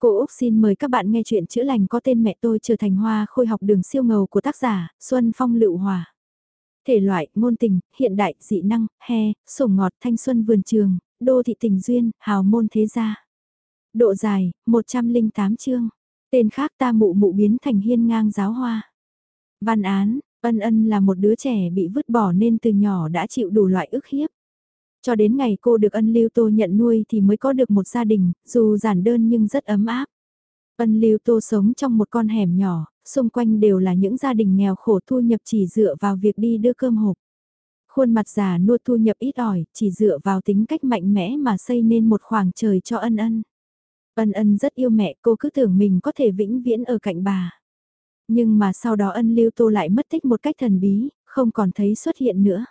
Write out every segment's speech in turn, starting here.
Cô Úc xin mời các bạn nghe chuyện chữa lành có tên mẹ tôi trở thành hoa khôi học đường siêu ngầu của tác giả Xuân Phong Lựu Hòa. Thể loại, ngôn tình, hiện đại, dị năng, he, sủng ngọt, thanh xuân vườn trường, đô thị tình duyên, hào môn thế gia. Độ dài, 108 chương. Tên khác ta mụ mụ biến thành hiên ngang giáo hoa. Văn án, ân ân là một đứa trẻ bị vứt bỏ nên từ nhỏ đã chịu đủ loại ức hiếp. Cho đến ngày cô được ân lưu tô nhận nuôi thì mới có được một gia đình, dù giản đơn nhưng rất ấm áp. Ân lưu tô sống trong một con hẻm nhỏ, xung quanh đều là những gia đình nghèo khổ thu nhập chỉ dựa vào việc đi đưa cơm hộp. Khuôn mặt già nua thu nhập ít ỏi, chỉ dựa vào tính cách mạnh mẽ mà xây nên một khoảng trời cho ân ân. Ân ân rất yêu mẹ cô cứ tưởng mình có thể vĩnh viễn ở cạnh bà. Nhưng mà sau đó ân lưu tô lại mất tích một cách thần bí, không còn thấy xuất hiện nữa.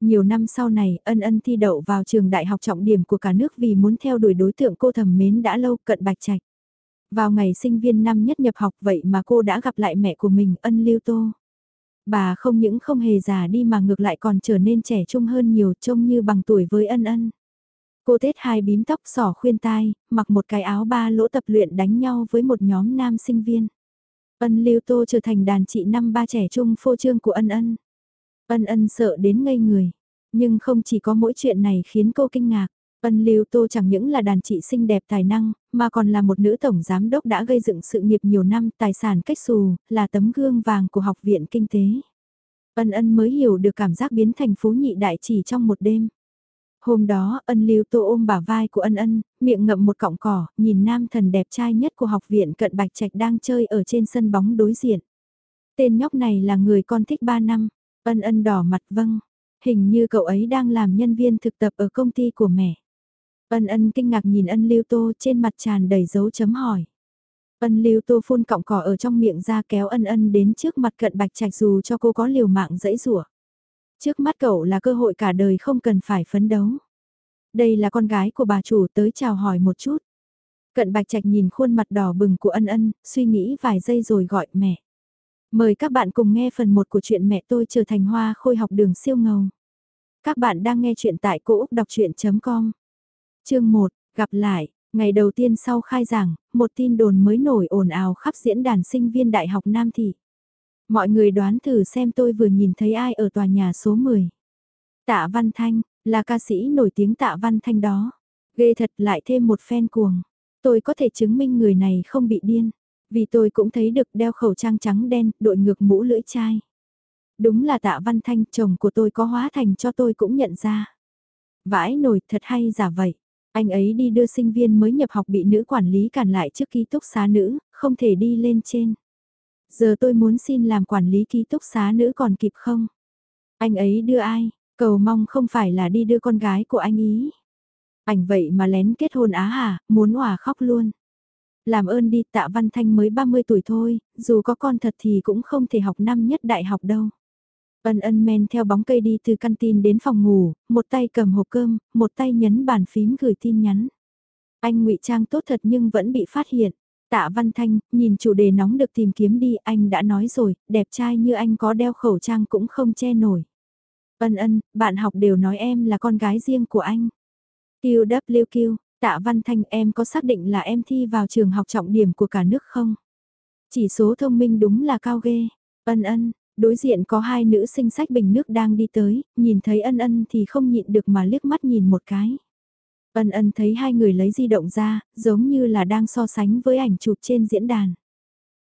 Nhiều năm sau này, ân ân thi đậu vào trường đại học trọng điểm của cả nước vì muốn theo đuổi đối tượng cô thầm mến đã lâu cận bạch trạch. Vào ngày sinh viên năm nhất nhập học vậy mà cô đã gặp lại mẹ của mình ân lưu tô. Bà không những không hề già đi mà ngược lại còn trở nên trẻ trung hơn nhiều trông như bằng tuổi với ân ân. Cô tết hai bím tóc sỏ khuyên tai, mặc một cái áo ba lỗ tập luyện đánh nhau với một nhóm nam sinh viên. Ân lưu tô trở thành đàn chị năm ba trẻ trung phô trương của ân ân. Ân ân sợ đến ngây người. Nhưng không chỉ có mỗi chuyện này khiến cô kinh ngạc. Ân Lưu Tô chẳng những là đàn chị xinh đẹp tài năng, mà còn là một nữ tổng giám đốc đã gây dựng sự nghiệp nhiều năm tài sản cách xù, là tấm gương vàng của học viện kinh tế. Ân ân mới hiểu được cảm giác biến thành phú nhị đại chỉ trong một đêm. Hôm đó, ân lưu tô ôm bả vai của ân ân, miệng ngậm một cọng cỏ, nhìn nam thần đẹp trai nhất của học viện cận bạch trạch đang chơi ở trên sân bóng đối diện. Tên nhóc này là người con thích ba năm, ân ân đỏ mặt vâng, hình như cậu ấy đang làm nhân viên thực tập ở công ty của mẹ. Ân ân kinh ngạc nhìn ân lưu tô trên mặt tràn đầy dấu chấm hỏi. Ân lưu tô phun cọng cỏ ở trong miệng ra kéo ân ân đến trước mặt cận bạch trạch dù cho cô có liều mạng dẫy rủa Trước mắt cậu là cơ hội cả đời không cần phải phấn đấu. Đây là con gái của bà chủ tới chào hỏi một chút. Cận bạch trạch nhìn khuôn mặt đỏ bừng của ân ân, suy nghĩ vài giây rồi gọi mẹ. Mời các bạn cùng nghe phần 1 của chuyện mẹ tôi trở thành hoa khôi học đường siêu ngầu. Các bạn đang nghe chuyện tại cỗ đọc chuyện.com. Chương 1, gặp lại, ngày đầu tiên sau khai giảng, một tin đồn mới nổi ồn ào khắp diễn đàn sinh viên Đại học Nam Thị. Mọi người đoán thử xem tôi vừa nhìn thấy ai ở tòa nhà số 10. Tạ Văn Thanh, là ca sĩ nổi tiếng Tạ Văn Thanh đó. Ghê thật lại thêm một fan cuồng. Tôi có thể chứng minh người này không bị điên. Vì tôi cũng thấy được đeo khẩu trang trắng đen, đội ngược mũ lưỡi chai. Đúng là tạ văn thanh, chồng của tôi có hóa thành cho tôi cũng nhận ra. Vãi nổi thật hay giả vậy. Anh ấy đi đưa sinh viên mới nhập học bị nữ quản lý cản lại trước ký túc xá nữ, không thể đi lên trên. Giờ tôi muốn xin làm quản lý ký túc xá nữ còn kịp không? Anh ấy đưa ai? Cầu mong không phải là đi đưa con gái của anh ý. Ảnh vậy mà lén kết hôn á hả, muốn hòa khóc luôn. Làm ơn đi tạ Văn Thanh mới 30 tuổi thôi, dù có con thật thì cũng không thể học năm nhất đại học đâu. Ân ân men theo bóng cây đi từ căn tin đến phòng ngủ, một tay cầm hộp cơm, một tay nhấn bàn phím gửi tin nhắn. Anh ngụy trang tốt thật nhưng vẫn bị phát hiện. Tạ Văn Thanh, nhìn chủ đề nóng được tìm kiếm đi, anh đã nói rồi, đẹp trai như anh có đeo khẩu trang cũng không che nổi. Ân ân, bạn học đều nói em là con gái riêng của anh. QWQ, Tạ Văn Thanh em có xác định là em thi vào trường học trọng điểm của cả nước không? Chỉ số thông minh đúng là cao ghê. Ân ân, đối diện có hai nữ sinh sách bình nước đang đi tới, nhìn thấy ân ân thì không nhịn được mà liếc mắt nhìn một cái. Ân ân thấy hai người lấy di động ra, giống như là đang so sánh với ảnh chụp trên diễn đàn.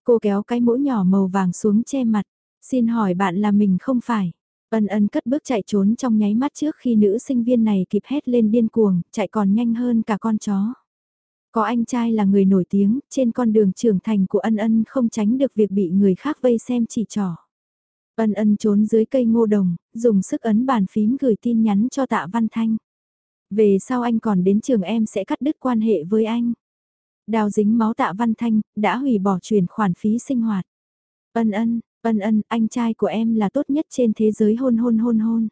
Cô kéo cái mũ nhỏ màu vàng xuống che mặt. Xin hỏi bạn là mình không phải. Ân ân cất bước chạy trốn trong nháy mắt trước khi nữ sinh viên này kịp hét lên điên cuồng, chạy còn nhanh hơn cả con chó. Có anh trai là người nổi tiếng, trên con đường trưởng thành của ân ân không tránh được việc bị người khác vây xem chỉ trỏ. Ân ân trốn dưới cây ngô đồng, dùng sức ấn bàn phím gửi tin nhắn cho tạ Văn Thanh. Về sau anh còn đến trường em sẽ cắt đứt quan hệ với anh. Đào dính máu tạ Văn Thanh, đã hủy bỏ chuyển khoản phí sinh hoạt. Ân ân, Ân ân, anh trai của em là tốt nhất trên thế giới hôn hôn hôn hôn.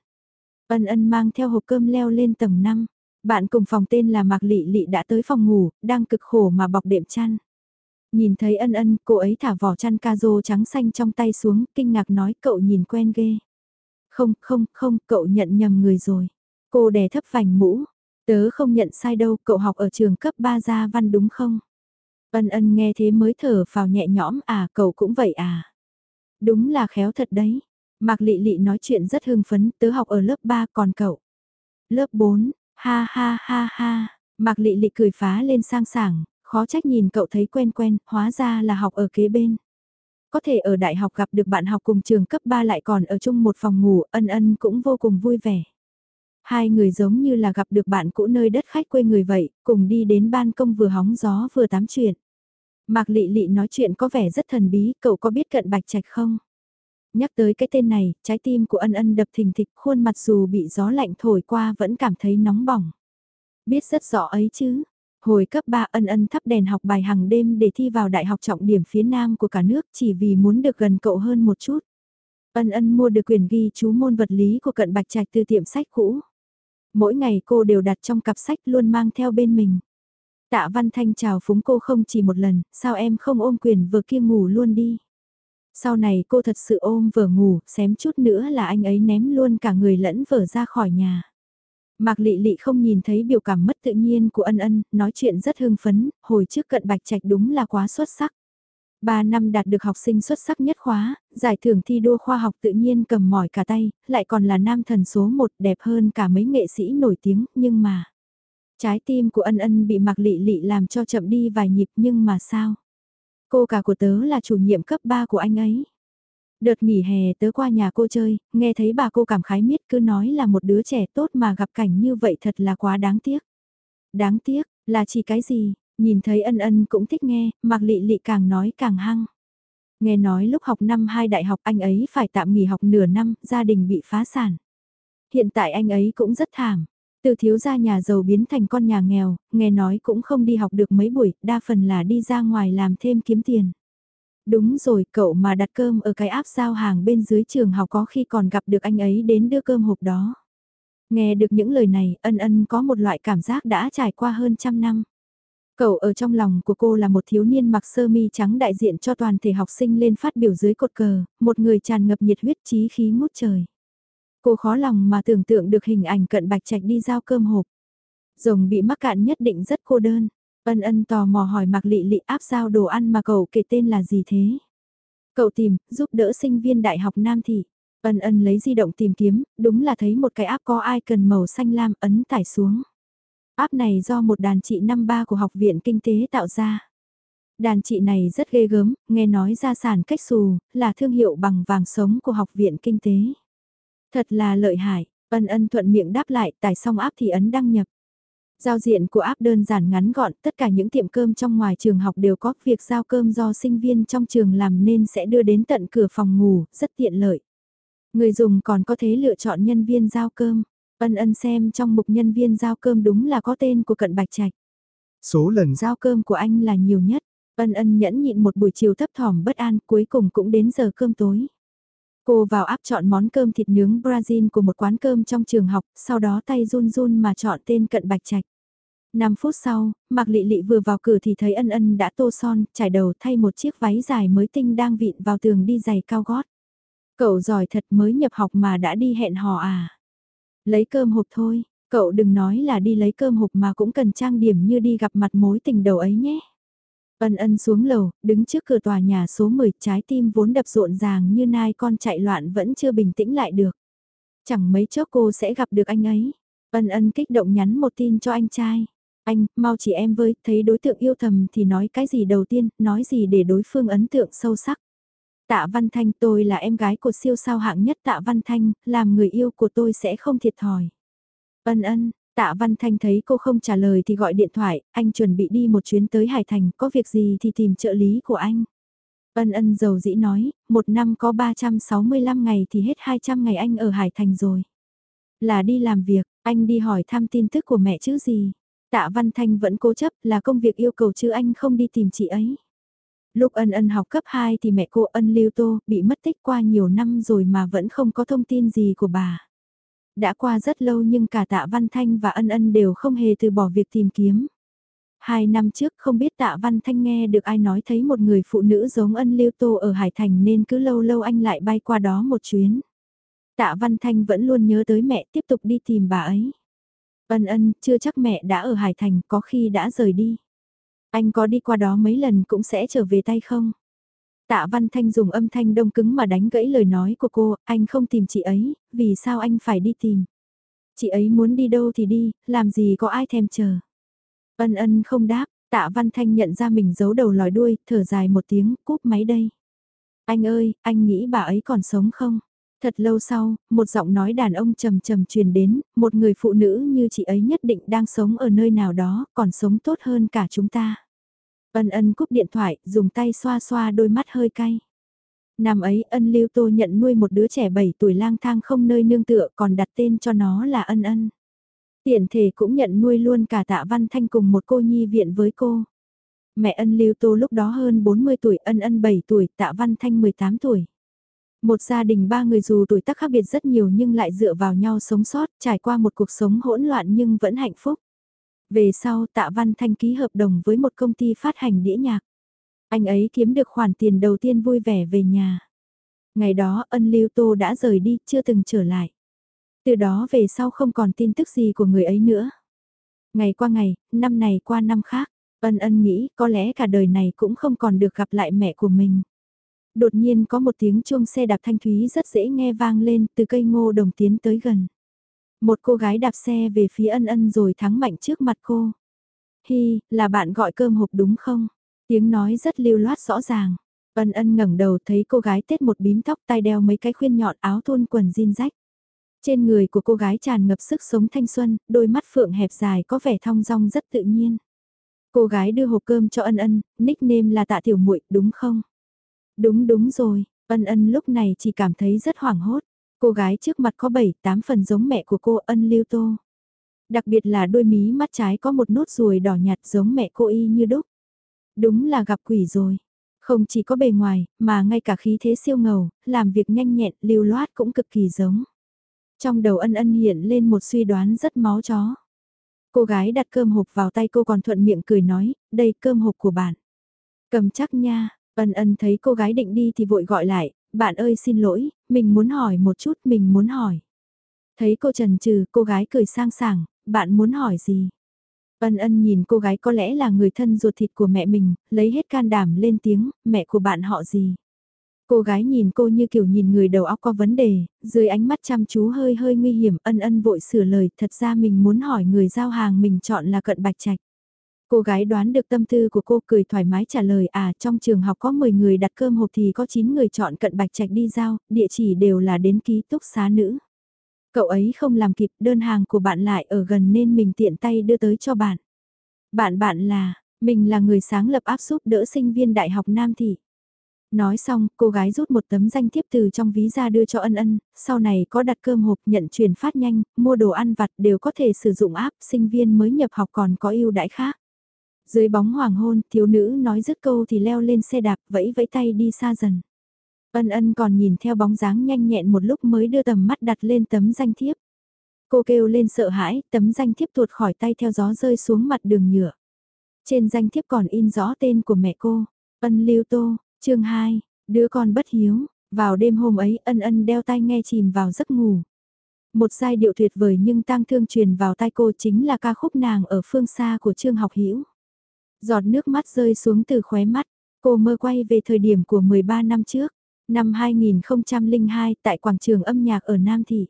Ân ân mang theo hộp cơm leo lên tầng 5. Bạn cùng phòng tên là Mạc Lị Lị đã tới phòng ngủ, đang cực khổ mà bọc đệm chăn. Nhìn thấy ân ân, cô ấy thả vỏ chăn ca rô trắng xanh trong tay xuống, kinh ngạc nói cậu nhìn quen ghê. Không, không, không, cậu nhận nhầm người rồi. Cô đè thấp vành mũ. Tớ không nhận sai đâu, cậu học ở trường cấp 3 gia văn đúng không? Ân ân nghe thế mới thở vào nhẹ nhõm à cậu cũng vậy à. Đúng là khéo thật đấy. Mạc Lị Lị nói chuyện rất hưng phấn, tớ học ở lớp 3 còn cậu. Lớp 4, ha ha ha ha. Mạc Lị Lị cười phá lên sang sảng, khó trách nhìn cậu thấy quen quen, hóa ra là học ở kế bên. Có thể ở đại học gặp được bạn học cùng trường cấp 3 lại còn ở chung một phòng ngủ, ân ân cũng vô cùng vui vẻ. Hai người giống như là gặp được bạn cũ nơi đất khách quê người vậy, cùng đi đến ban công vừa hóng gió vừa tám chuyện. Mạc Lị Lị nói chuyện có vẻ rất thần bí, cậu có biết cận bạch trạch không? Nhắc tới cái tên này, trái tim của ân ân đập thình thịch, khuôn mặt dù bị gió lạnh thổi qua vẫn cảm thấy nóng bỏng. Biết rất rõ ấy chứ. Hồi cấp 3 ân ân thắp đèn học bài hàng đêm để thi vào đại học trọng điểm phía nam của cả nước chỉ vì muốn được gần cậu hơn một chút. Ân ân mua được quyền ghi chú môn vật lý của cận bạch trạch từ tiệm sách cũ. Mỗi ngày cô đều đặt trong cặp sách luôn mang theo bên mình. Tạ Văn Thanh chào phúng cô không chỉ một lần, sao em không ôm quyền vừa kia ngủ luôn đi. Sau này cô thật sự ôm vừa ngủ, xém chút nữa là anh ấy ném luôn cả người lẫn vở ra khỏi nhà. Mạc Lị Lị không nhìn thấy biểu cảm mất tự nhiên của ân ân, nói chuyện rất hưng phấn, hồi trước cận bạch trạch đúng là quá xuất sắc. Ba năm đạt được học sinh xuất sắc nhất khóa, giải thưởng thi đua khoa học tự nhiên cầm mỏi cả tay, lại còn là nam thần số một đẹp hơn cả mấy nghệ sĩ nổi tiếng, nhưng mà... Trái tim của ân ân bị Mạc Lị Lị làm cho chậm đi vài nhịp nhưng mà sao? Cô cả của tớ là chủ nhiệm cấp 3 của anh ấy. Đợt nghỉ hè tớ qua nhà cô chơi, nghe thấy bà cô cảm khái miết cứ nói là một đứa trẻ tốt mà gặp cảnh như vậy thật là quá đáng tiếc. Đáng tiếc, là chỉ cái gì, nhìn thấy ân ân cũng thích nghe, mặc lị lị càng nói càng hăng. Nghe nói lúc học năm 2 đại học anh ấy phải tạm nghỉ học nửa năm, gia đình bị phá sản. Hiện tại anh ấy cũng rất thảm. Từ thiếu gia nhà giàu biến thành con nhà nghèo, nghe nói cũng không đi học được mấy buổi, đa phần là đi ra ngoài làm thêm kiếm tiền. Đúng rồi, cậu mà đặt cơm ở cái áp giao hàng bên dưới trường học có khi còn gặp được anh ấy đến đưa cơm hộp đó. Nghe được những lời này, ân ân có một loại cảm giác đã trải qua hơn trăm năm. Cậu ở trong lòng của cô là một thiếu niên mặc sơ mi trắng đại diện cho toàn thể học sinh lên phát biểu dưới cột cờ, một người tràn ngập nhiệt huyết trí khí ngút trời. Cô khó lòng mà tưởng tượng được hình ảnh cận bạch trạch đi giao cơm hộp. Rồng bị mắc cạn nhất định rất cô đơn. Ân ân tò mò hỏi Mạc Lị Lị áp sao đồ ăn mà cậu kể tên là gì thế? Cậu tìm, giúp đỡ sinh viên đại học Nam Thị. Ân ân lấy di động tìm kiếm, đúng là thấy một cái áp có ai cần màu xanh lam ấn tải xuống. Áp này do một đàn chị năm ba của Học viện Kinh tế tạo ra. Đàn chị này rất ghê gớm, nghe nói gia sản cách xù, là thương hiệu bằng vàng sống của Học viện Kinh tế. Thật là lợi hại, ân ân thuận miệng đáp lại, tải xong áp thì ấn đăng nhập. Giao diện của áp đơn giản ngắn gọn, tất cả những tiệm cơm trong ngoài trường học đều có việc giao cơm do sinh viên trong trường làm nên sẽ đưa đến tận cửa phòng ngủ, rất tiện lợi. Người dùng còn có thể lựa chọn nhân viên giao cơm. Ân ân xem trong mục nhân viên giao cơm đúng là có tên của cận bạch trạch. Số lần giao cơm của anh là nhiều nhất. Ân ân nhẫn nhịn một buổi chiều thấp thỏm bất an cuối cùng cũng đến giờ cơm tối. Cô vào áp chọn món cơm thịt nướng Brazil của một quán cơm trong trường học, sau đó tay run run mà chọn tên cận bạch trạch. 5 phút sau, Mạc Lị Lị vừa vào cửa thì thấy ân ân đã tô son, trải đầu thay một chiếc váy dài mới tinh đang vịn vào tường đi giày cao gót. Cậu giỏi thật mới nhập học mà đã đi hẹn hò à. Lấy cơm hộp thôi, cậu đừng nói là đi lấy cơm hộp mà cũng cần trang điểm như đi gặp mặt mối tình đầu ấy nhé. Ân ân xuống lầu, đứng trước cửa tòa nhà số 10 trái tim vốn đập rộn ràng như nai con chạy loạn vẫn chưa bình tĩnh lại được. Chẳng mấy chốc cô sẽ gặp được anh ấy. Ân ân kích động nhắn một tin cho anh trai. Anh, mau chỉ em với, thấy đối tượng yêu thầm thì nói cái gì đầu tiên, nói gì để đối phương ấn tượng sâu sắc. Tạ Văn Thanh tôi là em gái của siêu sao hạng nhất Tạ Văn Thanh, làm người yêu của tôi sẽ không thiệt thòi. Ân ân, Tạ Văn Thanh thấy cô không trả lời thì gọi điện thoại, anh chuẩn bị đi một chuyến tới Hải Thành, có việc gì thì tìm trợ lý của anh. Ân ân giàu dĩ nói, một năm có 365 ngày thì hết 200 ngày anh ở Hải Thành rồi. Là đi làm việc, anh đi hỏi thăm tin tức của mẹ chứ gì. Tạ Văn Thanh vẫn cố chấp là công việc yêu cầu chứ anh không đi tìm chị ấy. Lúc ân ân học cấp 2 thì mẹ cô ân lưu tô bị mất tích qua nhiều năm rồi mà vẫn không có thông tin gì của bà. Đã qua rất lâu nhưng cả tạ Văn Thanh và ân ân đều không hề từ bỏ việc tìm kiếm. Hai năm trước không biết tạ Văn Thanh nghe được ai nói thấy một người phụ nữ giống ân lưu tô ở Hải Thành nên cứ lâu lâu anh lại bay qua đó một chuyến. Tạ Văn Thanh vẫn luôn nhớ tới mẹ tiếp tục đi tìm bà ấy. Ân ân, chưa chắc mẹ đã ở Hải Thành, có khi đã rời đi. Anh có đi qua đó mấy lần cũng sẽ trở về tay không? Tạ Văn Thanh dùng âm thanh đông cứng mà đánh gãy lời nói của cô, anh không tìm chị ấy, vì sao anh phải đi tìm? Chị ấy muốn đi đâu thì đi, làm gì có ai thèm chờ. Ân ân không đáp, tạ Văn Thanh nhận ra mình giấu đầu lòi đuôi, thở dài một tiếng, cúp máy đây. Anh ơi, anh nghĩ bà ấy còn sống không? Thật lâu sau, một giọng nói đàn ông trầm trầm truyền đến, một người phụ nữ như chị ấy nhất định đang sống ở nơi nào đó, còn sống tốt hơn cả chúng ta. Ân ân cúp điện thoại, dùng tay xoa xoa đôi mắt hơi cay. Năm ấy ân lưu tô nhận nuôi một đứa trẻ 7 tuổi lang thang không nơi nương tựa còn đặt tên cho nó là ân ân. Tiện thể cũng nhận nuôi luôn cả tạ văn thanh cùng một cô nhi viện với cô. Mẹ ân lưu tô lúc đó hơn 40 tuổi, ân ân 7 tuổi, tạ văn thanh 18 tuổi. Một gia đình ba người dù tuổi tác khác biệt rất nhiều nhưng lại dựa vào nhau sống sót, trải qua một cuộc sống hỗn loạn nhưng vẫn hạnh phúc. Về sau tạ văn thanh ký hợp đồng với một công ty phát hành đĩa nhạc. Anh ấy kiếm được khoản tiền đầu tiên vui vẻ về nhà. Ngày đó ân lưu tô đã rời đi, chưa từng trở lại. Từ đó về sau không còn tin tức gì của người ấy nữa. Ngày qua ngày, năm này qua năm khác, ân ân nghĩ có lẽ cả đời này cũng không còn được gặp lại mẹ của mình. Đột nhiên có một tiếng chuông xe đạp thanh thúy rất dễ nghe vang lên từ cây ngô đồng tiến tới gần. Một cô gái đạp xe về phía ân ân rồi thắng mạnh trước mặt cô. Hi, là bạn gọi cơm hộp đúng không? Tiếng nói rất lưu loát rõ ràng. Ân ân ngẩng đầu thấy cô gái tết một bím tóc tai đeo mấy cái khuyên nhọn áo thun quần jean rách. Trên người của cô gái tràn ngập sức sống thanh xuân, đôi mắt phượng hẹp dài có vẻ thong dong rất tự nhiên. Cô gái đưa hộp cơm cho ân ân, nickname là tạ tiểu muội đúng không? Đúng đúng rồi, ân ân lúc này chỉ cảm thấy rất hoảng hốt. Cô gái trước mặt có 7-8 phần giống mẹ của cô ân lưu tô. Đặc biệt là đôi mí mắt trái có một nốt ruồi đỏ nhạt giống mẹ cô y như đúc. Đúng là gặp quỷ rồi. Không chỉ có bề ngoài, mà ngay cả khí thế siêu ngầu, làm việc nhanh nhẹn, lưu loát cũng cực kỳ giống. Trong đầu ân ân hiện lên một suy đoán rất máu chó. Cô gái đặt cơm hộp vào tay cô còn thuận miệng cười nói, đây cơm hộp của bạn. Cầm chắc nha, ân ân thấy cô gái định đi thì vội gọi lại, bạn ơi xin lỗi, mình muốn hỏi một chút, mình muốn hỏi. Thấy cô trần trừ, cô gái cười sang sảng, bạn muốn hỏi gì? Ân ân nhìn cô gái có lẽ là người thân ruột thịt của mẹ mình, lấy hết can đảm lên tiếng, mẹ của bạn họ gì? Cô gái nhìn cô như kiểu nhìn người đầu óc có vấn đề, dưới ánh mắt chăm chú hơi hơi nguy hiểm ân ân vội sửa lời, thật ra mình muốn hỏi người giao hàng mình chọn là cận bạch trạch. Cô gái đoán được tâm tư của cô cười thoải mái trả lời à trong trường học có 10 người đặt cơm hộp thì có 9 người chọn cận bạch trạch đi giao, địa chỉ đều là đến ký túc xá nữ. Cậu ấy không làm kịp đơn hàng của bạn lại ở gần nên mình tiện tay đưa tới cho bạn. Bạn bạn là, mình là người sáng lập áp giúp đỡ sinh viên Đại học Nam Thị. Nói xong, cô gái rút một tấm danh thiếp từ trong ví ra đưa cho ân ân, sau này có đặt cơm hộp nhận chuyển phát nhanh, mua đồ ăn vặt đều có thể sử dụng áp, sinh viên mới nhập học còn có ưu đãi khác. Dưới bóng hoàng hôn, thiếu nữ nói dứt câu thì leo lên xe đạp, vẫy vẫy tay đi xa dần. Ân ân còn nhìn theo bóng dáng nhanh nhẹn một lúc mới đưa tầm mắt đặt lên tấm danh thiếp. Cô kêu lên sợ hãi, tấm danh thiếp tuột khỏi tay theo gió rơi xuống mặt đường nhựa. Trên danh thiếp còn in rõ tên của mẹ cô, ân lưu tô, chương 2, đứa con bất hiếu, vào đêm hôm ấy ân ân đeo tai nghe chìm vào giấc ngủ. Một giai điệu tuyệt vời nhưng tang thương truyền vào tai cô chính là ca khúc nàng ở phương xa của Trương Học Hữu Giọt nước mắt rơi xuống từ khóe mắt, cô mơ quay về thời điểm của 13 năm trước, năm 2002 tại quảng trường âm nhạc ở Nam Thị.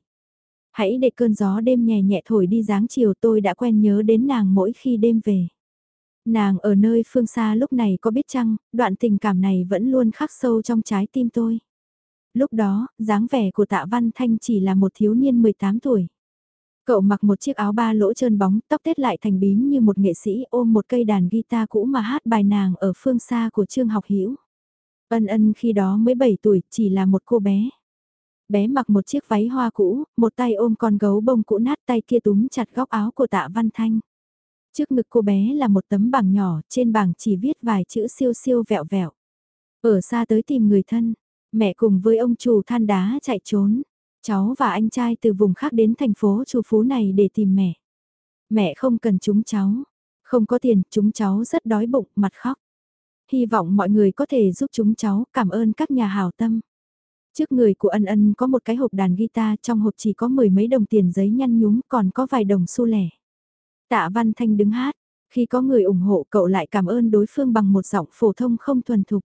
Hãy để cơn gió đêm nhẹ nhẹ thổi đi dáng chiều tôi đã quen nhớ đến nàng mỗi khi đêm về. Nàng ở nơi phương xa lúc này có biết chăng, đoạn tình cảm này vẫn luôn khắc sâu trong trái tim tôi. Lúc đó, dáng vẻ của tạ Văn Thanh chỉ là một thiếu niên 18 tuổi. Cậu mặc một chiếc áo ba lỗ trơn bóng, tóc tết lại thành bím như một nghệ sĩ ôm một cây đàn guitar cũ mà hát bài nàng ở phương xa của Trương Học Hữu Ân ân khi đó mới 7 tuổi, chỉ là một cô bé. Bé mặc một chiếc váy hoa cũ, một tay ôm con gấu bông cũ nát tay kia túm chặt góc áo của tạ Văn Thanh. Trước ngực cô bé là một tấm bảng nhỏ, trên bảng chỉ viết vài chữ siêu siêu vẹo vẹo. Ở xa tới tìm người thân, mẹ cùng với ông chủ than đá chạy trốn. Cháu và anh trai từ vùng khác đến thành phố Chu Phú này để tìm mẹ. Mẹ không cần chúng cháu. Không có tiền, chúng cháu rất đói bụng, mặt khóc. Hy vọng mọi người có thể giúp chúng cháu, cảm ơn các nhà hảo tâm. Trước người của ân ân có một cái hộp đàn guitar, trong hộp chỉ có mười mấy đồng tiền giấy nhăn nhúm, còn có vài đồng xu lẻ. Tạ Văn Thanh đứng hát, Khi có người ủng hộ cậu lại cảm ơn đối phương bằng một giọng phổ thông không thuần thục.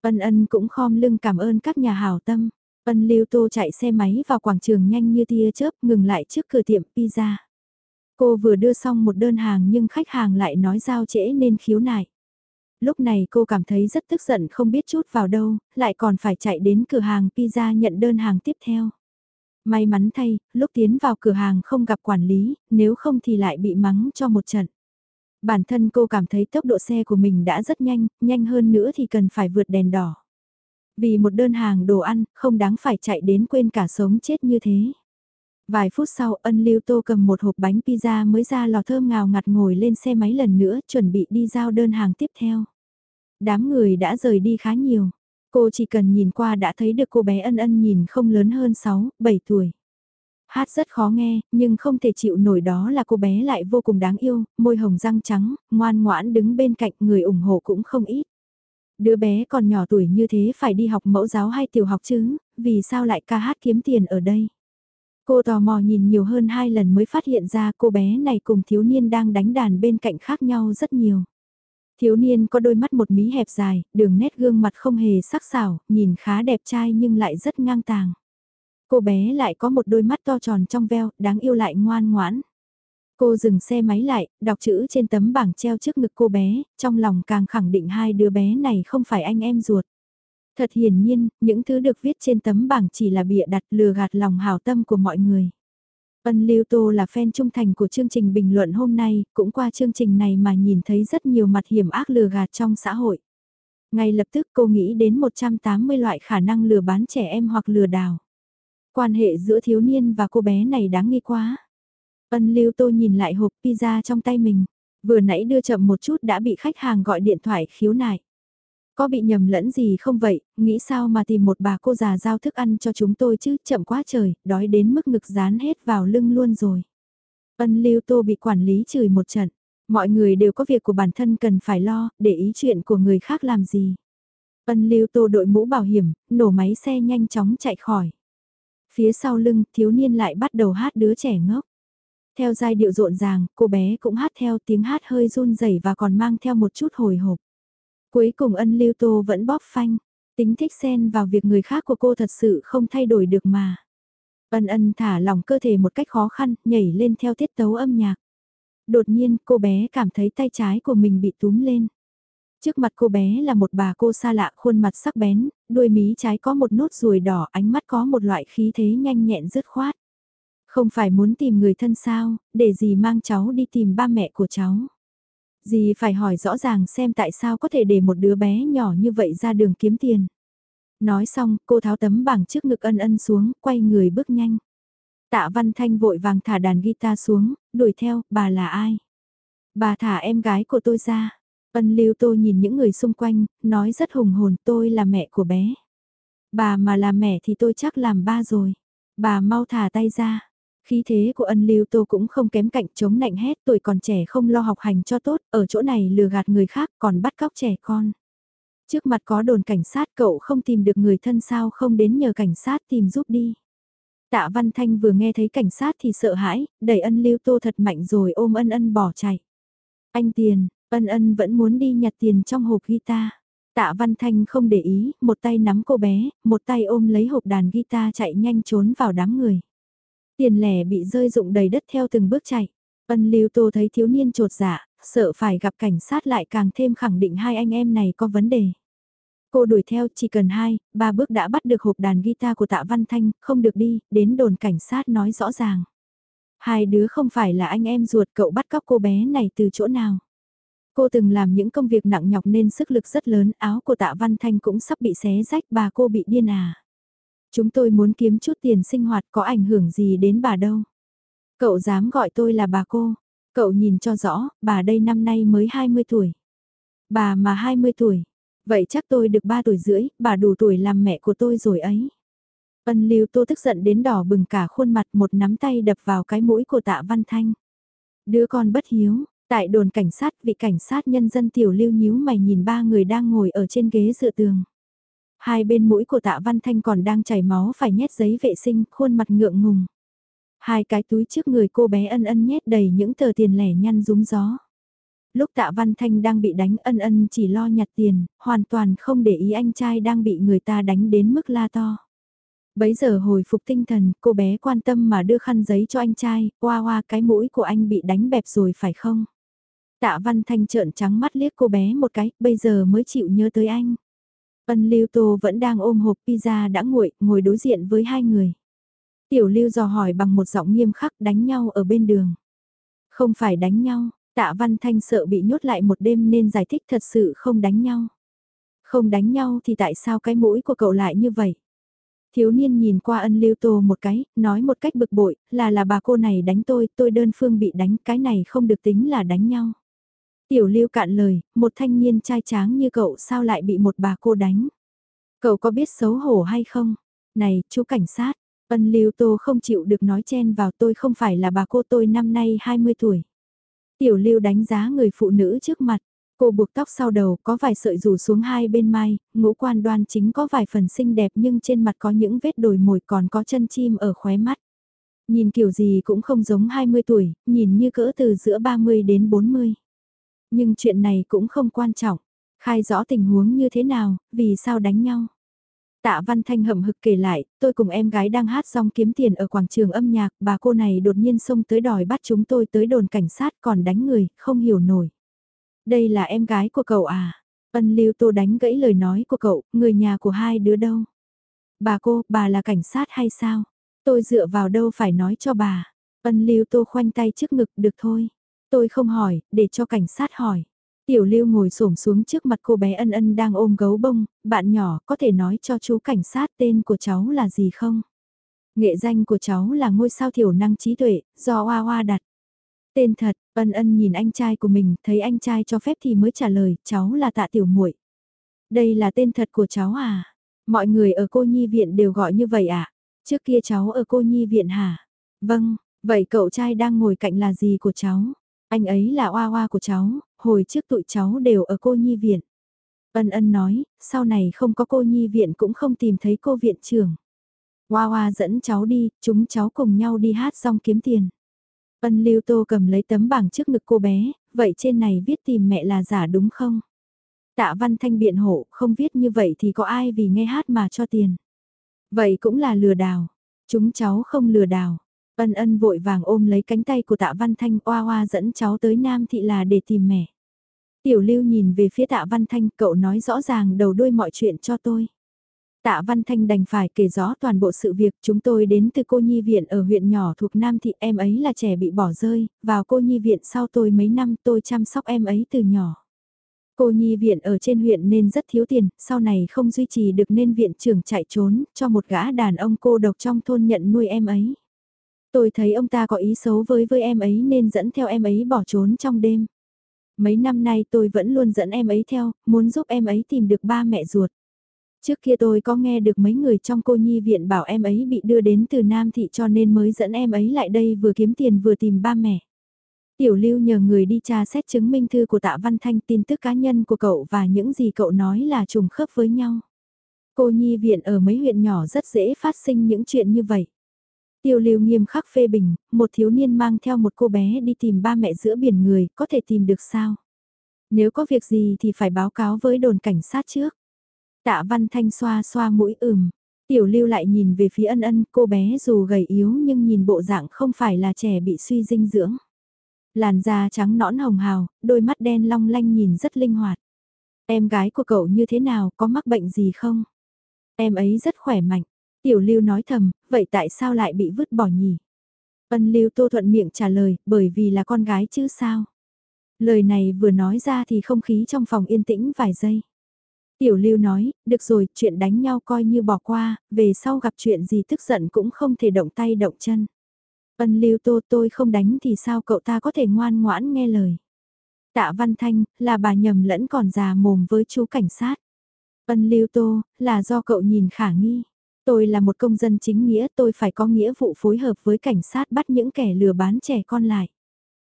Ân ân cũng khom lưng cảm ơn các nhà hảo tâm. Ân lưu tô chạy xe máy vào quảng trường nhanh như tia chớp ngừng lại trước cửa tiệm pizza. Cô vừa đưa xong một đơn hàng nhưng khách hàng lại nói giao trễ nên khiếu nại. Lúc này cô cảm thấy rất tức giận không biết chút vào đâu, lại còn phải chạy đến cửa hàng pizza nhận đơn hàng tiếp theo. May mắn thay, lúc tiến vào cửa hàng không gặp quản lý, nếu không thì lại bị mắng cho một trận. Bản thân cô cảm thấy tốc độ xe của mình đã rất nhanh, nhanh hơn nữa thì cần phải vượt đèn đỏ. Vì một đơn hàng đồ ăn, không đáng phải chạy đến quên cả sống chết như thế. Vài phút sau, ân lưu tô cầm một hộp bánh pizza mới ra lò thơm ngào ngạt ngồi lên xe máy lần nữa, chuẩn bị đi giao đơn hàng tiếp theo. Đám người đã rời đi khá nhiều. Cô chỉ cần nhìn qua đã thấy được cô bé ân ân nhìn không lớn hơn 6, 7 tuổi. Hát rất khó nghe, nhưng không thể chịu nổi đó là cô bé lại vô cùng đáng yêu, môi hồng răng trắng, ngoan ngoãn đứng bên cạnh người ủng hộ cũng không ít. Đứa bé còn nhỏ tuổi như thế phải đi học mẫu giáo hay tiểu học chứ, vì sao lại ca hát kiếm tiền ở đây? Cô tò mò nhìn nhiều hơn hai lần mới phát hiện ra cô bé này cùng thiếu niên đang đánh đàn bên cạnh khác nhau rất nhiều. Thiếu niên có đôi mắt một mí hẹp dài, đường nét gương mặt không hề sắc sảo, nhìn khá đẹp trai nhưng lại rất ngang tàng. Cô bé lại có một đôi mắt to tròn trong veo, đáng yêu lại ngoan ngoãn. Cô dừng xe máy lại, đọc chữ trên tấm bảng treo trước ngực cô bé, trong lòng càng khẳng định hai đứa bé này không phải anh em ruột. Thật hiển nhiên, những thứ được viết trên tấm bảng chỉ là bịa đặt lừa gạt lòng hảo tâm của mọi người. Ân Lưu Tô là fan trung thành của chương trình bình luận hôm nay, cũng qua chương trình này mà nhìn thấy rất nhiều mặt hiểm ác lừa gạt trong xã hội. Ngay lập tức cô nghĩ đến 180 loại khả năng lừa bán trẻ em hoặc lừa đảo. Quan hệ giữa thiếu niên và cô bé này đáng nghi quá. Ân Lưu Tô nhìn lại hộp pizza trong tay mình, vừa nãy đưa chậm một chút đã bị khách hàng gọi điện thoại khiếu nại. Có bị nhầm lẫn gì không vậy, nghĩ sao mà tìm một bà cô già giao thức ăn cho chúng tôi chứ, chậm quá trời, đói đến mức ngực dán hết vào lưng luôn rồi. Ân Lưu Tô bị quản lý chửi một trận, mọi người đều có việc của bản thân cần phải lo, để ý chuyện của người khác làm gì. Ân Lưu Tô đội mũ bảo hiểm, nổ máy xe nhanh chóng chạy khỏi. Phía sau lưng, thiếu niên lại bắt đầu hát đứa trẻ ngốc. Theo giai điệu rộn ràng, cô bé cũng hát theo tiếng hát hơi run rẩy và còn mang theo một chút hồi hộp. Cuối cùng ân lưu tô vẫn bóp phanh, tính thích xen vào việc người khác của cô thật sự không thay đổi được mà. Ân ân thả lỏng cơ thể một cách khó khăn, nhảy lên theo tiết tấu âm nhạc. Đột nhiên cô bé cảm thấy tay trái của mình bị túm lên. Trước mặt cô bé là một bà cô xa lạ khuôn mặt sắc bén, đuôi mí trái có một nốt ruồi đỏ ánh mắt có một loại khí thế nhanh nhẹn dứt khoát. Không phải muốn tìm người thân sao, để gì mang cháu đi tìm ba mẹ của cháu. Dì phải hỏi rõ ràng xem tại sao có thể để một đứa bé nhỏ như vậy ra đường kiếm tiền. Nói xong, cô tháo tấm bảng trước ngực ân ân xuống, quay người bước nhanh. Tạ Văn Thanh vội vàng thả đàn guitar xuống, đuổi theo, bà là ai? Bà thả em gái của tôi ra. Ân lưu tôi nhìn những người xung quanh, nói rất hùng hồn tôi là mẹ của bé. Bà mà là mẹ thì tôi chắc làm ba rồi. Bà mau thả tay ra. Khí thế của ân lưu tô cũng không kém cạnh chống nạnh hết tuổi còn trẻ không lo học hành cho tốt, ở chỗ này lừa gạt người khác còn bắt cóc trẻ con. Trước mặt có đồn cảnh sát cậu không tìm được người thân sao không đến nhờ cảnh sát tìm giúp đi. Tạ Văn Thanh vừa nghe thấy cảnh sát thì sợ hãi, đẩy ân lưu tô thật mạnh rồi ôm ân ân bỏ chạy. Anh tiền, ân ân vẫn muốn đi nhặt tiền trong hộp guitar. Tạ Văn Thanh không để ý, một tay nắm cô bé, một tay ôm lấy hộp đàn guitar chạy nhanh trốn vào đám người. Tiền lẻ bị rơi rụng đầy đất theo từng bước chạy. Ân Lưu Tô thấy thiếu niên trột dạ, sợ phải gặp cảnh sát lại càng thêm khẳng định hai anh em này có vấn đề. Cô đuổi theo chỉ cần hai, ba bước đã bắt được hộp đàn guitar của Tạ Văn Thanh, không được đi, đến đồn cảnh sát nói rõ ràng. Hai đứa không phải là anh em ruột cậu bắt cóc cô bé này từ chỗ nào. Cô từng làm những công việc nặng nhọc nên sức lực rất lớn, áo của Tạ Văn Thanh cũng sắp bị xé rách bà cô bị điên à. Chúng tôi muốn kiếm chút tiền sinh hoạt có ảnh hưởng gì đến bà đâu. Cậu dám gọi tôi là bà cô. Cậu nhìn cho rõ, bà đây năm nay mới 20 tuổi. Bà mà 20 tuổi. Vậy chắc tôi được 3 tuổi rưỡi, bà đủ tuổi làm mẹ của tôi rồi ấy. Ân Lưu Tô tức giận đến đỏ bừng cả khuôn mặt một nắm tay đập vào cái mũi của tạ Văn Thanh. Đứa con bất hiếu, tại đồn cảnh sát vị cảnh sát nhân dân tiểu lưu nhíu mày nhìn ba người đang ngồi ở trên ghế dựa tường. Hai bên mũi của tạ Văn Thanh còn đang chảy máu phải nhét giấy vệ sinh, khuôn mặt ngượng ngùng. Hai cái túi trước người cô bé ân ân nhét đầy những tờ tiền lẻ nhăn rúng gió. Lúc tạ Văn Thanh đang bị đánh ân ân chỉ lo nhặt tiền, hoàn toàn không để ý anh trai đang bị người ta đánh đến mức la to. Bấy giờ hồi phục tinh thần, cô bé quan tâm mà đưa khăn giấy cho anh trai, oa oa cái mũi của anh bị đánh bẹp rồi phải không? Tạ Văn Thanh trợn trắng mắt liếc cô bé một cái, bây giờ mới chịu nhớ tới anh. Ân Lưu Tô vẫn đang ôm hộp pizza đã nguội, ngồi đối diện với hai người. Tiểu Lưu dò hỏi bằng một giọng nghiêm khắc đánh nhau ở bên đường. Không phải đánh nhau, Tạ Văn Thanh sợ bị nhốt lại một đêm nên giải thích thật sự không đánh nhau. Không đánh nhau thì tại sao cái mũi của cậu lại như vậy? Thiếu niên nhìn qua ân lưu tô một cái, nói một cách bực bội, là là bà cô này đánh tôi, tôi đơn phương bị đánh, cái này không được tính là đánh nhau. Tiểu lưu cạn lời, một thanh niên trai tráng như cậu sao lại bị một bà cô đánh? Cậu có biết xấu hổ hay không? Này, chú cảnh sát, ân lưu tô không chịu được nói chen vào tôi không phải là bà cô tôi năm nay 20 tuổi. Tiểu lưu đánh giá người phụ nữ trước mặt, cô buộc tóc sau đầu có vài sợi rủ xuống hai bên mai, ngũ quan đoan chính có vài phần xinh đẹp nhưng trên mặt có những vết đồi mồi còn có chân chim ở khóe mắt. Nhìn kiểu gì cũng không giống 20 tuổi, nhìn như cỡ từ giữa 30 đến 40. Nhưng chuyện này cũng không quan trọng, khai rõ tình huống như thế nào, vì sao đánh nhau. Tạ Văn Thanh hậm hực kể lại, tôi cùng em gái đang hát xong kiếm tiền ở quảng trường âm nhạc, bà cô này đột nhiên xông tới đòi bắt chúng tôi tới đồn cảnh sát còn đánh người, không hiểu nổi. Đây là em gái của cậu à? Ân Lưu Tô đánh gãy lời nói của cậu, người nhà của hai đứa đâu? Bà cô, bà là cảnh sát hay sao? Tôi dựa vào đâu phải nói cho bà. Ân Lưu Tô khoanh tay trước ngực được thôi. Tôi không hỏi, để cho cảnh sát hỏi. Tiểu lưu ngồi xổm xuống trước mặt cô bé ân ân đang ôm gấu bông, bạn nhỏ có thể nói cho chú cảnh sát tên của cháu là gì không? Nghệ danh của cháu là ngôi sao thiểu năng trí tuệ, do Hoa Hoa đặt. Tên thật, ân ân nhìn anh trai của mình, thấy anh trai cho phép thì mới trả lời, cháu là tạ tiểu muội. Đây là tên thật của cháu à? Mọi người ở cô nhi viện đều gọi như vậy à? Trước kia cháu ở cô nhi viện hả? Vâng, vậy cậu trai đang ngồi cạnh là gì của cháu? Anh ấy là oa oa của cháu, hồi trước tụi cháu đều ở cô nhi viện. Ân ân nói, sau này không có cô nhi viện cũng không tìm thấy cô viện trưởng. Hoa hoa dẫn cháu đi, chúng cháu cùng nhau đi hát xong kiếm tiền. Ân lưu tô cầm lấy tấm bảng trước ngực cô bé, vậy trên này viết tìm mẹ là giả đúng không? Tạ văn thanh biện hộ, không viết như vậy thì có ai vì nghe hát mà cho tiền. Vậy cũng là lừa đảo. Chúng cháu không lừa đảo. Ân ân vội vàng ôm lấy cánh tay của tạ văn thanh oa oa dẫn cháu tới Nam Thị là để tìm mẹ. Tiểu lưu nhìn về phía tạ văn thanh cậu nói rõ ràng đầu đuôi mọi chuyện cho tôi. Tạ Văn Thanh đành phải kể rõ toàn bộ sự việc chúng tôi đến từ cô nhi viện ở huyện nhỏ thuộc Nam Thị em ấy là trẻ bị bỏ rơi, vào cô nhi viện sau tôi mấy năm tôi chăm sóc em ấy từ nhỏ. Cô nhi viện ở trên huyện nên rất thiếu tiền, sau này không duy trì được nên viện trưởng chạy trốn cho một gã đàn ông cô độc trong thôn nhận nuôi em ấy. Tôi thấy ông ta có ý xấu với với em ấy nên dẫn theo em ấy bỏ trốn trong đêm. Mấy năm nay tôi vẫn luôn dẫn em ấy theo, muốn giúp em ấy tìm được ba mẹ ruột. Trước kia tôi có nghe được mấy người trong cô nhi viện bảo em ấy bị đưa đến từ Nam Thị cho nên mới dẫn em ấy lại đây vừa kiếm tiền vừa tìm ba mẹ. Tiểu lưu nhờ người đi tra xét chứng minh thư của tạ Văn Thanh tin tức cá nhân của cậu và những gì cậu nói là trùng khớp với nhau. Cô nhi viện ở mấy huyện nhỏ rất dễ phát sinh những chuyện như vậy. Tiêu lưu nghiêm khắc phê bình, một thiếu niên mang theo một cô bé đi tìm ba mẹ giữa biển người, có thể tìm được sao? Nếu có việc gì thì phải báo cáo với đồn cảnh sát trước. Tạ Văn Thanh xoa xoa mũi ửm. Tiểu lưu lại nhìn về phía ân ân, cô bé dù gầy yếu nhưng nhìn bộ dạng không phải là trẻ bị suy dinh dưỡng. Làn da trắng nõn hồng hào, đôi mắt đen long lanh nhìn rất linh hoạt. Em gái của cậu như thế nào, có mắc bệnh gì không? Em ấy rất khỏe mạnh. Tiểu lưu nói thầm, vậy tại sao lại bị vứt bỏ nhỉ? Ân lưu tô thuận miệng trả lời, bởi vì là con gái chứ sao? Lời này vừa nói ra thì không khí trong phòng yên tĩnh vài giây. Tiểu lưu nói, được rồi, chuyện đánh nhau coi như bỏ qua, về sau gặp chuyện gì tức giận cũng không thể động tay động chân. Ân lưu tô tôi không đánh thì sao cậu ta có thể ngoan ngoãn nghe lời. Tạ Văn Thanh, là bà nhầm lẫn còn già mồm với chú cảnh sát. Ân lưu tô, là do cậu nhìn khả nghi. Tôi là một công dân chính nghĩa tôi phải có nghĩa vụ phối hợp với cảnh sát bắt những kẻ lừa bán trẻ con lại.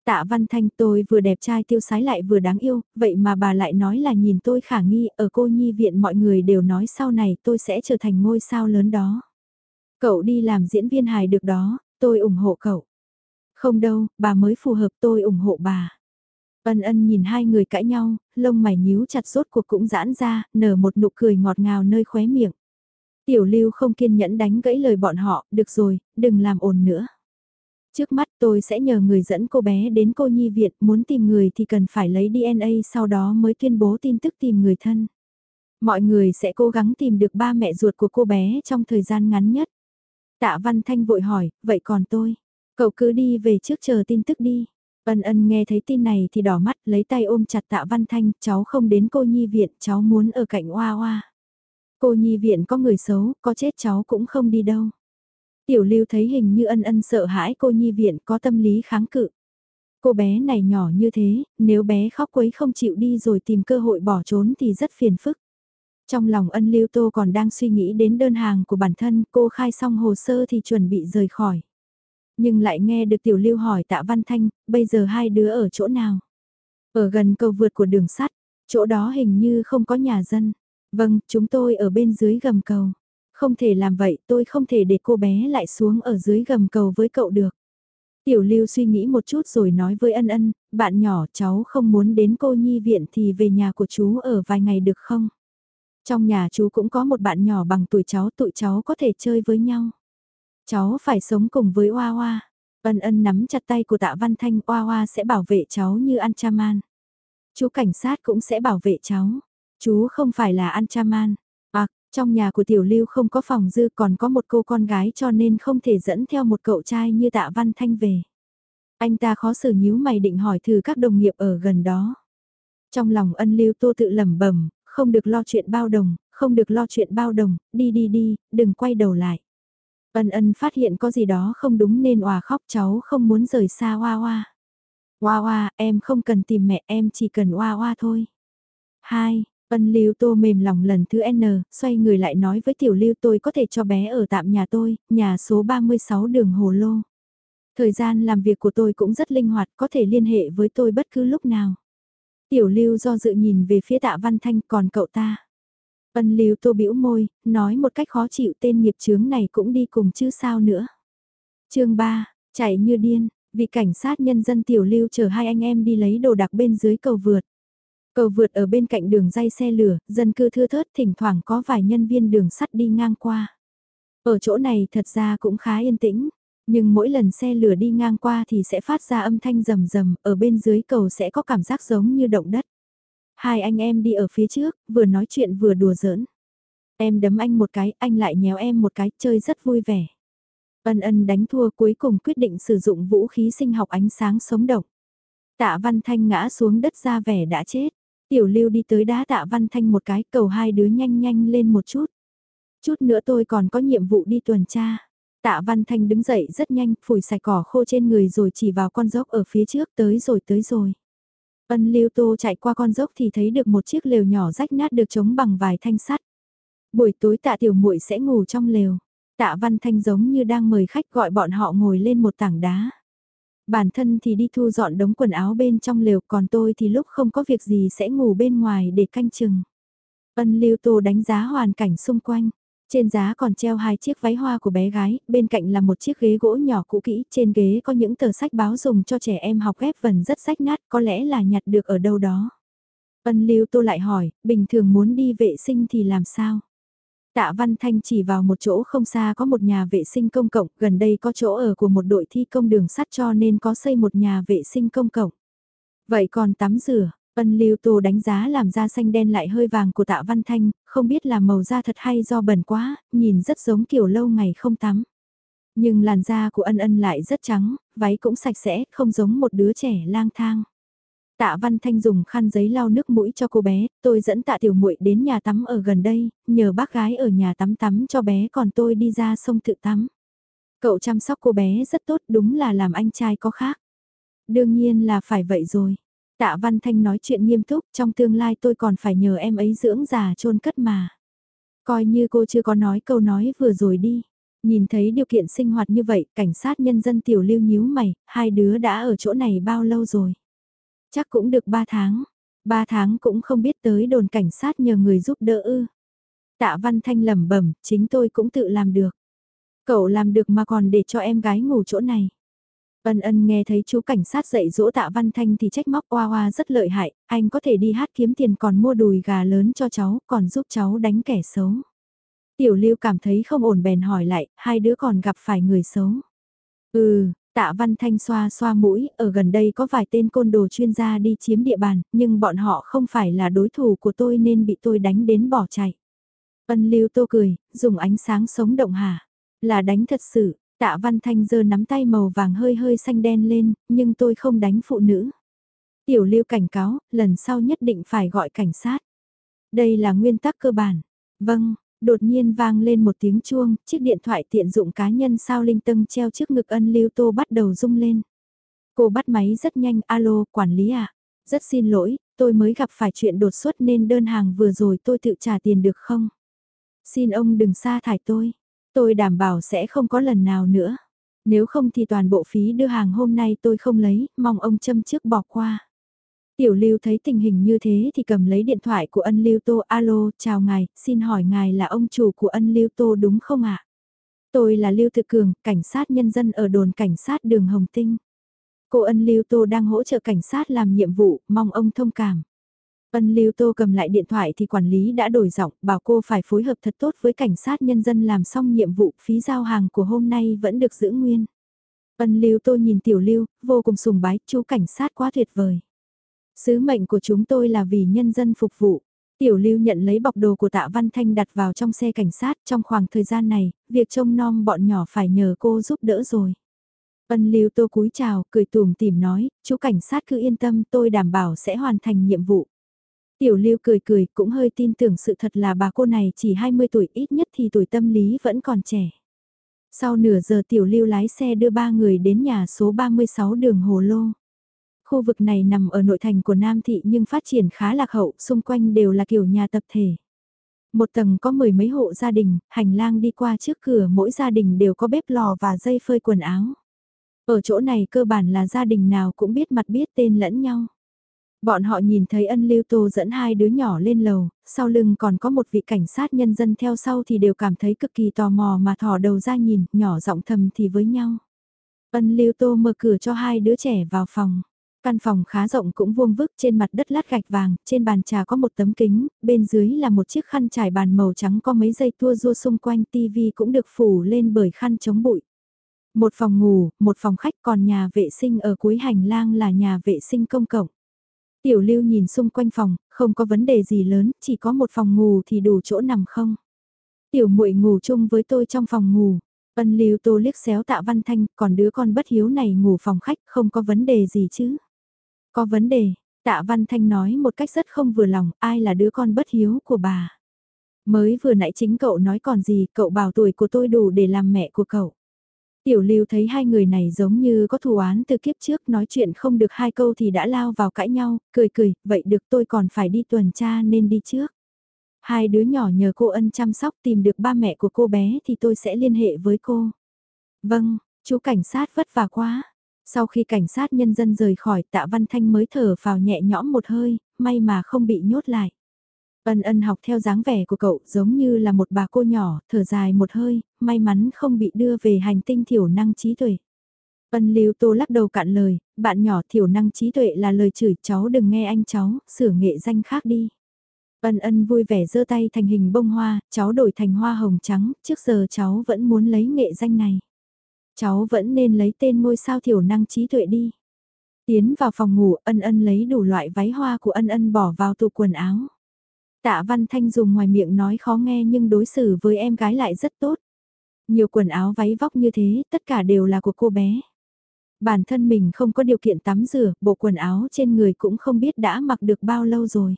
Tạ Văn Thanh tôi vừa đẹp trai tiêu sái lại vừa đáng yêu, vậy mà bà lại nói là nhìn tôi khả nghi, ở cô nhi viện mọi người đều nói sau này tôi sẽ trở thành ngôi sao lớn đó. Cậu đi làm diễn viên hài được đó, tôi ủng hộ cậu. Không đâu, bà mới phù hợp tôi ủng hộ bà. Ân ân nhìn hai người cãi nhau, lông mày nhíu chặt rốt cuộc cũng giãn ra, nở một nụ cười ngọt ngào nơi khóe miệng. Tiểu lưu không kiên nhẫn đánh gãy lời bọn họ, được rồi, đừng làm ồn nữa. Trước mắt tôi sẽ nhờ người dẫn cô bé đến cô nhi viện, muốn tìm người thì cần phải lấy DNA sau đó mới tuyên bố tin tức tìm người thân. Mọi người sẽ cố gắng tìm được ba mẹ ruột của cô bé trong thời gian ngắn nhất. Tạ Văn Thanh vội hỏi, vậy còn tôi? Cậu cứ đi về trước chờ tin tức đi. Ân ân nghe thấy tin này thì đỏ mắt lấy tay ôm chặt tạ Văn Thanh, cháu không đến cô nhi viện, cháu muốn ở cạnh Hoa Hoa. Cô nhi viện có người xấu, có chết cháu cũng không đi đâu. Tiểu lưu thấy hình như ân ân sợ hãi cô nhi viện có tâm lý kháng cự. Cô bé này nhỏ như thế, nếu bé khóc quấy không chịu đi rồi tìm cơ hội bỏ trốn thì rất phiền phức. Trong lòng ân lưu tô còn đang suy nghĩ đến đơn hàng của bản thân, cô khai xong hồ sơ thì chuẩn bị rời khỏi. Nhưng lại nghe được tiểu lưu hỏi tạ văn thanh, bây giờ hai đứa ở chỗ nào? Ở gần cầu vượt của đường sắt, chỗ đó hình như không có nhà dân. Vâng, chúng tôi ở bên dưới gầm cầu. Không thể làm vậy, tôi không thể để cô bé lại xuống ở dưới gầm cầu với cậu được. Tiểu lưu suy nghĩ một chút rồi nói với ân ân, bạn nhỏ cháu không muốn đến cô nhi viện thì về nhà của chú ở vài ngày được không? Trong nhà chú cũng có một bạn nhỏ bằng tuổi cháu, tụi cháu có thể chơi với nhau. Cháu phải sống cùng với Oa Oa. Ân ân nắm chặt tay của tạ Văn Thanh, Oa Oa sẽ bảo vệ cháu như Anchaman. Chú cảnh sát cũng sẽ bảo vệ cháu. Chú không phải là Anchaman. À, trong nhà của Tiểu Lưu không có phòng dư còn có một cô con gái cho nên không thể dẫn theo một cậu trai như tạ Văn Thanh về. Anh ta khó xử nhíu mày định hỏi thử các đồng nghiệp ở gần đó. Trong lòng ân lưu tô tự lẩm bẩm không được lo chuyện bao đồng, không được lo chuyện bao đồng, đi đi đi, đừng quay đầu lại. Ân ân phát hiện có gì đó không đúng nên hòa khóc cháu không muốn rời xa Hoa Hoa. Hoa Hoa, em không cần tìm mẹ em chỉ cần Hoa Hoa thôi. Hai, ân lưu tô mềm lòng lần thứ N, xoay người lại nói với tiểu lưu tôi có thể cho bé ở tạm nhà tôi, nhà số 36 đường Hồ Lô. Thời gian làm việc của tôi cũng rất linh hoạt, có thể liên hệ với tôi bất cứ lúc nào. Tiểu lưu do dự nhìn về phía tạ văn thanh còn cậu ta. Ân lưu tô bĩu môi, nói một cách khó chịu tên nghiệp chướng này cũng đi cùng chứ sao nữa. chương 3, chạy như điên, vì cảnh sát nhân dân tiểu lưu chờ hai anh em đi lấy đồ đặc bên dưới cầu vượt. Cầu vượt ở bên cạnh đường dây xe lửa, dân cư thưa thớt thỉnh thoảng có vài nhân viên đường sắt đi ngang qua. Ở chỗ này thật ra cũng khá yên tĩnh, nhưng mỗi lần xe lửa đi ngang qua thì sẽ phát ra âm thanh rầm rầm, ở bên dưới cầu sẽ có cảm giác giống như động đất. Hai anh em đi ở phía trước, vừa nói chuyện vừa đùa giỡn. Em đấm anh một cái, anh lại nhéo em một cái, chơi rất vui vẻ. Ân ân đánh thua cuối cùng quyết định sử dụng vũ khí sinh học ánh sáng sống động. Tạ Văn Thanh ngã xuống đất ra vẻ đã chết. Tiểu lưu đi tới đá tạ Văn Thanh một cái cầu hai đứa nhanh nhanh lên một chút. Chút nữa tôi còn có nhiệm vụ đi tuần tra. Tạ Văn Thanh đứng dậy rất nhanh, phủi sạch cỏ khô trên người rồi chỉ vào con dốc ở phía trước tới rồi tới rồi. Ân Lưu Tô chạy qua con dốc thì thấy được một chiếc lều nhỏ rách nát được chống bằng vài thanh sắt. Buổi tối Tạ Tiểu Muội sẽ ngủ trong lều. Tạ Văn Thanh giống như đang mời khách gọi bọn họ ngồi lên một tảng đá. Bản thân thì đi thu dọn đống quần áo bên trong lều còn tôi thì lúc không có việc gì sẽ ngủ bên ngoài để canh chừng. Ân Lưu Tô đánh giá hoàn cảnh xung quanh. Trên giá còn treo hai chiếc váy hoa của bé gái, bên cạnh là một chiếc ghế gỗ nhỏ cũ kỹ, trên ghế có những tờ sách báo dùng cho trẻ em học ghép vần rất rách nát, có lẽ là nhặt được ở đâu đó. Ân Lưu Tô lại hỏi, bình thường muốn đi vệ sinh thì làm sao? Tạ Văn Thanh chỉ vào một chỗ không xa có một nhà vệ sinh công cộng, gần đây có chỗ ở của một đội thi công đường sắt cho nên có xây một nhà vệ sinh công cộng. Vậy còn tắm rửa, Ân lưu tô đánh giá làm da xanh đen lại hơi vàng của tạ văn thanh, không biết là màu da thật hay do bẩn quá, nhìn rất giống kiểu lâu ngày không tắm. Nhưng làn da của ân ân lại rất trắng, váy cũng sạch sẽ, không giống một đứa trẻ lang thang. Tạ Văn Thanh dùng khăn giấy lau nước mũi cho cô bé, tôi dẫn Tạ Tiểu Muội đến nhà tắm ở gần đây, nhờ bác gái ở nhà tắm tắm cho bé còn tôi đi ra sông tự tắm. Cậu chăm sóc cô bé rất tốt đúng là làm anh trai có khác. Đương nhiên là phải vậy rồi. Tạ Văn Thanh nói chuyện nghiêm túc, trong tương lai tôi còn phải nhờ em ấy dưỡng già chôn cất mà. Coi như cô chưa có nói câu nói vừa rồi đi. Nhìn thấy điều kiện sinh hoạt như vậy, cảnh sát nhân dân tiểu lưu nhíu mày, hai đứa đã ở chỗ này bao lâu rồi? Chắc cũng được ba tháng. Ba tháng cũng không biết tới đồn cảnh sát nhờ người giúp đỡ ư. Tạ Văn Thanh lẩm bẩm, chính tôi cũng tự làm được. Cậu làm được mà còn để cho em gái ngủ chỗ này. Ân ân nghe thấy chú cảnh sát dạy dỗ tạ Văn Thanh thì trách móc oa oa rất lợi hại, anh có thể đi hát kiếm tiền còn mua đùi gà lớn cho cháu, còn giúp cháu đánh kẻ xấu. Tiểu lưu cảm thấy không ổn bèn hỏi lại, hai đứa còn gặp phải người xấu. Ừ, tạ Văn Thanh xoa xoa mũi, ở gần đây có vài tên côn đồ chuyên gia đi chiếm địa bàn, nhưng bọn họ không phải là đối thủ của tôi nên bị tôi đánh đến bỏ chạy. Ân lưu tô cười, dùng ánh sáng sống động hả? Là đánh thật sự, tạ văn thanh giơ nắm tay màu vàng hơi hơi xanh đen lên, nhưng tôi không đánh phụ nữ. Tiểu lưu cảnh cáo, lần sau nhất định phải gọi cảnh sát. Đây là nguyên tắc cơ bản. Vâng, đột nhiên vang lên một tiếng chuông, chiếc điện thoại tiện dụng cá nhân sao linh tâng treo trước ngực ân lưu tô bắt đầu rung lên. Cô bắt máy rất nhanh, alo, quản lý à? Rất xin lỗi, tôi mới gặp phải chuyện đột xuất nên đơn hàng vừa rồi tôi tự trả tiền được không? Xin ông đừng sa thải tôi. Tôi đảm bảo sẽ không có lần nào nữa. Nếu không thì toàn bộ phí đưa hàng hôm nay tôi không lấy, mong ông châm trước bỏ qua. Tiểu lưu thấy tình hình như thế thì cầm lấy điện thoại của ân lưu tô alo, chào ngài, xin hỏi ngài là ông chủ của ân lưu tô đúng không ạ? Tôi là Lưu Thực Cường, cảnh sát nhân dân ở đồn cảnh sát đường Hồng Tinh. Cô ân lưu tô đang hỗ trợ cảnh sát làm nhiệm vụ, mong ông thông cảm. Ân Lưu Tô cầm lại điện thoại thì quản lý đã đổi giọng, bảo cô phải phối hợp thật tốt với cảnh sát nhân dân làm xong nhiệm vụ, phí giao hàng của hôm nay vẫn được giữ nguyên. Ân Lưu Tô nhìn Tiểu Lưu, vô cùng sùng bái, chú cảnh sát quá tuyệt vời. Sứ mệnh của chúng tôi là vì nhân dân phục vụ. Tiểu Lưu nhận lấy bọc đồ của Tạ Văn Thanh đặt vào trong xe cảnh sát trong khoảng thời gian này, việc trông nom bọn nhỏ phải nhờ cô giúp đỡ rồi. Ân Lưu Tô cúi chào, cười tùm tìm nói, chú cảnh sát cứ yên tâm tôi đảm bảo sẽ hoàn thành nhiệm vụ. Tiểu Lưu cười cười cũng hơi tin tưởng sự thật là bà cô này chỉ 20 tuổi ít nhất thì tuổi tâm lý vẫn còn trẻ. Sau nửa giờ Tiểu Lưu lái xe đưa ba người đến nhà số 36 đường Hồ Lô. Khu vực này nằm ở nội thành của Nam Thị nhưng phát triển khá lạc hậu, xung quanh đều là kiểu nhà tập thể. Một tầng có mười mấy hộ gia đình, hành lang đi qua trước cửa mỗi gia đình đều có bếp lò và dây phơi quần áo. Ở chỗ này cơ bản là gia đình nào cũng biết mặt biết tên lẫn nhau. Bọn họ nhìn thấy ân lưu tô dẫn hai đứa nhỏ lên lầu, sau lưng còn có một vị cảnh sát nhân dân theo sau thì đều cảm thấy cực kỳ tò mò mà thò đầu ra nhìn, nhỏ giọng thầm thì với nhau. Ân lưu tô mở cửa cho hai đứa trẻ vào phòng. Căn phòng khá rộng cũng vuông vức trên mặt đất lát gạch vàng, trên bàn trà có một tấm kính, bên dưới là một chiếc khăn trải bàn màu trắng có mấy dây tua rua xung quanh tivi cũng được phủ lên bởi khăn chống bụi. Một phòng ngủ, một phòng khách còn nhà vệ sinh ở cuối hành lang là nhà vệ sinh công cộng. Tiểu lưu nhìn xung quanh phòng, không có vấn đề gì lớn, chỉ có một phòng ngủ thì đủ chỗ nằm không. Tiểu muội ngủ chung với tôi trong phòng ngủ. Ân lưu tô liếc xéo tạ văn thanh, còn đứa con bất hiếu này ngủ phòng khách không có vấn đề gì chứ. Có vấn đề, tạ văn thanh nói một cách rất không vừa lòng, ai là đứa con bất hiếu của bà. Mới vừa nãy chính cậu nói còn gì, cậu bảo tuổi của tôi đủ để làm mẹ của cậu. Tiểu lưu thấy hai người này giống như có thù án từ kiếp trước nói chuyện không được hai câu thì đã lao vào cãi nhau, cười cười, vậy được tôi còn phải đi tuần tra nên đi trước. Hai đứa nhỏ nhờ cô ân chăm sóc tìm được ba mẹ của cô bé thì tôi sẽ liên hệ với cô. Vâng, chú cảnh sát vất vả quá. Sau khi cảnh sát nhân dân rời khỏi tạ văn thanh mới thở vào nhẹ nhõm một hơi, may mà không bị nhốt lại. Ân ân học theo dáng vẻ của cậu giống như là một bà cô nhỏ, thở dài một hơi, may mắn không bị đưa về hành tinh thiểu năng trí tuệ. Ân lưu tô lắc đầu cạn lời, bạn nhỏ thiểu năng trí tuệ là lời chửi cháu đừng nghe anh cháu, sửa nghệ danh khác đi. Ân ân vui vẻ giơ tay thành hình bông hoa, cháu đổi thành hoa hồng trắng, trước giờ cháu vẫn muốn lấy nghệ danh này. Cháu vẫn nên lấy tên ngôi sao thiểu năng trí tuệ đi. Tiến vào phòng ngủ, ân ân lấy đủ loại váy hoa của ân ân bỏ vào tủ quần áo. Tạ Văn Thanh dùng ngoài miệng nói khó nghe nhưng đối xử với em gái lại rất tốt. Nhiều quần áo váy vóc như thế, tất cả đều là của cô bé. Bản thân mình không có điều kiện tắm rửa, bộ quần áo trên người cũng không biết đã mặc được bao lâu rồi.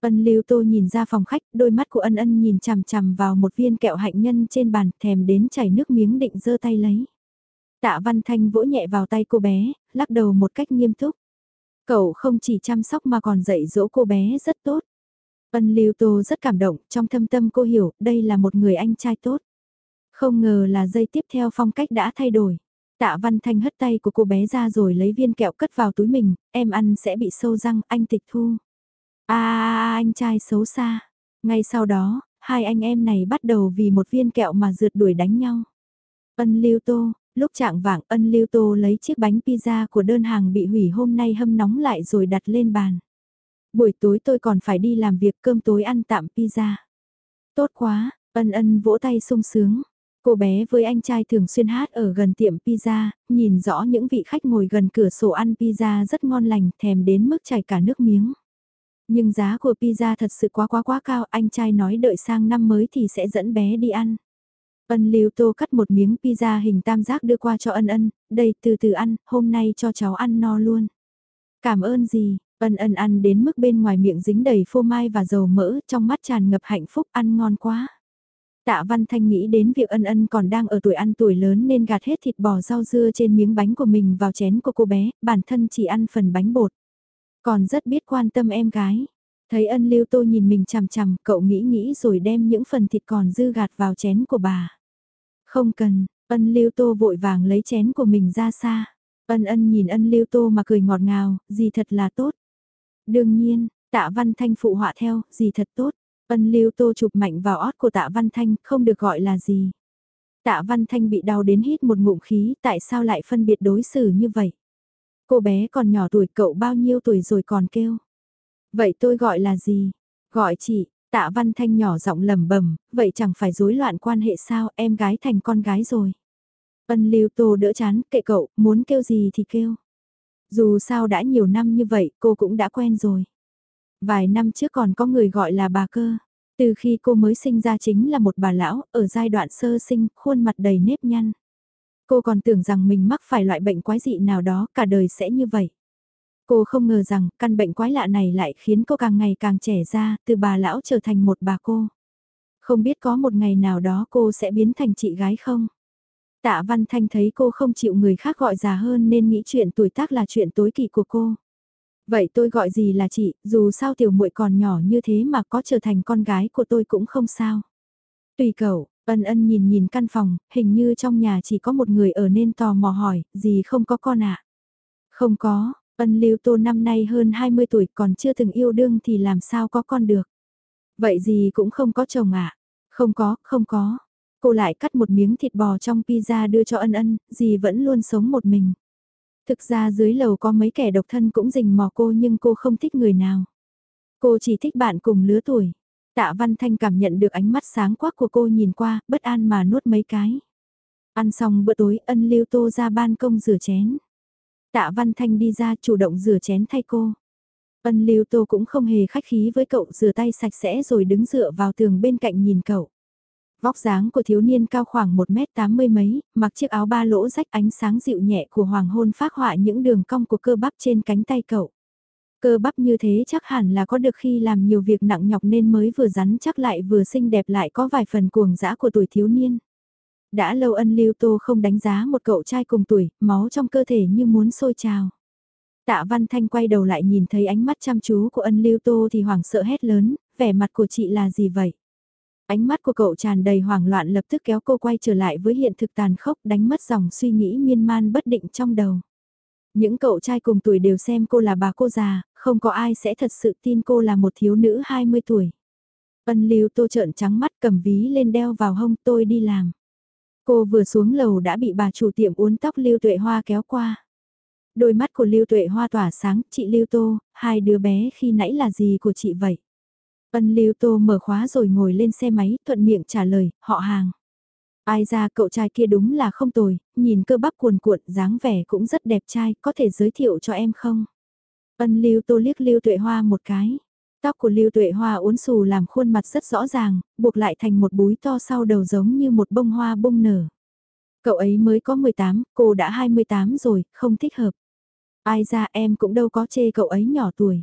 Ân Lưu Tô nhìn ra phòng khách, đôi mắt của ân ân nhìn chằm chằm vào một viên kẹo hạnh nhân trên bàn, thèm đến chảy nước miếng định giơ tay lấy. Tạ Văn Thanh vỗ nhẹ vào tay cô bé, lắc đầu một cách nghiêm túc. Cậu không chỉ chăm sóc mà còn dạy dỗ cô bé rất tốt. Ân Lưu Tô rất cảm động, trong thâm tâm cô hiểu, đây là một người anh trai tốt. Không ngờ là dây tiếp theo phong cách đã thay đổi. Tạ Văn Thanh hất tay của cô bé ra rồi lấy viên kẹo cất vào túi mình, em ăn sẽ bị sâu răng, anh tịch thu. À, anh trai xấu xa. Ngay sau đó, hai anh em này bắt đầu vì một viên kẹo mà rượt đuổi đánh nhau. Ân Lưu Tô, Lúc trạng vạng ân lưu tô lấy chiếc bánh pizza của đơn hàng bị hủy hôm nay hâm nóng lại rồi đặt lên bàn. Buổi tối tôi còn phải đi làm việc cơm tối ăn tạm pizza. Tốt quá, ân ân vỗ tay sung sướng. Cô bé với anh trai thường xuyên hát ở gần tiệm pizza, nhìn rõ những vị khách ngồi gần cửa sổ ăn pizza rất ngon lành, thèm đến mức chảy cả nước miếng. Nhưng giá của pizza thật sự quá quá quá cao, anh trai nói đợi sang năm mới thì sẽ dẫn bé đi ăn. Ân Lưu Tô cắt một miếng pizza hình tam giác đưa qua cho ân ân, đây từ từ ăn, hôm nay cho cháu ăn no luôn. Cảm ơn gì, ân ân ăn đến mức bên ngoài miệng dính đầy phô mai và dầu mỡ, trong mắt tràn ngập hạnh phúc ăn ngon quá. Tạ Văn Thanh nghĩ đến việc ân ân còn đang ở tuổi ăn tuổi lớn nên gạt hết thịt bò rau dưa trên miếng bánh của mình vào chén của cô bé, bản thân chỉ ăn phần bánh bột. Còn rất biết quan tâm em gái. Thấy ân lưu tô nhìn mình chằm chằm, cậu nghĩ nghĩ rồi đem những phần thịt còn dư gạt vào chén của bà. Không cần, ân lưu tô vội vàng lấy chén của mình ra xa. Ân ân nhìn ân lưu tô mà cười ngọt ngào, gì thật là tốt. Đương nhiên, tạ văn thanh phụ họa theo, gì thật tốt. Ân lưu tô chụp mạnh vào ót của tạ văn thanh, không được gọi là gì. Tạ văn thanh bị đau đến hít một ngụm khí, tại sao lại phân biệt đối xử như vậy? Cô bé còn nhỏ tuổi cậu bao nhiêu tuổi rồi còn kêu. Vậy tôi gọi là gì? Gọi chị, tạ văn thanh nhỏ giọng lầm bẩm vậy chẳng phải rối loạn quan hệ sao em gái thành con gái rồi. Ân lưu tô đỡ chán, kệ cậu, muốn kêu gì thì kêu. Dù sao đã nhiều năm như vậy, cô cũng đã quen rồi. Vài năm trước còn có người gọi là bà cơ. Từ khi cô mới sinh ra chính là một bà lão, ở giai đoạn sơ sinh, khuôn mặt đầy nếp nhăn. Cô còn tưởng rằng mình mắc phải loại bệnh quái dị nào đó, cả đời sẽ như vậy. Cô không ngờ rằng căn bệnh quái lạ này lại khiến cô càng ngày càng trẻ ra, từ bà lão trở thành một bà cô. Không biết có một ngày nào đó cô sẽ biến thành chị gái không? Tạ Văn Thanh thấy cô không chịu người khác gọi già hơn nên nghĩ chuyện tuổi tác là chuyện tối kỵ của cô. Vậy tôi gọi gì là chị, dù sao tiểu muội còn nhỏ như thế mà có trở thành con gái của tôi cũng không sao. Tùy cậu, ân ân nhìn nhìn căn phòng, hình như trong nhà chỉ có một người ở nên tò mò hỏi, gì không có con ạ? À? Không có, ân lưu tô năm nay hơn 20 tuổi còn chưa từng yêu đương thì làm sao có con được. Vậy gì cũng không có chồng ạ? À? Không có, không có. Cô lại cắt một miếng thịt bò trong pizza đưa cho ân ân, dì vẫn luôn sống một mình. Thực ra dưới lầu có mấy kẻ độc thân cũng rình mò cô nhưng cô không thích người nào. Cô chỉ thích bạn cùng lứa tuổi. Tạ Văn Thanh cảm nhận được ánh mắt sáng quắc của cô nhìn qua, bất an mà nuốt mấy cái. Ăn xong bữa tối ân lưu tô ra ban công rửa chén. Tạ Văn Thanh đi ra chủ động rửa chén thay cô. Ân lưu tô cũng không hề khách khí với cậu rửa tay sạch sẽ rồi đứng dựa vào tường bên cạnh nhìn cậu. Vóc dáng của thiếu niên cao khoảng 1m80 mấy, mặc chiếc áo ba lỗ rách ánh sáng dịu nhẹ của hoàng hôn phát họa những đường cong của cơ bắp trên cánh tay cậu. Cơ bắp như thế chắc hẳn là có được khi làm nhiều việc nặng nhọc nên mới vừa rắn chắc lại vừa xinh đẹp lại có vài phần cuồng dã của tuổi thiếu niên. Đã lâu ân lưu tô không đánh giá một cậu trai cùng tuổi, máu trong cơ thể như muốn sôi trào. Tạ Văn Thanh quay đầu lại nhìn thấy ánh mắt chăm chú của ân lưu tô thì hoảng sợ hét lớn, vẻ mặt của chị là gì vậy? Ánh mắt của cậu tràn đầy hoảng loạn lập tức kéo cô quay trở lại với hiện thực tàn khốc đánh mất dòng suy nghĩ miên man bất định trong đầu. Những cậu trai cùng tuổi đều xem cô là bà cô già, không có ai sẽ thật sự tin cô là một thiếu nữ 20 tuổi. Ân lưu tô trợn trắng mắt cầm ví lên đeo vào hông tôi đi làm. Cô vừa xuống lầu đã bị bà chủ tiệm uốn tóc lưu tuệ hoa kéo qua. Đôi mắt của lưu tuệ hoa tỏa sáng, chị lưu tô, hai đứa bé khi nãy là gì của chị vậy? Ân Lưu Tô mở khóa rồi ngồi lên xe máy, thuận miệng trả lời, họ hàng. Ai ra cậu trai kia đúng là không tồi, nhìn cơ bắp cuồn cuộn, dáng vẻ cũng rất đẹp trai, có thể giới thiệu cho em không? Ân Lưu Tô liếc Lưu Tuệ Hoa một cái. Tóc của Lưu Tuệ Hoa uốn xù làm khuôn mặt rất rõ ràng, buộc lại thành một búi to sau đầu giống như một bông hoa bung nở. Cậu ấy mới có 18, cô đã 28 rồi, không thích hợp. Ai ra em cũng đâu có chê cậu ấy nhỏ tuổi.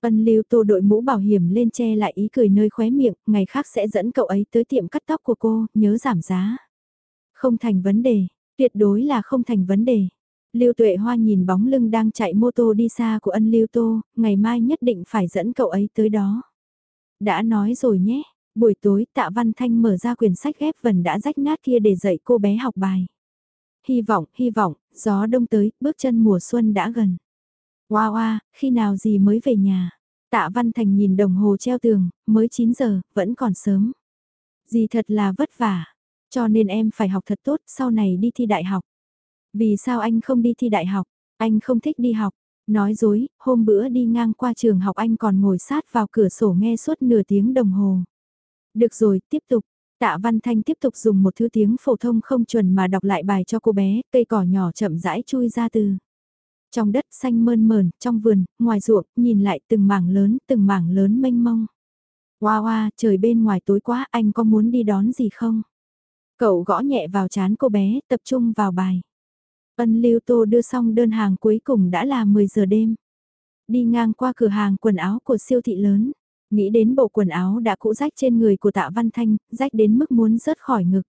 Ân lưu tô đội mũ bảo hiểm lên che lại ý cười nơi khóe miệng, ngày khác sẽ dẫn cậu ấy tới tiệm cắt tóc của cô, nhớ giảm giá. Không thành vấn đề, tuyệt đối là không thành vấn đề. Lưu Tuệ Hoa nhìn bóng lưng đang chạy mô tô đi xa của ân Lưu Tô, ngày mai nhất định phải dẫn cậu ấy tới đó. Đã nói rồi nhé, buổi tối tạ Văn Thanh mở ra quyển sách ghép vần đã rách nát kia để dạy cô bé học bài. Hy vọng, hy vọng, gió đông tới, bước chân mùa xuân đã gần. Hoa hoa, khi nào gì mới về nhà? Tạ Văn Thành nhìn đồng hồ treo tường, mới 9 giờ, vẫn còn sớm. Dì thật là vất vả, cho nên em phải học thật tốt, sau này đi thi đại học. Vì sao anh không đi thi đại học? Anh không thích đi học. Nói dối, hôm bữa đi ngang qua trường học anh còn ngồi sát vào cửa sổ nghe suốt nửa tiếng đồng hồ. Được rồi, tiếp tục. Tạ Văn Thanh tiếp tục dùng một thứ tiếng phổ thông không chuẩn mà đọc lại bài cho cô bé, cây cỏ nhỏ chậm rãi chui ra từ. Trong đất xanh mơn mờn, trong vườn, ngoài ruộng, nhìn lại từng mảng lớn, từng mảng lớn mênh mông. Hoa hoa, trời bên ngoài tối quá, anh có muốn đi đón gì không? Cậu gõ nhẹ vào chán cô bé, tập trung vào bài. Ân Lưu Tô đưa xong đơn hàng cuối cùng đã là 10 giờ đêm. Đi ngang qua cửa hàng quần áo của siêu thị lớn, nghĩ đến bộ quần áo đã cũ rách trên người của Tạ Văn Thanh, rách đến mức muốn rớt khỏi ngực.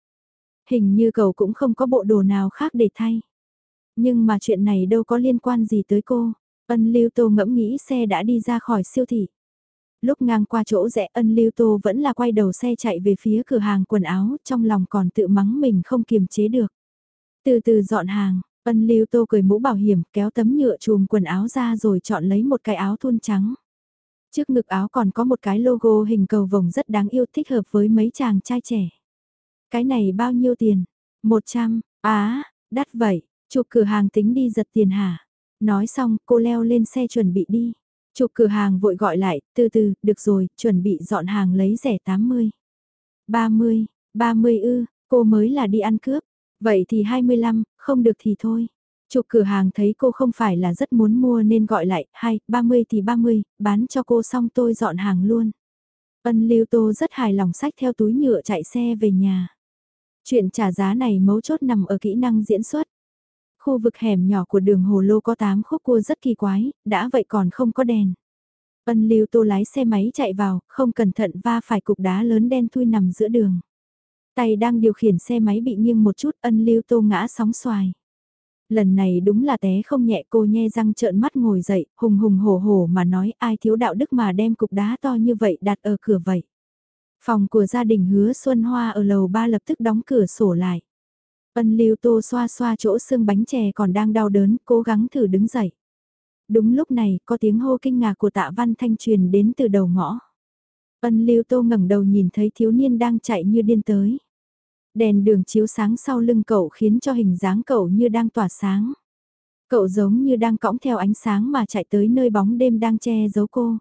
Hình như cậu cũng không có bộ đồ nào khác để thay. Nhưng mà chuyện này đâu có liên quan gì tới cô. Ân Lưu Tô ngẫm nghĩ xe đã đi ra khỏi siêu thị. Lúc ngang qua chỗ rẽ ân Lưu Tô vẫn là quay đầu xe chạy về phía cửa hàng quần áo, trong lòng còn tự mắng mình không kiềm chế được. Từ từ dọn hàng, ân Lưu Tô cười mũ bảo hiểm kéo tấm nhựa chùm quần áo ra rồi chọn lấy một cái áo thun trắng. Trước ngực áo còn có một cái logo hình cầu vồng rất đáng yêu thích hợp với mấy chàng trai trẻ. Cái này bao nhiêu tiền? 100, á, đắt vậy, chụp cửa hàng tính đi giật tiền hả? Nói xong cô leo lên xe chuẩn bị đi. Chụp cửa hàng vội gọi lại, từ từ, được rồi, chuẩn bị dọn hàng lấy rẻ 80. 30, 30 ư, cô mới là đi ăn cướp. Vậy thì 25, không được thì thôi. Chụp cửa hàng thấy cô không phải là rất muốn mua nên gọi lại, hai, 30 thì 30, bán cho cô xong tôi dọn hàng luôn. Ân Lưu Tô rất hài lòng sách theo túi nhựa chạy xe về nhà. Chuyện trả giá này mấu chốt nằm ở kỹ năng diễn xuất. Khu vực hẻm nhỏ của đường Hồ Lô có 8 khúc cua rất kỳ quái, đã vậy còn không có đèn. Ân Lưu Tô lái xe máy chạy vào, không cẩn thận va phải cục đá lớn đen thui nằm giữa đường. Tay đang điều khiển xe máy bị nghiêng một chút, Ân Lưu Tô ngã sóng xoài. Lần này đúng là té không nhẹ cô nhe răng trợn mắt ngồi dậy, hùng hùng hổ hổ mà nói ai thiếu đạo đức mà đem cục đá to như vậy đặt ở cửa vậy. Phòng của gia đình hứa Xuân Hoa ở lầu ba lập tức đóng cửa sổ lại. Ân lưu tô xoa xoa chỗ xương bánh chè còn đang đau đớn, cố gắng thử đứng dậy. Đúng lúc này, có tiếng hô kinh ngạc của tạ văn thanh truyền đến từ đầu ngõ. Ân lưu tô ngẩng đầu nhìn thấy thiếu niên đang chạy như điên tới. Đèn đường chiếu sáng sau lưng cậu khiến cho hình dáng cậu như đang tỏa sáng. Cậu giống như đang cõng theo ánh sáng mà chạy tới nơi bóng đêm đang che giấu cô.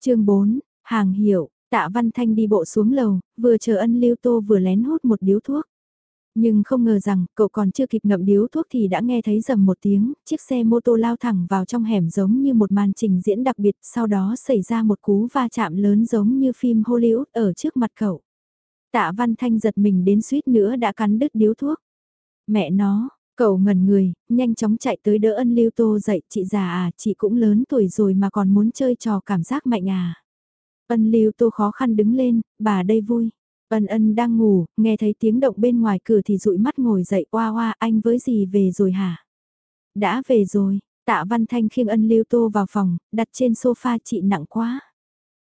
chương 4, hàng hiệu, tạ văn thanh đi bộ xuống lầu, vừa chờ ân lưu tô vừa lén hút một điếu thuốc. Nhưng không ngờ rằng, cậu còn chưa kịp ngậm điếu thuốc thì đã nghe thấy rầm một tiếng, chiếc xe mô tô lao thẳng vào trong hẻm giống như một màn trình diễn đặc biệt, sau đó xảy ra một cú va chạm lớn giống như phim Hollywood ở trước mặt cậu. Tạ Văn Thanh giật mình đến suýt nữa đã cắn đứt điếu thuốc. Mẹ nó, cậu ngẩn người, nhanh chóng chạy tới đỡ ân lưu tô dậy, chị già à, chị cũng lớn tuổi rồi mà còn muốn chơi trò cảm giác mạnh à. Ân lưu tô khó khăn đứng lên, bà đây vui. Ân ân đang ngủ, nghe thấy tiếng động bên ngoài cửa thì dụi mắt ngồi dậy oa oa anh với gì về rồi hả? Đã về rồi, tạ văn thanh khiêng ân lưu tô vào phòng, đặt trên sofa chị nặng quá.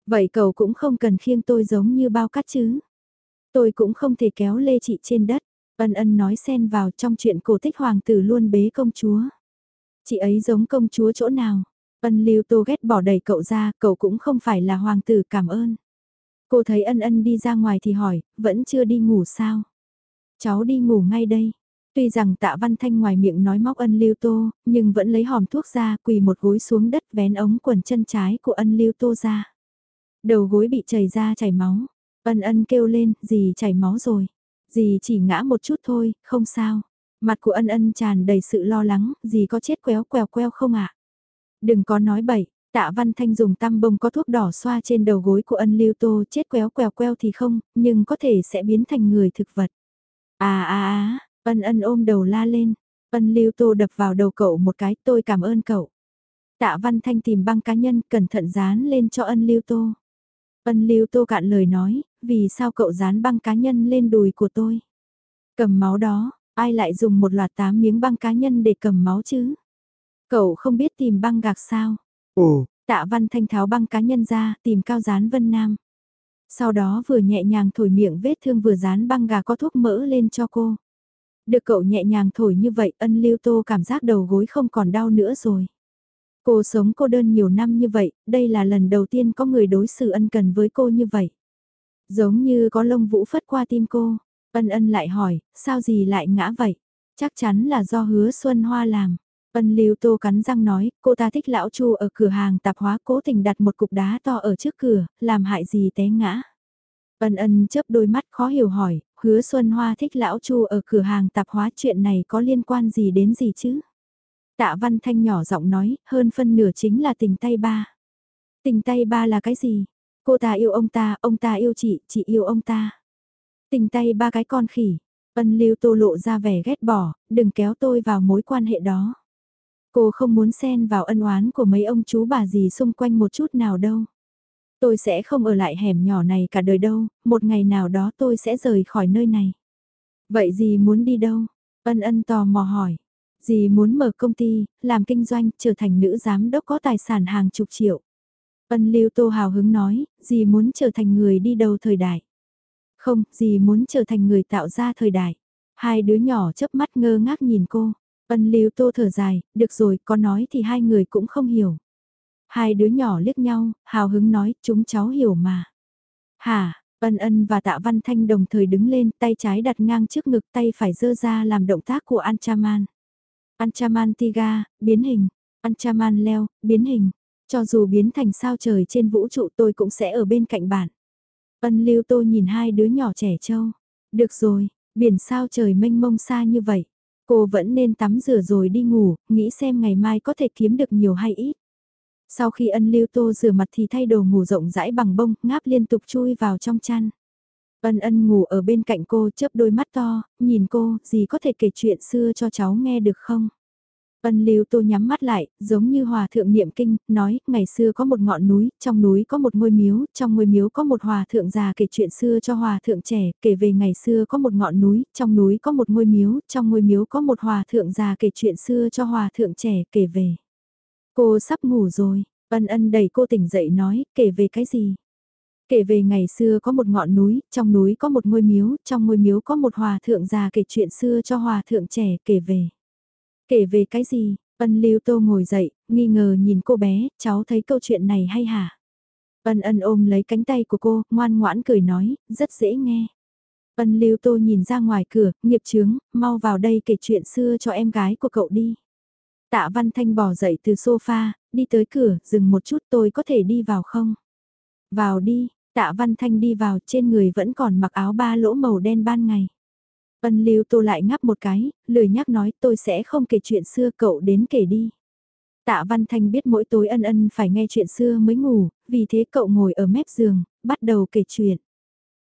Vậy cậu cũng không cần khiêng tôi giống như bao cát chứ. Tôi cũng không thể kéo lê chị trên đất. Ân ân nói xen vào trong chuyện cổ tích hoàng tử luôn bế công chúa. Chị ấy giống công chúa chỗ nào? Ân lưu tô ghét bỏ đầy cậu ra, cậu cũng không phải là hoàng tử cảm ơn. Cô thấy ân ân đi ra ngoài thì hỏi, vẫn chưa đi ngủ sao? Cháu đi ngủ ngay đây. Tuy rằng tạ văn thanh ngoài miệng nói móc ân lưu tô, nhưng vẫn lấy hòm thuốc ra quỳ một gối xuống đất vén ống quần chân trái của ân lưu tô ra. Đầu gối bị chảy ra chảy máu, ân ân kêu lên, gì chảy máu rồi. Dì chỉ ngã một chút thôi, không sao. Mặt của ân ân tràn đầy sự lo lắng, dì có chết quéo quèo queo không ạ? Đừng có nói bậy, Tạ Văn Thanh dùng tăm bông có thuốc đỏ xoa trên đầu gối của ân lưu tô chết quéo quèo queo thì không, nhưng có thể sẽ biến thành người thực vật. À à à, ân ân ôm đầu la lên, ân lưu tô đập vào đầu cậu một cái tôi cảm ơn cậu. Tạ Văn Thanh tìm băng cá nhân cẩn thận dán lên cho ân lưu tô. Ân lưu tô cạn lời nói, vì sao cậu dán băng cá nhân lên đùi của tôi? Cầm máu đó, ai lại dùng một loạt tám miếng băng cá nhân để cầm máu chứ? Cậu không biết tìm băng gạc sao? Ồ, tạ văn thanh tháo băng cá nhân ra, tìm cao dán vân nam. Sau đó vừa nhẹ nhàng thổi miệng vết thương vừa dán băng gà có thuốc mỡ lên cho cô. Được cậu nhẹ nhàng thổi như vậy ân lưu tô cảm giác đầu gối không còn đau nữa rồi. Cô sống cô đơn nhiều năm như vậy, đây là lần đầu tiên có người đối xử ân cần với cô như vậy. Giống như có lông vũ phất qua tim cô, ân ân lại hỏi, sao gì lại ngã vậy? Chắc chắn là do hứa Xuân Hoa làm. Ân Lưu Tô cắn răng nói, cô ta thích lão Chu ở cửa hàng tạp hóa cố tình đặt một cục đá to ở trước cửa, làm hại gì té ngã. Ân ân chớp đôi mắt khó hiểu hỏi, hứa Xuân Hoa thích lão Chu ở cửa hàng tạp hóa chuyện này có liên quan gì đến gì chứ? Tạ Văn Thanh nhỏ giọng nói, hơn phân nửa chính là tình tay ba. Tình tay ba là cái gì? Cô ta yêu ông ta, ông ta yêu chị, chị yêu ông ta. Tình tay ba cái con khỉ. Ân lưu tô lộ ra vẻ ghét bỏ, đừng kéo tôi vào mối quan hệ đó. Cô không muốn xen vào ân oán của mấy ông chú bà gì xung quanh một chút nào đâu. Tôi sẽ không ở lại hẻm nhỏ này cả đời đâu, một ngày nào đó tôi sẽ rời khỏi nơi này. Vậy gì muốn đi đâu? Ân ân tò mò hỏi. Dì muốn mở công ty, làm kinh doanh, trở thành nữ giám đốc có tài sản hàng chục triệu. Ân Lưu Tô hào hứng nói, dì muốn trở thành người đi đầu thời đại. Không, dì muốn trở thành người tạo ra thời đại. Hai đứa nhỏ chớp mắt ngơ ngác nhìn cô. Ân Lưu Tô thở dài, được rồi, có nói thì hai người cũng không hiểu. Hai đứa nhỏ liếc nhau, hào hứng nói, chúng cháu hiểu mà. Hả, Ân ân và tạ văn thanh đồng thời đứng lên, tay trái đặt ngang trước ngực tay phải dơ ra làm động tác của Anchaman. Anchaman Tiga, biến hình. Anchaman leo, biến hình. Cho dù biến thành sao trời trên vũ trụ tôi cũng sẽ ở bên cạnh bạn. Ân lưu tô nhìn hai đứa nhỏ trẻ trâu. Được rồi, biển sao trời mênh mông xa như vậy. Cô vẫn nên tắm rửa rồi đi ngủ, nghĩ xem ngày mai có thể kiếm được nhiều hay ít. Sau khi ân lưu tô rửa mặt thì thay đồ ngủ rộng rãi bằng bông, ngáp liên tục chui vào trong chăn. Ân ân ngủ ở bên cạnh cô chớp đôi mắt to, nhìn cô, gì có thể kể chuyện xưa cho cháu nghe được không? Ân lưu tô nhắm mắt lại, giống như hòa thượng niệm kinh, nói, ngày xưa có một ngọn núi, trong núi có một ngôi miếu, trong ngôi miếu có một hòa thượng già kể chuyện xưa cho hòa thượng trẻ, kể về ngày xưa có một ngọn núi, trong núi có một ngôi miếu, trong ngôi miếu có một hòa thượng già kể chuyện xưa cho hòa thượng trẻ, kể về. Cô sắp ngủ rồi, ân ân đẩy cô tỉnh dậy nói, kể về cái gì? Kể về ngày xưa có một ngọn núi, trong núi có một ngôi miếu, trong ngôi miếu có một hòa thượng già kể chuyện xưa cho hòa thượng trẻ, kể về. Kể về cái gì? Ân Lưu Tô ngồi dậy, nghi ngờ nhìn cô bé, cháu thấy câu chuyện này hay hả? Ân ân ôm lấy cánh tay của cô, ngoan ngoãn cười nói, rất dễ nghe. Ân Lưu Tô nhìn ra ngoài cửa, nghiệp chướng, mau vào đây kể chuyện xưa cho em gái của cậu đi. Tạ Văn Thanh bỏ dậy từ sofa, đi tới cửa, dừng một chút tôi có thể đi vào không? Vào đi, Tạ Văn Thanh đi vào trên người vẫn còn mặc áo ba lỗ màu đen ban ngày. Ân lưu tô lại ngáp một cái, lười nhắc nói tôi sẽ không kể chuyện xưa cậu đến kể đi. Tạ Văn Thanh biết mỗi tối ân ân phải nghe chuyện xưa mới ngủ, vì thế cậu ngồi ở mép giường, bắt đầu kể chuyện.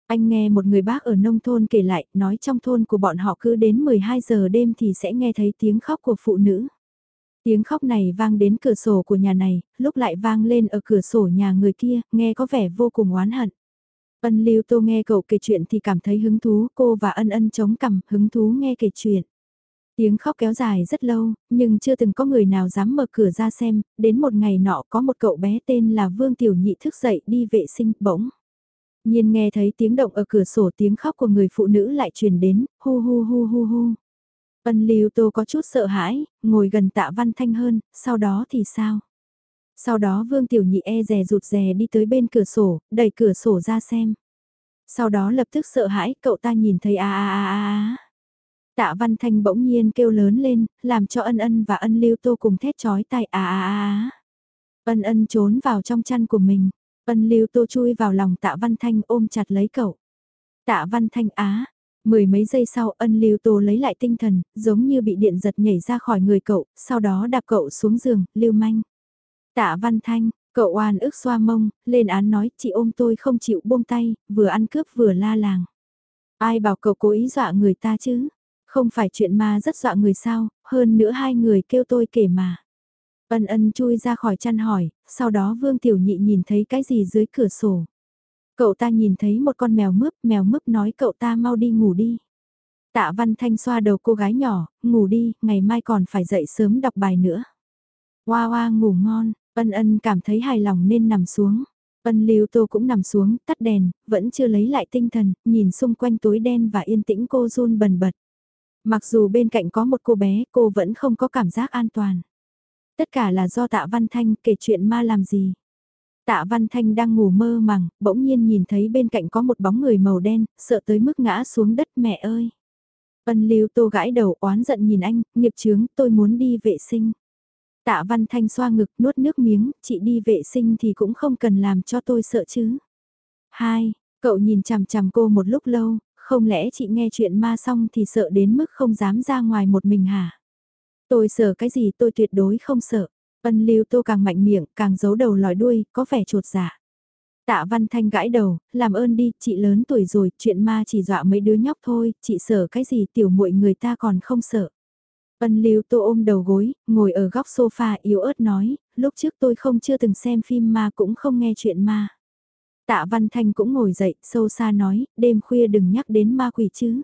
Anh nghe một người bác ở nông thôn kể lại, nói trong thôn của bọn họ cứ đến 12 giờ đêm thì sẽ nghe thấy tiếng khóc của phụ nữ. Tiếng khóc này vang đến cửa sổ của nhà này, lúc lại vang lên ở cửa sổ nhà người kia, nghe có vẻ vô cùng oán hận. Ân Lưu Tô nghe cậu kể chuyện thì cảm thấy hứng thú, cô và ân ân chống cằm, hứng thú nghe kể chuyện. Tiếng khóc kéo dài rất lâu, nhưng chưa từng có người nào dám mở cửa ra xem, đến một ngày nọ có một cậu bé tên là Vương Tiểu Nhị thức dậy đi vệ sinh, bỗng. Nhiên nghe thấy tiếng động ở cửa sổ tiếng khóc của người phụ nữ lại truyền đến, hu hu hu hu hu. Ân Lưu Tô có chút sợ hãi, ngồi gần tạ văn thanh hơn, sau đó thì sao? Sau đó Vương Tiểu Nhị e rè rụt rè đi tới bên cửa sổ, đẩy cửa sổ ra xem. Sau đó lập tức sợ hãi, cậu ta nhìn thấy a a a a Tạ Văn Thanh bỗng nhiên kêu lớn lên, làm cho ân ân và ân lưu tô cùng thét chói tai a a a Ân ân trốn vào trong chăn của mình, ân lưu tô chui vào lòng tạ Văn Thanh ôm chặt lấy cậu. Tạ Văn Thanh á, mười mấy giây sau ân lưu tô lấy lại tinh thần, giống như bị điện giật nhảy ra khỏi người cậu, sau đó đạp cậu xuống giường, lưu manh. Tạ Văn Thanh, cậu oan ức xoa mông, lên án nói chị ôm tôi không chịu buông tay, vừa ăn cướp vừa la làng. Ai bảo cậu cố ý dọa người ta chứ? Không phải chuyện ma rất dọa người sao, hơn nữa hai người kêu tôi kể mà. Ân ân chui ra khỏi chăn hỏi, sau đó Vương Tiểu Nhị nhìn thấy cái gì dưới cửa sổ. Cậu ta nhìn thấy một con mèo mướp, mèo mướp nói cậu ta mau đi ngủ đi. Tạ Văn Thanh xoa đầu cô gái nhỏ, ngủ đi, ngày mai còn phải dậy sớm đọc bài nữa. Hoa hoa ngủ ngon, Ân ân cảm thấy hài lòng nên nằm xuống. Ân lưu tô cũng nằm xuống, tắt đèn, vẫn chưa lấy lại tinh thần, nhìn xung quanh tối đen và yên tĩnh cô run bần bật. Mặc dù bên cạnh có một cô bé, cô vẫn không có cảm giác an toàn. Tất cả là do tạ Văn Thanh kể chuyện ma làm gì. Tạ Văn Thanh đang ngủ mơ màng, bỗng nhiên nhìn thấy bên cạnh có một bóng người màu đen, sợ tới mức ngã xuống đất mẹ ơi. Ân lưu tô gãi đầu oán giận nhìn anh, nghiệp chướng, tôi muốn đi vệ sinh. Tạ Văn Thanh xoa ngực nuốt nước miếng, chị đi vệ sinh thì cũng không cần làm cho tôi sợ chứ. Hai, cậu nhìn chằm chằm cô một lúc lâu, không lẽ chị nghe chuyện ma xong thì sợ đến mức không dám ra ngoài một mình hả? Tôi sợ cái gì tôi tuyệt đối không sợ. Ân lưu tô càng mạnh miệng, càng giấu đầu lòi đuôi, có vẻ trột giả. Dạ. Tạ Văn Thanh gãi đầu, làm ơn đi, chị lớn tuổi rồi, chuyện ma chỉ dọa mấy đứa nhóc thôi, chị sợ cái gì tiểu muội người ta còn không sợ. Ân lưu tô ôm đầu gối, ngồi ở góc sofa yếu ớt nói, lúc trước tôi không chưa từng xem phim ma cũng không nghe chuyện ma. Tạ Văn Thanh cũng ngồi dậy, sâu xa nói, đêm khuya đừng nhắc đến ma quỷ chứ.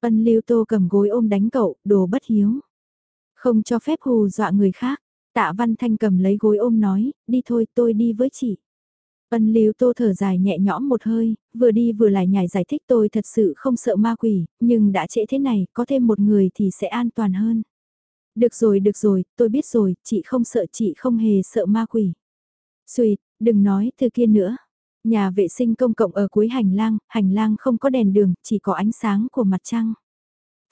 Ân lưu tô cầm gối ôm đánh cậu, đồ bất hiếu. Không cho phép hù dọa người khác. Tạ Văn Thanh cầm lấy gối ôm nói, đi thôi tôi đi với chị. Ân Lưu Tô thở dài nhẹ nhõm một hơi, vừa đi vừa lại nhảy giải thích tôi thật sự không sợ ma quỷ, nhưng đã trễ thế này, có thêm một người thì sẽ an toàn hơn. Được rồi, được rồi, tôi biết rồi, chị không sợ chị không hề sợ ma quỷ. Xuyệt, đừng nói từ kia nữa. Nhà vệ sinh công cộng ở cuối hành lang, hành lang không có đèn đường, chỉ có ánh sáng của mặt trăng.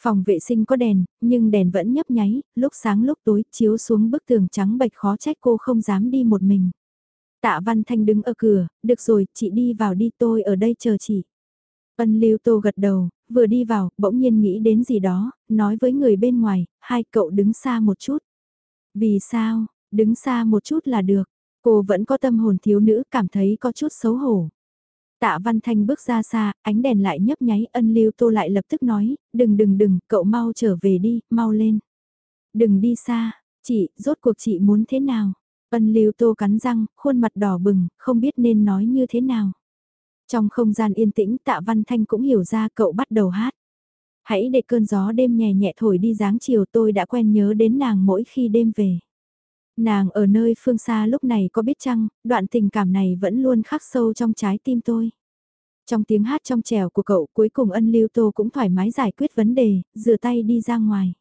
Phòng vệ sinh có đèn, nhưng đèn vẫn nhấp nháy, lúc sáng lúc tối chiếu xuống bức tường trắng bạch khó trách cô không dám đi một mình. Tạ Văn Thanh đứng ở cửa, được rồi, chị đi vào đi tôi ở đây chờ chị. Ân Lưu Tô gật đầu, vừa đi vào, bỗng nhiên nghĩ đến gì đó, nói với người bên ngoài, hai cậu đứng xa một chút. Vì sao, đứng xa một chút là được, cô vẫn có tâm hồn thiếu nữ cảm thấy có chút xấu hổ. Tạ Văn Thanh bước ra xa, ánh đèn lại nhấp nháy, ân lưu tô lại lập tức nói, đừng đừng đừng, cậu mau trở về đi, mau lên. Đừng đi xa, chị, rốt cuộc chị muốn thế nào? Ân lưu tô cắn răng, khuôn mặt đỏ bừng, không biết nên nói như thế nào. Trong không gian yên tĩnh tạ Văn Thanh cũng hiểu ra cậu bắt đầu hát. Hãy để cơn gió đêm nhẹ nhẹ thổi đi dáng chiều tôi đã quen nhớ đến nàng mỗi khi đêm về. Nàng ở nơi phương xa lúc này có biết chăng, đoạn tình cảm này vẫn luôn khắc sâu trong trái tim tôi. Trong tiếng hát trong trèo của cậu cuối cùng ân lưu tô cũng thoải mái giải quyết vấn đề, rửa tay đi ra ngoài.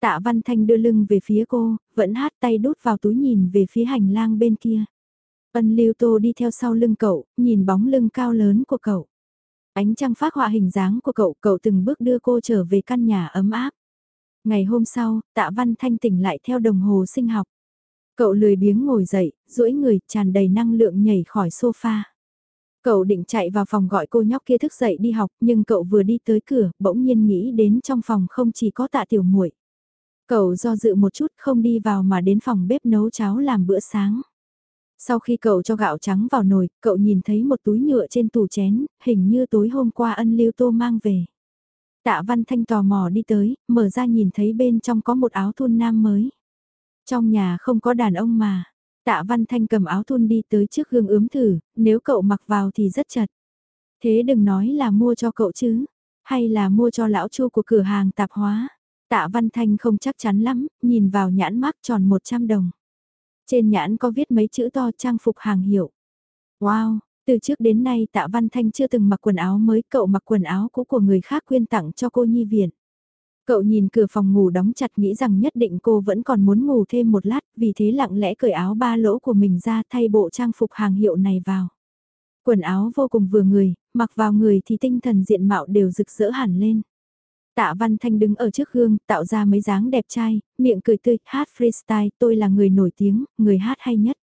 Tạ Văn Thanh đưa lưng về phía cô, vẫn hát tay đút vào túi nhìn về phía hành lang bên kia. Ân lưu tô đi theo sau lưng cậu, nhìn bóng lưng cao lớn của cậu. Ánh trăng phát họa hình dáng của cậu, cậu từng bước đưa cô trở về căn nhà ấm áp. Ngày hôm sau, tạ Văn Thanh tỉnh lại theo đồng hồ sinh học. Cậu lười biếng ngồi dậy, duỗi người, tràn đầy năng lượng nhảy khỏi sofa. Cậu định chạy vào phòng gọi cô nhóc kia thức dậy đi học, nhưng cậu vừa đi tới cửa, bỗng nhiên nghĩ đến trong phòng không chỉ có tạ tiểu muội. Cậu do dự một chút không đi vào mà đến phòng bếp nấu cháo làm bữa sáng. Sau khi cậu cho gạo trắng vào nồi, cậu nhìn thấy một túi nhựa trên tủ chén, hình như tối hôm qua ân lưu tô mang về. Tạ Văn Thanh tò mò đi tới, mở ra nhìn thấy bên trong có một áo thun nam mới. Trong nhà không có đàn ông mà. Tạ Văn Thanh cầm áo thun đi tới trước gương ướm thử, nếu cậu mặc vào thì rất chật. Thế đừng nói là mua cho cậu chứ, hay là mua cho lão chu của cửa hàng tạp hóa. Tạ Văn Thanh không chắc chắn lắm, nhìn vào nhãn mác tròn 100 đồng. Trên nhãn có viết mấy chữ to trang phục hàng hiệu. Wow, từ trước đến nay Tạ Văn Thanh chưa từng mặc quần áo mới, cậu mặc quần áo cũ của người khác quyên tặng cho cô nhi viện. Cậu nhìn cửa phòng ngủ đóng chặt nghĩ rằng nhất định cô vẫn còn muốn ngủ thêm một lát, vì thế lặng lẽ cởi áo ba lỗ của mình ra thay bộ trang phục hàng hiệu này vào. Quần áo vô cùng vừa người, mặc vào người thì tinh thần diện mạo đều rực rỡ hẳn lên. Tạ Văn Thanh đứng ở trước gương, tạo ra mấy dáng đẹp trai, miệng cười tươi, hát freestyle, tôi là người nổi tiếng, người hát hay nhất.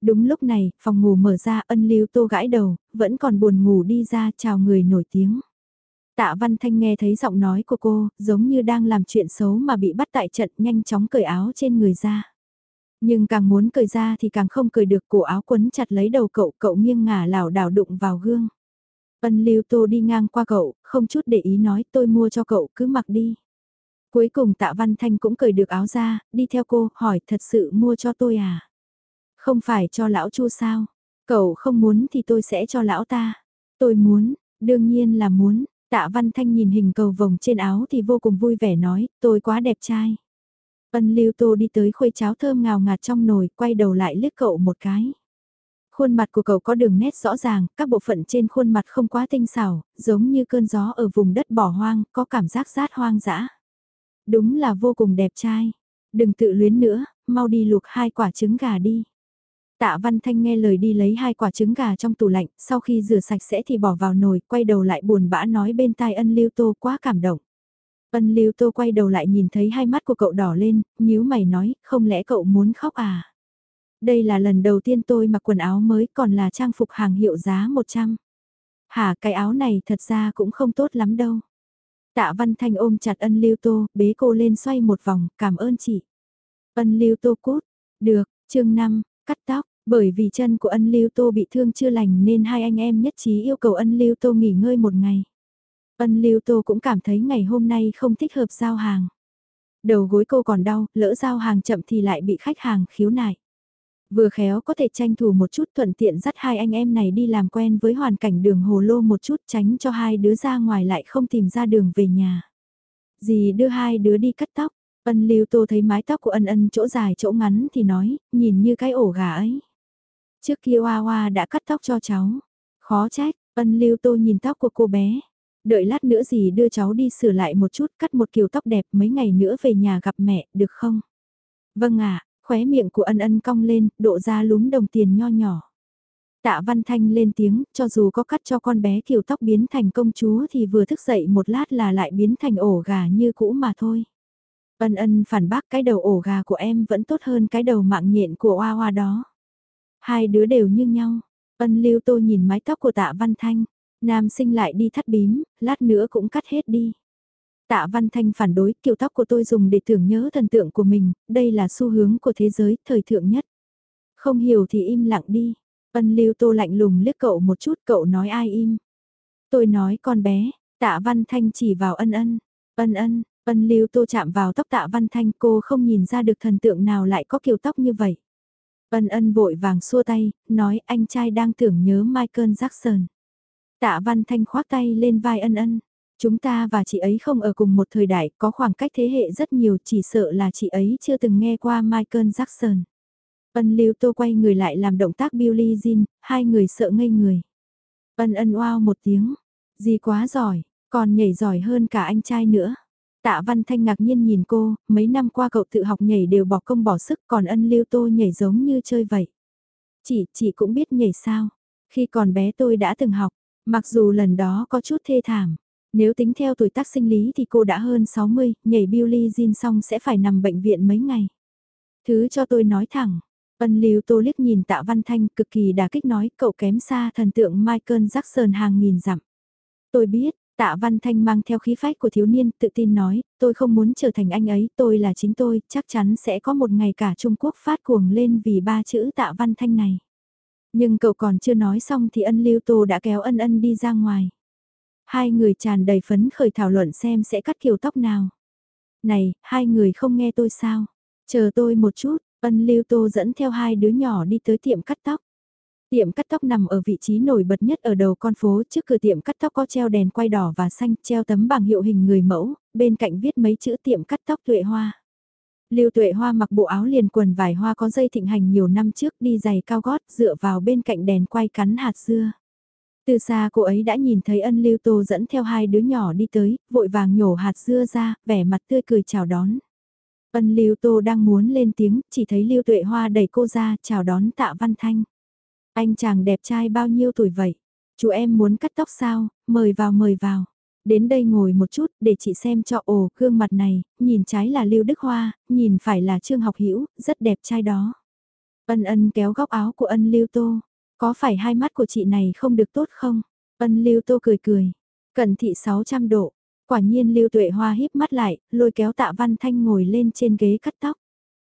Đúng lúc này, phòng ngủ mở ra, ân lưu tô gãi đầu, vẫn còn buồn ngủ đi ra chào người nổi tiếng. Tạ Văn Thanh nghe thấy giọng nói của cô, giống như đang làm chuyện xấu mà bị bắt tại trận nhanh chóng cởi áo trên người ra. Nhưng càng muốn cởi ra thì càng không cởi được cổ áo quấn chặt lấy đầu cậu, cậu nghiêng ngả lảo đảo đụng vào gương. Ân Lưu Tô đi ngang qua cậu, không chút để ý nói tôi mua cho cậu cứ mặc đi. Cuối cùng Tạ Văn Thanh cũng cởi được áo ra, đi theo cô, hỏi thật sự mua cho tôi à? Không phải cho lão Chu sao? Cậu không muốn thì tôi sẽ cho lão ta. Tôi muốn, đương nhiên là muốn, Tạ Văn Thanh nhìn hình cầu vồng trên áo thì vô cùng vui vẻ nói, tôi quá đẹp trai. Ân Lưu Tô đi tới khuê cháo thơm ngào ngạt trong nồi, quay đầu lại liếc cậu một cái. Khuôn mặt của cậu có đường nét rõ ràng, các bộ phận trên khuôn mặt không quá tinh xảo, giống như cơn gió ở vùng đất bỏ hoang, có cảm giác rát hoang dã. Đúng là vô cùng đẹp trai. Đừng tự luyến nữa, mau đi luộc hai quả trứng gà đi. Tạ Văn Thanh nghe lời đi lấy hai quả trứng gà trong tủ lạnh, sau khi rửa sạch sẽ thì bỏ vào nồi, quay đầu lại buồn bã nói bên tai ân lưu tô quá cảm động. Ân Lưu Tô quay đầu lại nhìn thấy hai mắt của cậu đỏ lên, nhíu mày nói, không lẽ cậu muốn khóc à? Đây là lần đầu tiên tôi mặc quần áo mới còn là trang phục hàng hiệu giá 100. Hả cái áo này thật ra cũng không tốt lắm đâu. Tạ Văn Thanh ôm chặt ân Lưu Tô, bế cô lên xoay một vòng, cảm ơn chị. Ân Lưu Tô cút, được, chương 5, cắt tóc, bởi vì chân của ân Lưu Tô bị thương chưa lành nên hai anh em nhất trí yêu cầu ân Lưu Tô nghỉ ngơi một ngày. Ân Lưu Tô cũng cảm thấy ngày hôm nay không thích hợp giao hàng. Đầu gối cô còn đau, lỡ giao hàng chậm thì lại bị khách hàng khiếu nại. Vừa khéo có thể tranh thủ một chút thuận tiện dắt hai anh em này đi làm quen với hoàn cảnh đường hồ lô một chút tránh cho hai đứa ra ngoài lại không tìm ra đường về nhà. Dì đưa hai đứa đi cắt tóc, ân lưu tô thấy mái tóc của ân ân chỗ dài chỗ ngắn thì nói, nhìn như cái ổ gà ấy. Trước kia Hoa Hoa đã cắt tóc cho cháu. Khó trách, ân lưu tô nhìn tóc của cô bé. Đợi lát nữa gì đưa cháu đi sửa lại một chút cắt một kiểu tóc đẹp mấy ngày nữa về nhà gặp mẹ, được không? Vâng ạ, khóe miệng của ân ân cong lên, độ ra lúm đồng tiền nho nhỏ. Tạ Văn Thanh lên tiếng, cho dù có cắt cho con bé kiểu tóc biến thành công chúa thì vừa thức dậy một lát là lại biến thành ổ gà như cũ mà thôi. Ân ân phản bác cái đầu ổ gà của em vẫn tốt hơn cái đầu mạng nhện của Hoa Hoa đó. Hai đứa đều như nhau. Ân lưu tô nhìn mái tóc của tạ Văn Thanh. Nam sinh lại đi thắt bím, lát nữa cũng cắt hết đi. Tạ Văn Thanh phản đối kiểu tóc của tôi dùng để tưởng nhớ thần tượng của mình, đây là xu hướng của thế giới, thời thượng nhất. Không hiểu thì im lặng đi. Ân lưu tô lạnh lùng liếc cậu một chút cậu nói ai im. Tôi nói con bé, tạ Văn Thanh chỉ vào ân ân. Ân ân, ân lưu tô chạm vào tóc tạ Văn Thanh cô không nhìn ra được thần tượng nào lại có kiểu tóc như vậy. Ân ân vội vàng xua tay, nói anh trai đang tưởng nhớ Michael Jackson. Tạ Văn Thanh khoác tay lên vai ân ân. Chúng ta và chị ấy không ở cùng một thời đại, có khoảng cách thế hệ rất nhiều, chỉ sợ là chị ấy chưa từng nghe qua Michael Jackson. Ân Lưu Tô quay người lại làm động tác Billie Jean, hai người sợ ngây người. Ân ân oao một tiếng, gì quá giỏi, còn nhảy giỏi hơn cả anh trai nữa. Tạ Văn Thanh ngạc nhiên nhìn cô, mấy năm qua cậu tự học nhảy đều bỏ công bỏ sức còn ân Lưu Tô nhảy giống như chơi vậy. Chị, chị cũng biết nhảy sao. Khi còn bé tôi đã từng học, mặc dù lần đó có chút thê thảm. Nếu tính theo tuổi tác sinh lý thì cô đã hơn 60, nhảy Billy Jean xong sẽ phải nằm bệnh viện mấy ngày. Thứ cho tôi nói thẳng, ân lưu tô liếc nhìn tạ văn thanh cực kỳ đà kích nói cậu kém xa thần tượng Michael Jackson hàng nghìn dặm. Tôi biết, tạ văn thanh mang theo khí phách của thiếu niên tự tin nói, tôi không muốn trở thành anh ấy, tôi là chính tôi, chắc chắn sẽ có một ngày cả Trung Quốc phát cuồng lên vì ba chữ tạ văn thanh này. Nhưng cậu còn chưa nói xong thì ân lưu tô đã kéo ân ân đi ra ngoài. Hai người tràn đầy phấn khởi thảo luận xem sẽ cắt kiểu tóc nào. Này, hai người không nghe tôi sao? Chờ tôi một chút, ân lưu tô dẫn theo hai đứa nhỏ đi tới tiệm cắt tóc. Tiệm cắt tóc nằm ở vị trí nổi bật nhất ở đầu con phố trước cửa tiệm cắt tóc có treo đèn quay đỏ và xanh treo tấm bảng hiệu hình người mẫu, bên cạnh viết mấy chữ tiệm cắt tóc tuệ hoa. Lưu Tuệ Hoa mặc bộ áo liền quần vải hoa có dây thịnh hành nhiều năm trước đi giày cao gót dựa vào bên cạnh đèn quay cắn hạt dưa. Từ xa cô ấy đã nhìn thấy ân lưu tô dẫn theo hai đứa nhỏ đi tới, vội vàng nhổ hạt dưa ra, vẻ mặt tươi cười chào đón. Ân lưu tô đang muốn lên tiếng, chỉ thấy lưu tuệ hoa đẩy cô ra, chào đón tạ văn thanh. Anh chàng đẹp trai bao nhiêu tuổi vậy? Chú em muốn cắt tóc sao? Mời vào mời vào. Đến đây ngồi một chút để chị xem cho ồ gương mặt này, nhìn trái là Lưu Đức Hoa, nhìn phải là Trương Học Hữu rất đẹp trai đó. Ân ân kéo góc áo của ân Lưu Tô. Có phải hai mắt của chị này không được tốt không? Ân Lưu Tô cười cười. Cẩn thị 600 độ. Quả nhiên Lưu Tuệ Hoa híp mắt lại, lôi kéo Tạ Văn Thanh ngồi lên trên ghế cắt tóc.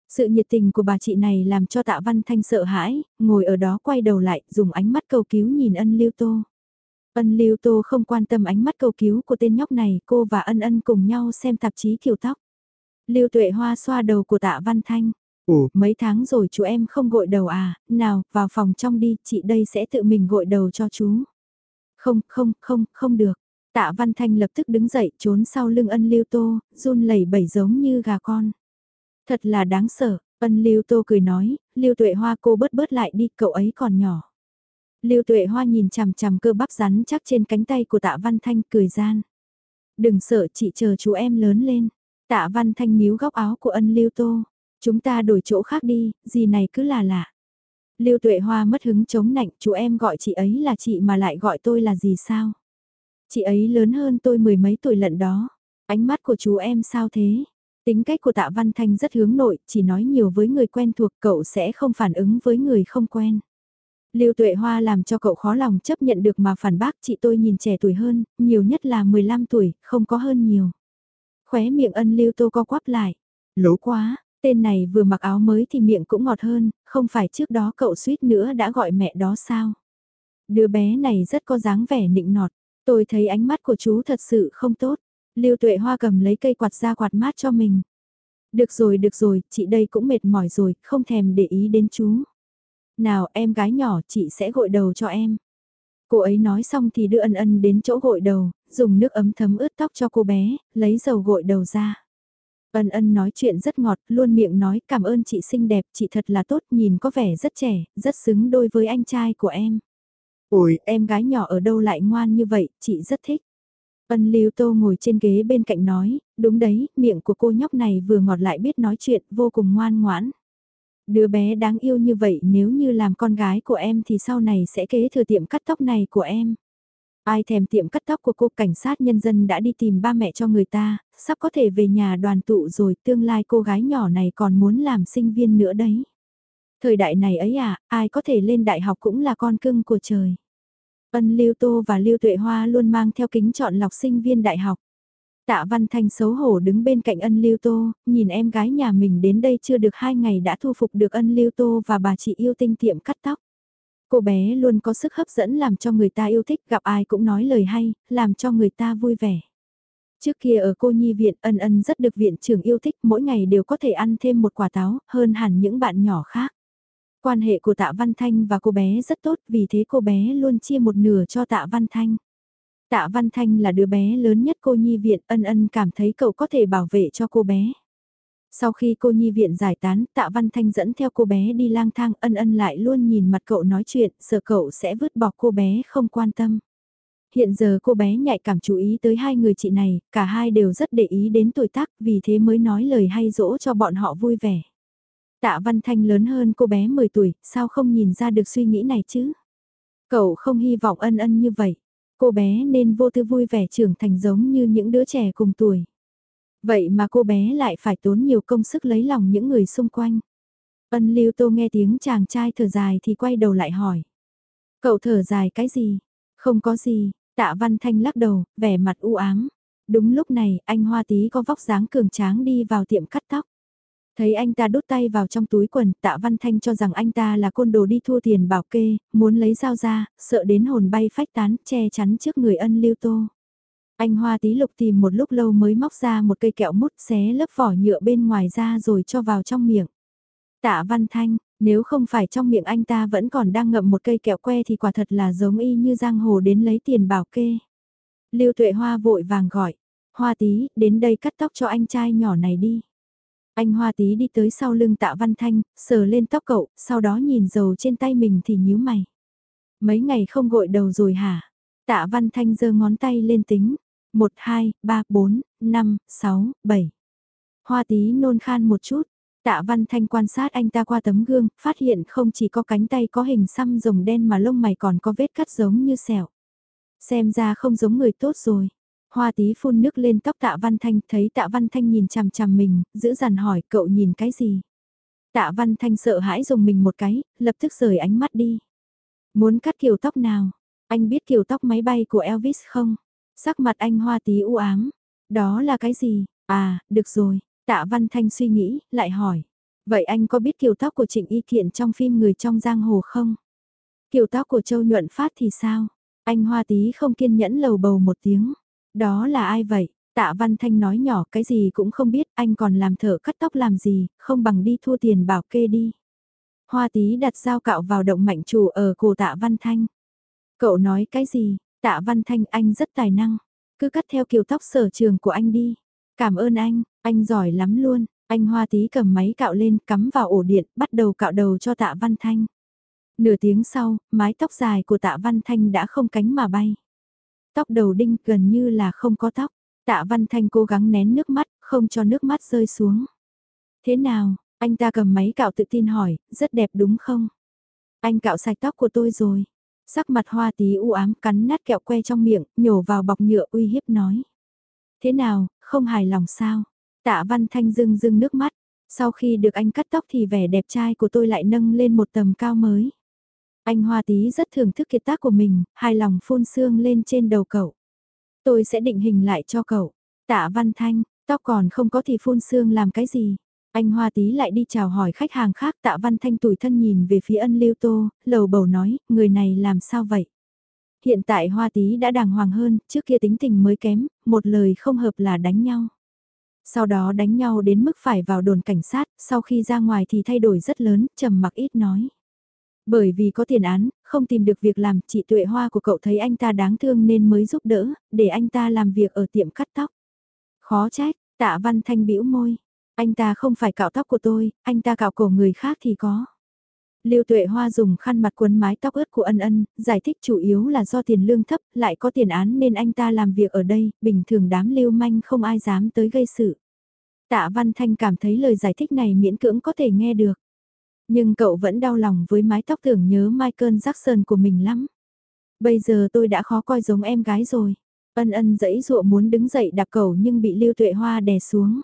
Sự nhiệt tình của bà chị này làm cho Tạ Văn Thanh sợ hãi, ngồi ở đó quay đầu lại, dùng ánh mắt cầu cứu nhìn ân Lưu Tô. Ân Lưu Tô không quan tâm ánh mắt cầu cứu của tên nhóc này, cô và ân ân cùng nhau xem tạp chí kiểu tóc. Lưu Tuệ Hoa xoa đầu của Tạ Văn Thanh. Ủa, mấy tháng rồi chú em không gội đầu à, nào, vào phòng trong đi, chị đây sẽ tự mình gội đầu cho chú. Không, không, không, không được. Tạ Văn Thanh lập tức đứng dậy, trốn sau lưng ân lưu tô, run lẩy bẩy giống như gà con. Thật là đáng sợ, ân lưu tô cười nói, lưu tuệ hoa cô bớt bớt lại đi, cậu ấy còn nhỏ. Lưu tuệ hoa nhìn chằm chằm cơ bắp rắn chắc trên cánh tay của tạ Văn Thanh cười gian. Đừng sợ chị chờ chú em lớn lên. Tạ Văn Thanh níu góc áo của ân lưu tô. Chúng ta đổi chỗ khác đi, gì này cứ là lạ. Lưu Tuệ Hoa mất hứng chống nạnh, chú em gọi chị ấy là chị mà lại gọi tôi là gì sao? Chị ấy lớn hơn tôi mười mấy tuổi lận đó. Ánh mắt của chú em sao thế? Tính cách của tạ Văn Thanh rất hướng nội, chỉ nói nhiều với người quen thuộc cậu sẽ không phản ứng với người không quen. Lưu Tuệ Hoa làm cho cậu khó lòng chấp nhận được mà phản bác chị tôi nhìn trẻ tuổi hơn, nhiều nhất là 15 tuổi, không có hơn nhiều. Khóe miệng ân Lưu Tô co quắp lại. Lố quá, tên này vừa mặc áo mới thì miệng cũng ngọt hơn, không phải trước đó cậu suýt nữa đã gọi mẹ đó sao? Đứa bé này rất có dáng vẻ nịnh nọt, tôi thấy ánh mắt của chú thật sự không tốt. Lưu Tuệ Hoa cầm lấy cây quạt ra quạt mát cho mình. Được rồi, được rồi, chị đây cũng mệt mỏi rồi, không thèm để ý đến chú. Nào em gái nhỏ chị sẽ gội đầu cho em. Cô ấy nói xong thì đưa ân ân đến chỗ gội đầu, dùng nước ấm thấm ướt tóc cho cô bé, lấy dầu gội đầu ra. Ân ân nói chuyện rất ngọt, luôn miệng nói cảm ơn chị xinh đẹp, chị thật là tốt, nhìn có vẻ rất trẻ, rất xứng đôi với anh trai của em. Ôi, em gái nhỏ ở đâu lại ngoan như vậy, chị rất thích. Ân Lưu Tô ngồi trên ghế bên cạnh nói, đúng đấy, miệng của cô nhóc này vừa ngọt lại biết nói chuyện, vô cùng ngoan ngoãn. Đứa bé đáng yêu như vậy nếu như làm con gái của em thì sau này sẽ kế thừa tiệm cắt tóc này của em. Ai thèm tiệm cắt tóc của cô cảnh sát nhân dân đã đi tìm ba mẹ cho người ta, sắp có thể về nhà đoàn tụ rồi tương lai cô gái nhỏ này còn muốn làm sinh viên nữa đấy. Thời đại này ấy à, ai có thể lên đại học cũng là con cưng của trời. Ân Lưu Tô và Lưu Tuệ Hoa luôn mang theo kính chọn lọc sinh viên đại học. Tạ Văn Thanh xấu hổ đứng bên cạnh ân Lưu Tô, nhìn em gái nhà mình đến đây chưa được hai ngày đã thu phục được ân Lưu Tô và bà chị yêu tinh tiệm cắt tóc. Cô bé luôn có sức hấp dẫn làm cho người ta yêu thích, gặp ai cũng nói lời hay, làm cho người ta vui vẻ. Trước kia ở cô nhi viện ân ân rất được viện trưởng yêu thích, mỗi ngày đều có thể ăn thêm một quả táo, hơn hẳn những bạn nhỏ khác. Quan hệ của Tạ Văn Thanh và cô bé rất tốt, vì thế cô bé luôn chia một nửa cho Tạ Văn Thanh. Tạ Văn Thanh là đứa bé lớn nhất cô nhi viện, ân ân cảm thấy cậu có thể bảo vệ cho cô bé. Sau khi cô nhi viện giải tán, Tạ Văn Thanh dẫn theo cô bé đi lang thang, ân ân lại luôn nhìn mặt cậu nói chuyện, sợ cậu sẽ vứt bỏ cô bé không quan tâm. Hiện giờ cô bé nhạy cảm chú ý tới hai người chị này, cả hai đều rất để ý đến tuổi tác, vì thế mới nói lời hay dỗ cho bọn họ vui vẻ. Tạ Văn Thanh lớn hơn cô bé 10 tuổi, sao không nhìn ra được suy nghĩ này chứ? Cậu không hy vọng ân ân như vậy. Cô bé nên vô tư vui vẻ trưởng thành giống như những đứa trẻ cùng tuổi. Vậy mà cô bé lại phải tốn nhiều công sức lấy lòng những người xung quanh. Ân Lưu Tô nghe tiếng chàng trai thở dài thì quay đầu lại hỏi. Cậu thở dài cái gì? Không có gì, tạ văn thanh lắc đầu, vẻ mặt u ám. Đúng lúc này, anh Hoa Tí có vóc dáng cường tráng đi vào tiệm cắt tóc. Thấy anh ta đút tay vào trong túi quần, tạ văn thanh cho rằng anh ta là côn đồ đi thua tiền bảo kê, muốn lấy dao ra, sợ đến hồn bay phách tán, che chắn trước người ân lưu tô. Anh hoa tí lục tìm một lúc lâu mới móc ra một cây kẹo mút xé lớp vỏ nhựa bên ngoài ra rồi cho vào trong miệng. Tạ văn thanh, nếu không phải trong miệng anh ta vẫn còn đang ngậm một cây kẹo que thì quả thật là giống y như giang hồ đến lấy tiền bảo kê. Lưu tuệ hoa vội vàng gọi, hoa tí, đến đây cắt tóc cho anh trai nhỏ này đi. Anh Hoa Tí đi tới sau lưng tạ văn thanh, sờ lên tóc cậu, sau đó nhìn dầu trên tay mình thì nhíu mày. Mấy ngày không gội đầu rồi hả? Tạ văn thanh giơ ngón tay lên tính. 1, 2, 3, 4, 5, 6, 7. Hoa Tí nôn khan một chút. Tạ Văn Thanh quan sát anh ta qua tấm gương, phát hiện không chỉ có cánh tay có hình xăm rồng đen mà lông mày còn có vết cắt giống như sẹo. Xem ra không giống người tốt rồi. Hoa tí phun nước lên tóc tạ văn thanh thấy tạ văn thanh nhìn chằm chằm mình, giữ dằn hỏi cậu nhìn cái gì. Tạ văn thanh sợ hãi dùng mình một cái, lập tức rời ánh mắt đi. Muốn cắt kiểu tóc nào? Anh biết kiểu tóc máy bay của Elvis không? Sắc mặt anh hoa tí u ám. Đó là cái gì? À, được rồi. Tạ văn thanh suy nghĩ, lại hỏi. Vậy anh có biết kiểu tóc của Trịnh Y Kiện trong phim Người trong giang hồ không? Kiểu tóc của Châu Nhuận Phát thì sao? Anh hoa tí không kiên nhẫn lầu bầu một tiếng. Đó là ai vậy? Tạ Văn Thanh nói nhỏ cái gì cũng không biết, anh còn làm thợ cắt tóc làm gì, không bằng đi thua tiền bảo kê đi. Hoa tí đặt dao cạo vào động mạnh chủ ở cổ tạ Văn Thanh. Cậu nói cái gì? Tạ Văn Thanh anh rất tài năng. Cứ cắt theo kiểu tóc sở trường của anh đi. Cảm ơn anh, anh giỏi lắm luôn. Anh Hoa tí cầm máy cạo lên cắm vào ổ điện, bắt đầu cạo đầu cho tạ Văn Thanh. Nửa tiếng sau, mái tóc dài của tạ Văn Thanh đã không cánh mà bay. Tóc đầu đinh gần như là không có tóc. Tạ Văn Thanh cố gắng nén nước mắt, không cho nước mắt rơi xuống. Thế nào, anh ta cầm máy cạo tự tin hỏi, rất đẹp đúng không? Anh cạo sạch tóc của tôi rồi. Sắc mặt hoa tí u ám cắn nát kẹo que trong miệng, nhổ vào bọc nhựa uy hiếp nói. Thế nào, không hài lòng sao? Tạ Văn Thanh rưng rưng nước mắt, sau khi được anh cắt tóc thì vẻ đẹp trai của tôi lại nâng lên một tầm cao mới. Anh Hoa Tí rất thưởng thức kiệt tác của mình, hài lòng phun sương lên trên đầu cậu. Tôi sẽ định hình lại cho cậu. Tạ Văn Thanh, tóc còn không có thì phun sương làm cái gì? Anh Hoa Tí lại đi chào hỏi khách hàng khác Tạ Văn Thanh tủi thân nhìn về phía ân lưu tô, lầu bầu nói, người này làm sao vậy? Hiện tại Hoa Tí đã đàng hoàng hơn, trước kia tính tình mới kém, một lời không hợp là đánh nhau. Sau đó đánh nhau đến mức phải vào đồn cảnh sát, sau khi ra ngoài thì thay đổi rất lớn, trầm mặc ít nói. Bởi vì có tiền án, không tìm được việc làm, chị tuệ hoa của cậu thấy anh ta đáng thương nên mới giúp đỡ, để anh ta làm việc ở tiệm cắt tóc. Khó trách, tạ văn thanh bĩu môi. Anh ta không phải cạo tóc của tôi, anh ta cạo cổ người khác thì có. Lưu Tuệ Hoa dùng khăn mặt quấn mái tóc ướt của ân ân, giải thích chủ yếu là do tiền lương thấp, lại có tiền án nên anh ta làm việc ở đây, bình thường đám lưu manh không ai dám tới gây sự. Tạ Văn Thanh cảm thấy lời giải thích này miễn cưỡng có thể nghe được. Nhưng cậu vẫn đau lòng với mái tóc tưởng nhớ Michael Jackson của mình lắm. Bây giờ tôi đã khó coi giống em gái rồi. Ân ân dẫy dụa muốn đứng dậy đạp cầu nhưng bị Lưu Tuệ Hoa đè xuống.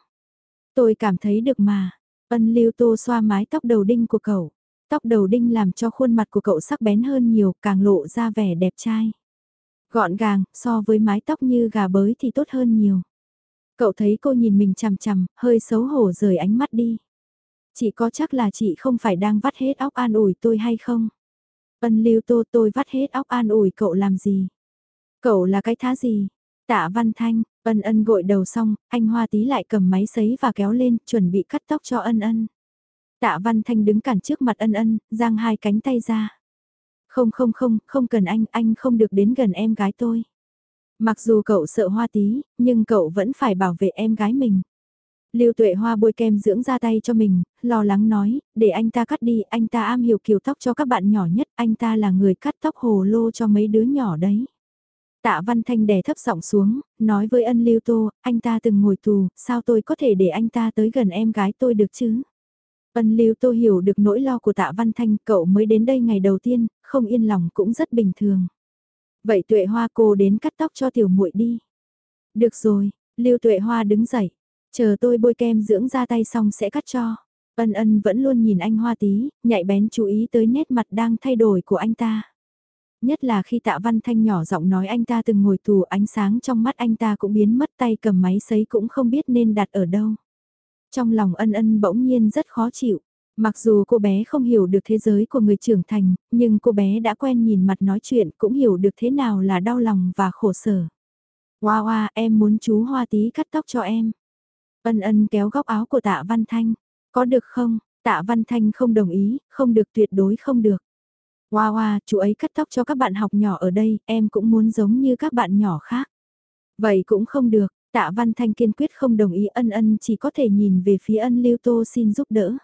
Tôi cảm thấy được mà. Ân Lưu Tô xoa mái tóc đầu đinh của cậu. Tóc đầu đinh làm cho khuôn mặt của cậu sắc bén hơn nhiều, càng lộ ra vẻ đẹp trai. Gọn gàng, so với mái tóc như gà bới thì tốt hơn nhiều. Cậu thấy cô nhìn mình chằm chằm, hơi xấu hổ rời ánh mắt đi. Chị có chắc là chị không phải đang vắt hết óc an ủi tôi hay không? Ân lưu tô tôi vắt hết óc an ủi cậu làm gì? Cậu là cái thá gì? Tạ Văn Thanh, ân ân gội đầu xong, anh Hoa tí lại cầm máy sấy và kéo lên, chuẩn bị cắt tóc cho ân ân. Tạ Văn Thanh đứng cản trước mặt ân ân, giang hai cánh tay ra. Không không không, không cần anh, anh không được đến gần em gái tôi. Mặc dù cậu sợ hoa tí, nhưng cậu vẫn phải bảo vệ em gái mình. Lưu Tuệ Hoa bôi kem dưỡng ra tay cho mình, lo lắng nói, để anh ta cắt đi, anh ta am hiểu kiểu tóc cho các bạn nhỏ nhất, anh ta là người cắt tóc hồ lô cho mấy đứa nhỏ đấy. Tạ Văn Thanh đè thấp giọng xuống, nói với ân Lưu Tô, anh ta từng ngồi tù, sao tôi có thể để anh ta tới gần em gái tôi được chứ? Ân Lưu Tô hiểu được nỗi lo của Tạ Văn Thanh, cậu mới đến đây ngày đầu tiên, không yên lòng cũng rất bình thường. Vậy Tuệ Hoa cô đến cắt tóc cho tiểu muội đi. Được rồi, Lưu Tuệ Hoa đứng dậy, chờ tôi bôi kem dưỡng ra tay xong sẽ cắt cho. Ân ân vẫn luôn nhìn anh Hoa tí, nhạy bén chú ý tới nét mặt đang thay đổi của anh ta. Nhất là khi tạ văn thanh nhỏ giọng nói anh ta từng ngồi tù ánh sáng trong mắt anh ta cũng biến mất tay cầm máy sấy cũng không biết nên đặt ở đâu. Trong lòng ân ân bỗng nhiên rất khó chịu. Mặc dù cô bé không hiểu được thế giới của người trưởng thành, nhưng cô bé đã quen nhìn mặt nói chuyện cũng hiểu được thế nào là đau lòng và khổ sở. Hoa hoa em muốn chú hoa tí cắt tóc cho em. Ân ân kéo góc áo của tạ Văn Thanh. Có được không? Tạ Văn Thanh không đồng ý, không được tuyệt đối không được. Hoa hoa, chú ấy cắt tóc cho các bạn học nhỏ ở đây, em cũng muốn giống như các bạn nhỏ khác. Vậy cũng không được, tạ Văn Thanh kiên quyết không đồng ý ân ân chỉ có thể nhìn về phía ân lưu tô xin giúp đỡ.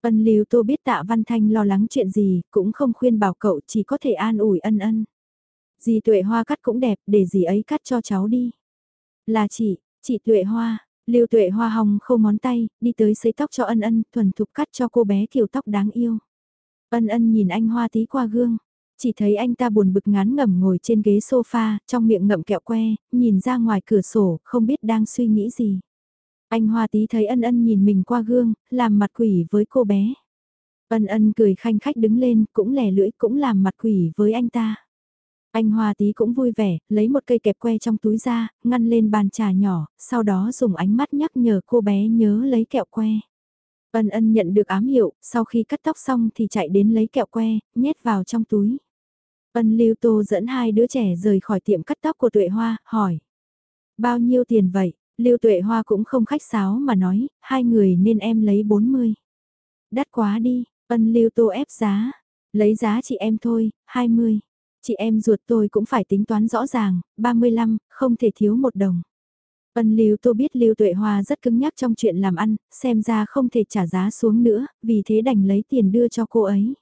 Ân lưu tô biết tạ Văn Thanh lo lắng chuyện gì, cũng không khuyên bảo cậu chỉ có thể an ủi ân ân. Dì tuệ hoa cắt cũng đẹp, để dì ấy cắt cho cháu đi. Là chị, chị tuệ hoa, lưu tuệ hoa hồng khâu ngón tay, đi tới sấy tóc cho ân ân, thuần thục cắt cho cô bé kiểu tóc đáng yêu. Ân ân nhìn anh hoa tí qua gương, chỉ thấy anh ta buồn bực ngán ngẩm ngồi trên ghế sofa, trong miệng ngậm kẹo que, nhìn ra ngoài cửa sổ, không biết đang suy nghĩ gì. Anh hoa tí thấy ân ân nhìn mình qua gương, làm mặt quỷ với cô bé. Ân ân cười khanh khách đứng lên, cũng lẻ lưỡi, cũng làm mặt quỷ với anh ta. Anh Hoa tí cũng vui vẻ, lấy một cây kẹp que trong túi ra, ngăn lên bàn trà nhỏ, sau đó dùng ánh mắt nhắc nhở cô bé nhớ lấy kẹo que. Ân ân nhận được ám hiệu, sau khi cắt tóc xong thì chạy đến lấy kẹo que, nhét vào trong túi. Ân lưu tô dẫn hai đứa trẻ rời khỏi tiệm cắt tóc của tuệ hoa, hỏi. Bao nhiêu tiền vậy? Lưu tuệ hoa cũng không khách sáo mà nói, hai người nên em lấy 40. Đắt quá đi, ân lưu tô ép giá. Lấy giá chị em thôi, 20. Chị em ruột tôi cũng phải tính toán rõ ràng, 35, không thể thiếu một đồng. Ân Lưu Tô biết Lưu Tuệ Hoa rất cứng nhắc trong chuyện làm ăn, xem ra không thể trả giá xuống nữa, vì thế đành lấy tiền đưa cho cô ấy.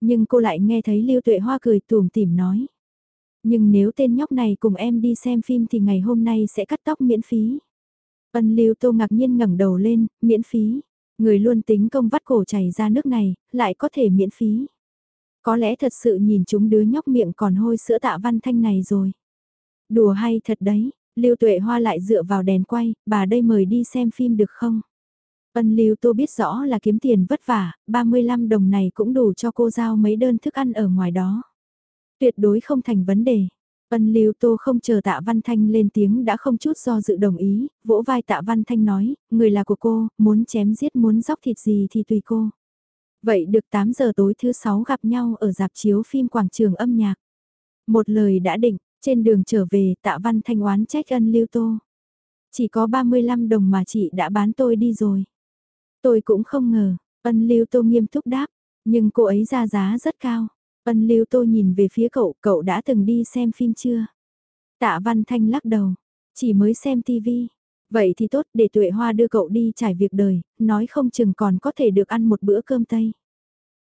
Nhưng cô lại nghe thấy Lưu Tuệ Hoa cười tùm tìm nói. Nhưng nếu tên nhóc này cùng em đi xem phim thì ngày hôm nay sẽ cắt tóc miễn phí. Ân Lưu Tô ngạc nhiên ngẩng đầu lên, miễn phí. Người luôn tính công vắt cổ chảy ra nước này, lại có thể miễn phí. Có lẽ thật sự nhìn chúng đứa nhóc miệng còn hôi sữa tạ văn thanh này rồi. Đùa hay thật đấy, Lưu Tuệ Hoa lại dựa vào đèn quay, bà đây mời đi xem phim được không? Ân Lưu Tô biết rõ là kiếm tiền vất vả, 35 đồng này cũng đủ cho cô giao mấy đơn thức ăn ở ngoài đó. Tuyệt đối không thành vấn đề. Ân Lưu Tô không chờ Tạ Văn Thanh lên tiếng đã không chút do dự đồng ý, vỗ vai Tạ Văn Thanh nói, người là của cô, muốn chém giết muốn dóc thịt gì thì tùy cô. Vậy được 8 giờ tối thứ 6 gặp nhau ở dạp chiếu phim quảng trường âm nhạc. Một lời đã định, trên đường trở về Tạ Văn Thanh oán trách Ân Lưu Tô. Chỉ có 35 đồng mà chị đã bán tôi đi rồi. Tôi cũng không ngờ, Ân Lưu Tô nghiêm túc đáp, nhưng cô ấy ra giá rất cao. Ân Lưu Tô nhìn về phía cậu, cậu đã từng đi xem phim chưa? Tạ Văn Thanh lắc đầu, chỉ mới xem tivi Vậy thì tốt để Tuệ Hoa đưa cậu đi trải việc đời, nói không chừng còn có thể được ăn một bữa cơm Tây.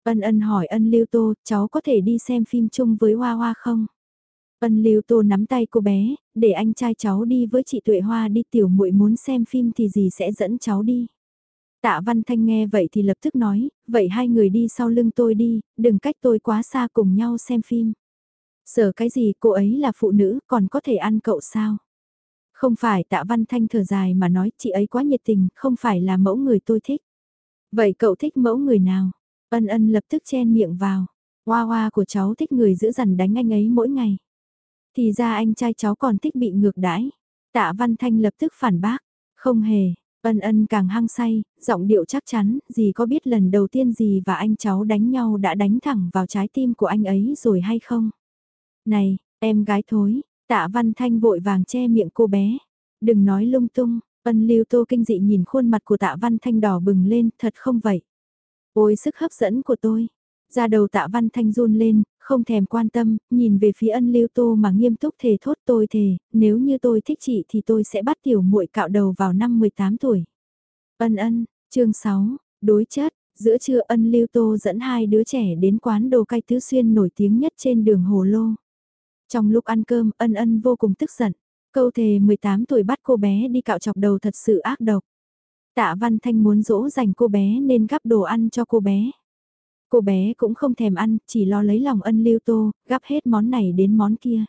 Ân ân hỏi ân Lưu Tô, cháu có thể đi xem phim chung với Hoa Hoa không? Ân Lưu Tô nắm tay cô bé, để anh trai cháu đi với chị Tuệ Hoa đi tiểu muội muốn xem phim thì gì sẽ dẫn cháu đi. Tạ Văn Thanh nghe vậy thì lập tức nói, vậy hai người đi sau lưng tôi đi, đừng cách tôi quá xa cùng nhau xem phim. Sợ cái gì cô ấy là phụ nữ còn có thể ăn cậu sao? Không phải tạ Văn Thanh thở dài mà nói chị ấy quá nhiệt tình, không phải là mẫu người tôi thích. Vậy cậu thích mẫu người nào? Ân ân lập tức chen miệng vào. Hoa hoa của cháu thích người giữ dằn đánh anh ấy mỗi ngày. Thì ra anh trai cháu còn thích bị ngược đãi. Tạ Văn Thanh lập tức phản bác. Không hề, Ân ân càng hăng say, giọng điệu chắc chắn, gì có biết lần đầu tiên gì và anh cháu đánh nhau đã đánh thẳng vào trái tim của anh ấy rồi hay không? Này, em gái thối, tạ văn thanh vội vàng che miệng cô bé. Đừng nói lung tung, ân lưu tô kinh dị nhìn khuôn mặt của tạ văn thanh đỏ bừng lên, thật không vậy? Ôi sức hấp dẫn của tôi. Ra đầu tạ văn thanh run lên, không thèm quan tâm, nhìn về phía ân lưu tô mà nghiêm túc thề thốt tôi thề, nếu như tôi thích chị thì tôi sẽ bắt tiểu muội cạo đầu vào năm 18 tuổi. Ân ân, chương 6, đối chất, giữa trưa ân lưu tô dẫn hai đứa trẻ đến quán đồ cay tứ xuyên nổi tiếng nhất trên đường Hồ Lô. Trong lúc ăn cơm ân ân vô cùng tức giận, câu thề 18 tuổi bắt cô bé đi cạo chọc đầu thật sự ác độc. Tạ Văn Thanh muốn dỗ dành cô bé nên gắp đồ ăn cho cô bé. Cô bé cũng không thèm ăn, chỉ lo lấy lòng ân lưu tô, gắp hết món này đến món kia.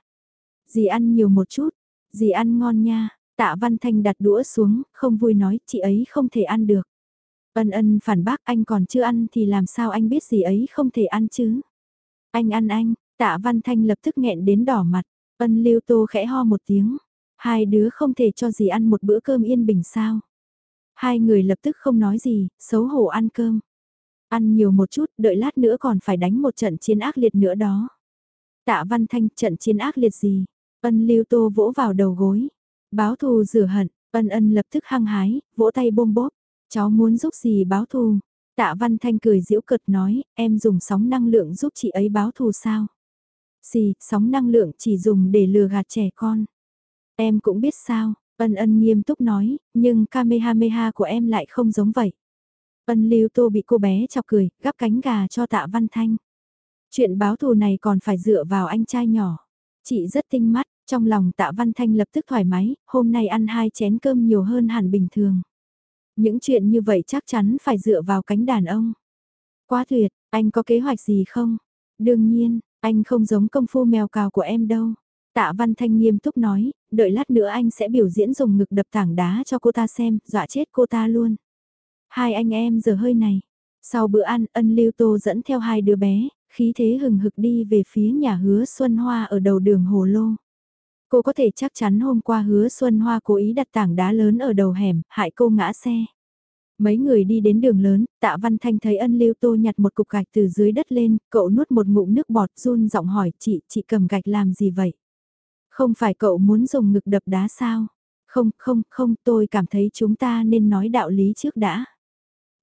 Dì ăn nhiều một chút, dì ăn ngon nha, tạ văn thanh đặt đũa xuống, không vui nói, chị ấy không thể ăn được. Ân ân phản bác anh còn chưa ăn thì làm sao anh biết gì ấy không thể ăn chứ. Anh ăn anh, tạ văn thanh lập tức nghẹn đến đỏ mặt, ân lưu tô khẽ ho một tiếng. Hai đứa không thể cho gì ăn một bữa cơm yên bình sao. Hai người lập tức không nói gì, xấu hổ ăn cơm. Ăn nhiều một chút, đợi lát nữa còn phải đánh một trận chiến ác liệt nữa đó. Tạ Văn Thanh, trận chiến ác liệt gì? Ân Lưu Tô vỗ vào đầu gối. Báo thù rửa hận, ân ân lập tức hăng hái, vỗ tay bôm bốp. Cháu muốn giúp gì báo thù? Tạ Văn Thanh cười giễu cợt nói, em dùng sóng năng lượng giúp chị ấy báo thù sao? Xì, sóng năng lượng chỉ dùng để lừa gạt trẻ con. Em cũng biết sao, ân ân nghiêm túc nói, nhưng Kamehameha của em lại không giống vậy. Ân lưu tô bị cô bé chọc cười, gắp cánh gà cho tạ văn thanh. Chuyện báo thù này còn phải dựa vào anh trai nhỏ. Chị rất tinh mắt, trong lòng tạ văn thanh lập tức thoải mái, hôm nay ăn hai chén cơm nhiều hơn hẳn bình thường. Những chuyện như vậy chắc chắn phải dựa vào cánh đàn ông. Quá tuyệt, anh có kế hoạch gì không? Đương nhiên, anh không giống công phu mèo cào của em đâu. Tạ Văn Thanh nghiêm túc nói, đợi lát nữa anh sẽ biểu diễn dùng ngực đập tảng đá cho cô ta xem, dọa chết cô ta luôn. Hai anh em giờ hơi này. Sau bữa ăn, ân lưu tô dẫn theo hai đứa bé, khí thế hừng hực đi về phía nhà hứa Xuân Hoa ở đầu đường Hồ Lô. Cô có thể chắc chắn hôm qua hứa Xuân Hoa cố ý đặt tảng đá lớn ở đầu hẻm, hại cô ngã xe. Mấy người đi đến đường lớn, tạ văn thanh thấy ân lưu tô nhặt một cục gạch từ dưới đất lên, cậu nuốt một ngụm nước bọt run giọng hỏi chị, chị cầm gạch làm gì vậy? Không phải cậu muốn dùng ngực đập đá sao? Không, không, không, tôi cảm thấy chúng ta nên nói đạo lý trước đã.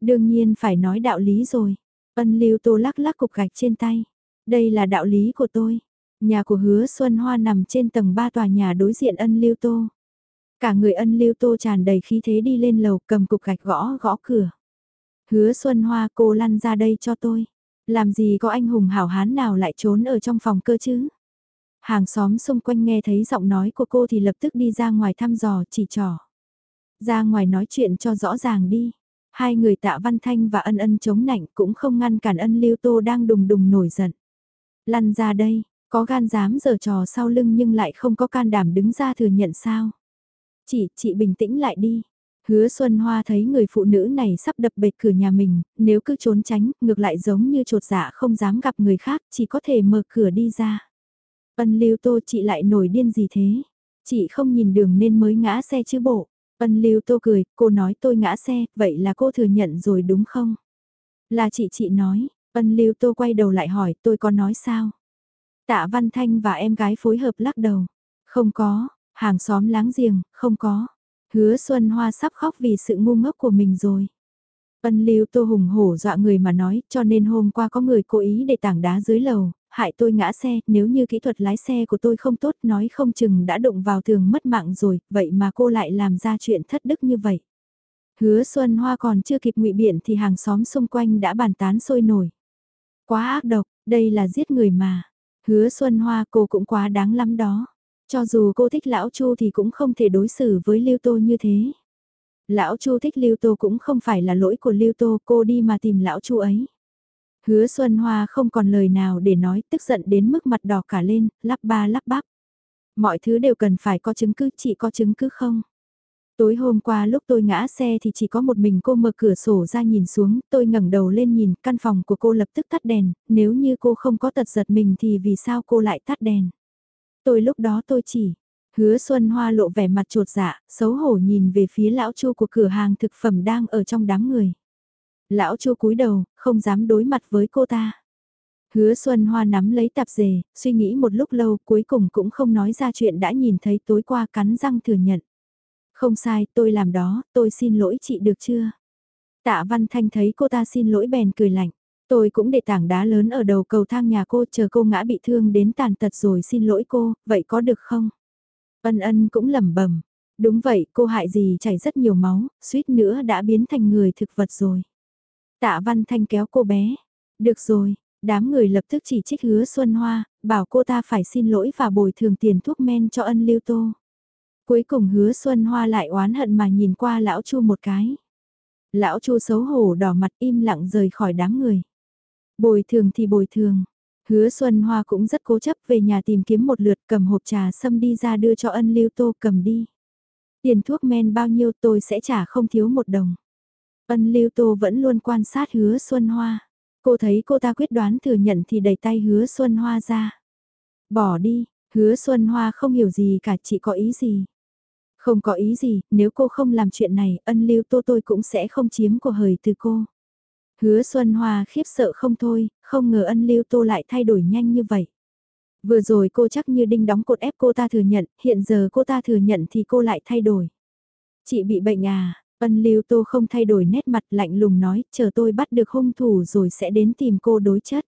Đương nhiên phải nói đạo lý rồi. Ân lưu tô lắc lắc cục gạch trên tay. Đây là đạo lý của tôi. Nhà của hứa Xuân Hoa nằm trên tầng 3 tòa nhà đối diện ân lưu tô. Cả người ân lưu tô tràn đầy khí thế đi lên lầu, cầm cục gạch gõ gõ cửa. Hứa Xuân Hoa, cô lăn ra đây cho tôi. Làm gì có anh hùng hảo hán nào lại trốn ở trong phòng cơ chứ? Hàng xóm xung quanh nghe thấy giọng nói của cô thì lập tức đi ra ngoài thăm dò, chỉ trò. Ra ngoài nói chuyện cho rõ ràng đi. Hai người tạ văn thanh và ân ân chống nạnh cũng không ngăn cản ân lưu tô đang đùng đùng nổi giận. Lăn ra đây, có gan dám giở trò sau lưng nhưng lại không có can đảm đứng ra thừa nhận sao. Chị, chị bình tĩnh lại đi. Hứa Xuân Hoa thấy người phụ nữ này sắp đập bệt cửa nhà mình, nếu cứ trốn tránh, ngược lại giống như trột dạ không dám gặp người khác, chỉ có thể mở cửa đi ra. Ân lưu tô chị lại nổi điên gì thế? Chị không nhìn đường nên mới ngã xe chứ bộ. Ân lưu tô cười, cô nói tôi ngã xe, vậy là cô thừa nhận rồi đúng không? Là chị chị nói, ân lưu tô quay đầu lại hỏi tôi có nói sao? Tạ Văn Thanh và em gái phối hợp lắc đầu. Không có, hàng xóm láng giềng, không có. Hứa Xuân Hoa sắp khóc vì sự ngu ngốc của mình rồi. Ân lưu tô hùng hổ dọa người mà nói, cho nên hôm qua có người cố ý để tảng đá dưới lầu, hại tôi ngã xe, nếu như kỹ thuật lái xe của tôi không tốt nói không chừng đã đụng vào tường mất mạng rồi, vậy mà cô lại làm ra chuyện thất đức như vậy. Hứa Xuân Hoa còn chưa kịp ngụy biện thì hàng xóm xung quanh đã bàn tán sôi nổi. Quá ác độc, đây là giết người mà. Hứa Xuân Hoa cô cũng quá đáng lắm đó. Cho dù cô thích lão Chu thì cũng không thể đối xử với Lưu Tô như thế. Lão Chu thích Lưu Tô cũng không phải là lỗi của Lưu Tô, cô đi mà tìm lão Chu ấy. Hứa Xuân Hoa không còn lời nào để nói, tức giận đến mức mặt đỏ cả lên, lắp ba lắp bắp. Mọi thứ đều cần phải có chứng cứ, chị có chứng cứ không? Tối hôm qua lúc tôi ngã xe thì chỉ có một mình cô mở cửa sổ ra nhìn xuống, tôi ngẩng đầu lên nhìn, căn phòng của cô lập tức tắt đèn, nếu như cô không có tật giật mình thì vì sao cô lại tắt đèn? Tôi lúc đó tôi chỉ, hứa Xuân Hoa lộ vẻ mặt trột dạ, xấu hổ nhìn về phía lão chu của cửa hàng thực phẩm đang ở trong đám người. Lão chu cúi đầu, không dám đối mặt với cô ta. Hứa Xuân Hoa nắm lấy tạp dề, suy nghĩ một lúc lâu cuối cùng cũng không nói ra chuyện đã nhìn thấy tối qua cắn răng thừa nhận. Không sai, tôi làm đó, tôi xin lỗi chị được chưa? Tạ Văn Thanh thấy cô ta xin lỗi bèn cười lạnh. Tôi cũng để tảng đá lớn ở đầu cầu thang nhà cô chờ cô ngã bị thương đến tàn tật rồi xin lỗi cô, vậy có được không? Ân ân cũng lẩm bẩm Đúng vậy, cô hại gì chảy rất nhiều máu, suýt nữa đã biến thành người thực vật rồi. Tạ Văn Thanh kéo cô bé. Được rồi, đám người lập tức chỉ trích hứa Xuân Hoa, bảo cô ta phải xin lỗi và bồi thường tiền thuốc men cho ân lưu tô. Cuối cùng hứa Xuân Hoa lại oán hận mà nhìn qua lão Chu một cái. Lão Chu xấu hổ đỏ mặt im lặng rời khỏi đám người. Bồi thường thì bồi thường. Hứa Xuân Hoa cũng rất cố chấp về nhà tìm kiếm một lượt cầm hộp trà xâm đi ra đưa cho ân lưu tô cầm đi. Tiền thuốc men bao nhiêu tôi sẽ trả không thiếu một đồng. Ân lưu tô vẫn luôn quan sát hứa Xuân Hoa. Cô thấy cô ta quyết đoán thừa nhận thì đẩy tay hứa Xuân Hoa ra. Bỏ đi, hứa Xuân Hoa không hiểu gì cả chị có ý gì. Không có ý gì, nếu cô không làm chuyện này, ân lưu tô tôi cũng sẽ không chiếm của hời từ cô. Hứa Xuân Hoa khiếp sợ không thôi, không ngờ ân lưu tô lại thay đổi nhanh như vậy. Vừa rồi cô chắc như đinh đóng cột ép cô ta thừa nhận, hiện giờ cô ta thừa nhận thì cô lại thay đổi. Chị bị bệnh à, ân lưu tô không thay đổi nét mặt lạnh lùng nói, chờ tôi bắt được hung thủ rồi sẽ đến tìm cô đối chất.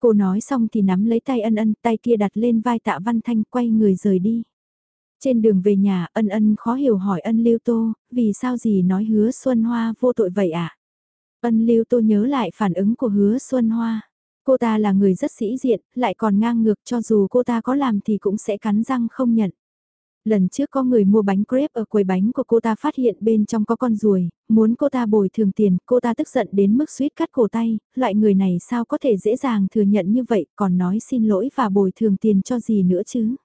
Cô nói xong thì nắm lấy tay ân ân, tay kia đặt lên vai tạ văn thanh quay người rời đi. Trên đường về nhà, ân ân khó hiểu hỏi ân lưu tô, vì sao gì nói hứa Xuân Hoa vô tội vậy ạ? À? Ân lưu tô nhớ lại phản ứng của hứa Xuân Hoa. Cô ta là người rất sĩ diện, lại còn ngang ngược cho dù cô ta có làm thì cũng sẽ cắn răng không nhận. Lần trước có người mua bánh crepe ở quầy bánh của cô ta phát hiện bên trong có con ruồi, muốn cô ta bồi thường tiền, cô ta tức giận đến mức suýt cắt cổ tay, loại người này sao có thể dễ dàng thừa nhận như vậy còn nói xin lỗi và bồi thường tiền cho gì nữa chứ.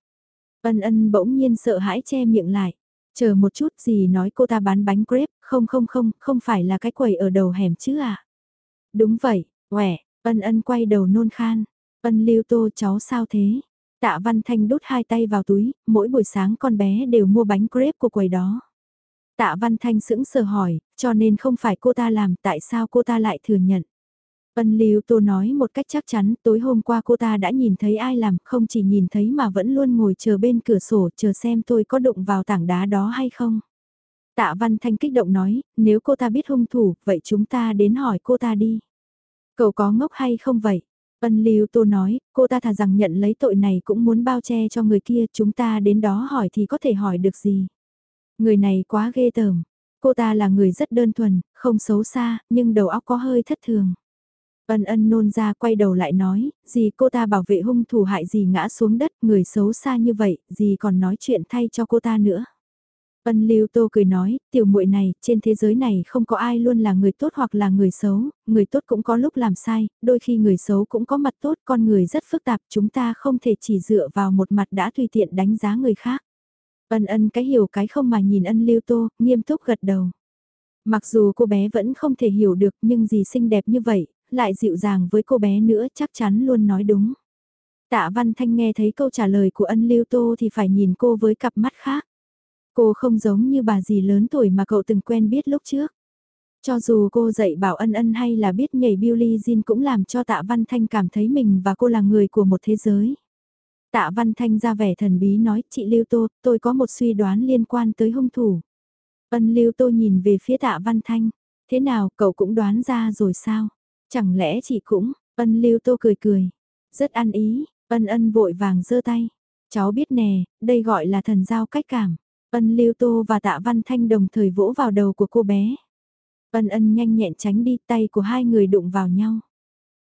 Ân ân bỗng nhiên sợ hãi che miệng lại. Chờ một chút gì nói cô ta bán bánh crepe, không không không, không phải là cái quầy ở đầu hẻm chứ à. Đúng vậy, quẻ, ân ân quay đầu nôn khan. Ân lưu tô cháu sao thế? Tạ Văn Thanh đút hai tay vào túi, mỗi buổi sáng con bé đều mua bánh crepe của quầy đó. Tạ Văn Thanh sững sờ hỏi, cho nên không phải cô ta làm, tại sao cô ta lại thừa nhận? Ân Lưu Tô nói một cách chắc chắn, tối hôm qua cô ta đã nhìn thấy ai làm, không chỉ nhìn thấy mà vẫn luôn ngồi chờ bên cửa sổ chờ xem tôi có đụng vào tảng đá đó hay không. Tạ Văn Thanh kích động nói, nếu cô ta biết hung thủ, vậy chúng ta đến hỏi cô ta đi. Cậu có ngốc hay không vậy? Ân Lưu Tô nói, cô ta thà rằng nhận lấy tội này cũng muốn bao che cho người kia, chúng ta đến đó hỏi thì có thể hỏi được gì. Người này quá ghê tởm. Cô ta là người rất đơn thuần, không xấu xa, nhưng đầu óc có hơi thất thường. Ân ân nôn ra quay đầu lại nói, gì cô ta bảo vệ hung thủ hại gì ngã xuống đất, người xấu xa như vậy, gì còn nói chuyện thay cho cô ta nữa. Ân Lưu Tô cười nói, tiểu muội này, trên thế giới này không có ai luôn là người tốt hoặc là người xấu, người tốt cũng có lúc làm sai, đôi khi người xấu cũng có mặt tốt, con người rất phức tạp, chúng ta không thể chỉ dựa vào một mặt đã tùy tiện đánh giá người khác. Ân ân cái hiểu cái không mà nhìn ân lưu tô, nghiêm túc gật đầu. Mặc dù cô bé vẫn không thể hiểu được nhưng gì xinh đẹp như vậy, lại dịu dàng với cô bé nữa chắc chắn luôn nói đúng. Tạ Văn Thanh nghe thấy câu trả lời của ân lưu tô thì phải nhìn cô với cặp mắt khác. Cô không giống như bà dì lớn tuổi mà cậu từng quen biết lúc trước. Cho dù cô dạy bảo ân ân hay là biết nhảy Billie Jean cũng làm cho Tạ Văn Thanh cảm thấy mình và cô là người của một thế giới. Tạ Văn Thanh ra vẻ thần bí nói, chị Lưu Tô, tôi có một suy đoán liên quan tới hung thủ. Ân Lưu Tô nhìn về phía Tạ Văn Thanh, thế nào cậu cũng đoán ra rồi sao? Chẳng lẽ chị cũng, ân Lưu Tô cười cười, rất ăn ý, ân ân vội vàng giơ tay. Cháu biết nè, đây gọi là thần giao cách cảm. Ân Lưu Tô và Tạ Văn Thanh đồng thời vỗ vào đầu của cô bé. Ân ân nhanh nhẹn tránh đi tay của hai người đụng vào nhau.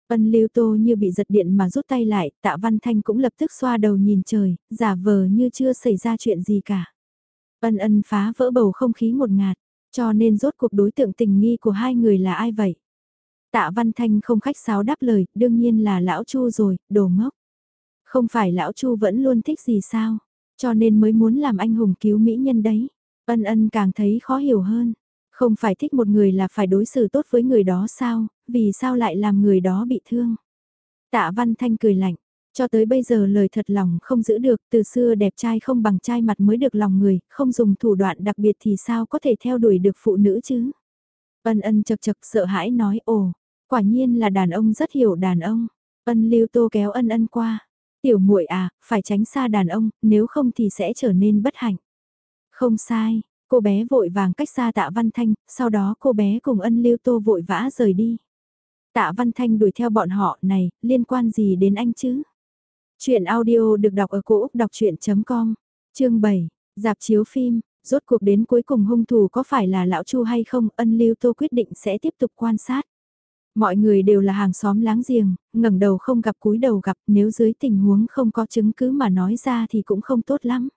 Ân lưu tô như bị giật điện mà rút tay lại, tạ văn thanh cũng lập tức xoa đầu nhìn trời, giả vờ như chưa xảy ra chuyện gì cả. Ân ân phá vỡ bầu không khí một ngạt, cho nên rốt cuộc đối tượng tình nghi của hai người là ai vậy? Tạ văn thanh không khách sáo đáp lời, đương nhiên là lão chu rồi, đồ ngốc. Không phải lão chu vẫn luôn thích gì sao, cho nên mới muốn làm anh hùng cứu mỹ nhân đấy. Ân ân càng thấy khó hiểu hơn. Không phải thích một người là phải đối xử tốt với người đó sao, vì sao lại làm người đó bị thương. Tạ Văn Thanh cười lạnh, cho tới bây giờ lời thật lòng không giữ được, từ xưa đẹp trai không bằng trai mặt mới được lòng người, không dùng thủ đoạn đặc biệt thì sao có thể theo đuổi được phụ nữ chứ. Ân ân chật chật sợ hãi nói ồ, quả nhiên là đàn ông rất hiểu đàn ông. Ân lưu tô kéo ân ân qua. Tiểu muội à, phải tránh xa đàn ông, nếu không thì sẽ trở nên bất hạnh. Không sai, Cô bé vội vàng cách xa tạ Văn Thanh, sau đó cô bé cùng ân lưu tô vội vã rời đi. Tạ Văn Thanh đuổi theo bọn họ này, liên quan gì đến anh chứ? Chuyện audio được đọc ở cổ Úc đọc chuyện.com, chương 7, dạp chiếu phim, rốt cuộc đến cuối cùng hung thủ có phải là lão Chu hay không, ân lưu tô quyết định sẽ tiếp tục quan sát. Mọi người đều là hàng xóm láng giềng, ngẩng đầu không gặp cúi đầu gặp, nếu dưới tình huống không có chứng cứ mà nói ra thì cũng không tốt lắm.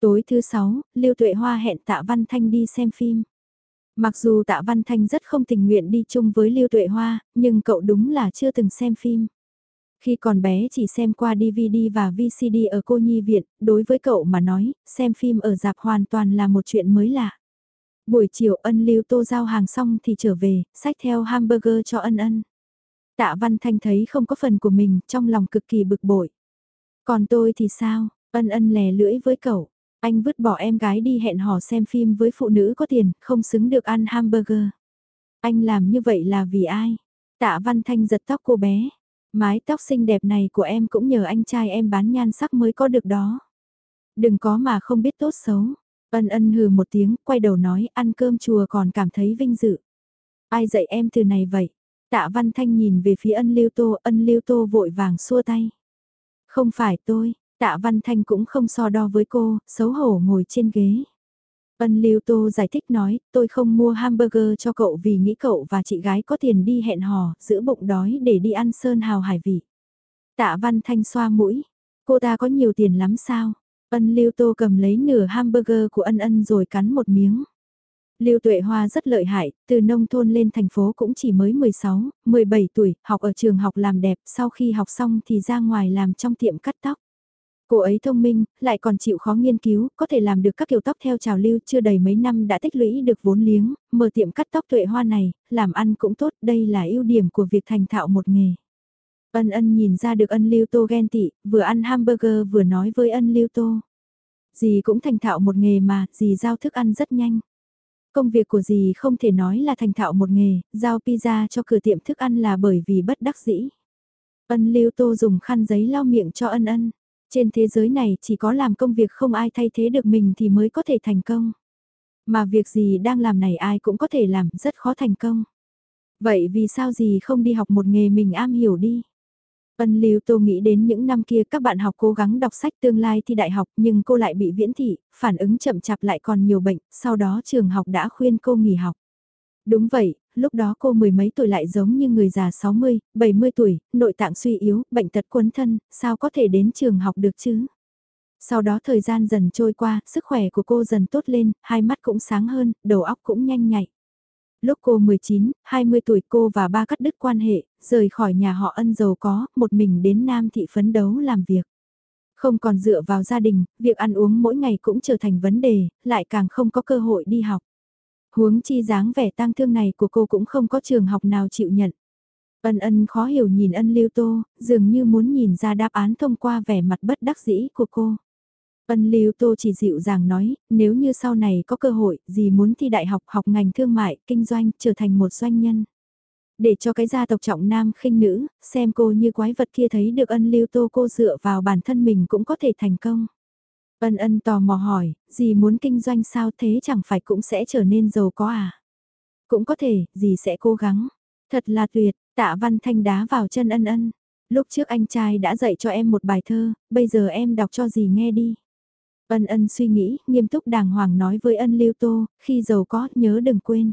Tối thứ sáu, Lưu Tuệ Hoa hẹn Tạ Văn Thanh đi xem phim. Mặc dù Tạ Văn Thanh rất không tình nguyện đi chung với Lưu Tuệ Hoa, nhưng cậu đúng là chưa từng xem phim. Khi còn bé chỉ xem qua DVD và VCD ở cô nhi viện, đối với cậu mà nói, xem phim ở dạp hoàn toàn là một chuyện mới lạ. Buổi chiều ân lưu tô giao hàng xong thì trở về, xách theo hamburger cho ân ân. Tạ Văn Thanh thấy không có phần của mình, trong lòng cực kỳ bực bội. Còn tôi thì sao, ân ân lè lưỡi với cậu. Anh vứt bỏ em gái đi hẹn hò xem phim với phụ nữ có tiền, không xứng được ăn hamburger. Anh làm như vậy là vì ai? Tạ Văn Thanh giật tóc cô bé. Mái tóc xinh đẹp này của em cũng nhờ anh trai em bán nhan sắc mới có được đó. Đừng có mà không biết tốt xấu. Ân ân hừ một tiếng, quay đầu nói ăn cơm chùa còn cảm thấy vinh dự. Ai dạy em từ này vậy? Tạ Văn Thanh nhìn về phía ân lưu tô, ân lưu tô vội vàng xua tay. Không phải tôi, Tạ Văn Thanh cũng không so đo với cô, xấu hổ ngồi trên ghế. Ân Lưu Tô giải thích nói, tôi không mua hamburger cho cậu vì nghĩ cậu và chị gái có tiền đi hẹn hò, giữ bụng đói để đi ăn sơn hào hải vị. Tạ Văn Thanh xoa mũi, cô ta có nhiều tiền lắm sao? Ân Lưu Tô cầm lấy nửa hamburger của ân ân rồi cắn một miếng. Lưu Tuệ Hoa rất lợi hại, từ nông thôn lên thành phố cũng chỉ mới 16, 17 tuổi, học ở trường học làm đẹp, sau khi học xong thì ra ngoài làm trong tiệm cắt tóc. Cô ấy thông minh, lại còn chịu khó nghiên cứu, có thể làm được các kiểu tóc theo trào lưu chưa đầy mấy năm đã tích lũy được vốn liếng, mở tiệm cắt tóc tuệ hoa này, làm ăn cũng tốt, đây là ưu điểm của việc thành thạo một nghề. Ân ân nhìn ra được ân lưu tô ghen tị, vừa ăn hamburger vừa nói với ân lưu tô. Dì cũng thành thạo một nghề mà, dì giao thức ăn rất nhanh. Công việc của dì không thể nói là thành thạo một nghề, giao pizza cho cửa tiệm thức ăn là bởi vì bất đắc dĩ. Ân lưu tô dùng khăn giấy lau miệng cho ân ân. Trên thế giới này chỉ có làm công việc không ai thay thế được mình thì mới có thể thành công. Mà việc gì đang làm này ai cũng có thể làm, rất khó thành công. Vậy vì sao gì không đi học một nghề mình am hiểu đi? Ân Lưu Tô nghĩ đến những năm kia các bạn học cố gắng đọc sách tương lai thi đại học nhưng cô lại bị viễn thị, phản ứng chậm chạp lại còn nhiều bệnh, sau đó trường học đã khuyên cô nghỉ học. Đúng vậy, lúc đó cô mười mấy tuổi lại giống như người già 60, 70 tuổi, nội tạng suy yếu, bệnh tật quấn thân, sao có thể đến trường học được chứ? Sau đó thời gian dần trôi qua, sức khỏe của cô dần tốt lên, hai mắt cũng sáng hơn, đầu óc cũng nhanh nhạy. Lúc cô 19, 20 tuổi cô và ba cắt đứt quan hệ, rời khỏi nhà họ ân giàu có, một mình đến Nam thị phấn đấu làm việc. Không còn dựa vào gia đình, việc ăn uống mỗi ngày cũng trở thành vấn đề, lại càng không có cơ hội đi học. Huống chi dáng vẻ tang thương này của cô cũng không có trường học nào chịu nhận. Ân ân khó hiểu nhìn ân lưu tô, dường như muốn nhìn ra đáp án thông qua vẻ mặt bất đắc dĩ của cô. Ân lưu tô chỉ dịu dàng nói, nếu như sau này có cơ hội, gì muốn thi đại học học ngành thương mại, kinh doanh, trở thành một doanh nhân. Để cho cái gia tộc trọng nam khinh nữ, xem cô như quái vật kia thấy được ân lưu tô cô dựa vào bản thân mình cũng có thể thành công. Ân ân tò mò hỏi, gì muốn kinh doanh sao thế chẳng phải cũng sẽ trở nên giàu có à? Cũng có thể, gì sẽ cố gắng. Thật là tuyệt, tạ văn thanh đá vào chân ân ân. Lúc trước anh trai đã dạy cho em một bài thơ, bây giờ em đọc cho gì nghe đi. Ân ân suy nghĩ, nghiêm túc đàng hoàng nói với ân lưu tô, khi giàu có, nhớ đừng quên.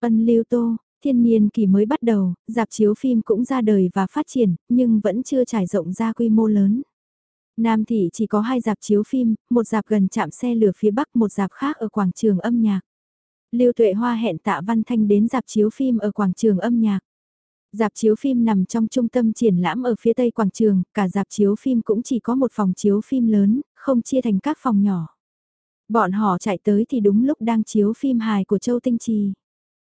Ân lưu tô, thiên niên kỳ mới bắt đầu, dạp chiếu phim cũng ra đời và phát triển, nhưng vẫn chưa trải rộng ra quy mô lớn. Nam Thị chỉ có hai dạp chiếu phim, một dạp gần chạm xe lửa phía bắc, một dạp khác ở quảng trường âm nhạc. Lưu Tuệ Hoa hẹn Tạ Văn Thanh đến dạp chiếu phim ở quảng trường âm nhạc. Dạp chiếu phim nằm trong trung tâm triển lãm ở phía tây quảng trường, cả dạp chiếu phim cũng chỉ có một phòng chiếu phim lớn, không chia thành các phòng nhỏ. Bọn họ chạy tới thì đúng lúc đang chiếu phim hài của Châu Tinh Trì.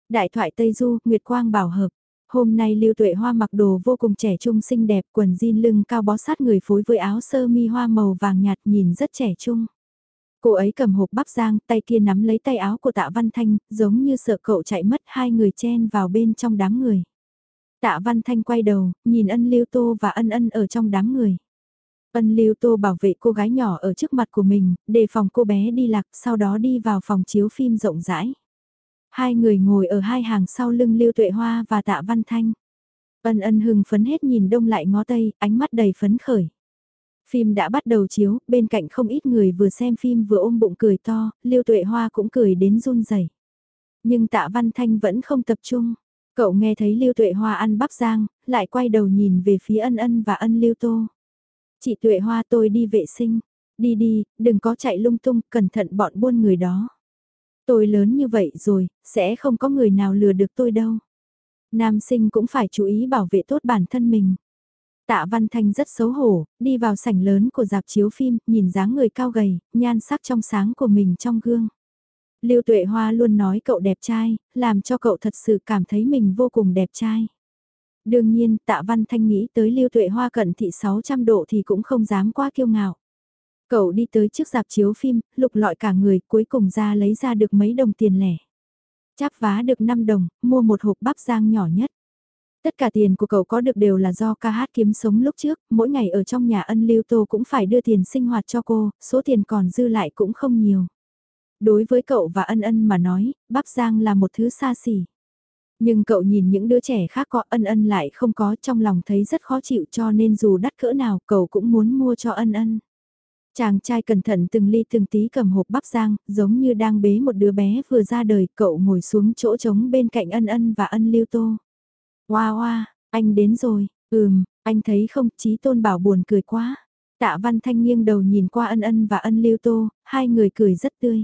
Đại thoại Tây Du, Nguyệt Quang bảo hợp. Hôm nay Lưu Tuệ Hoa mặc đồ vô cùng trẻ trung xinh đẹp, quần jean lưng cao bó sát người phối với áo sơ mi hoa màu vàng nhạt nhìn rất trẻ trung. Cô ấy cầm hộp bắp rang, tay kia nắm lấy tay áo của Tạ Văn Thanh, giống như sợ cậu chạy mất hai người chen vào bên trong đám người. Tạ Văn Thanh quay đầu, nhìn ân Lưu Tô và ân ân ở trong đám người. Ân Lưu Tô bảo vệ cô gái nhỏ ở trước mặt của mình, đề phòng cô bé đi lạc, sau đó đi vào phòng chiếu phim rộng rãi. Hai người ngồi ở hai hàng sau lưng Lưu Tuệ Hoa và Tạ Văn Thanh. Ân ân hưng phấn hết nhìn đông lại ngó tây, ánh mắt đầy phấn khởi. Phim đã bắt đầu chiếu, bên cạnh không ít người vừa xem phim vừa ôm bụng cười to, Lưu Tuệ Hoa cũng cười đến run rẩy. Nhưng Tạ Văn Thanh vẫn không tập trung. Cậu nghe thấy Lưu Tuệ Hoa ăn bắp rang, lại quay đầu nhìn về phía ân ân và ân Lưu Tô. Chị Tuệ Hoa tôi đi vệ sinh. Đi đi, đừng có chạy lung tung, cẩn thận bọn buôn người đó. Tôi lớn như vậy rồi, sẽ không có người nào lừa được tôi đâu. Nam sinh cũng phải chú ý bảo vệ tốt bản thân mình. Tạ Văn Thanh rất xấu hổ, đi vào sảnh lớn của dạp chiếu phim, nhìn dáng người cao gầy, nhan sắc trong sáng của mình trong gương. Lưu Tuệ Hoa luôn nói cậu đẹp trai, làm cho cậu thật sự cảm thấy mình vô cùng đẹp trai. Đương nhiên, Tạ Văn Thanh nghĩ tới Lưu Tuệ Hoa cận thị 600 độ thì cũng không dám quá kiêu ngạo. Cậu đi tới trước dạp chiếu phim, lục lọi cả người, cuối cùng ra lấy ra được mấy đồng tiền lẻ. Cháp vá được 5 đồng, mua một hộp bắp rang nhỏ nhất. Tất cả tiền của cậu có được đều là do ca hát kiếm sống lúc trước, mỗi ngày ở trong nhà ân lưu tô cũng phải đưa tiền sinh hoạt cho cô, số tiền còn dư lại cũng không nhiều. Đối với cậu và ân ân mà nói, bắp giang là một thứ xa xỉ. Nhưng cậu nhìn những đứa trẻ khác có ân ân lại không có trong lòng thấy rất khó chịu cho nên dù đắt cỡ nào cậu cũng muốn mua cho ân ân. Chàng trai cẩn thận từng ly từng tí cầm hộp bắp giang, giống như đang bế một đứa bé vừa ra đời, cậu ngồi xuống chỗ trống bên cạnh ân ân và ân lưu tô. Hoa hoa, anh đến rồi, ừm, anh thấy không, trí tôn bảo buồn cười quá. Tạ văn thanh nghiêng đầu nhìn qua ân ân và ân lưu tô, hai người cười rất tươi.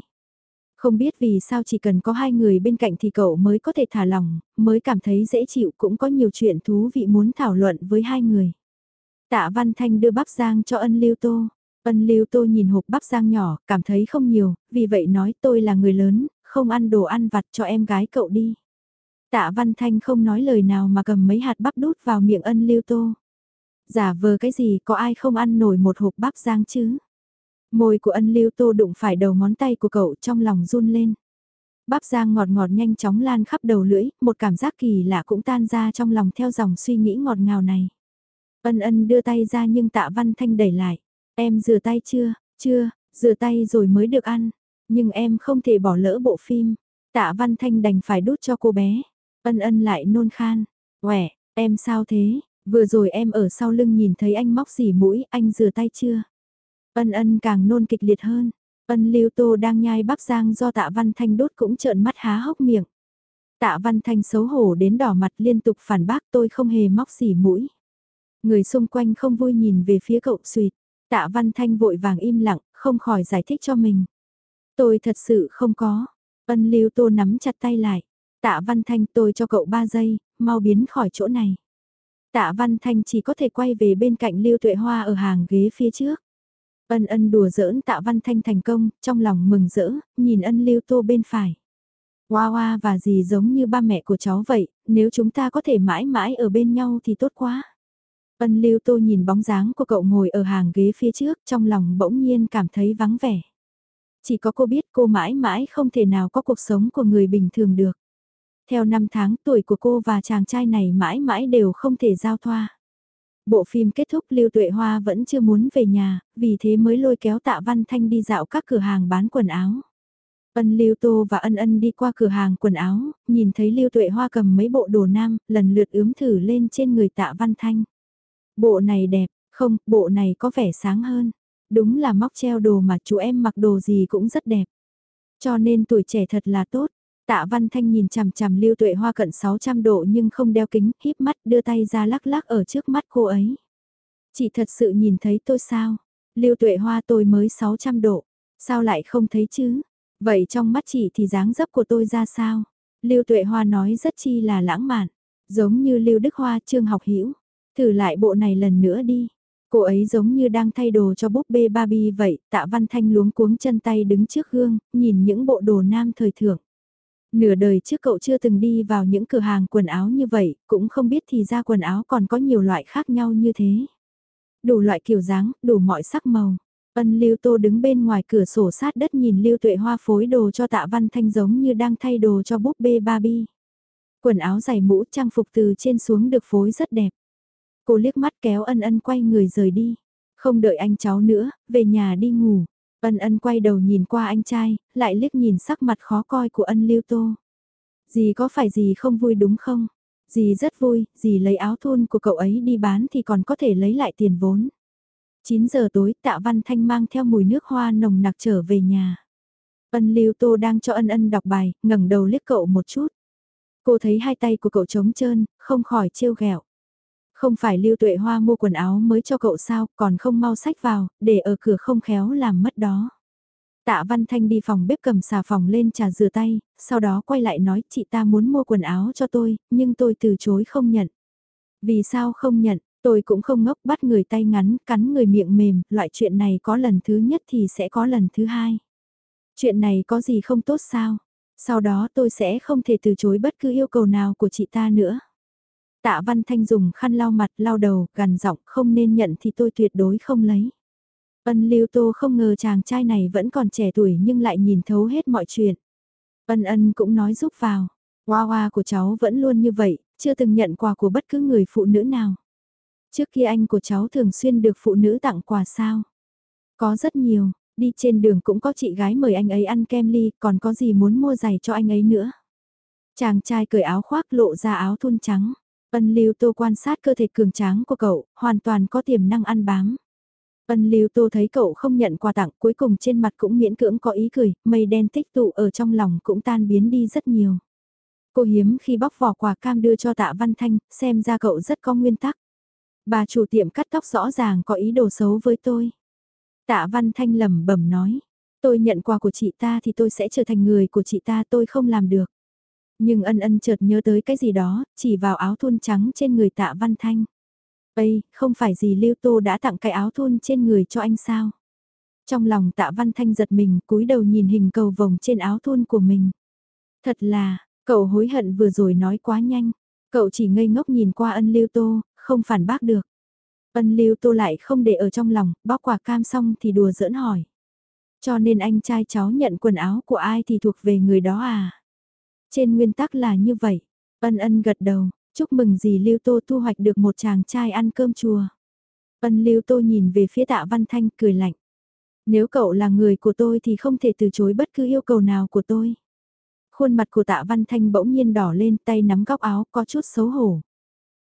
Không biết vì sao chỉ cần có hai người bên cạnh thì cậu mới có thể thả lòng, mới cảm thấy dễ chịu cũng có nhiều chuyện thú vị muốn thảo luận với hai người. Tạ Văn Thanh đưa bắp giang cho ân lưu tô. Ân lưu tô nhìn hộp bắp giang nhỏ, cảm thấy không nhiều, vì vậy nói tôi là người lớn, không ăn đồ ăn vặt cho em gái cậu đi. Tạ Văn Thanh không nói lời nào mà cầm mấy hạt bắp đút vào miệng ân lưu tô. Giả vờ cái gì có ai không ăn nổi một hộp bắp giang chứ? Môi của ân lưu tô đụng phải đầu ngón tay của cậu trong lòng run lên. Bắp giang ngọt ngọt nhanh chóng lan khắp đầu lưỡi, một cảm giác kỳ lạ cũng tan ra trong lòng theo dòng suy nghĩ ngọt ngào này. Ân ân đưa tay ra nhưng tạ văn thanh đẩy lại. Em rửa tay chưa? Chưa, rửa tay rồi mới được ăn. Nhưng em không thể bỏ lỡ bộ phim. Tạ văn thanh đành phải đút cho cô bé. Ân ân lại nôn khan. Quẻ, em sao thế? Vừa rồi em ở sau lưng nhìn thấy anh móc dỉ mũi, anh rửa tay chưa? Ân ân càng nôn kịch liệt hơn. Ân lưu tô đang nhai bắp giang do tạ văn thanh đốt cũng trợn mắt há hốc miệng. Tạ văn thanh xấu hổ đến đỏ mặt liên tục phản bác tôi không hề móc xỉ mũi. Người xung quanh không vui nhìn về phía cậu suyệt. Tạ văn thanh vội vàng im lặng, không khỏi giải thích cho mình. Tôi thật sự không có. Ân lưu tô nắm chặt tay lại. Tạ văn thanh tôi cho cậu 3 giây, mau biến khỏi chỗ này. Tạ văn thanh chỉ có thể quay về bên cạnh lưu tuệ hoa ở hàng ghế phía trước. Ân ân đùa giỡn tạ văn thanh thành công, trong lòng mừng rỡ, nhìn ân lưu tô bên phải. Hoa hoa và dì giống như ba mẹ của cháu vậy, nếu chúng ta có thể mãi mãi ở bên nhau thì tốt quá. Ân lưu tô nhìn bóng dáng của cậu ngồi ở hàng ghế phía trước, trong lòng bỗng nhiên cảm thấy vắng vẻ. Chỉ có cô biết cô mãi mãi không thể nào có cuộc sống của người bình thường được. Theo năm tháng tuổi của cô và chàng trai này mãi mãi đều không thể giao thoa. Bộ phim kết thúc Lưu Tuệ Hoa vẫn chưa muốn về nhà, vì thế mới lôi kéo Tạ Văn Thanh đi dạo các cửa hàng bán quần áo. Ân Lưu Tô và Ân Ân đi qua cửa hàng quần áo, nhìn thấy Lưu Tuệ Hoa cầm mấy bộ đồ nam, lần lượt ướm thử lên trên người Tạ Văn Thanh. Bộ này đẹp, không, bộ này có vẻ sáng hơn. Đúng là móc treo đồ mà chú em mặc đồ gì cũng rất đẹp. Cho nên tuổi trẻ thật là tốt. Tạ Văn Thanh nhìn chằm chằm Lưu Tuệ Hoa cận 600 độ nhưng không đeo kính, híp mắt đưa tay ra lắc lắc ở trước mắt cô ấy. Chị thật sự nhìn thấy tôi sao? Lưu Tuệ Hoa tôi mới 600 độ. Sao lại không thấy chứ? Vậy trong mắt chị thì dáng dấp của tôi ra sao? Lưu Tuệ Hoa nói rất chi là lãng mạn. Giống như Lưu Đức Hoa trương học hiểu. Thử lại bộ này lần nữa đi. Cô ấy giống như đang thay đồ cho búp bê Barbie vậy, tạ văn thanh luống cuống chân tay đứng trước gương, nhìn những bộ đồ nam thời thượng. Nửa đời trước cậu chưa từng đi vào những cửa hàng quần áo như vậy, cũng không biết thì ra quần áo còn có nhiều loại khác nhau như thế. Đủ loại kiểu dáng, đủ mọi sắc màu. Ân Lưu Tô đứng bên ngoài cửa sổ sát đất nhìn Lưu Tuệ Hoa phối đồ cho Tạ Văn Thanh giống như đang thay đồ cho búp bê Barbie. Quần áo giày mũ trang phục từ trên xuống được phối rất đẹp. Cô liếc mắt kéo ân ân quay người rời đi. Không đợi anh cháu nữa, về nhà đi ngủ. Ân ân quay đầu nhìn qua anh trai, lại liếc nhìn sắc mặt khó coi của ân lưu tô. Dì có phải dì không vui đúng không? Dì rất vui, dì lấy áo thun của cậu ấy đi bán thì còn có thể lấy lại tiền vốn. 9 giờ tối tạ văn thanh mang theo mùi nước hoa nồng nặc trở về nhà. Ân lưu tô đang cho ân ân đọc bài, ngẩng đầu liếc cậu một chút. Cô thấy hai tay của cậu trống trơn, không khỏi trêu ghẹo. Không phải Lưu Tuệ Hoa mua quần áo mới cho cậu sao, còn không mau sách vào, để ở cửa không khéo làm mất đó. Tạ Văn Thanh đi phòng bếp cầm xà phòng lên trà rửa tay, sau đó quay lại nói chị ta muốn mua quần áo cho tôi, nhưng tôi từ chối không nhận. Vì sao không nhận, tôi cũng không ngốc bắt người tay ngắn, cắn người miệng mềm, loại chuyện này có lần thứ nhất thì sẽ có lần thứ hai. Chuyện này có gì không tốt sao? Sau đó tôi sẽ không thể từ chối bất cứ yêu cầu nào của chị ta nữa. Tạ Văn Thanh dùng khăn lau mặt lau đầu, gần giọng không nên nhận thì tôi tuyệt đối không lấy. Ân Lưu Tô không ngờ chàng trai này vẫn còn trẻ tuổi nhưng lại nhìn thấu hết mọi chuyện. Ân ân cũng nói giúp vào. Hoa hoa của cháu vẫn luôn như vậy, chưa từng nhận quà của bất cứ người phụ nữ nào. Trước kia anh của cháu thường xuyên được phụ nữ tặng quà sao? Có rất nhiều, đi trên đường cũng có chị gái mời anh ấy ăn kem ly, còn có gì muốn mua giày cho anh ấy nữa. Chàng trai cởi áo khoác lộ ra áo thun trắng. Ân Lưu Tô quan sát cơ thể cường tráng của cậu, hoàn toàn có tiềm năng ăn bám. Ân Lưu Tô thấy cậu không nhận quà tặng, cuối cùng trên mặt cũng miễn cưỡng có ý cười, mây đen tích tụ ở trong lòng cũng tan biến đi rất nhiều. Cô hiếm khi bóc vỏ quà cam đưa cho Tạ Văn Thanh, xem ra cậu rất có nguyên tắc. Bà chủ tiệm cắt tóc rõ ràng có ý đồ xấu với tôi. Tạ Văn Thanh lẩm bẩm nói, tôi nhận quà của chị ta thì tôi sẽ trở thành người của chị ta tôi không làm được. Nhưng ân ân chợt nhớ tới cái gì đó, chỉ vào áo thun trắng trên người tạ văn thanh. Ây, không phải gì Lưu Tô đã tặng cái áo thun trên người cho anh sao? Trong lòng tạ văn thanh giật mình cúi đầu nhìn hình cầu vồng trên áo thun của mình. Thật là, cậu hối hận vừa rồi nói quá nhanh. Cậu chỉ ngây ngốc nhìn qua ân Lưu Tô, không phản bác được. Ân Lưu Tô lại không để ở trong lòng, bóc quả cam xong thì đùa giỡn hỏi. Cho nên anh trai cháu nhận quần áo của ai thì thuộc về người đó à? Trên nguyên tắc là như vậy. Ân ân gật đầu, chúc mừng dì Lưu Tô thu hoạch được một chàng trai ăn cơm chùa. Ân Lưu Tô nhìn về phía tạ Văn Thanh cười lạnh. Nếu cậu là người của tôi thì không thể từ chối bất cứ yêu cầu nào của tôi. Khuôn mặt của tạ Văn Thanh bỗng nhiên đỏ lên tay nắm góc áo có chút xấu hổ.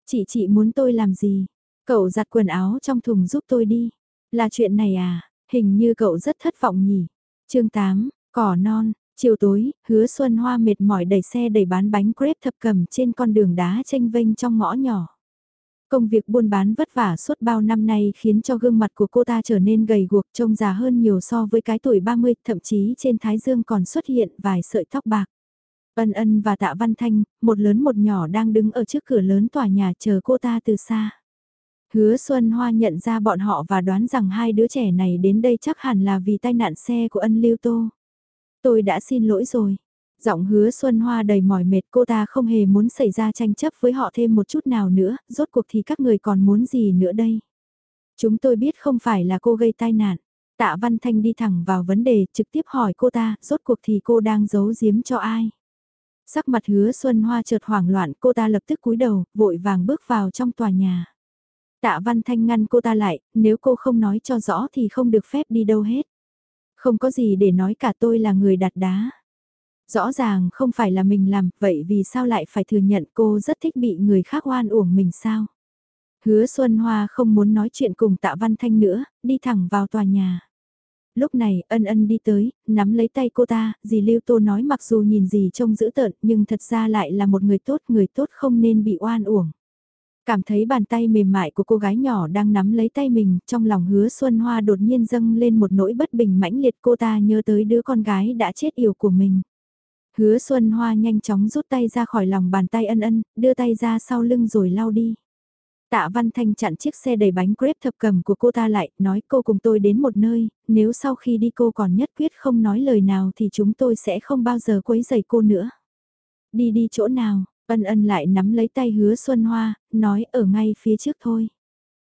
Chị chị muốn tôi làm gì? Cậu giặt quần áo trong thùng giúp tôi đi. Là chuyện này à? Hình như cậu rất thất vọng nhỉ? chương 8, cỏ non, Chiều tối, hứa Xuân Hoa mệt mỏi đẩy xe đẩy bán bánh crepe thập cầm trên con đường đá tranh vênh trong ngõ nhỏ. Công việc buôn bán vất vả suốt bao năm nay khiến cho gương mặt của cô ta trở nên gầy guộc trông già hơn nhiều so với cái tuổi 30, thậm chí trên thái dương còn xuất hiện vài sợi tóc bạc. Ân ân và tạ văn thanh, một lớn một nhỏ đang đứng ở trước cửa lớn tòa nhà chờ cô ta từ xa. Hứa Xuân Hoa nhận ra bọn họ và đoán rằng hai đứa trẻ này đến đây chắc hẳn là vì tai nạn xe của ân lưu tô. Tôi đã xin lỗi rồi. Giọng hứa Xuân Hoa đầy mỏi mệt cô ta không hề muốn xảy ra tranh chấp với họ thêm một chút nào nữa, rốt cuộc thì các người còn muốn gì nữa đây. Chúng tôi biết không phải là cô gây tai nạn. Tạ Văn Thanh đi thẳng vào vấn đề, trực tiếp hỏi cô ta, rốt cuộc thì cô đang giấu giếm cho ai. Sắc mặt hứa Xuân Hoa chợt hoảng loạn, cô ta lập tức cúi đầu, vội vàng bước vào trong tòa nhà. Tạ Văn Thanh ngăn cô ta lại, nếu cô không nói cho rõ thì không được phép đi đâu hết. Không có gì để nói cả tôi là người đặt đá. Rõ ràng không phải là mình làm, vậy vì sao lại phải thừa nhận cô rất thích bị người khác oan uổng mình sao? Hứa Xuân Hoa không muốn nói chuyện cùng Tạ Văn Thanh nữa, đi thẳng vào tòa nhà. Lúc này ân ân đi tới, nắm lấy tay cô ta, dì Lưu Tô nói mặc dù nhìn gì trông dữ tợn nhưng thật ra lại là một người tốt, người tốt không nên bị oan uổng. Cảm thấy bàn tay mềm mại của cô gái nhỏ đang nắm lấy tay mình, trong lòng hứa Xuân Hoa đột nhiên dâng lên một nỗi bất bình mãnh liệt cô ta nhớ tới đứa con gái đã chết yêu của mình. Hứa Xuân Hoa nhanh chóng rút tay ra khỏi lòng bàn tay ân ân, đưa tay ra sau lưng rồi lau đi. Tạ Văn Thanh chặn chiếc xe đầy bánh crepe thập cầm của cô ta lại, nói cô cùng tôi đến một nơi, nếu sau khi đi cô còn nhất quyết không nói lời nào thì chúng tôi sẽ không bao giờ quấy rầy cô nữa. Đi đi chỗ nào, ân ân lại nắm lấy tay hứa Xuân Hoa, nói ở ngay phía trước thôi.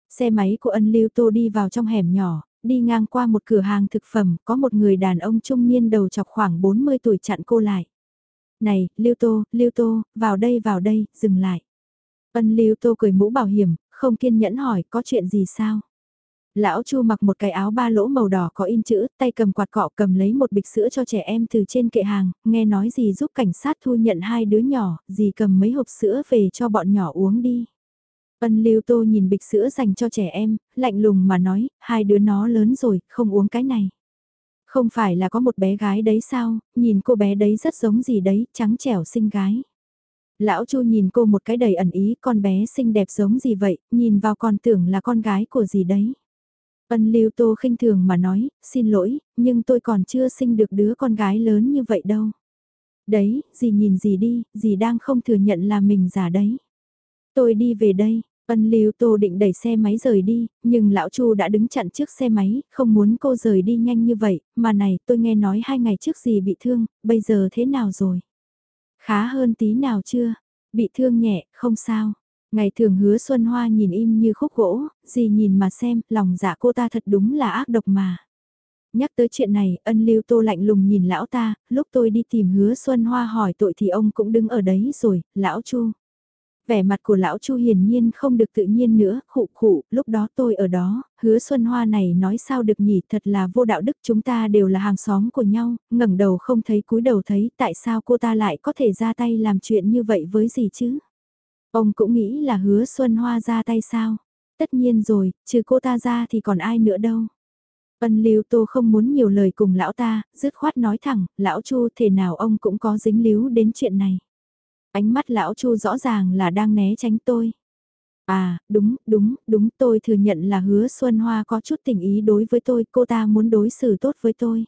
Xe máy của ân lưu tô đi vào trong hẻm nhỏ, đi ngang qua một cửa hàng thực phẩm, có một người đàn ông trung niên đầu chọc khoảng 40 tuổi chặn cô lại. Này, Lưu Tô, Lưu Tô, vào đây vào đây, dừng lại. Ân Lưu Tô cười mũ bảo hiểm, không kiên nhẫn hỏi có chuyện gì sao. Lão Chu mặc một cái áo ba lỗ màu đỏ có in chữ, tay cầm quạt cọ cầm lấy một bịch sữa cho trẻ em từ trên kệ hàng, nghe nói gì giúp cảnh sát thu nhận hai đứa nhỏ, gì cầm mấy hộp sữa về cho bọn nhỏ uống đi. Ân Lưu Tô nhìn bịch sữa dành cho trẻ em, lạnh lùng mà nói, hai đứa nó lớn rồi, không uống cái này. Không phải là có một bé gái đấy sao, nhìn cô bé đấy rất giống gì đấy, trắng trẻo xinh gái. Lão Chu nhìn cô một cái đầy ẩn ý, con bé xinh đẹp giống gì vậy, nhìn vào còn tưởng là con gái của gì đấy. Ân Lưu Tô khinh thường mà nói, xin lỗi, nhưng tôi còn chưa sinh được đứa con gái lớn như vậy đâu. Đấy, gì nhìn gì đi, gì đang không thừa nhận là mình giả đấy. Tôi đi về đây, Ân Lưu Tô định đẩy xe máy rời đi, nhưng lão Chu đã đứng chặn trước xe máy, không muốn cô rời đi nhanh như vậy, mà này tôi nghe nói hai ngày trước gì bị thương, bây giờ thế nào rồi? Khá hơn tí nào chưa? Bị thương nhẹ, không sao. Ngày thường hứa Xuân Hoa nhìn im như khúc gỗ, gì nhìn mà xem, lòng dạ cô ta thật đúng là ác độc mà. Nhắc tới chuyện này, ân lưu tô lạnh lùng nhìn lão ta, lúc tôi đi tìm hứa Xuân Hoa hỏi tội thì ông cũng đứng ở đấy rồi, lão Chu vẻ mặt của lão Chu hiển nhiên không được tự nhiên nữa, khụ khụ, lúc đó tôi ở đó, hứa Xuân Hoa này nói sao được nhỉ, thật là vô đạo đức chúng ta đều là hàng xóm của nhau, ngẩng đầu không thấy cúi đầu thấy, tại sao cô ta lại có thể ra tay làm chuyện như vậy với gì chứ? Ông cũng nghĩ là hứa Xuân Hoa ra tay sao? Tất nhiên rồi, trừ cô ta ra thì còn ai nữa đâu. Ân Lưu Tô không muốn nhiều lời cùng lão ta, dứt khoát nói thẳng, lão Chu thể nào ông cũng có dính líu đến chuyện này. Ánh mắt lão Chu rõ ràng là đang né tránh tôi. À, đúng, đúng, đúng, tôi thừa nhận là hứa Xuân Hoa có chút tình ý đối với tôi, cô ta muốn đối xử tốt với tôi.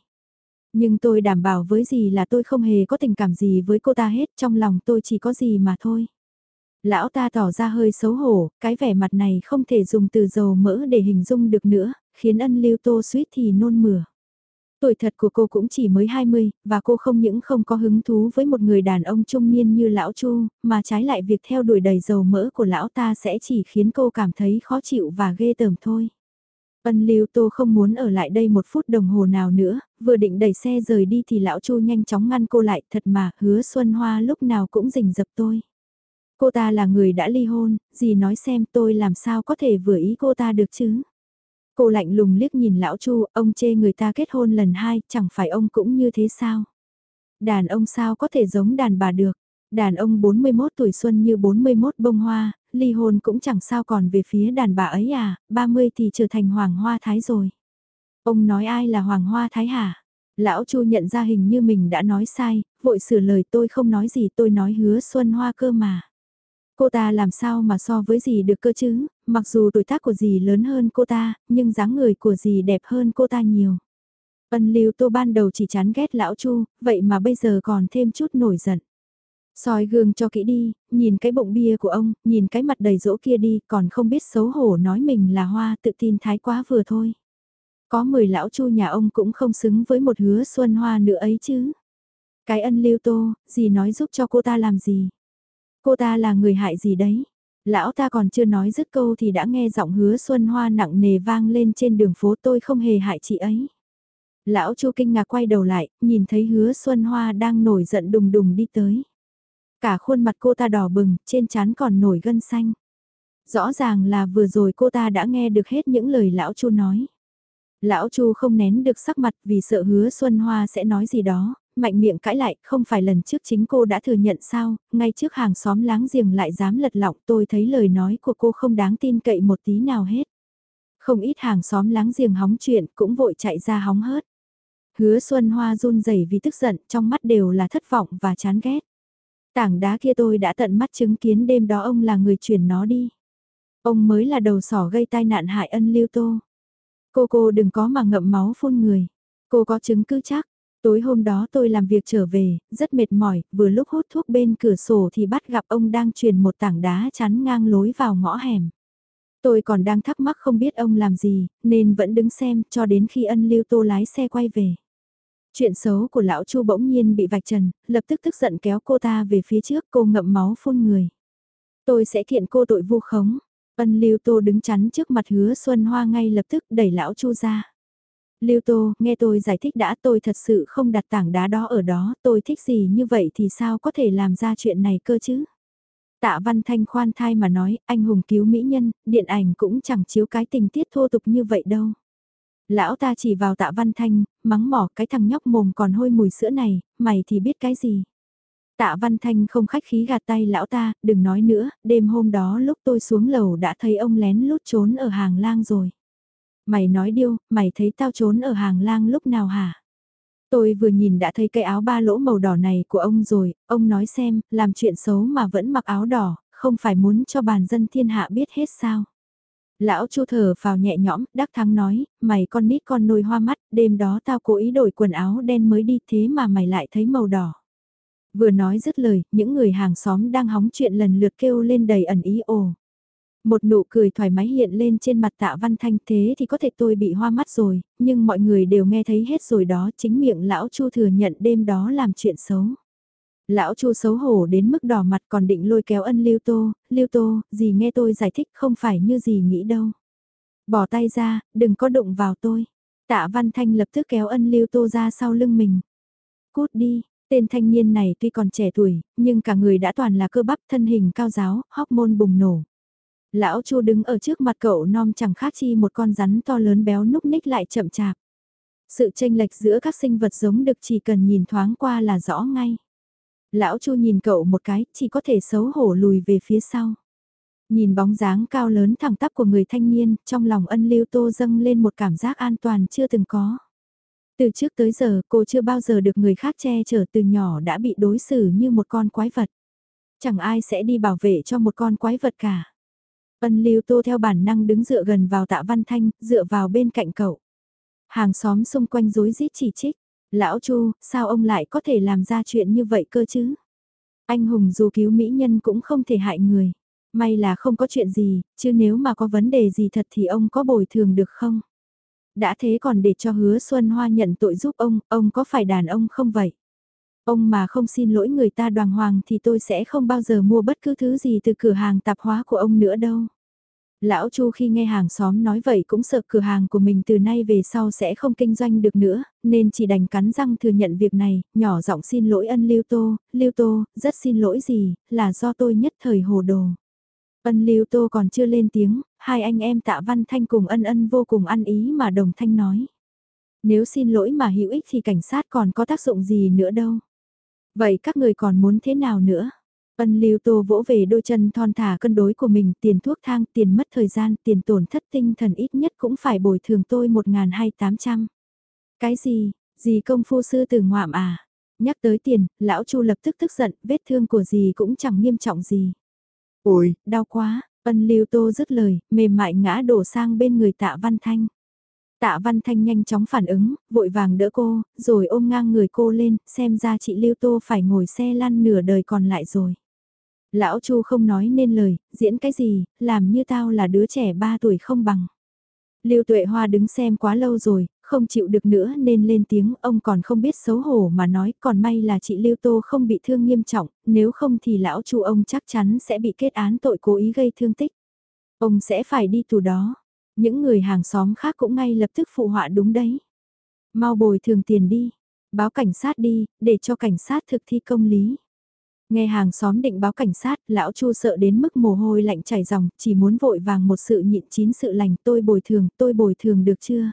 Nhưng tôi đảm bảo với gì là tôi không hề có tình cảm gì với cô ta hết, trong lòng tôi chỉ có gì mà thôi. Lão ta tỏ ra hơi xấu hổ, cái vẻ mặt này không thể dùng từ dầu mỡ để hình dung được nữa, khiến ân lưu tô suýt thì nôn mửa. Tuổi thật của cô cũng chỉ mới 20, và cô không những không có hứng thú với một người đàn ông trung niên như lão Chu, mà trái lại việc theo đuổi đầy dầu mỡ của lão ta sẽ chỉ khiến cô cảm thấy khó chịu và ghê tởm thôi. Ân Lưu Tô không muốn ở lại đây một phút đồng hồ nào nữa, vừa định đẩy xe rời đi thì lão Chu nhanh chóng ngăn cô lại, thật mà, hứa Xuân Hoa lúc nào cũng rình dập tôi. Cô ta là người đã ly hôn, gì nói xem tôi làm sao có thể vừa ý cô ta được chứ? Cô lạnh lùng liếc nhìn lão Chu, ông chê người ta kết hôn lần hai, chẳng phải ông cũng như thế sao? Đàn ông sao có thể giống đàn bà được? Đàn ông 41 tuổi xuân như 41 bông hoa, ly hôn cũng chẳng sao còn về phía đàn bà ấy à, 30 thì trở thành hoàng hoa thái rồi. Ông nói ai là hoàng hoa thái hả? Lão Chu nhận ra hình như mình đã nói sai, vội sửa lời tôi không nói gì tôi nói hứa xuân hoa cơ mà. Cô ta làm sao mà so với gì được cơ chứ, mặc dù tuổi tác của dì lớn hơn cô ta, nhưng dáng người của dì đẹp hơn cô ta nhiều. Ân Lưu Tô ban đầu chỉ chán ghét lão Chu, vậy mà bây giờ còn thêm chút nổi giận. soi gương cho kỹ đi, nhìn cái bụng bia của ông, nhìn cái mặt đầy dỗ kia đi, còn không biết xấu hổ nói mình là hoa tự tin thái quá vừa thôi. Có 10 lão chu nhà ông cũng không xứng với một hứa xuân hoa nữa ấy chứ. Cái ân lưu tô, gì nói giúp cho cô ta làm gì? Cô ta là người hại gì đấy? Lão ta còn chưa nói dứt câu thì đã nghe giọng hứa xuân hoa nặng nề vang lên trên đường phố tôi không hề hại chị ấy. Lão chu kinh ngạc quay đầu lại, nhìn thấy hứa xuân hoa đang nổi giận đùng đùng đi tới. Cả khuôn mặt cô ta đỏ bừng, trên trán còn nổi gân xanh. Rõ ràng là vừa rồi cô ta đã nghe được hết những lời lão chu nói. Lão chu không nén được sắc mặt vì sợ hứa Xuân Hoa sẽ nói gì đó, mạnh miệng cãi lại, không phải lần trước chính cô đã thừa nhận sao, ngay trước hàng xóm láng giềng lại dám lật lọng tôi thấy lời nói của cô không đáng tin cậy một tí nào hết. Không ít hàng xóm láng giềng hóng chuyện cũng vội chạy ra hóng hớt. Hứa Xuân Hoa run rẩy vì tức giận, trong mắt đều là thất vọng và chán ghét. Tảng đá kia tôi đã tận mắt chứng kiến đêm đó ông là người chuyển nó đi. Ông mới là đầu sỏ gây tai nạn hại ân lưu tô. Cô cô đừng có mà ngậm máu phun người. Cô có chứng cứ chắc. Tối hôm đó tôi làm việc trở về, rất mệt mỏi, vừa lúc hút thuốc bên cửa sổ thì bắt gặp ông đang truyền một tảng đá chắn ngang lối vào ngõ hẻm. Tôi còn đang thắc mắc không biết ông làm gì, nên vẫn đứng xem cho đến khi ân lưu tô lái xe quay về. Chuyện xấu của lão Chu bỗng nhiên bị vạch trần, lập tức tức giận kéo cô ta về phía trước cô ngậm máu phun người. Tôi sẽ kiện cô tội vu khống. Ân Lưu Tô đứng chắn trước mặt hứa Xuân Hoa ngay lập tức đẩy lão Chu ra. Lưu Tô, nghe tôi giải thích đã tôi thật sự không đặt tảng đá đó ở đó, tôi thích gì như vậy thì sao có thể làm ra chuyện này cơ chứ? Tạ Văn Thanh khoan thai mà nói, anh hùng cứu mỹ nhân, điện ảnh cũng chẳng chiếu cái tình tiết thô tục như vậy đâu. Lão ta chỉ vào tạ Văn Thanh, mắng mỏ cái thằng nhóc mồm còn hôi mùi sữa này, mày thì biết cái gì? Tạ Văn Thanh không khách khí gạt tay lão ta, đừng nói nữa, đêm hôm đó lúc tôi xuống lầu đã thấy ông lén lút trốn ở hàng lang rồi. Mày nói điêu, mày thấy tao trốn ở hàng lang lúc nào hả? Tôi vừa nhìn đã thấy cái áo ba lỗ màu đỏ này của ông rồi, ông nói xem, làm chuyện xấu mà vẫn mặc áo đỏ, không phải muốn cho bàn dân thiên hạ biết hết sao? Lão Chu thở vào nhẹ nhõm, đắc thắng nói, mày con nít con nôi hoa mắt, đêm đó tao cố ý đổi quần áo đen mới đi thế mà mày lại thấy màu đỏ. Vừa nói dứt lời, những người hàng xóm đang hóng chuyện lần lượt kêu lên đầy ẩn ý ồ. Một nụ cười thoải mái hiện lên trên mặt tạ văn thanh thế thì có thể tôi bị hoa mắt rồi, nhưng mọi người đều nghe thấy hết rồi đó, chính miệng lão Chu thừa nhận đêm đó làm chuyện xấu. Lão Chu xấu hổ đến mức đỏ mặt còn định lôi kéo ân Lưu Tô, Lưu Tô, gì nghe tôi giải thích không phải như gì nghĩ đâu. Bỏ tay ra, đừng có đụng vào tôi. Tạ Văn Thanh lập tức kéo ân Lưu Tô ra sau lưng mình. Cút đi, tên thanh niên này tuy còn trẻ tuổi, nhưng cả người đã toàn là cơ bắp thân hình cao giáo, hóc môn bùng nổ. Lão Chu đứng ở trước mặt cậu non chẳng khác chi một con rắn to lớn béo núc ních lại chậm chạp. Sự tranh lệch giữa các sinh vật giống được chỉ cần nhìn thoáng qua là rõ ngay. Lão Chu nhìn cậu một cái, chỉ có thể xấu hổ lùi về phía sau. Nhìn bóng dáng cao lớn thẳng tắp của người thanh niên, trong lòng ân lưu tô dâng lên một cảm giác an toàn chưa từng có. Từ trước tới giờ cô chưa bao giờ được người khác che chở từ nhỏ đã bị đối xử như một con quái vật. Chẳng ai sẽ đi bảo vệ cho một con quái vật cả. Ân lưu tô theo bản năng đứng dựa gần vào tạ văn thanh, dựa vào bên cạnh cậu. Hàng xóm xung quanh rối rít chỉ trích. Lão Chu, sao ông lại có thể làm ra chuyện như vậy cơ chứ? Anh hùng dù cứu mỹ nhân cũng không thể hại người. May là không có chuyện gì, chứ nếu mà có vấn đề gì thật thì ông có bồi thường được không? Đã thế còn để cho hứa Xuân Hoa nhận tội giúp ông, ông có phải đàn ông không vậy? Ông mà không xin lỗi người ta đoàn hoàng thì tôi sẽ không bao giờ mua bất cứ thứ gì từ cửa hàng tạp hóa của ông nữa đâu. Lão Chu khi nghe hàng xóm nói vậy cũng sợ cửa hàng của mình từ nay về sau sẽ không kinh doanh được nữa, nên chỉ đành cắn răng thừa nhận việc này, nhỏ giọng xin lỗi ân Lưu Tô, Lưu Tô, rất xin lỗi gì, là do tôi nhất thời hồ đồ. Ân Lưu Tô còn chưa lên tiếng, hai anh em tạ văn thanh cùng ân ân vô cùng ăn ý mà đồng thanh nói. Nếu xin lỗi mà hữu ích thì cảnh sát còn có tác dụng gì nữa đâu. Vậy các người còn muốn thế nào nữa? Ân lưu tô vỗ về đôi chân thon thả cân đối của mình, tiền thuốc thang, tiền mất thời gian, tiền tổn thất tinh thần ít nhất cũng phải bồi thường tôi một ngàn hai tám trăm. Cái gì, gì công phu sư từ ngoạm à? Nhắc tới tiền, lão chu lập tức tức giận, vết thương của gì cũng chẳng nghiêm trọng gì. Ôi, đau quá, ân lưu tô dứt lời, mềm mại ngã đổ sang bên người tạ văn thanh. Tạ Văn Thanh nhanh chóng phản ứng, vội vàng đỡ cô, rồi ôm ngang người cô lên, xem ra chị Lưu Tô phải ngồi xe lăn nửa đời còn lại rồi. Lão Chu không nói nên lời, diễn cái gì, làm như tao là đứa trẻ 3 tuổi không bằng. Lưu Tuệ Hoa đứng xem quá lâu rồi, không chịu được nữa nên lên tiếng, ông còn không biết xấu hổ mà nói, còn may là chị Lưu Tô không bị thương nghiêm trọng, nếu không thì lão Chu ông chắc chắn sẽ bị kết án tội cố ý gây thương tích. Ông sẽ phải đi tù đó. Những người hàng xóm khác cũng ngay lập tức phụ họa đúng đấy. Mau bồi thường tiền đi, báo cảnh sát đi, để cho cảnh sát thực thi công lý. Nghe hàng xóm định báo cảnh sát, lão Chu sợ đến mức mồ hôi lạnh chảy ròng, chỉ muốn vội vàng một sự nhịn chín sự lành, tôi bồi thường, tôi bồi thường được chưa?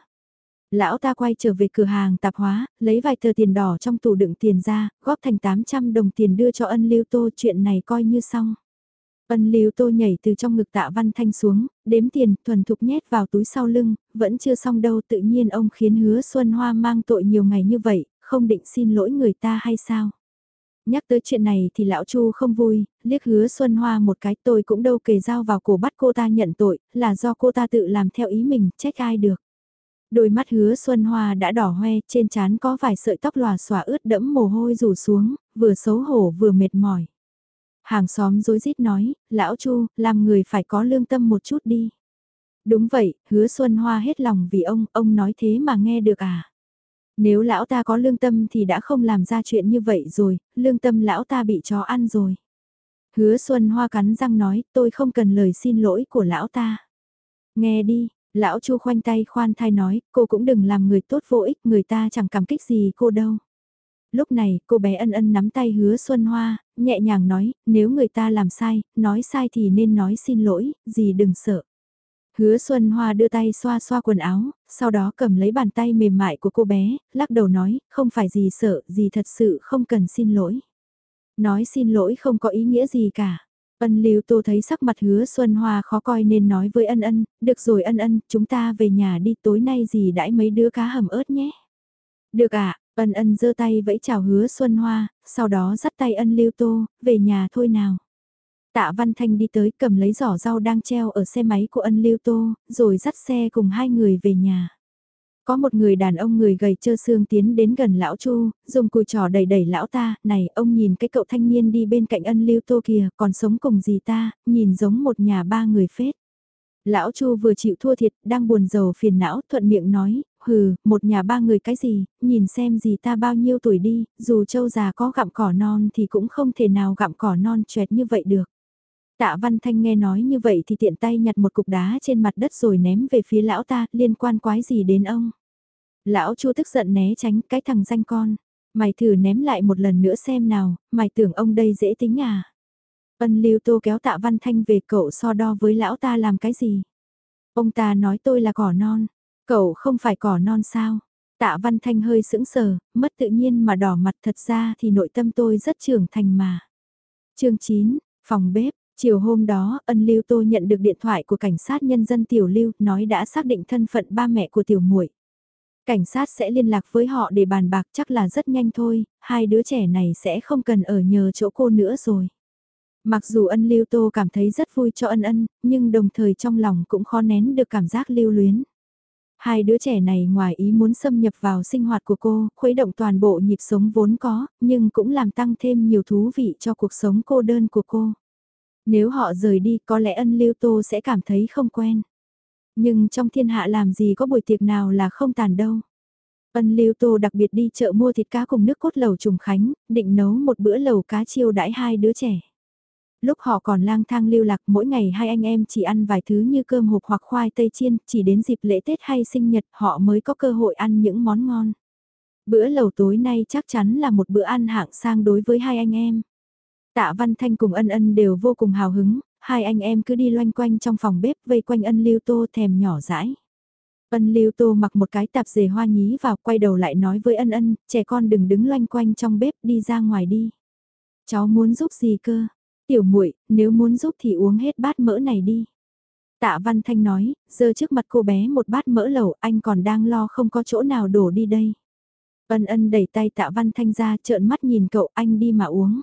Lão ta quay trở về cửa hàng tạp hóa, lấy vài tờ tiền đỏ trong tủ đựng tiền ra, góp thành 800 đồng tiền đưa cho ân lưu tô chuyện này coi như xong. Ân lưu tô nhảy từ trong ngực tạ văn thanh xuống, đếm tiền, thuần thục nhét vào túi sau lưng, vẫn chưa xong đâu tự nhiên ông khiến hứa Xuân Hoa mang tội nhiều ngày như vậy, không định xin lỗi người ta hay sao? Nhắc tới chuyện này thì lão Chu không vui, liếc hứa Xuân Hoa một cái tôi cũng đâu kề dao vào cổ bắt cô ta nhận tội, là do cô ta tự làm theo ý mình, trách ai được. Đôi mắt hứa Xuân Hoa đã đỏ hoe, trên trán có vài sợi tóc lòa xòa ướt đẫm mồ hôi rủ xuống, vừa xấu hổ vừa mệt mỏi. Hàng xóm rối rít nói, lão Chu, làm người phải có lương tâm một chút đi. Đúng vậy, hứa Xuân Hoa hết lòng vì ông, ông nói thế mà nghe được à. Nếu lão ta có lương tâm thì đã không làm ra chuyện như vậy rồi, lương tâm lão ta bị chó ăn rồi. Hứa Xuân Hoa cắn răng nói, tôi không cần lời xin lỗi của lão ta. Nghe đi, lão Chu khoanh tay khoan thai nói, cô cũng đừng làm người tốt vô ích, người ta chẳng cảm kích gì cô đâu. Lúc này, cô bé ân ân nắm tay hứa Xuân Hoa, nhẹ nhàng nói, nếu người ta làm sai, nói sai thì nên nói xin lỗi, gì đừng sợ. Hứa Xuân Hoa đưa tay xoa xoa quần áo, sau đó cầm lấy bàn tay mềm mại của cô bé, lắc đầu nói, không phải gì sợ, gì thật sự không cần xin lỗi. Nói xin lỗi không có ý nghĩa gì cả. Ân Lưu Tô thấy sắc mặt hứa Xuân Hoa khó coi nên nói với ân ân, được rồi ân ân, chúng ta về nhà đi tối nay gì đãi mấy đứa cá hầm ớt nhé. Được ạ, à, ân ân giơ tay vẫy chào hứa Xuân Hoa, sau đó dắt tay ân Lưu Tô, về nhà thôi nào. Tạ Văn Thanh đi tới cầm lấy giỏ rau đang treo ở xe máy của ân Lưu Tô, rồi dắt xe cùng hai người về nhà. Có một người đàn ông người gầy trơ xương tiến đến gần lão Chu, dùng cùi trò đẩy đẩy lão ta, này ông nhìn cái cậu thanh niên đi bên cạnh ân Lưu Tô kìa, còn sống cùng gì ta, nhìn giống một nhà ba người phết. Lão Chu vừa chịu thua thiệt, đang buồn rầu phiền não, thuận miệng nói, hừ, một nhà ba người cái gì, nhìn xem gì ta bao nhiêu tuổi đi, dù châu già có gặm cỏ non thì cũng không thể nào gặm cỏ non chuệt như vậy được. Tạ Văn Thanh nghe nói như vậy thì tiện tay nhặt một cục đá trên mặt đất rồi ném về phía lão ta, liên quan quái gì đến ông. Lão Chu tức giận né tránh cái thằng danh con. Mày thử ném lại một lần nữa xem nào, mày tưởng ông đây dễ tính à. Ân Lưu Tô kéo Tạ Văn Thanh về cậu so đo với lão ta làm cái gì. Ông ta nói tôi là cỏ non, cậu không phải cỏ non sao. Tạ Văn Thanh hơi sững sờ, mất tự nhiên mà đỏ mặt thật ra thì nội tâm tôi rất trưởng thành mà. chương 9, phòng bếp, Chiều hôm đó, ân Lưu tôi nhận được điện thoại của cảnh sát nhân dân Tiểu Lưu, nói đã xác định thân phận ba mẹ của Tiểu muội. Cảnh sát sẽ liên lạc với họ để bàn bạc chắc là rất nhanh thôi, hai đứa trẻ này sẽ không cần ở nhờ chỗ cô nữa rồi. Mặc dù ân Lưu Tô cảm thấy rất vui cho ân ân, nhưng đồng thời trong lòng cũng khó nén được cảm giác lưu luyến. Hai đứa trẻ này ngoài ý muốn xâm nhập vào sinh hoạt của cô, khuấy động toàn bộ nhịp sống vốn có, nhưng cũng làm tăng thêm nhiều thú vị cho cuộc sống cô đơn của cô. Nếu họ rời đi có lẽ ân lưu tô sẽ cảm thấy không quen. Nhưng trong thiên hạ làm gì có buổi tiệc nào là không tàn đâu. Ân lưu tô đặc biệt đi chợ mua thịt cá cùng nước cốt lầu trùng khánh, định nấu một bữa lầu cá chiêu đãi hai đứa trẻ. Lúc họ còn lang thang lưu lạc mỗi ngày hai anh em chỉ ăn vài thứ như cơm hộp hoặc khoai tây chiên, chỉ đến dịp lễ Tết hay sinh nhật họ mới có cơ hội ăn những món ngon. Bữa lầu tối nay chắc chắn là một bữa ăn hạng sang đối với hai anh em. Tạ Văn Thanh cùng ân ân đều vô cùng hào hứng, hai anh em cứ đi loanh quanh trong phòng bếp vây quanh ân lưu tô thèm nhỏ rãi. Ân lưu tô mặc một cái tạp dề hoa nhí vào quay đầu lại nói với ân ân, trẻ con đừng đứng loanh quanh trong bếp đi ra ngoài đi. Cháu muốn giúp gì cơ? Tiểu muội nếu muốn giúp thì uống hết bát mỡ này đi. Tạ Văn Thanh nói, giờ trước mặt cô bé một bát mỡ lẩu anh còn đang lo không có chỗ nào đổ đi đây. Ân ân đẩy tay Tạ Văn Thanh ra trợn mắt nhìn cậu anh đi mà uống.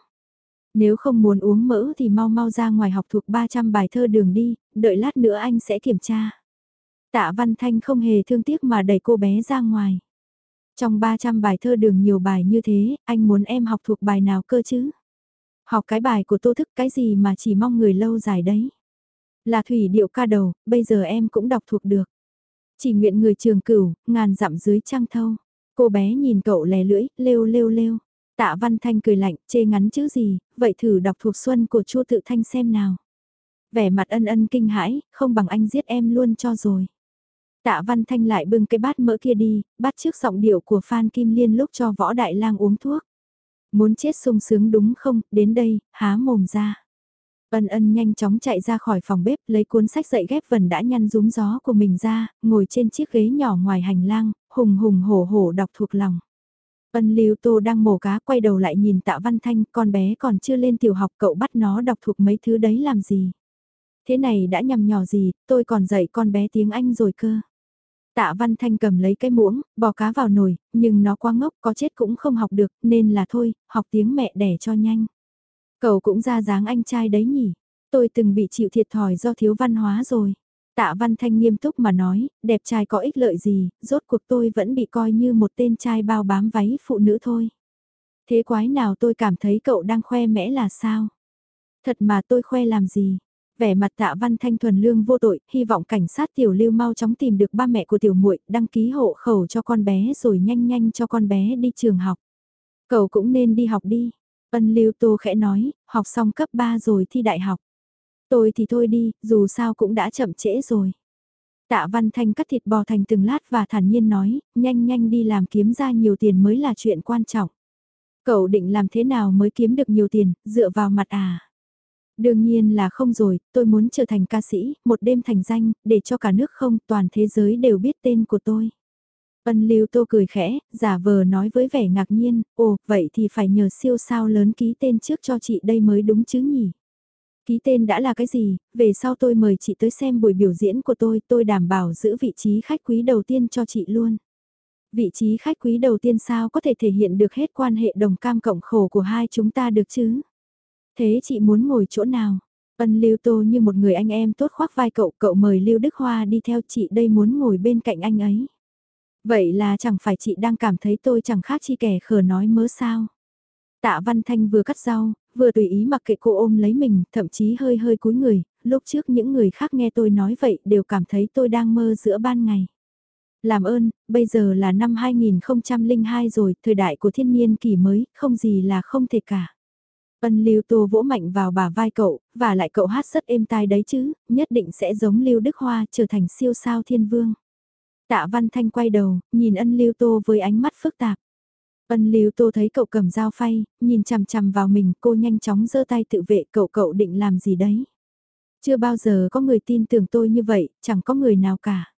Nếu không muốn uống mỡ thì mau mau ra ngoài học thuộc 300 bài thơ đường đi, đợi lát nữa anh sẽ kiểm tra. Tạ Văn Thanh không hề thương tiếc mà đẩy cô bé ra ngoài. Trong 300 bài thơ đường nhiều bài như thế, anh muốn em học thuộc bài nào cơ chứ? Học cái bài của tô thức cái gì mà chỉ mong người lâu dài đấy. Là thủy điệu ca đầu, bây giờ em cũng đọc thuộc được. Chỉ nguyện người trường cửu, ngàn dặm dưới trăng thâu. Cô bé nhìn cậu lè lưỡi, lêu lêu lêu. Tạ Văn Thanh cười lạnh, chê ngắn chữ gì, vậy thử đọc thuộc xuân của Chu Tự Thanh xem nào. Vẻ mặt ân ân kinh hãi, không bằng anh giết em luôn cho rồi. Tạ Văn Thanh lại bưng cái bát mỡ kia đi, bắt trước giọng điệu của Phan Kim Liên lúc cho võ đại lang uống thuốc. Muốn chết sung sướng đúng không, đến đây, há mồm ra. Ân ân nhanh chóng chạy ra khỏi phòng bếp lấy cuốn sách dạy ghép vần đã nhăn rúm gió của mình ra, ngồi trên chiếc ghế nhỏ ngoài hành lang, hùng hùng hổ hổ đọc thuộc lòng. Ân Lưu Tô đang mổ cá quay đầu lại nhìn Tạ Văn Thanh, con bé còn chưa lên tiểu học cậu bắt nó đọc thuộc mấy thứ đấy làm gì. Thế này đã nhầm nhỏ gì, tôi còn dạy con bé tiếng Anh rồi cơ. Tạ Văn Thanh cầm lấy cái muỗng, bỏ cá vào nồi, nhưng nó quá ngốc có chết cũng không học được, nên là thôi, học tiếng mẹ đẻ cho nhanh. Cậu cũng ra dáng anh trai đấy nhỉ, tôi từng bị chịu thiệt thòi do thiếu văn hóa rồi. Tạ Văn Thanh nghiêm túc mà nói, đẹp trai có ích lợi gì, rốt cuộc tôi vẫn bị coi như một tên trai bao bám váy phụ nữ thôi. Thế quái nào tôi cảm thấy cậu đang khoe mẽ là sao? Thật mà tôi khoe làm gì? Vẻ mặt tạ văn thanh thuần lương vô tội, hy vọng cảnh sát tiểu lưu mau chóng tìm được ba mẹ của tiểu muội đăng ký hộ khẩu cho con bé rồi nhanh nhanh cho con bé đi trường học. Cậu cũng nên đi học đi. Ân lưu tô khẽ nói, học xong cấp 3 rồi thi đại học. Tôi thì thôi đi, dù sao cũng đã chậm trễ rồi. Tạ Văn Thanh cắt thịt bò thành từng lát và thản nhiên nói, nhanh nhanh đi làm kiếm ra nhiều tiền mới là chuyện quan trọng. Cậu định làm thế nào mới kiếm được nhiều tiền, dựa vào mặt à? Đương nhiên là không rồi, tôi muốn trở thành ca sĩ, một đêm thành danh, để cho cả nước không, toàn thế giới đều biết tên của tôi. Ân Lưu Tô cười khẽ, giả vờ nói với vẻ ngạc nhiên, ồ, vậy thì phải nhờ siêu sao lớn ký tên trước cho chị đây mới đúng chứ nhỉ? Ký tên đã là cái gì, về sau tôi mời chị tới xem buổi biểu diễn của tôi, tôi đảm bảo giữ vị trí khách quý đầu tiên cho chị luôn. Vị trí khách quý đầu tiên sao có thể thể hiện được hết quan hệ đồng cam cộng khổ của hai chúng ta được chứ? Thế chị muốn ngồi chỗ nào? Ân Lưu Tô như một người anh em tốt khoác vai cậu, cậu mời Lưu Đức Hoa đi theo chị đây muốn ngồi bên cạnh anh ấy. Vậy là chẳng phải chị đang cảm thấy tôi chẳng khác chi kẻ khờ nói mớ sao? Tạ Văn Thanh vừa cắt rau, vừa tùy ý mặc kệ cô ôm lấy mình, thậm chí hơi hơi cúi người, lúc trước những người khác nghe tôi nói vậy đều cảm thấy tôi đang mơ giữa ban ngày. Làm ơn, bây giờ là năm 2002 rồi, thời đại của thiên niên kỳ mới, không gì là không thể cả. Ân Lưu Tô vỗ mạnh vào bà vai cậu, và lại cậu hát rất êm tai đấy chứ, nhất định sẽ giống Lưu Đức Hoa trở thành siêu sao thiên vương. Tạ Văn Thanh quay đầu, nhìn ân Lưu Tô với ánh mắt phức tạp. Ân Lưu Tô thấy cậu cầm dao phay, nhìn chằm chằm vào mình, cô nhanh chóng giơ tay tự vệ cậu cậu định làm gì đấy. Chưa bao giờ có người tin tưởng tôi như vậy, chẳng có người nào cả.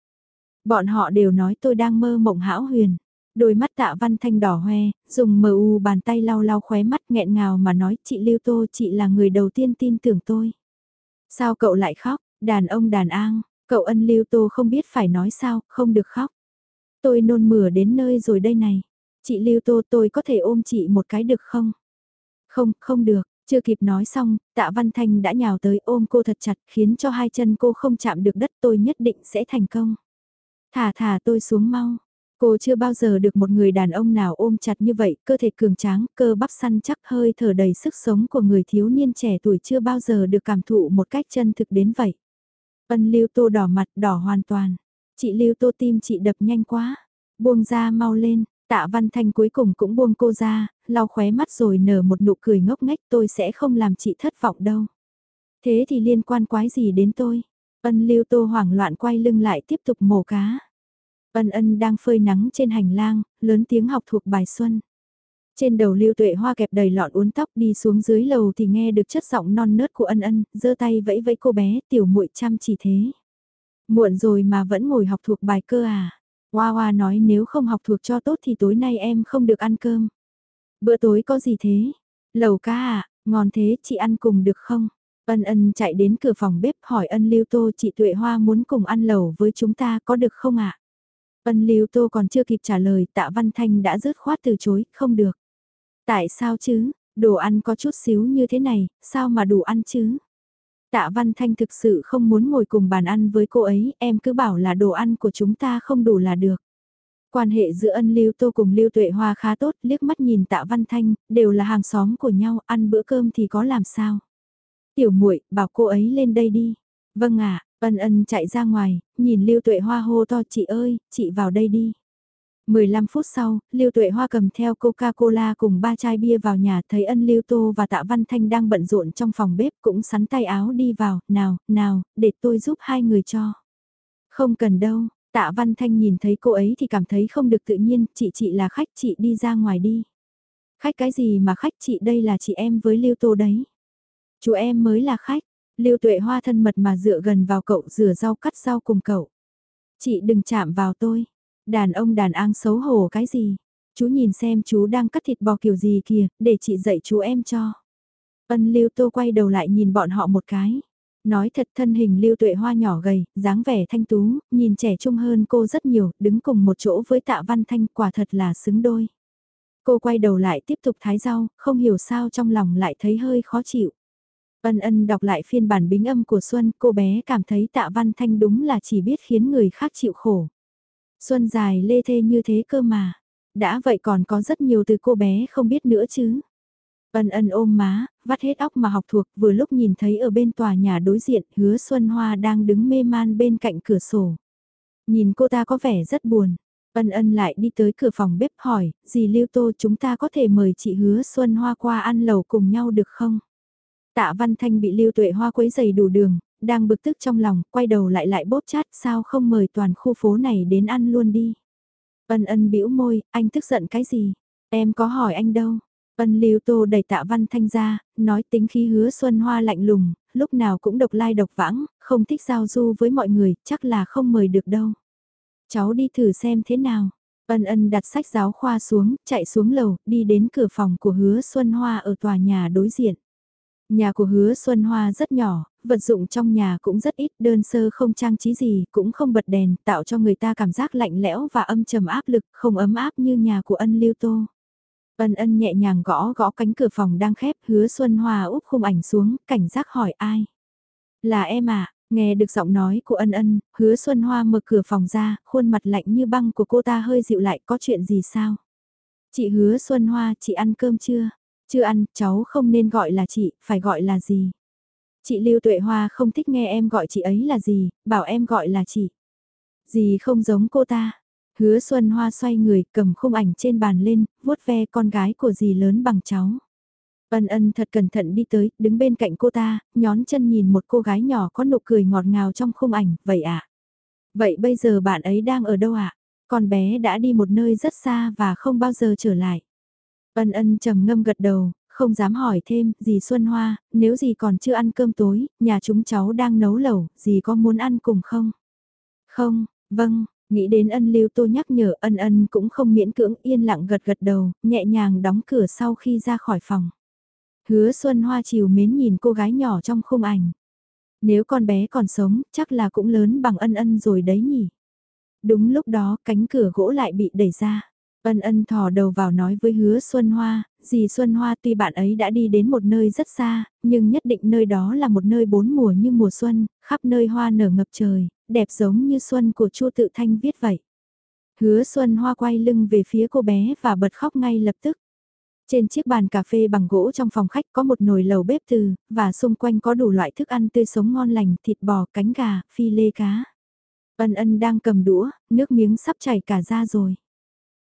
Bọn họ đều nói tôi đang mơ mộng hão huyền. Đôi mắt tạ văn thanh đỏ hoe, dùng mờ u bàn tay lau lau khóe mắt nghẹn ngào mà nói chị Lưu Tô chị là người đầu tiên tin tưởng tôi. Sao cậu lại khóc, đàn ông đàn an, cậu ân Lưu Tô không biết phải nói sao, không được khóc. Tôi nôn mửa đến nơi rồi đây này. Chị Lưu Tô tôi có thể ôm chị một cái được không? Không, không được. Chưa kịp nói xong, tạ Văn Thanh đã nhào tới ôm cô thật chặt khiến cho hai chân cô không chạm được đất tôi nhất định sẽ thành công. Thả thả tôi xuống mau, Cô chưa bao giờ được một người đàn ông nào ôm chặt như vậy, cơ thể cường tráng, cơ bắp săn chắc hơi thở đầy sức sống của người thiếu niên trẻ tuổi chưa bao giờ được cảm thụ một cách chân thực đến vậy. Ân Lưu Tô đỏ mặt đỏ hoàn toàn. Chị Lưu Tô tim chị đập nhanh quá. Buông ra mau lên, tạ văn thanh cuối cùng cũng buông cô ra, lau khóe mắt rồi nở một nụ cười ngốc nghếch tôi sẽ không làm chị thất vọng đâu. Thế thì liên quan quái gì đến tôi? Ân Lưu Tô hoảng loạn quay lưng lại tiếp tục mổ cá. Ân ân đang phơi nắng trên hành lang, lớn tiếng học thuộc bài xuân. Trên đầu lưu tuệ hoa kẹp đầy lọn uốn tóc đi xuống dưới lầu thì nghe được chất giọng non nớt của ân ân, giơ tay vẫy vẫy cô bé tiểu muội chăm chỉ thế. Muộn rồi mà vẫn ngồi học thuộc bài cơ à. Hoa hoa nói nếu không học thuộc cho tốt thì tối nay em không được ăn cơm. Bữa tối có gì thế? Lầu ca à, ngon thế chị ăn cùng được không? Ân ân chạy đến cửa phòng bếp hỏi ân lưu tô chị Tuệ Hoa muốn cùng ăn lẩu với chúng ta có được không ạ? Ân Lưu Tô còn chưa kịp trả lời tạ Văn Thanh đã rớt khoát từ chối, không được. Tại sao chứ, đồ ăn có chút xíu như thế này, sao mà đủ ăn chứ? Tạ Văn Thanh thực sự không muốn ngồi cùng bàn ăn với cô ấy, em cứ bảo là đồ ăn của chúng ta không đủ là được. Quan hệ giữa ân lưu tô cùng lưu tuệ hoa khá tốt, liếc mắt nhìn tạ văn thanh, đều là hàng xóm của nhau, ăn bữa cơm thì có làm sao. Tiểu muội bảo cô ấy lên đây đi. Vâng ạ, ân ân chạy ra ngoài, nhìn lưu tuệ hoa hô to chị ơi, chị vào đây đi. 15 phút sau, Lưu Tuệ Hoa cầm theo Coca-Cola cùng ba chai bia vào nhà thấy ân Lưu Tô và Tạ Văn Thanh đang bận rộn trong phòng bếp cũng sắn tay áo đi vào, nào, nào, để tôi giúp hai người cho. Không cần đâu, Tạ Văn Thanh nhìn thấy cô ấy thì cảm thấy không được tự nhiên, chị chị là khách chị đi ra ngoài đi. Khách cái gì mà khách chị đây là chị em với Lưu Tô đấy. Chú em mới là khách, Lưu Tuệ Hoa thân mật mà dựa gần vào cậu rửa rau cắt rau cùng cậu. Chị đừng chạm vào tôi, đàn ông đàn an xấu hổ cái gì. Chú nhìn xem chú đang cắt thịt bò kiểu gì kìa, để chị dạy chú em cho. Ân Lưu Tô quay đầu lại nhìn bọn họ một cái. Nói thật thân hình lưu tuệ hoa nhỏ gầy, dáng vẻ thanh tú, nhìn trẻ trung hơn cô rất nhiều, đứng cùng một chỗ với tạ văn thanh quả thật là xứng đôi. Cô quay đầu lại tiếp tục thái rau, không hiểu sao trong lòng lại thấy hơi khó chịu. Ân ân đọc lại phiên bản bính âm của Xuân, cô bé cảm thấy tạ văn thanh đúng là chỉ biết khiến người khác chịu khổ. Xuân dài lê thê như thế cơ mà. Đã vậy còn có rất nhiều từ cô bé không biết nữa chứ. Ân ân ôm má, vắt hết óc mà học thuộc vừa lúc nhìn thấy ở bên tòa nhà đối diện hứa Xuân Hoa đang đứng mê man bên cạnh cửa sổ. Nhìn cô ta có vẻ rất buồn. Ân ân lại đi tới cửa phòng bếp hỏi, dì Lưu Tô chúng ta có thể mời chị hứa Xuân Hoa qua ăn lẩu cùng nhau được không? Tạ Văn Thanh bị Lưu Tuệ Hoa quấy giày đủ đường, đang bực tức trong lòng, quay đầu lại lại bóp chát sao không mời toàn khu phố này đến ăn luôn đi. Ân ân bĩu môi, anh tức giận cái gì? Em có hỏi anh đâu? Ân Lưu Tô đẩy Tạ Văn Thanh ra, nói tính khí hứa Xuân Hoa lạnh lùng, lúc nào cũng độc lai độc vãng, không thích giao du với mọi người, chắc là không mời được đâu. Cháu đi thử xem thế nào. Ân ân đặt sách giáo khoa xuống, chạy xuống lầu, đi đến cửa phòng của hứa Xuân Hoa ở tòa nhà đối diện. Nhà của hứa Xuân Hoa rất nhỏ, vật dụng trong nhà cũng rất ít, đơn sơ không trang trí gì, cũng không bật đèn, tạo cho người ta cảm giác lạnh lẽo và âm trầm áp lực, không ấm áp như nhà của ân lưu tô. Ân ân nhẹ nhàng gõ gõ cánh cửa phòng đang khép, hứa Xuân Hoa úp khung ảnh xuống, cảnh giác hỏi ai. Là em à, nghe được giọng nói của ân ân, hứa Xuân Hoa mở cửa phòng ra, khuôn mặt lạnh như băng của cô ta hơi dịu lại, có chuyện gì sao? Chị hứa Xuân Hoa, chị ăn cơm chưa? Chưa ăn, cháu không nên gọi là chị, phải gọi là gì? Chị Lưu Tuệ Hoa không thích nghe em gọi chị ấy là gì, bảo em gọi là chị. Gì không giống cô ta. Hứa Xuân Hoa xoay người, cầm khung ảnh trên bàn lên, vuốt ve con gái của dì lớn bằng cháu. Ân ân thật cẩn thận đi tới, đứng bên cạnh cô ta, nhón chân nhìn một cô gái nhỏ có nụ cười ngọt ngào trong khung ảnh, vậy ạ? À? Vậy bây giờ bạn ấy đang ở đâu ạ? À? Con bé đã đi một nơi rất xa và không bao giờ trở lại. Ân ân trầm ngâm gật đầu, không dám hỏi thêm, dì Xuân Hoa, nếu dì còn chưa ăn cơm tối, nhà chúng cháu đang nấu lẩu, dì có muốn ăn cùng không? Không, vâng, nghĩ đến ân lưu tô nhắc nhở ân ân cũng không miễn cưỡng yên lặng gật gật đầu, nhẹ nhàng đóng cửa sau khi ra khỏi phòng. Hứa Xuân Hoa chiều mến nhìn cô gái nhỏ trong khung ảnh. Nếu con bé còn sống, chắc là cũng lớn bằng ân ân rồi đấy nhỉ. Đúng lúc đó cánh cửa gỗ lại bị đẩy ra. Ân ân thò đầu vào nói với hứa Xuân Hoa, dì Xuân Hoa tuy bạn ấy đã đi đến một nơi rất xa, nhưng nhất định nơi đó là một nơi bốn mùa như mùa xuân, khắp nơi hoa nở ngập trời, đẹp giống như xuân của Chu Tự Thanh viết vậy. Hứa Xuân Hoa quay lưng về phía cô bé và bật khóc ngay lập tức. Trên chiếc bàn cà phê bằng gỗ trong phòng khách có một nồi lầu bếp từ, và xung quanh có đủ loại thức ăn tươi sống ngon lành, thịt bò, cánh gà, phi lê cá. Ân ân đang cầm đũa, nước miếng sắp chảy cả ra rồi.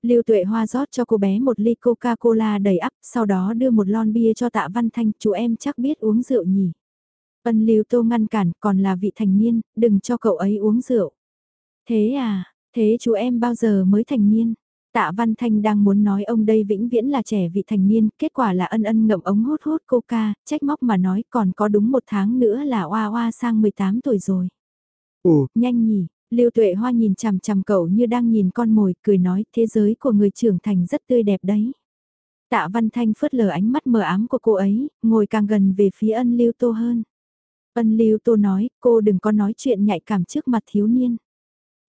Lưu Tuệ Hoa rót cho cô bé một ly Coca-Cola đầy ắp, sau đó đưa một lon bia cho Tạ Văn Thanh, chú em chắc biết uống rượu nhỉ. Ân Lưu Tô ngăn cản, còn là vị thành niên, đừng cho cậu ấy uống rượu. Thế à, thế chú em bao giờ mới thành niên? Tạ Văn Thanh đang muốn nói ông đây vĩnh viễn là trẻ vị thành niên, kết quả là ân ân ngậm ống hút hút coca, trách móc mà nói còn có đúng một tháng nữa là oa oa sang 18 tuổi rồi. Ồ, nhanh nhỉ, Lưu Tuệ Hoa nhìn chằm chằm cậu như đang nhìn con mồi, cười nói thế giới của người trưởng thành rất tươi đẹp đấy. Tạ Văn Thanh phớt lờ ánh mắt mờ ám của cô ấy, ngồi càng gần về phía ân Lưu Tô hơn. Ân Lưu Tô nói, cô đừng có nói chuyện nhạy cảm trước mặt thiếu niên.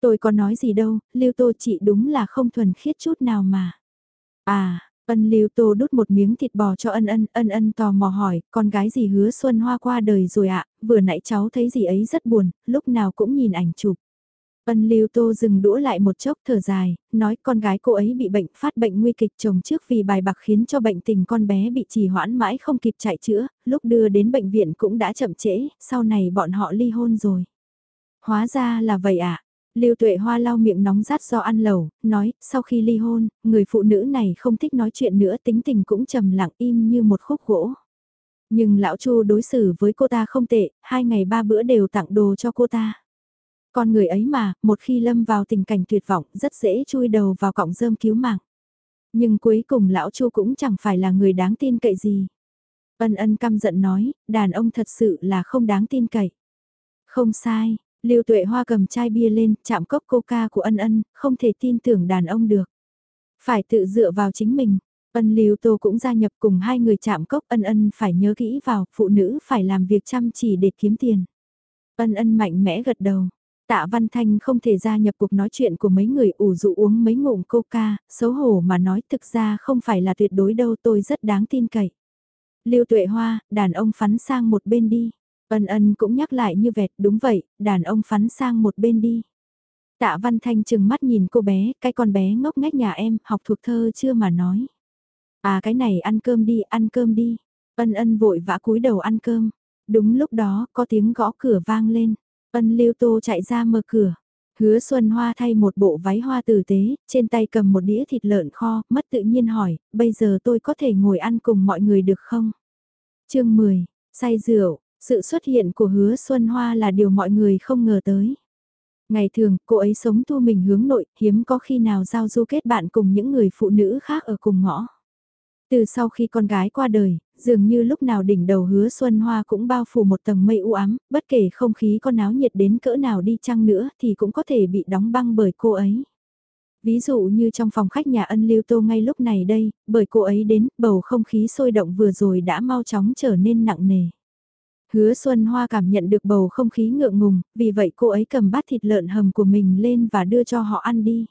Tôi có nói gì đâu, Lưu Tô chị đúng là không thuần khiết chút nào mà. À, Ân Lưu Tô đút một miếng thịt bò cho ân ân, ân ân tò mò hỏi, con gái gì hứa Xuân Hoa qua đời rồi ạ, vừa nãy cháu thấy gì ấy rất buồn, lúc nào cũng nhìn ảnh chụp. Ân Lưu Tô dừng đũa lại một chốc thở dài, nói con gái cô ấy bị bệnh phát bệnh nguy kịch chồng trước vì bài bạc khiến cho bệnh tình con bé bị trì hoãn mãi không kịp chạy chữa, lúc đưa đến bệnh viện cũng đã chậm trễ, sau này bọn họ ly hôn rồi. Hóa ra là vậy ạ. À? Lưu Tuệ Hoa lau miệng nóng rát do ăn lẩu, nói, sau khi ly hôn, người phụ nữ này không thích nói chuyện nữa tính tình cũng trầm lặng im như một khúc gỗ. Nhưng lão Chu đối xử với cô ta không tệ, hai ngày ba bữa đều tặng đồ cho cô ta. Con người ấy mà, một khi lâm vào tình cảnh tuyệt vọng rất dễ chui đầu vào cọng rơm cứu mạng. Nhưng cuối cùng lão Chu cũng chẳng phải là người đáng tin cậy gì. Ân ân căm giận nói, đàn ông thật sự là không đáng tin cậy. Không sai, Lưu Tuệ Hoa cầm chai bia lên, chạm cốc coca của ân ân, không thể tin tưởng đàn ông được. Phải tự dựa vào chính mình. Ân Lưu Tô cũng gia nhập cùng hai người chạm cốc ân ân phải nhớ kỹ vào, phụ nữ phải làm việc chăm chỉ để kiếm tiền. Ân ân mạnh mẽ gật đầu. Tạ Văn Thanh không thể gia nhập cuộc nói chuyện của mấy người ủ dụ uống mấy ngụm coca, xấu hổ mà nói thực ra không phải là tuyệt đối đâu tôi rất đáng tin cậy. Lưu Tuệ Hoa, đàn ông phắn sang một bên đi. Ân ân cũng nhắc lại như vẹt, đúng vậy, đàn ông phắn sang một bên đi. Tạ Văn Thanh chừng mắt nhìn cô bé, cái con bé ngốc nghếch nhà em, học thuộc thơ chưa mà nói. À cái này ăn cơm đi, ăn cơm đi. Ân ân vội vã cúi đầu ăn cơm. Đúng lúc đó, có tiếng gõ cửa vang lên. Ân Lưu Tô chạy ra mở cửa. Hứa Xuân Hoa thay một bộ váy hoa tử tế, trên tay cầm một đĩa thịt lợn kho, mất tự nhiên hỏi, bây giờ tôi có thể ngồi ăn cùng mọi người được không? chương 10, say rượu, sự xuất hiện của hứa Xuân Hoa là điều mọi người không ngờ tới. Ngày thường, cô ấy sống tu mình hướng nội, hiếm có khi nào giao du kết bạn cùng những người phụ nữ khác ở cùng ngõ. Từ sau khi con gái qua đời, dường như lúc nào đỉnh đầu hứa xuân hoa cũng bao phủ một tầng mây u ám, bất kể không khí có náo nhiệt đến cỡ nào đi chăng nữa thì cũng có thể bị đóng băng bởi cô ấy. Ví dụ như trong phòng khách nhà ân lưu tô ngay lúc này đây, bởi cô ấy đến, bầu không khí sôi động vừa rồi đã mau chóng trở nên nặng nề. Hứa Xuân Hoa cảm nhận được bầu không khí ngượng ngùng, vì vậy cô ấy cầm bát thịt lợn hầm của mình lên và đưa cho họ ăn đi.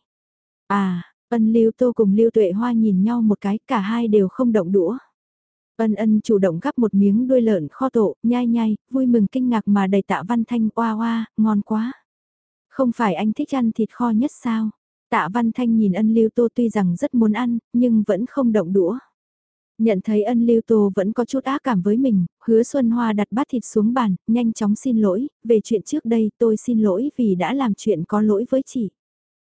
À, ân lưu tô cùng lưu tuệ hoa nhìn nhau một cái, cả hai đều không động đũa. Ân ân chủ động gắp một miếng đuôi lợn kho tổ, nhai nhai, vui mừng kinh ngạc mà đầy tạ văn thanh oa oa, ngon quá. Không phải anh thích ăn thịt kho nhất sao? Tạ văn thanh nhìn ân lưu tô tuy rằng rất muốn ăn, nhưng vẫn không động đũa. Nhận thấy ân lưu tô vẫn có chút ác cảm với mình, hứa Xuân Hoa đặt bát thịt xuống bàn, nhanh chóng xin lỗi, về chuyện trước đây tôi xin lỗi vì đã làm chuyện có lỗi với chị.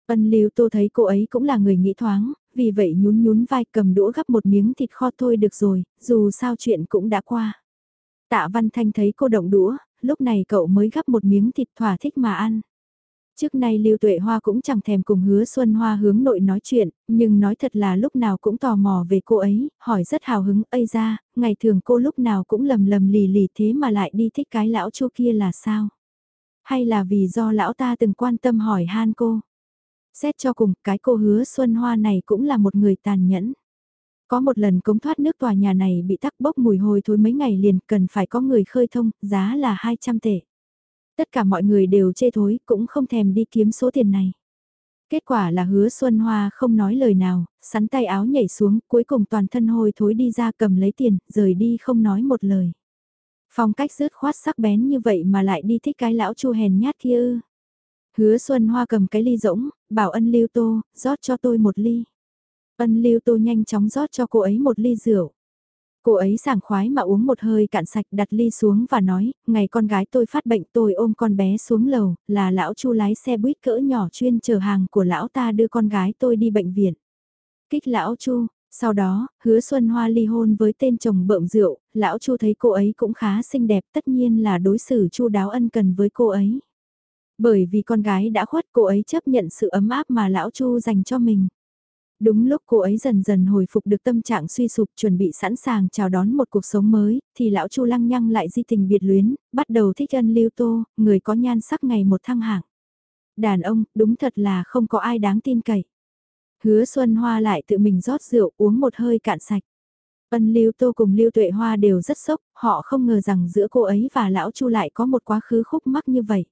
Ân lưu tô thấy cô ấy cũng là người nghĩ thoáng, vì vậy nhún nhún vai cầm đũa gắp một miếng thịt kho thôi được rồi, dù sao chuyện cũng đã qua. Tạ Văn Thanh thấy cô động đũa, lúc này cậu mới gắp một miếng thịt thỏa thích mà ăn. Trước nay Lưu Tuệ Hoa cũng chẳng thèm cùng hứa Xuân Hoa hướng nội nói chuyện, nhưng nói thật là lúc nào cũng tò mò về cô ấy, hỏi rất hào hứng, ây ra, ngày thường cô lúc nào cũng lầm lầm lì lì thế mà lại đi thích cái lão chu kia là sao? Hay là vì do lão ta từng quan tâm hỏi han cô? Xét cho cùng, cái cô hứa Xuân Hoa này cũng là một người tàn nhẫn. Có một lần cống thoát nước tòa nhà này bị tắc bốc mùi hôi thối mấy ngày liền cần phải có người khơi thông, giá là 200 tệ. Tất cả mọi người đều chê thối, cũng không thèm đi kiếm số tiền này. Kết quả là hứa Xuân Hoa không nói lời nào, sắn tay áo nhảy xuống, cuối cùng toàn thân hôi thối đi ra cầm lấy tiền, rời đi không nói một lời. Phong cách rớt khoát sắc bén như vậy mà lại đi thích cái lão chu hèn nhát kia ư. Hứa Xuân Hoa cầm cái ly rỗng, bảo ân lưu tô, rót cho tôi một ly. Ân lưu tô nhanh chóng rót cho cô ấy một ly rượu. Cô ấy sảng khoái mà uống một hơi cạn sạch đặt ly xuống và nói, ngày con gái tôi phát bệnh tôi ôm con bé xuống lầu, là lão chu lái xe buýt cỡ nhỏ chuyên chở hàng của lão ta đưa con gái tôi đi bệnh viện. Kích lão chu, sau đó, hứa Xuân Hoa ly hôn với tên chồng bợm rượu, lão chu thấy cô ấy cũng khá xinh đẹp tất nhiên là đối xử chu đáo ân cần với cô ấy. Bởi vì con gái đã khuất cô ấy chấp nhận sự ấm áp mà lão chu dành cho mình. Đúng lúc cô ấy dần dần hồi phục được tâm trạng suy sụp chuẩn bị sẵn sàng chào đón một cuộc sống mới, thì lão Chu lăng nhăng lại di tình biệt luyến, bắt đầu thích ân lưu tô, người có nhan sắc ngày một thăng hạng. Đàn ông, đúng thật là không có ai đáng tin cậy. Hứa Xuân Hoa lại tự mình rót rượu uống một hơi cạn sạch. Ân Lưu Tô cùng Lưu Tuệ Hoa đều rất sốc, họ không ngờ rằng giữa cô ấy và lão Chu lại có một quá khứ khúc mắc như vậy.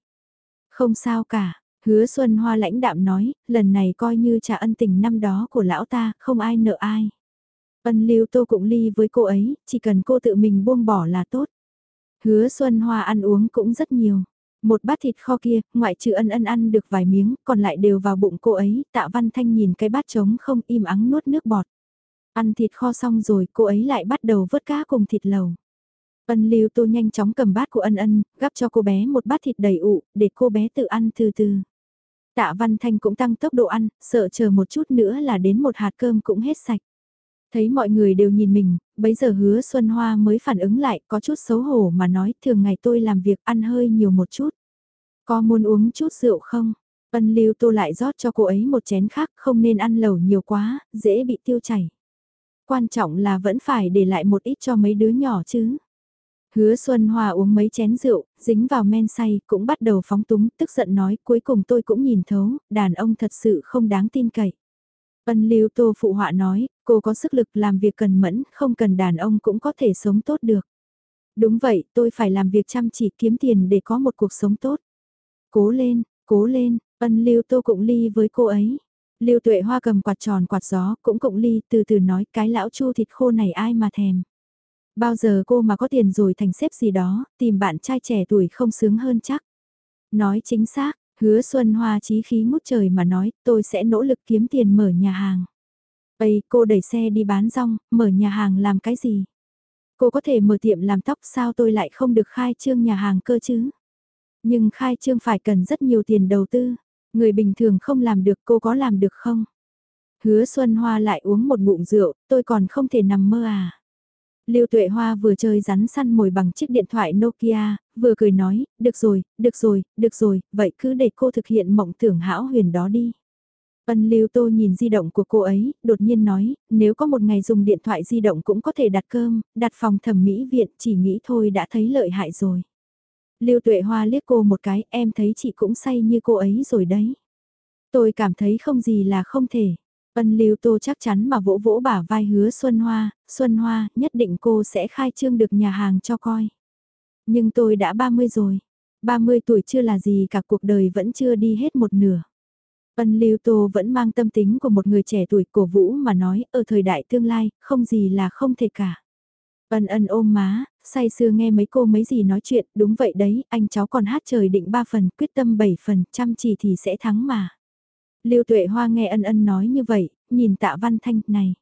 Không sao cả, Hứa Xuân Hoa lãnh đạm nói, lần này coi như trả ân tình năm đó của lão ta, không ai nợ ai. Ân lưu tô cũng ly với cô ấy, chỉ cần cô tự mình buông bỏ là tốt. Hứa Xuân Hoa ăn uống cũng rất nhiều. Một bát thịt kho kia, ngoại trừ ân ân ăn được vài miếng, còn lại đều vào bụng cô ấy, tạ văn thanh nhìn cái bát trống không im ắng nuốt nước bọt. Ăn thịt kho xong rồi, cô ấy lại bắt đầu vớt cá cùng thịt lầu. Ân lưu tô nhanh chóng cầm bát của ân ân, gắp cho cô bé một bát thịt đầy ụ, để cô bé tự ăn từ từ. Tạ Văn Thanh cũng tăng tốc độ ăn, sợ chờ một chút nữa là đến một hạt cơm cũng hết sạch. Thấy mọi người đều nhìn mình, bấy giờ hứa Xuân Hoa mới phản ứng lại có chút xấu hổ mà nói thường ngày tôi làm việc ăn hơi nhiều một chút. Có muốn uống chút rượu không? Ân lưu tô lại rót cho cô ấy một chén khác không nên ăn lẩu nhiều quá, dễ bị tiêu chảy. Quan trọng là vẫn phải để lại một ít cho mấy đứa nhỏ chứ. Hứa Xuân Hoa uống mấy chén rượu, dính vào men say, cũng bắt đầu phóng túng, tức giận nói cuối cùng tôi cũng nhìn thấu, đàn ông thật sự không đáng tin cậy. Ân Lưu Tô phụ họa nói, cô có sức lực làm việc cần mẫn, không cần đàn ông cũng có thể sống tốt được. Đúng vậy, tôi phải làm việc chăm chỉ kiếm tiền để có một cuộc sống tốt. Cố lên, cố lên, ân Lưu Tô cũng ly với cô ấy. Lưu Tuệ Hoa cầm quạt tròn quạt gió, cũng cộng ly, từ từ nói cái lão chu thịt khô này ai mà thèm. Bao giờ cô mà có tiền rồi thành xếp gì đó, tìm bạn trai trẻ tuổi không sướng hơn chắc. Nói chính xác, hứa Xuân Hoa chí khí ngút trời mà nói, tôi sẽ nỗ lực kiếm tiền mở nhà hàng. Ây, cô đẩy xe đi bán rong, mở nhà hàng làm cái gì? Cô có thể mở tiệm làm tóc sao tôi lại không được khai trương nhà hàng cơ chứ? Nhưng khai trương phải cần rất nhiều tiền đầu tư. Người bình thường không làm được cô có làm được không? Hứa Xuân Hoa lại uống một ngụm rượu, tôi còn không thể nằm mơ à? Lưu Tuệ Hoa vừa chơi rắn săn mồi bằng chiếc điện thoại Nokia, vừa cười nói, được rồi, được rồi, được rồi, vậy cứ để cô thực hiện mộng tưởng hão huyền đó đi. Ân Lưu Tô nhìn di động của cô ấy, đột nhiên nói, nếu có một ngày dùng điện thoại di động cũng có thể đặt cơm, đặt phòng thẩm mỹ viện, chỉ nghĩ thôi đã thấy lợi hại rồi. Lưu Tuệ Hoa liếc cô một cái, em thấy chị cũng say như cô ấy rồi đấy. Tôi cảm thấy không gì là không thể. Ân Lưu Tô chắc chắn mà vỗ vỗ bả vai hứa Xuân Hoa, Xuân Hoa, nhất định cô sẽ khai trương được nhà hàng cho coi. Nhưng tôi đã 30 rồi, 30 tuổi chưa là gì cả cuộc đời vẫn chưa đi hết một nửa. Ân Lưu Tô vẫn mang tâm tính của một người trẻ tuổi cổ vũ mà nói ở thời đại tương lai, không gì là không thể cả. Ân ân ôm má, say sưa nghe mấy cô mấy gì nói chuyện, đúng vậy đấy, anh cháu còn hát trời định 3 phần, quyết tâm 7 phần, chăm chỉ thì sẽ thắng mà. Lưu Tuệ Hoa nghe ân ân nói như vậy, nhìn tạ văn thanh này.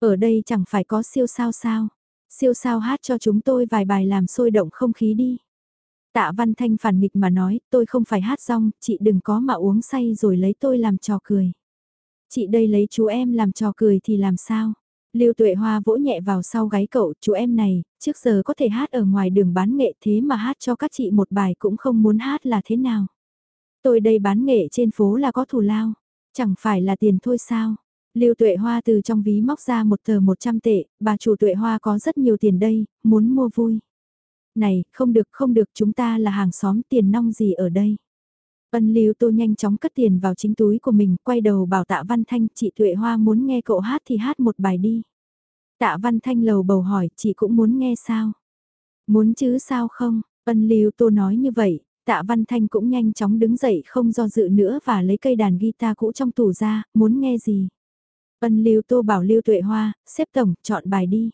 Ở đây chẳng phải có siêu sao sao. Siêu sao hát cho chúng tôi vài bài làm sôi động không khí đi. Tạ văn thanh phản nghịch mà nói, tôi không phải hát rong, chị đừng có mà uống say rồi lấy tôi làm trò cười. Chị đây lấy chú em làm trò cười thì làm sao? Lưu Tuệ Hoa vỗ nhẹ vào sau gáy cậu, chú em này, trước giờ có thể hát ở ngoài đường bán nghệ thế mà hát cho các chị một bài cũng không muốn hát là thế nào? Tôi đây bán nghệ trên phố là có thù lao, chẳng phải là tiền thôi sao? Lưu Tuệ Hoa từ trong ví móc ra một tờ 100 tệ, bà chủ Tuệ Hoa có rất nhiều tiền đây, muốn mua vui. Này, không được không được chúng ta là hàng xóm tiền nong gì ở đây. Ân Lưu Tô nhanh chóng cất tiền vào chính túi của mình, quay đầu bảo Tạ Văn Thanh, chị Tuệ Hoa muốn nghe cậu hát thì hát một bài đi. Tạ Văn Thanh lầu bầu hỏi, chị cũng muốn nghe sao? Muốn chứ sao không? Ân Lưu Tô nói như vậy, Tạ Văn Thanh cũng nhanh chóng đứng dậy không do dự nữa và lấy cây đàn guitar cũ trong tủ ra, muốn nghe gì. Ân Lưu Tô bảo Lưu Tuệ Hoa, xếp tổng, chọn bài đi.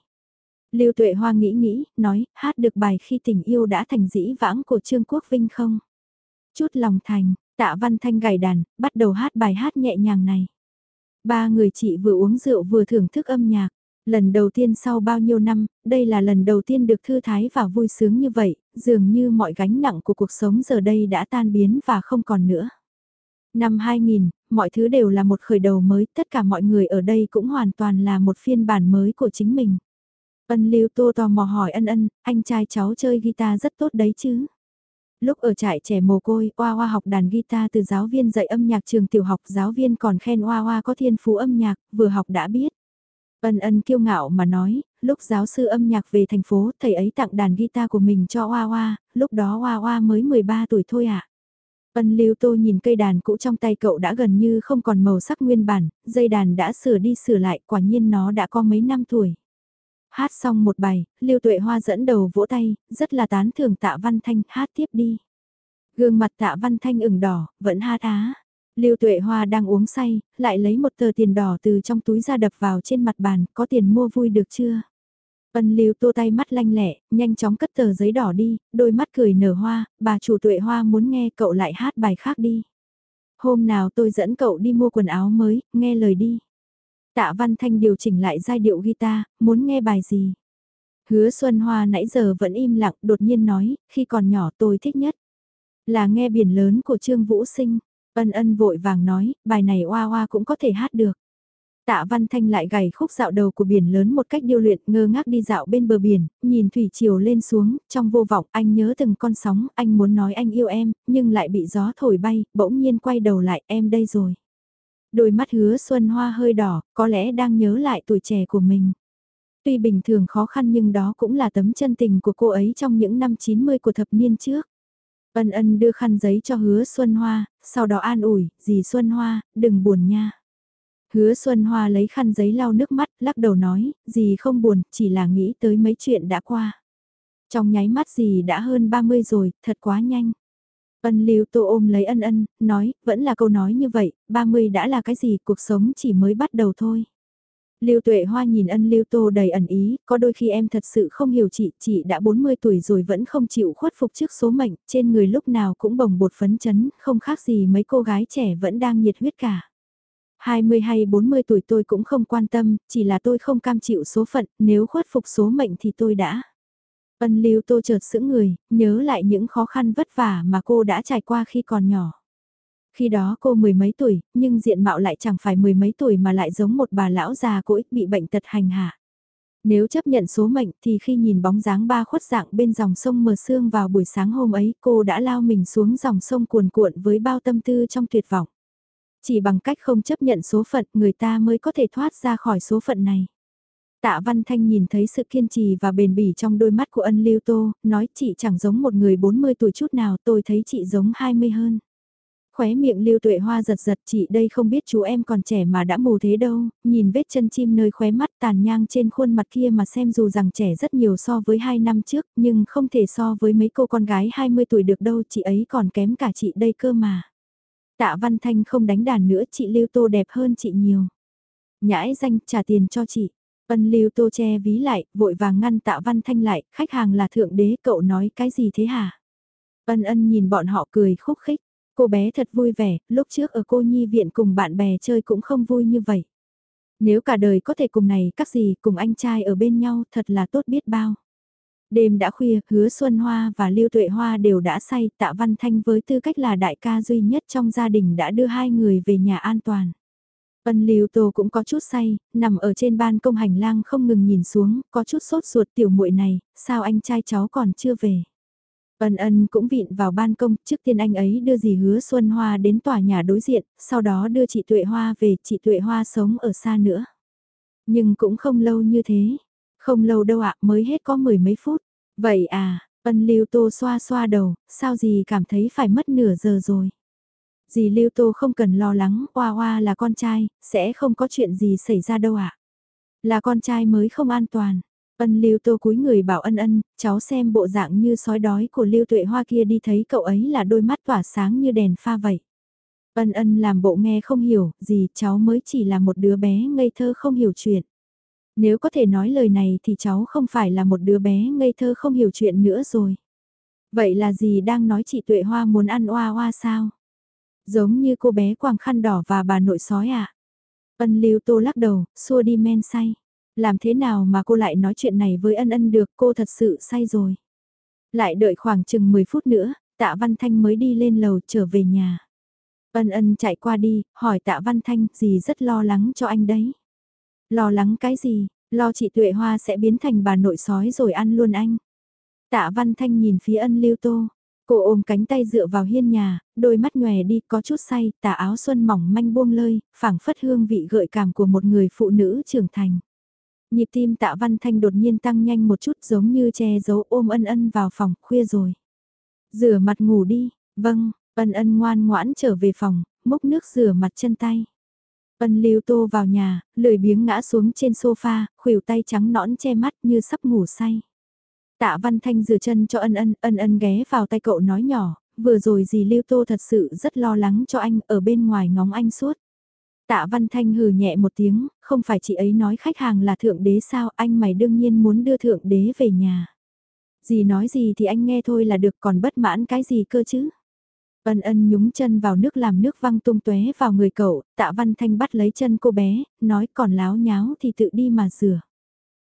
Lưu Tuệ Hoa nghĩ nghĩ, nói, hát được bài khi tình yêu đã thành dĩ vãng của Trương Quốc Vinh không? Chút lòng thành, Tạ Văn Thanh gảy đàn, bắt đầu hát bài hát nhẹ nhàng này. Ba người chị vừa uống rượu vừa thưởng thức âm nhạc. Lần đầu tiên sau bao nhiêu năm, đây là lần đầu tiên được thư thái và vui sướng như vậy, dường như mọi gánh nặng của cuộc sống giờ đây đã tan biến và không còn nữa. Năm 2000, mọi thứ đều là một khởi đầu mới, tất cả mọi người ở đây cũng hoàn toàn là một phiên bản mới của chính mình. Ân Lưu Tô tò mò hỏi ân ân, anh trai cháu chơi guitar rất tốt đấy chứ. Lúc ở trại trẻ mồ côi, Oa Oa học đàn guitar từ giáo viên dạy âm nhạc trường tiểu học, giáo viên còn khen Oa Oa có thiên phú âm nhạc, vừa học đã biết. Ân ân kiêu ngạo mà nói, lúc giáo sư âm nhạc về thành phố, thầy ấy tặng đàn guitar của mình cho Hoa Hoa, lúc đó Hoa Hoa mới 13 tuổi thôi ạ. À. Ân Lưu Tô nhìn cây đàn cũ trong tay cậu đã gần như không còn màu sắc nguyên bản, dây đàn đã sửa đi sửa lại, quả nhiên nó đã có mấy năm tuổi. Hát xong một bài, Lưu Tuệ Hoa dẫn đầu vỗ tay, rất là tán thưởng Tạ Văn Thanh, hát tiếp đi. Gương mặt Tạ Văn Thanh ửng đỏ, vẫn hát á. Lưu Tuệ Hoa đang uống say, lại lấy một tờ tiền đỏ từ trong túi ra đập vào trên mặt bàn, có tiền mua vui được chưa? Ân Lưu Tô tay mắt lanh lẹ, nhanh chóng cất tờ giấy đỏ đi, đôi mắt cười nở hoa, bà chủ Tuệ Hoa muốn nghe cậu lại hát bài khác đi. Hôm nào tôi dẫn cậu đi mua quần áo mới, nghe lời đi. Tạ Văn Thanh điều chỉnh lại giai điệu guitar, muốn nghe bài gì? Hứa Xuân Hoa nãy giờ vẫn im lặng, đột nhiên nói, khi còn nhỏ tôi thích nhất. Là nghe biển lớn của Trương Vũ Sinh. Ân ân vội vàng nói, bài này oa oa cũng có thể hát được. Tạ Văn Thanh lại gảy khúc dạo đầu của biển lớn một cách điêu luyện ngơ ngác đi dạo bên bờ biển, nhìn thủy chiều lên xuống, trong vô vọng anh nhớ từng con sóng, anh muốn nói anh yêu em, nhưng lại bị gió thổi bay, bỗng nhiên quay đầu lại em đây rồi. Đôi mắt hứa xuân hoa hơi đỏ, có lẽ đang nhớ lại tuổi trẻ của mình. Tuy bình thường khó khăn nhưng đó cũng là tấm chân tình của cô ấy trong những năm 90 của thập niên trước. Ân ân đưa khăn giấy cho hứa Xuân Hoa, sau đó an ủi, dì Xuân Hoa, đừng buồn nha. Hứa Xuân Hoa lấy khăn giấy lau nước mắt, lắc đầu nói, dì không buồn, chỉ là nghĩ tới mấy chuyện đã qua. Trong nháy mắt dì đã hơn 30 rồi, thật quá nhanh. Ân lưu tô ôm lấy ân ân, nói, vẫn là câu nói như vậy, 30 đã là cái gì, cuộc sống chỉ mới bắt đầu thôi. Lưu Tuệ Hoa nhìn ân Lưu Tô đầy ẩn ý, có đôi khi em thật sự không hiểu chị, chị đã 40 tuổi rồi vẫn không chịu khuất phục trước số mệnh, trên người lúc nào cũng bồng bột phấn chấn, không khác gì mấy cô gái trẻ vẫn đang nhiệt huyết cả. 20 hay 40 tuổi tôi cũng không quan tâm, chỉ là tôi không cam chịu số phận, nếu khuất phục số mệnh thì tôi đã. Ân Lưu Tô chợt sững người, nhớ lại những khó khăn vất vả mà cô đã trải qua khi còn nhỏ. Khi đó cô mười mấy tuổi, nhưng diện mạo lại chẳng phải mười mấy tuổi mà lại giống một bà lão già cỗi bị bệnh tật hành hạ. Nếu chấp nhận số mệnh thì khi nhìn bóng dáng ba khuất dạng bên dòng sông mờ sương vào buổi sáng hôm ấy cô đã lao mình xuống dòng sông cuồn cuộn với bao tâm tư trong tuyệt vọng. Chỉ bằng cách không chấp nhận số phận người ta mới có thể thoát ra khỏi số phận này. Tạ Văn Thanh nhìn thấy sự kiên trì và bền bỉ trong đôi mắt của ân lưu tô, nói chị chẳng giống một người 40 tuổi chút nào tôi thấy chị giống 20 hơn. Khóe miệng lưu tuệ hoa giật giật chị đây không biết chú em còn trẻ mà đã mù thế đâu, nhìn vết chân chim nơi khóe mắt tàn nhang trên khuôn mặt kia mà xem dù rằng trẻ rất nhiều so với 2 năm trước nhưng không thể so với mấy cô con gái 20 tuổi được đâu chị ấy còn kém cả chị đây cơ mà. Tạ Văn Thanh không đánh đàn nữa chị Lưu Tô đẹp hơn chị nhiều. Nhãi danh trả tiền cho chị. Ân Lưu Tô che ví lại, vội vàng ngăn Tạ Văn Thanh lại, khách hàng là thượng đế cậu nói cái gì thế hả? Ân ân nhìn bọn họ cười khúc khích. Cô bé thật vui vẻ, lúc trước ở cô nhi viện cùng bạn bè chơi cũng không vui như vậy. Nếu cả đời có thể cùng này các gì cùng anh trai ở bên nhau thật là tốt biết bao. Đêm đã khuya, hứa Xuân Hoa và Lưu Tuệ Hoa đều đã say, tạ Văn Thanh với tư cách là đại ca duy nhất trong gia đình đã đưa hai người về nhà an toàn. Ân Lưu Tô cũng có chút say, nằm ở trên ban công hành lang không ngừng nhìn xuống, có chút sốt ruột tiểu muội này, sao anh trai cháu còn chưa về. Ân ân cũng vịn vào ban công, trước tiên anh ấy đưa dì hứa Xuân Hoa đến tòa nhà đối diện, sau đó đưa chị Tuệ Hoa về, chị Tuệ Hoa sống ở xa nữa. Nhưng cũng không lâu như thế, không lâu đâu ạ, mới hết có mười mấy phút. Vậy à, ân lưu tô xoa xoa đầu, sao dì cảm thấy phải mất nửa giờ rồi. Dì lưu tô không cần lo lắng, Hoa Hoa là con trai, sẽ không có chuyện gì xảy ra đâu ạ. Là con trai mới không an toàn. Ân Lưu Tô cúi người bảo ân ân, cháu xem bộ dạng như sói đói của Lưu Tuệ Hoa kia đi thấy cậu ấy là đôi mắt tỏa sáng như đèn pha vậy. Ân ân làm bộ nghe không hiểu, gì cháu mới chỉ là một đứa bé ngây thơ không hiểu chuyện. Nếu có thể nói lời này thì cháu không phải là một đứa bé ngây thơ không hiểu chuyện nữa rồi. Vậy là gì đang nói chị Tuệ Hoa muốn ăn oa oa sao? Giống như cô bé quàng khăn đỏ và bà nội sói à? Ân Lưu Tô lắc đầu, xua đi men say. Làm thế nào mà cô lại nói chuyện này với ân ân được cô thật sự say rồi. Lại đợi khoảng chừng 10 phút nữa, tạ Văn Thanh mới đi lên lầu trở về nhà. Ân ân chạy qua đi, hỏi tạ Văn Thanh gì rất lo lắng cho anh đấy. Lo lắng cái gì, lo chị Tuệ Hoa sẽ biến thành bà nội sói rồi ăn luôn anh. Tạ Văn Thanh nhìn phía ân lưu tô. Cô ôm cánh tay dựa vào hiên nhà, đôi mắt nhòe đi có chút say, tà áo xuân mỏng manh buông lơi, phảng phất hương vị gợi cảm của một người phụ nữ trưởng thành. Nhịp tim tạ văn thanh đột nhiên tăng nhanh một chút giống như che giấu ôm ân ân vào phòng, khuya rồi. Rửa mặt ngủ đi, vâng, ân ân ngoan ngoãn trở về phòng, múc nước rửa mặt chân tay. Ân lưu tô vào nhà, lười biếng ngã xuống trên sofa, khuỷu tay trắng nõn che mắt như sắp ngủ say. Tạ Văn Thanh rửa chân cho ân ân, ân ân ghé vào tay cậu nói nhỏ, vừa rồi dì Lưu Tô thật sự rất lo lắng cho anh ở bên ngoài ngóng anh suốt. Tạ Văn Thanh hừ nhẹ một tiếng, không phải chị ấy nói khách hàng là thượng đế sao anh mày đương nhiên muốn đưa thượng đế về nhà. Dì nói gì thì anh nghe thôi là được còn bất mãn cái gì cơ chứ. Ân ân nhúng chân vào nước làm nước văng tung tóe vào người cậu, tạ văn thanh bắt lấy chân cô bé, nói còn láo nháo thì tự đi mà rửa.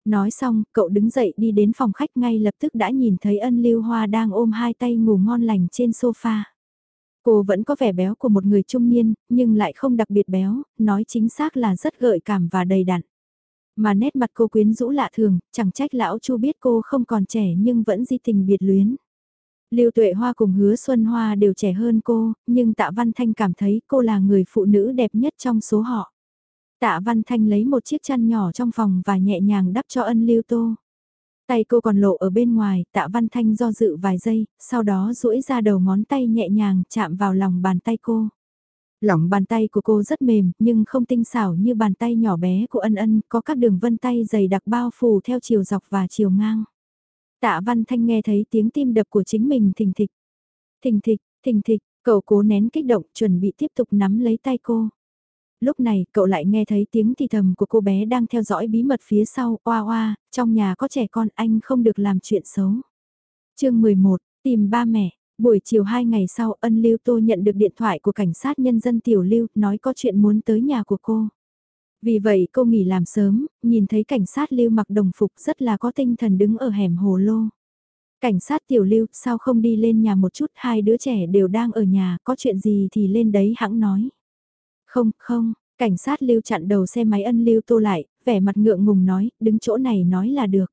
Nói xong, cậu đứng dậy đi đến phòng khách ngay lập tức đã nhìn thấy ân lưu hoa đang ôm hai tay ngủ ngon lành trên sofa. Cô vẫn có vẻ béo của một người trung niên, nhưng lại không đặc biệt béo, nói chính xác là rất gợi cảm và đầy đặn. Mà nét mặt cô quyến rũ lạ thường, chẳng trách lão chu biết cô không còn trẻ nhưng vẫn di tình biệt luyến. Lưu Tuệ Hoa cùng Hứa Xuân Hoa đều trẻ hơn cô, nhưng Tạ Văn Thanh cảm thấy cô là người phụ nữ đẹp nhất trong số họ. Tạ Văn Thanh lấy một chiếc chăn nhỏ trong phòng và nhẹ nhàng đắp cho ân Lưu Tô. Tay cô còn lộ ở bên ngoài, Tạ Văn Thanh do dự vài giây, sau đó duỗi ra đầu ngón tay nhẹ nhàng chạm vào lòng bàn tay cô. Lòng bàn tay của cô rất mềm, nhưng không tinh xảo như bàn tay nhỏ bé của ân ân, có các đường vân tay dày đặc bao phủ theo chiều dọc và chiều ngang. Tạ Văn Thanh nghe thấy tiếng tim đập của chính mình thình thịch. Thình thịch, thình thịch, cậu cố nén kích động chuẩn bị tiếp tục nắm lấy tay cô. Lúc này cậu lại nghe thấy tiếng thì thầm của cô bé đang theo dõi bí mật phía sau, oa oa, trong nhà có trẻ con anh không được làm chuyện xấu. chương 11, tìm ba mẹ, buổi chiều hai ngày sau ân lưu tô nhận được điện thoại của cảnh sát nhân dân tiểu lưu nói có chuyện muốn tới nhà của cô. Vì vậy cô nghỉ làm sớm, nhìn thấy cảnh sát lưu mặc đồng phục rất là có tinh thần đứng ở hẻm hồ lô. Cảnh sát tiểu lưu sao không đi lên nhà một chút hai đứa trẻ đều đang ở nhà có chuyện gì thì lên đấy hãng nói. Không, không, cảnh sát lưu chặn đầu xe máy ân lưu tô lại, vẻ mặt ngượng ngùng nói, đứng chỗ này nói là được.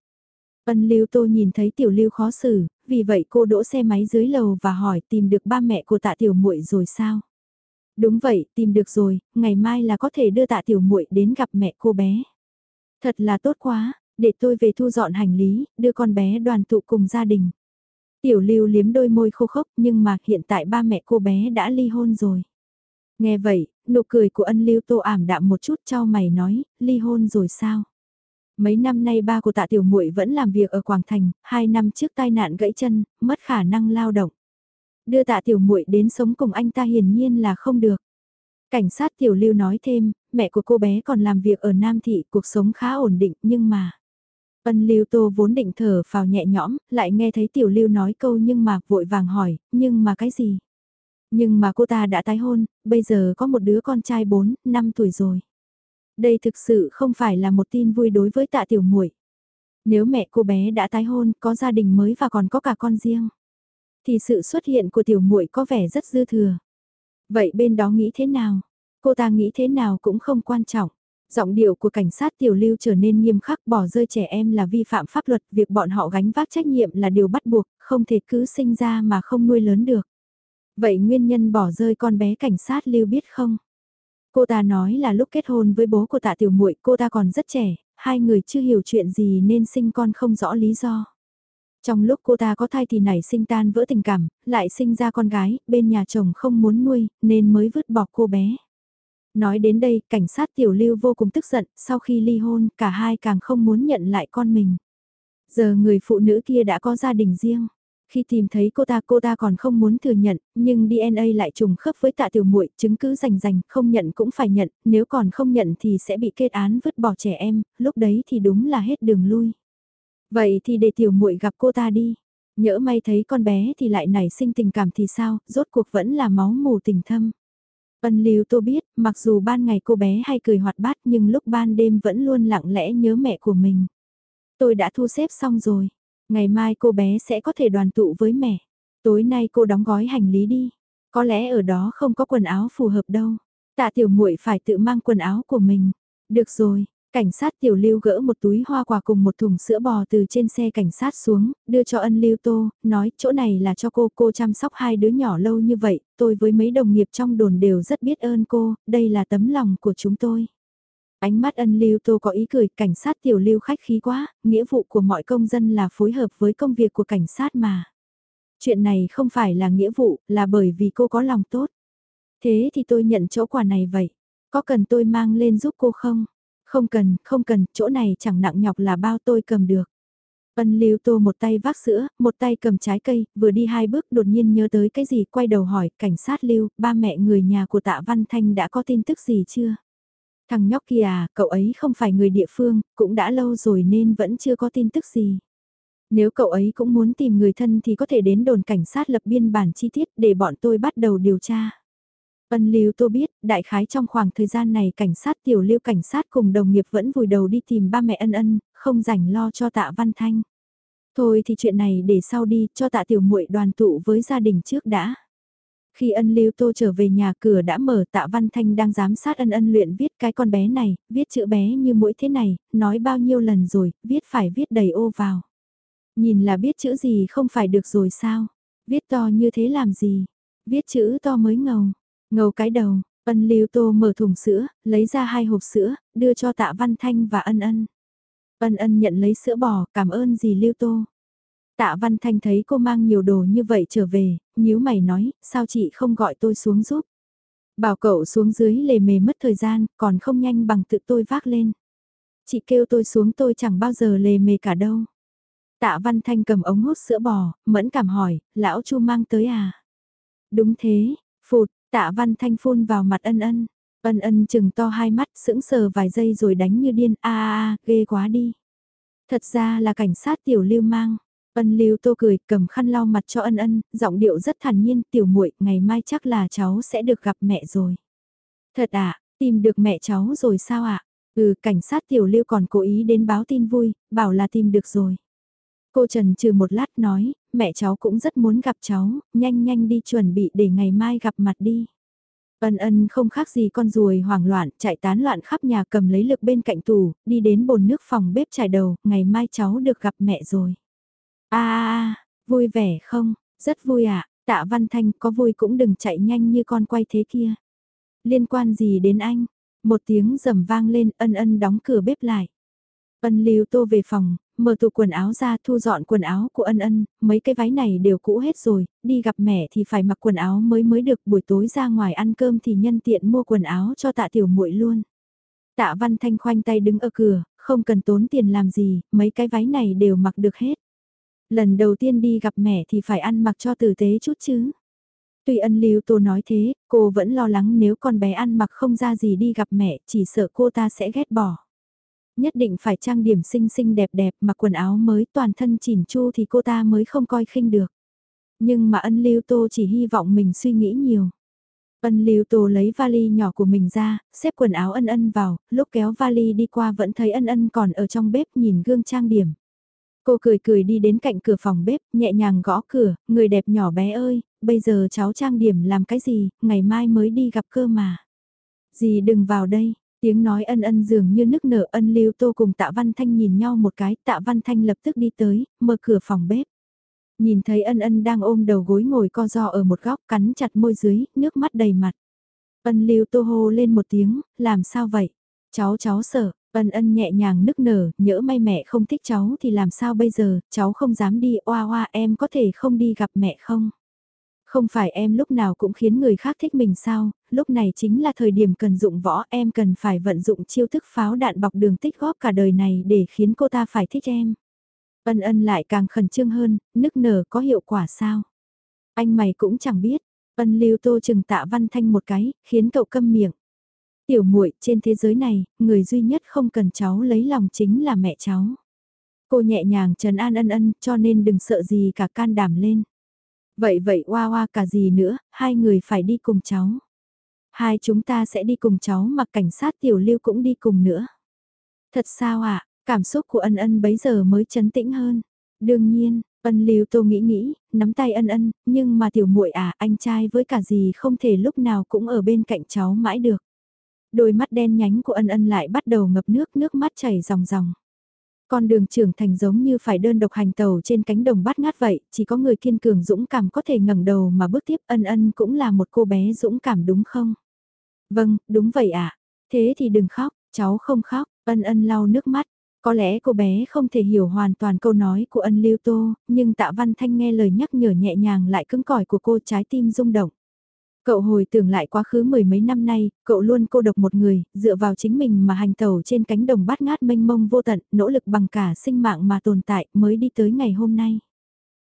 Ân lưu tô nhìn thấy tiểu lưu khó xử, vì vậy cô đỗ xe máy dưới lầu và hỏi tìm được ba mẹ của tạ tiểu muội rồi sao? Đúng vậy, tìm được rồi, ngày mai là có thể đưa tạ tiểu muội đến gặp mẹ cô bé. Thật là tốt quá, để tôi về thu dọn hành lý, đưa con bé đoàn tụ cùng gia đình. Tiểu lưu liếm đôi môi khô khốc nhưng mà hiện tại ba mẹ cô bé đã ly hôn rồi. Nghe vậy, nụ cười của ân lưu tô ảm đạm một chút cho mày nói, ly hôn rồi sao? Mấy năm nay ba của tạ tiểu muội vẫn làm việc ở Quảng Thành, hai năm trước tai nạn gãy chân, mất khả năng lao động đưa tạ tiểu muội đến sống cùng anh ta hiển nhiên là không được. Cảnh sát tiểu lưu nói thêm, mẹ của cô bé còn làm việc ở Nam Thị, cuộc sống khá ổn định nhưng mà... Ân lưu tô vốn định thở vào nhẹ nhõm, lại nghe thấy tiểu lưu nói câu nhưng mà vội vàng hỏi, nhưng mà cái gì? Nhưng mà cô ta đã tái hôn, bây giờ có một đứa con trai 4, 5 tuổi rồi. Đây thực sự không phải là một tin vui đối với tạ tiểu muội. Nếu mẹ cô bé đã tái hôn, có gia đình mới và còn có cả con riêng thì sự xuất hiện của tiểu muội có vẻ rất dư thừa. Vậy bên đó nghĩ thế nào? Cô ta nghĩ thế nào cũng không quan trọng. Giọng điệu của cảnh sát tiểu lưu trở nên nghiêm khắc bỏ rơi trẻ em là vi phạm pháp luật, việc bọn họ gánh vác trách nhiệm là điều bắt buộc, không thể cứ sinh ra mà không nuôi lớn được. Vậy nguyên nhân bỏ rơi con bé cảnh sát lưu biết không? Cô ta nói là lúc kết hôn với bố của tạ tiểu muội cô ta còn rất trẻ, hai người chưa hiểu chuyện gì nên sinh con không rõ lý do. Trong lúc cô ta có thai thì nảy sinh tan vỡ tình cảm, lại sinh ra con gái, bên nhà chồng không muốn nuôi, nên mới vứt bỏ cô bé. Nói đến đây, cảnh sát tiểu lưu vô cùng tức giận, sau khi ly hôn, cả hai càng không muốn nhận lại con mình. Giờ người phụ nữ kia đã có gia đình riêng. Khi tìm thấy cô ta cô ta còn không muốn thừa nhận, nhưng DNA lại trùng khớp với tạ tiểu muội chứng cứ rành rành, không nhận cũng phải nhận, nếu còn không nhận thì sẽ bị kết án vứt bỏ trẻ em, lúc đấy thì đúng là hết đường lui. Vậy thì để tiểu muội gặp cô ta đi. Nhỡ may thấy con bé thì lại nảy sinh tình cảm thì sao, rốt cuộc vẫn là máu mù tình thâm. Ân Lưu Tô biết, mặc dù ban ngày cô bé hay cười hoạt bát nhưng lúc ban đêm vẫn luôn lặng lẽ nhớ mẹ của mình. Tôi đã thu xếp xong rồi, ngày mai cô bé sẽ có thể đoàn tụ với mẹ. Tối nay cô đóng gói hành lý đi, có lẽ ở đó không có quần áo phù hợp đâu. Tạ tiểu muội phải tự mang quần áo của mình. Được rồi, Cảnh sát tiểu lưu gỡ một túi hoa quả cùng một thùng sữa bò từ trên xe cảnh sát xuống, đưa cho ân lưu tô, nói chỗ này là cho cô, cô chăm sóc hai đứa nhỏ lâu như vậy, tôi với mấy đồng nghiệp trong đồn đều rất biết ơn cô, đây là tấm lòng của chúng tôi. Ánh mắt ân lưu tô có ý cười, cảnh sát tiểu lưu khách khí quá, nghĩa vụ của mọi công dân là phối hợp với công việc của cảnh sát mà. Chuyện này không phải là nghĩa vụ, là bởi vì cô có lòng tốt. Thế thì tôi nhận chỗ quà này vậy. Có cần tôi mang lên giúp cô không? Không cần, không cần, chỗ này chẳng nặng nhọc là bao tôi cầm được. Ân lưu tô một tay vác sữa, một tay cầm trái cây, vừa đi hai bước đột nhiên nhớ tới cái gì, quay đầu hỏi, cảnh sát lưu, ba mẹ người nhà của tạ Văn Thanh đã có tin tức gì chưa? Thằng nhóc kia à, cậu ấy không phải người địa phương, cũng đã lâu rồi nên vẫn chưa có tin tức gì. Nếu cậu ấy cũng muốn tìm người thân thì có thể đến đồn cảnh sát lập biên bản chi tiết để bọn tôi bắt đầu điều tra. Ân Lưu Tô biết, đại khái trong khoảng thời gian này cảnh sát tiểu lưu cảnh sát cùng đồng nghiệp vẫn vùi đầu đi tìm ba mẹ ân ân, không rảnh lo cho tạ Văn Thanh. Thôi thì chuyện này để sau đi, cho tạ tiểu muội đoàn tụ với gia đình trước đã. Khi ân lưu tô trở về nhà cửa đã mở tạ Văn Thanh đang giám sát ân ân luyện viết cái con bé này, viết chữ bé như mũi thế này, nói bao nhiêu lần rồi, viết phải viết đầy ô vào. Nhìn là biết chữ gì không phải được rồi sao? Viết to như thế làm gì? Viết chữ to mới ngầu. Ngầu cái đầu, ân lưu tô mở thùng sữa, lấy ra hai hộp sữa, đưa cho tạ Văn Thanh và ân ân. Ân ân nhận lấy sữa bò, cảm ơn gì lưu tô. Tạ Văn Thanh thấy cô mang nhiều đồ như vậy trở về, nhíu mày nói, sao chị không gọi tôi xuống giúp. Bảo cậu xuống dưới lề mề mất thời gian, còn không nhanh bằng tự tôi vác lên. Chị kêu tôi xuống tôi chẳng bao giờ lề mề cả đâu. Tạ Văn Thanh cầm ống hút sữa bò, mẫn cảm hỏi, lão Chu mang tới à? Đúng thế, phụt, tạ Văn Thanh phun vào mặt ân ân. Ân ân chừng to hai mắt sững sờ vài giây rồi đánh như điên, a a a, ghê quá đi. Thật ra là cảnh sát tiểu lưu mang. Ân lưu tô cười, cầm khăn lau mặt cho ân ân, giọng điệu rất thản nhiên, tiểu muội ngày mai chắc là cháu sẽ được gặp mẹ rồi. Thật à, tìm được mẹ cháu rồi sao ạ? Ừ, cảnh sát tiểu lưu còn cố ý đến báo tin vui, bảo là tìm được rồi. Cô Trần trừ một lát nói, mẹ cháu cũng rất muốn gặp cháu, nhanh nhanh đi chuẩn bị để ngày mai gặp mặt đi. Ân ân không khác gì con ruồi hoảng loạn, chạy tán loạn khắp nhà cầm lấy lực bên cạnh tủ, đi đến bồn nước phòng bếp trải đầu, ngày mai cháu được gặp mẹ rồi a à, vui vẻ không? Rất vui ạ, à? tạ văn thanh có vui cũng đừng chạy nhanh như con quay thế kia. Liên quan gì đến anh? Một tiếng rầm vang lên ân ân đóng cửa bếp lại. Ân lưu tô về phòng, mở tủ quần áo ra thu dọn quần áo của ân ân, mấy cái váy này đều cũ hết rồi, đi gặp mẹ thì phải mặc quần áo mới mới được, buổi tối ra ngoài ăn cơm thì nhân tiện mua quần áo cho tạ tiểu muội luôn. Tạ văn thanh khoanh tay đứng ở cửa, không cần tốn tiền làm gì, mấy cái váy này đều mặc được hết. Lần đầu tiên đi gặp mẹ thì phải ăn mặc cho tử tế chút chứ. Tuy ân lưu tô nói thế, cô vẫn lo lắng nếu con bé ăn mặc không ra gì đi gặp mẹ, chỉ sợ cô ta sẽ ghét bỏ nhất định phải trang điểm xinh xinh đẹp đẹp mặc quần áo mới toàn thân chỉn chu thì cô ta mới không coi khinh được. Nhưng mà ân lưu tô chỉ hy vọng mình suy nghĩ nhiều. Ân lưu tô lấy vali nhỏ của mình ra, xếp quần áo ân ân vào, lúc kéo vali đi qua vẫn thấy ân ân còn ở trong bếp nhìn gương trang điểm. Cô cười cười đi đến cạnh cửa phòng bếp, nhẹ nhàng gõ cửa, người đẹp nhỏ bé ơi, bây giờ cháu trang điểm làm cái gì, ngày mai mới đi gặp cơ mà. Dì đừng vào đây, Tiếng nói ân ân dường như nức nở ân lưu tô cùng tạ văn thanh nhìn nhau một cái, tạ văn thanh lập tức đi tới, mở cửa phòng bếp. Nhìn thấy ân ân đang ôm đầu gối ngồi co ro ở một góc cắn chặt môi dưới, nước mắt đầy mặt. Ân lưu tô hô lên một tiếng, làm sao vậy? Cháu cháu sợ, ân ân nhẹ nhàng nức nở, nhỡ may mẹ không thích cháu thì làm sao bây giờ, cháu không dám đi, oa oa em có thể không đi gặp mẹ không? Không phải em lúc nào cũng khiến người khác thích mình sao, lúc này chính là thời điểm cần dụng võ em cần phải vận dụng chiêu thức pháo đạn bọc đường tích góp cả đời này để khiến cô ta phải thích em. Ân ân lại càng khẩn trương hơn, nức nở có hiệu quả sao? Anh mày cũng chẳng biết, ân lưu tô chừng tạ văn thanh một cái, khiến cậu câm miệng. Tiểu muội trên thế giới này, người duy nhất không cần cháu lấy lòng chính là mẹ cháu. Cô nhẹ nhàng trấn an ân ân cho nên đừng sợ gì cả can đảm lên. Vậy vậy oa oa cả gì nữa, hai người phải đi cùng cháu. Hai chúng ta sẽ đi cùng cháu mà cảnh sát tiểu lưu cũng đi cùng nữa. Thật sao ạ, à? cảm xúc của ân ân bấy giờ mới chấn tĩnh hơn. Đương nhiên, ân lưu tô nghĩ nghĩ, nắm tay ân ân, nhưng mà tiểu muội à, anh trai với cả gì không thể lúc nào cũng ở bên cạnh cháu mãi được. Đôi mắt đen nhánh của ân ân lại bắt đầu ngập nước, nước mắt chảy ròng ròng. Con đường trưởng thành giống như phải đơn độc hành tàu trên cánh đồng bát ngát vậy, chỉ có người kiên cường dũng cảm có thể ngẩng đầu mà bước tiếp ân ân cũng là một cô bé dũng cảm đúng không? Vâng, đúng vậy ạ. À. Thế thì đừng khóc, cháu không khóc, ân ân lau nước mắt. Có lẽ cô bé không thể hiểu hoàn toàn câu nói của ân lưu tô, nhưng tạ văn thanh nghe lời nhắc nhở nhẹ nhàng lại cứng cỏi của cô trái tim rung động. Cậu hồi tưởng lại quá khứ mười mấy năm nay, cậu luôn cô độc một người, dựa vào chính mình mà hành tẩu trên cánh đồng bát ngát mênh mông vô tận, nỗ lực bằng cả sinh mạng mà tồn tại mới đi tới ngày hôm nay.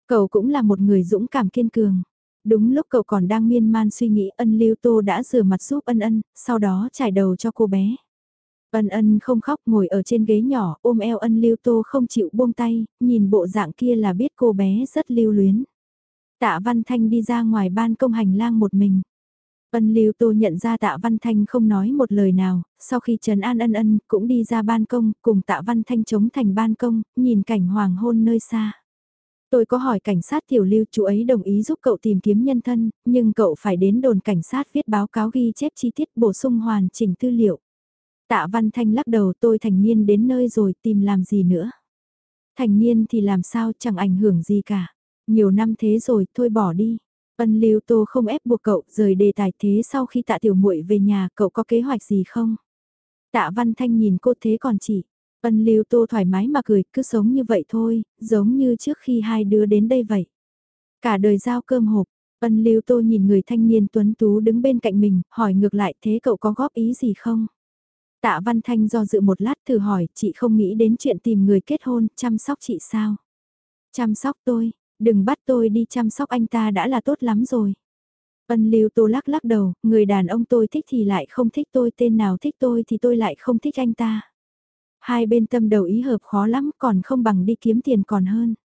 Cậu cũng là một người dũng cảm kiên cường. Đúng lúc cậu còn đang miên man suy nghĩ ân lưu tô đã rửa mặt giúp ân ân, sau đó trải đầu cho cô bé. Ân ân không khóc ngồi ở trên ghế nhỏ ôm eo ân lưu tô không chịu buông tay, nhìn bộ dạng kia là biết cô bé rất lưu luyến. Tạ Văn Thanh đi ra ngoài ban công hành lang một mình. Ân lưu tô nhận ra tạ Văn Thanh không nói một lời nào, sau khi Trần An ân ân cũng đi ra ban công cùng tạ Văn Thanh chống thành ban công, nhìn cảnh hoàng hôn nơi xa. Tôi có hỏi cảnh sát tiểu lưu chú ấy đồng ý giúp cậu tìm kiếm nhân thân, nhưng cậu phải đến đồn cảnh sát viết báo cáo ghi chép chi tiết bổ sung hoàn chỉnh tư liệu. Tạ Văn Thanh lắc đầu tôi thành niên đến nơi rồi tìm làm gì nữa. Thành niên thì làm sao chẳng ảnh hưởng gì cả. Nhiều năm thế rồi thôi bỏ đi. Ân Lưu Tô không ép buộc cậu rời đề tài thế sau khi tạ tiểu muội về nhà cậu có kế hoạch gì không? Tạ Văn Thanh nhìn cô thế còn chỉ. Ân Lưu Tô thoải mái mà cười cứ sống như vậy thôi, giống như trước khi hai đứa đến đây vậy. Cả đời giao cơm hộp, Ân Lưu Tô nhìn người thanh niên tuấn tú đứng bên cạnh mình, hỏi ngược lại thế cậu có góp ý gì không? Tạ Văn Thanh do dự một lát thử hỏi, chị không nghĩ đến chuyện tìm người kết hôn, chăm sóc chị sao? Chăm sóc tôi, đừng bắt tôi đi chăm sóc anh ta đã là tốt lắm rồi. Ân lưu tô lắc lắc đầu, người đàn ông tôi thích thì lại không thích tôi, tên nào thích tôi thì tôi lại không thích anh ta. Hai bên tâm đầu ý hợp khó lắm, còn không bằng đi kiếm tiền còn hơn.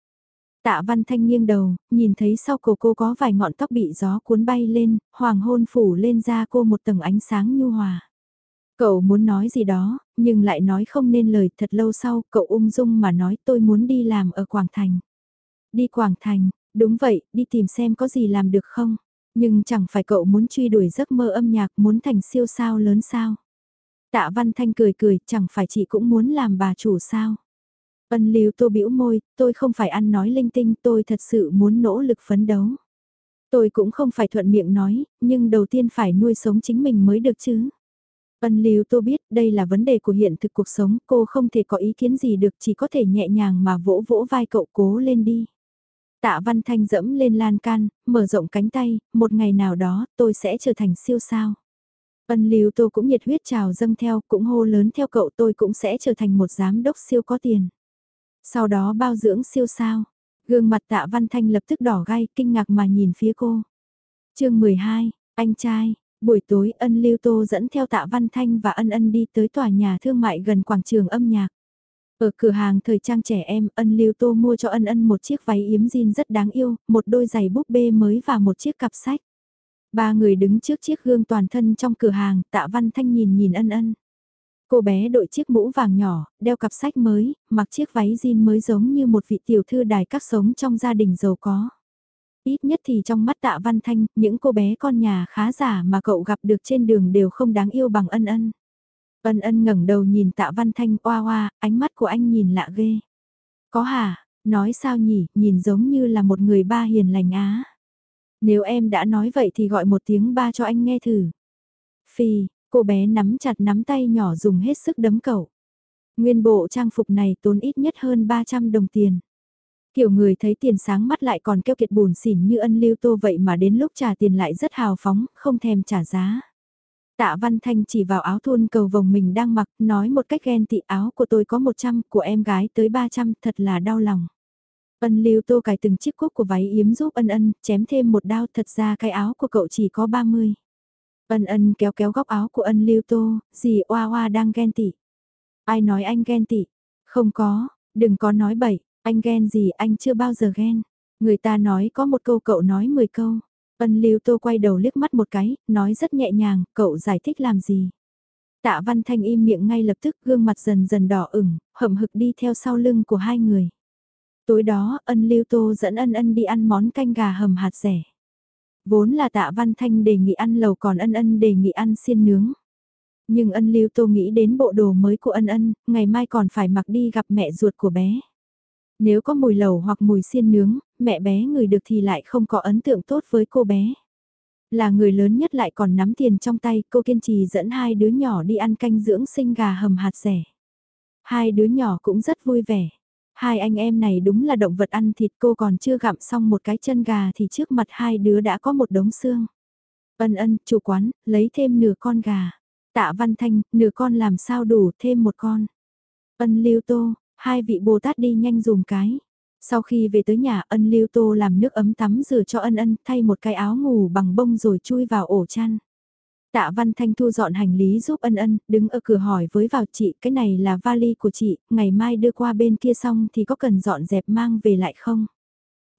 Tạ Văn Thanh nghiêng đầu, nhìn thấy sau cổ cô có vài ngọn tóc bị gió cuốn bay lên, hoàng hôn phủ lên da cô một tầng ánh sáng nhu hòa. Cậu muốn nói gì đó, nhưng lại nói không nên lời thật lâu sau, cậu ung dung mà nói tôi muốn đi làm ở Quảng Thành. Đi Quảng Thành, đúng vậy, đi tìm xem có gì làm được không. Nhưng chẳng phải cậu muốn truy đuổi giấc mơ âm nhạc muốn thành siêu sao lớn sao. Tạ Văn Thanh cười cười, chẳng phải chị cũng muốn làm bà chủ sao. Ân lưu tô bĩu môi, tôi không phải ăn nói linh tinh, tôi thật sự muốn nỗ lực phấn đấu. Tôi cũng không phải thuận miệng nói, nhưng đầu tiên phải nuôi sống chính mình mới được chứ. Ân Lưu Tô biết đây là vấn đề của hiện thực cuộc sống, cô không thể có ý kiến gì được chỉ có thể nhẹ nhàng mà vỗ vỗ vai cậu cố lên đi. Tạ Văn Thanh dẫm lên lan can, mở rộng cánh tay, một ngày nào đó tôi sẽ trở thành siêu sao. Ân Lưu Tô cũng nhiệt huyết trào dâng theo, cũng hô lớn theo cậu tôi cũng sẽ trở thành một giám đốc siêu có tiền. Sau đó bao dưỡng siêu sao, gương mặt Tạ Văn Thanh lập tức đỏ gai, kinh ngạc mà nhìn phía cô. chương 12, anh trai, Buổi tối ân lưu tô dẫn theo tạ văn thanh và ân ân đi tới tòa nhà thương mại gần quảng trường âm nhạc. Ở cửa hàng thời trang trẻ em, ân lưu tô mua cho ân ân một chiếc váy yếm jean rất đáng yêu, một đôi giày búp bê mới và một chiếc cặp sách. Ba người đứng trước chiếc gương toàn thân trong cửa hàng, tạ văn thanh nhìn nhìn ân ân. Cô bé đội chiếc mũ vàng nhỏ, đeo cặp sách mới, mặc chiếc váy jean mới giống như một vị tiểu thư đài các sống trong gia đình giàu có. Ít nhất thì trong mắt tạ văn thanh, những cô bé con nhà khá giả mà cậu gặp được trên đường đều không đáng yêu bằng ân ân. Ân ân ngẩng đầu nhìn tạ văn thanh oa oa, ánh mắt của anh nhìn lạ ghê. Có hả, nói sao nhỉ, nhìn giống như là một người ba hiền lành á. Nếu em đã nói vậy thì gọi một tiếng ba cho anh nghe thử. Phi, cô bé nắm chặt nắm tay nhỏ dùng hết sức đấm cậu. Nguyên bộ trang phục này tốn ít nhất hơn 300 đồng tiền. Kiểu người thấy tiền sáng mắt lại còn keo kiệt bùn xỉn như ân lưu tô vậy mà đến lúc trả tiền lại rất hào phóng, không thèm trả giá. Tạ Văn Thanh chỉ vào áo thun cầu vồng mình đang mặc, nói một cách ghen tị áo của tôi có 100, của em gái tới 300, thật là đau lòng. Ân lưu tô cài từng chiếc cúc của váy yếm giúp ân ân, chém thêm một đao thật ra cái áo của cậu chỉ có 30. Ân ân kéo kéo góc áo của ân lưu tô, gì oa oa đang ghen tị. Ai nói anh ghen tị? Không có, đừng có nói bậy, anh ghen gì anh chưa bao giờ ghen. Người ta nói có một câu cậu nói 10 câu. Ân Lưu Tô quay đầu liếc mắt một cái, nói rất nhẹ nhàng, cậu giải thích làm gì. Tạ Văn Thanh im miệng ngay lập tức gương mặt dần dần đỏ ửng, hậm hực đi theo sau lưng của hai người. Tối đó, ân Lưu Tô dẫn ân ân đi ăn món canh gà hầm hạt rẻ. Vốn là tạ Văn Thanh đề nghị ăn lầu còn ân ân đề nghị ăn xiên nướng. Nhưng ân Lưu Tô nghĩ đến bộ đồ mới của ân ân, ngày mai còn phải mặc đi gặp mẹ ruột của bé. Nếu có mùi lẩu hoặc mùi xiên nướng, mẹ bé người được thì lại không có ấn tượng tốt với cô bé. Là người lớn nhất lại còn nắm tiền trong tay, cô kiên trì dẫn hai đứa nhỏ đi ăn canh dưỡng sinh gà hầm hạt rẻ. Hai đứa nhỏ cũng rất vui vẻ. Hai anh em này đúng là động vật ăn thịt cô còn chưa gặm xong một cái chân gà thì trước mặt hai đứa đã có một đống xương. Ân ân, chủ quán, lấy thêm nửa con gà. Tạ Văn Thanh, nửa con làm sao đủ, thêm một con. Ân Lưu Tô, hai vị Bồ Tát đi nhanh dùm cái. Sau khi về tới nhà ân Lưu Tô làm nước ấm tắm rửa cho ân ân thay một cái áo ngủ bằng bông rồi chui vào ổ chăn. Tạ Văn Thanh thu dọn hành lý giúp ân ân, đứng ở cửa hỏi với vào chị, cái này là vali của chị, ngày mai đưa qua bên kia xong thì có cần dọn dẹp mang về lại không?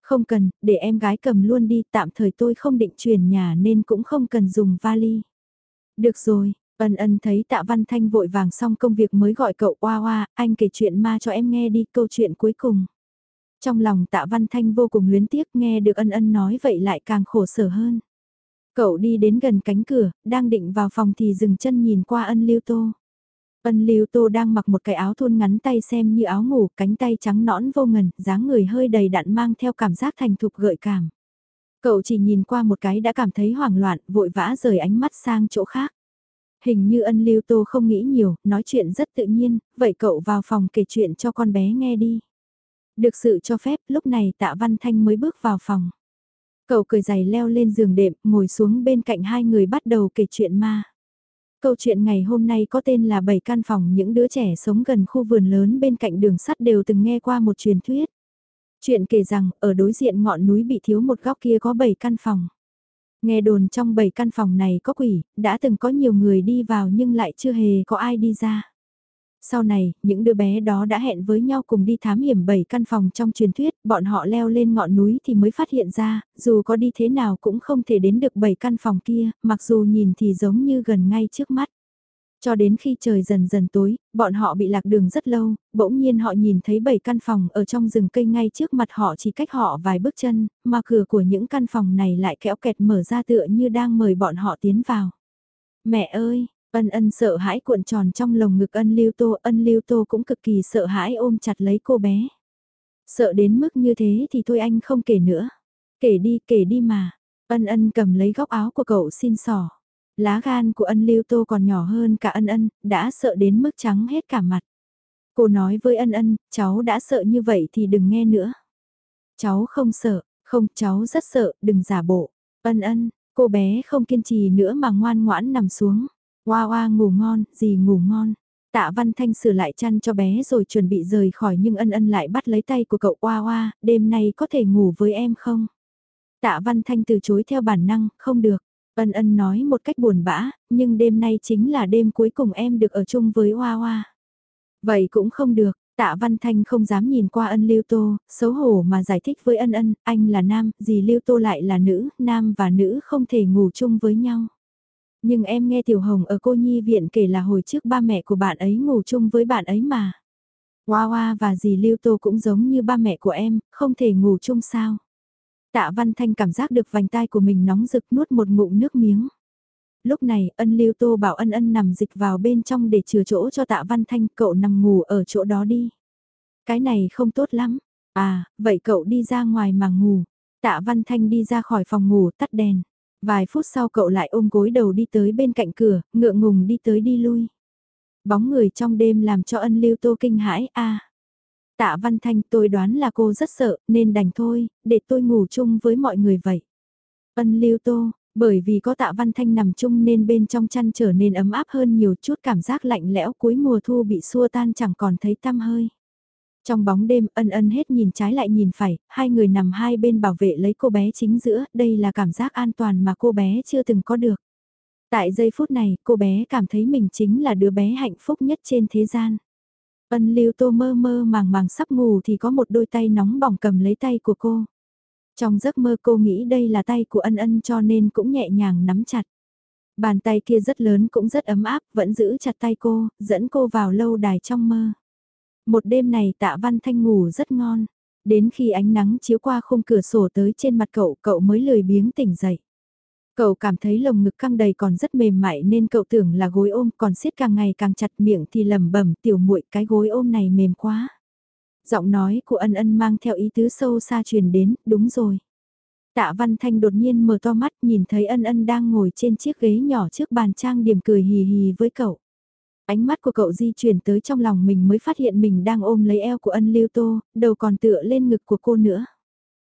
Không cần, để em gái cầm luôn đi, tạm thời tôi không định chuyển nhà nên cũng không cần dùng vali. Được rồi, ân ân thấy tạ Văn Thanh vội vàng xong công việc mới gọi cậu oa oa, anh kể chuyện ma cho em nghe đi, câu chuyện cuối cùng. Trong lòng tạ Văn Thanh vô cùng luyến tiếc nghe được ân ân nói vậy lại càng khổ sở hơn. Cậu đi đến gần cánh cửa, đang định vào phòng thì dừng chân nhìn qua ân lưu tô. Ân lưu tô đang mặc một cái áo thun ngắn tay xem như áo ngủ, cánh tay trắng nõn vô ngần, dáng người hơi đầy đặn mang theo cảm giác thành thục gợi cảm. Cậu chỉ nhìn qua một cái đã cảm thấy hoảng loạn, vội vã rời ánh mắt sang chỗ khác. Hình như ân lưu tô không nghĩ nhiều, nói chuyện rất tự nhiên, vậy cậu vào phòng kể chuyện cho con bé nghe đi. Được sự cho phép, lúc này tạ Văn Thanh mới bước vào phòng. Cậu cười giày leo lên giường đệm, ngồi xuống bên cạnh hai người bắt đầu kể chuyện ma. Câu chuyện ngày hôm nay có tên là bảy căn phòng những đứa trẻ sống gần khu vườn lớn bên cạnh đường sắt đều từng nghe qua một truyền thuyết. Chuyện kể rằng, ở đối diện ngọn núi bị thiếu một góc kia có bảy căn phòng. Nghe đồn trong bảy căn phòng này có quỷ, đã từng có nhiều người đi vào nhưng lại chưa hề có ai đi ra. Sau này, những đứa bé đó đã hẹn với nhau cùng đi thám hiểm bảy căn phòng trong truyền thuyết, bọn họ leo lên ngọn núi thì mới phát hiện ra, dù có đi thế nào cũng không thể đến được bảy căn phòng kia, mặc dù nhìn thì giống như gần ngay trước mắt. Cho đến khi trời dần dần tối, bọn họ bị lạc đường rất lâu, bỗng nhiên họ nhìn thấy bảy căn phòng ở trong rừng cây ngay trước mặt họ chỉ cách họ vài bước chân, mà cửa của những căn phòng này lại kéo kẹt mở ra tựa như đang mời bọn họ tiến vào. Mẹ ơi, Ân ân sợ hãi cuộn tròn trong lồng ngực ân lưu tô, ân lưu tô cũng cực kỳ sợ hãi ôm chặt lấy cô bé. Sợ đến mức như thế thì thôi anh không kể nữa. Kể đi, kể đi mà. Ân ân cầm lấy góc áo của cậu xin sỏ. Lá gan của ân lưu tô còn nhỏ hơn cả ân ân, đã sợ đến mức trắng hết cả mặt. Cô nói với ân ân, cháu đã sợ như vậy thì đừng nghe nữa. Cháu không sợ, không cháu rất sợ, đừng giả bộ. Ân ân, cô bé không kiên trì nữa mà ngoan ngoãn nằm xuống. Hoa hoa ngủ ngon, gì ngủ ngon. Tạ Văn Thanh sửa lại chăn cho bé rồi chuẩn bị rời khỏi nhưng ân ân lại bắt lấy tay của cậu Hoa Hoa, đêm nay có thể ngủ với em không? Tạ Văn Thanh từ chối theo bản năng, không được. Ân ân nói một cách buồn bã, nhưng đêm nay chính là đêm cuối cùng em được ở chung với Hoa Hoa. Vậy cũng không được, Tạ Văn Thanh không dám nhìn qua ân Lưu Tô, xấu hổ mà giải thích với ân ân, anh là nam, gì Lưu Tô lại là nữ, nam và nữ không thể ngủ chung với nhau. Nhưng em nghe Tiểu Hồng ở cô nhi viện kể là hồi trước ba mẹ của bạn ấy ngủ chung với bạn ấy mà. Hoa Hoa và dì Lưu Tô cũng giống như ba mẹ của em, không thể ngủ chung sao. Tạ Văn Thanh cảm giác được vành tai của mình nóng rực nuốt một ngụm nước miếng. Lúc này ân Lưu Tô bảo ân ân nằm dịch vào bên trong để chừa chỗ cho Tạ Văn Thanh cậu nằm ngủ ở chỗ đó đi. Cái này không tốt lắm. À, vậy cậu đi ra ngoài mà ngủ. Tạ Văn Thanh đi ra khỏi phòng ngủ tắt đèn. Vài phút sau cậu lại ôm gối đầu đi tới bên cạnh cửa, ngượng ngùng đi tới đi lui. Bóng người trong đêm làm cho ân lưu tô kinh hãi a Tạ Văn Thanh tôi đoán là cô rất sợ nên đành thôi, để tôi ngủ chung với mọi người vậy. Ân lưu tô, bởi vì có tạ Văn Thanh nằm chung nên bên trong chăn trở nên ấm áp hơn nhiều chút cảm giác lạnh lẽo cuối mùa thu bị xua tan chẳng còn thấy tăm hơi. Trong bóng đêm ân ân hết nhìn trái lại nhìn phải, hai người nằm hai bên bảo vệ lấy cô bé chính giữa, đây là cảm giác an toàn mà cô bé chưa từng có được. Tại giây phút này, cô bé cảm thấy mình chính là đứa bé hạnh phúc nhất trên thế gian. Ân lưu tô mơ mơ màng màng sắp ngủ thì có một đôi tay nóng bỏng cầm lấy tay của cô. Trong giấc mơ cô nghĩ đây là tay của ân ân cho nên cũng nhẹ nhàng nắm chặt. Bàn tay kia rất lớn cũng rất ấm áp, vẫn giữ chặt tay cô, dẫn cô vào lâu đài trong mơ. Một đêm này tạ văn thanh ngủ rất ngon. Đến khi ánh nắng chiếu qua khung cửa sổ tới trên mặt cậu, cậu mới lười biếng tỉnh dậy. Cậu cảm thấy lồng ngực căng đầy còn rất mềm mại nên cậu tưởng là gối ôm còn siết càng ngày càng chặt miệng thì lầm bẩm tiểu muội cái gối ôm này mềm quá. Giọng nói của ân ân mang theo ý tứ sâu xa truyền đến, đúng rồi. Tạ Văn Thanh đột nhiên mở to mắt nhìn thấy ân ân đang ngồi trên chiếc ghế nhỏ trước bàn trang điểm cười hì hì với cậu. Ánh mắt của cậu di chuyển tới trong lòng mình mới phát hiện mình đang ôm lấy eo của ân lưu tô, đầu còn tựa lên ngực của cô nữa.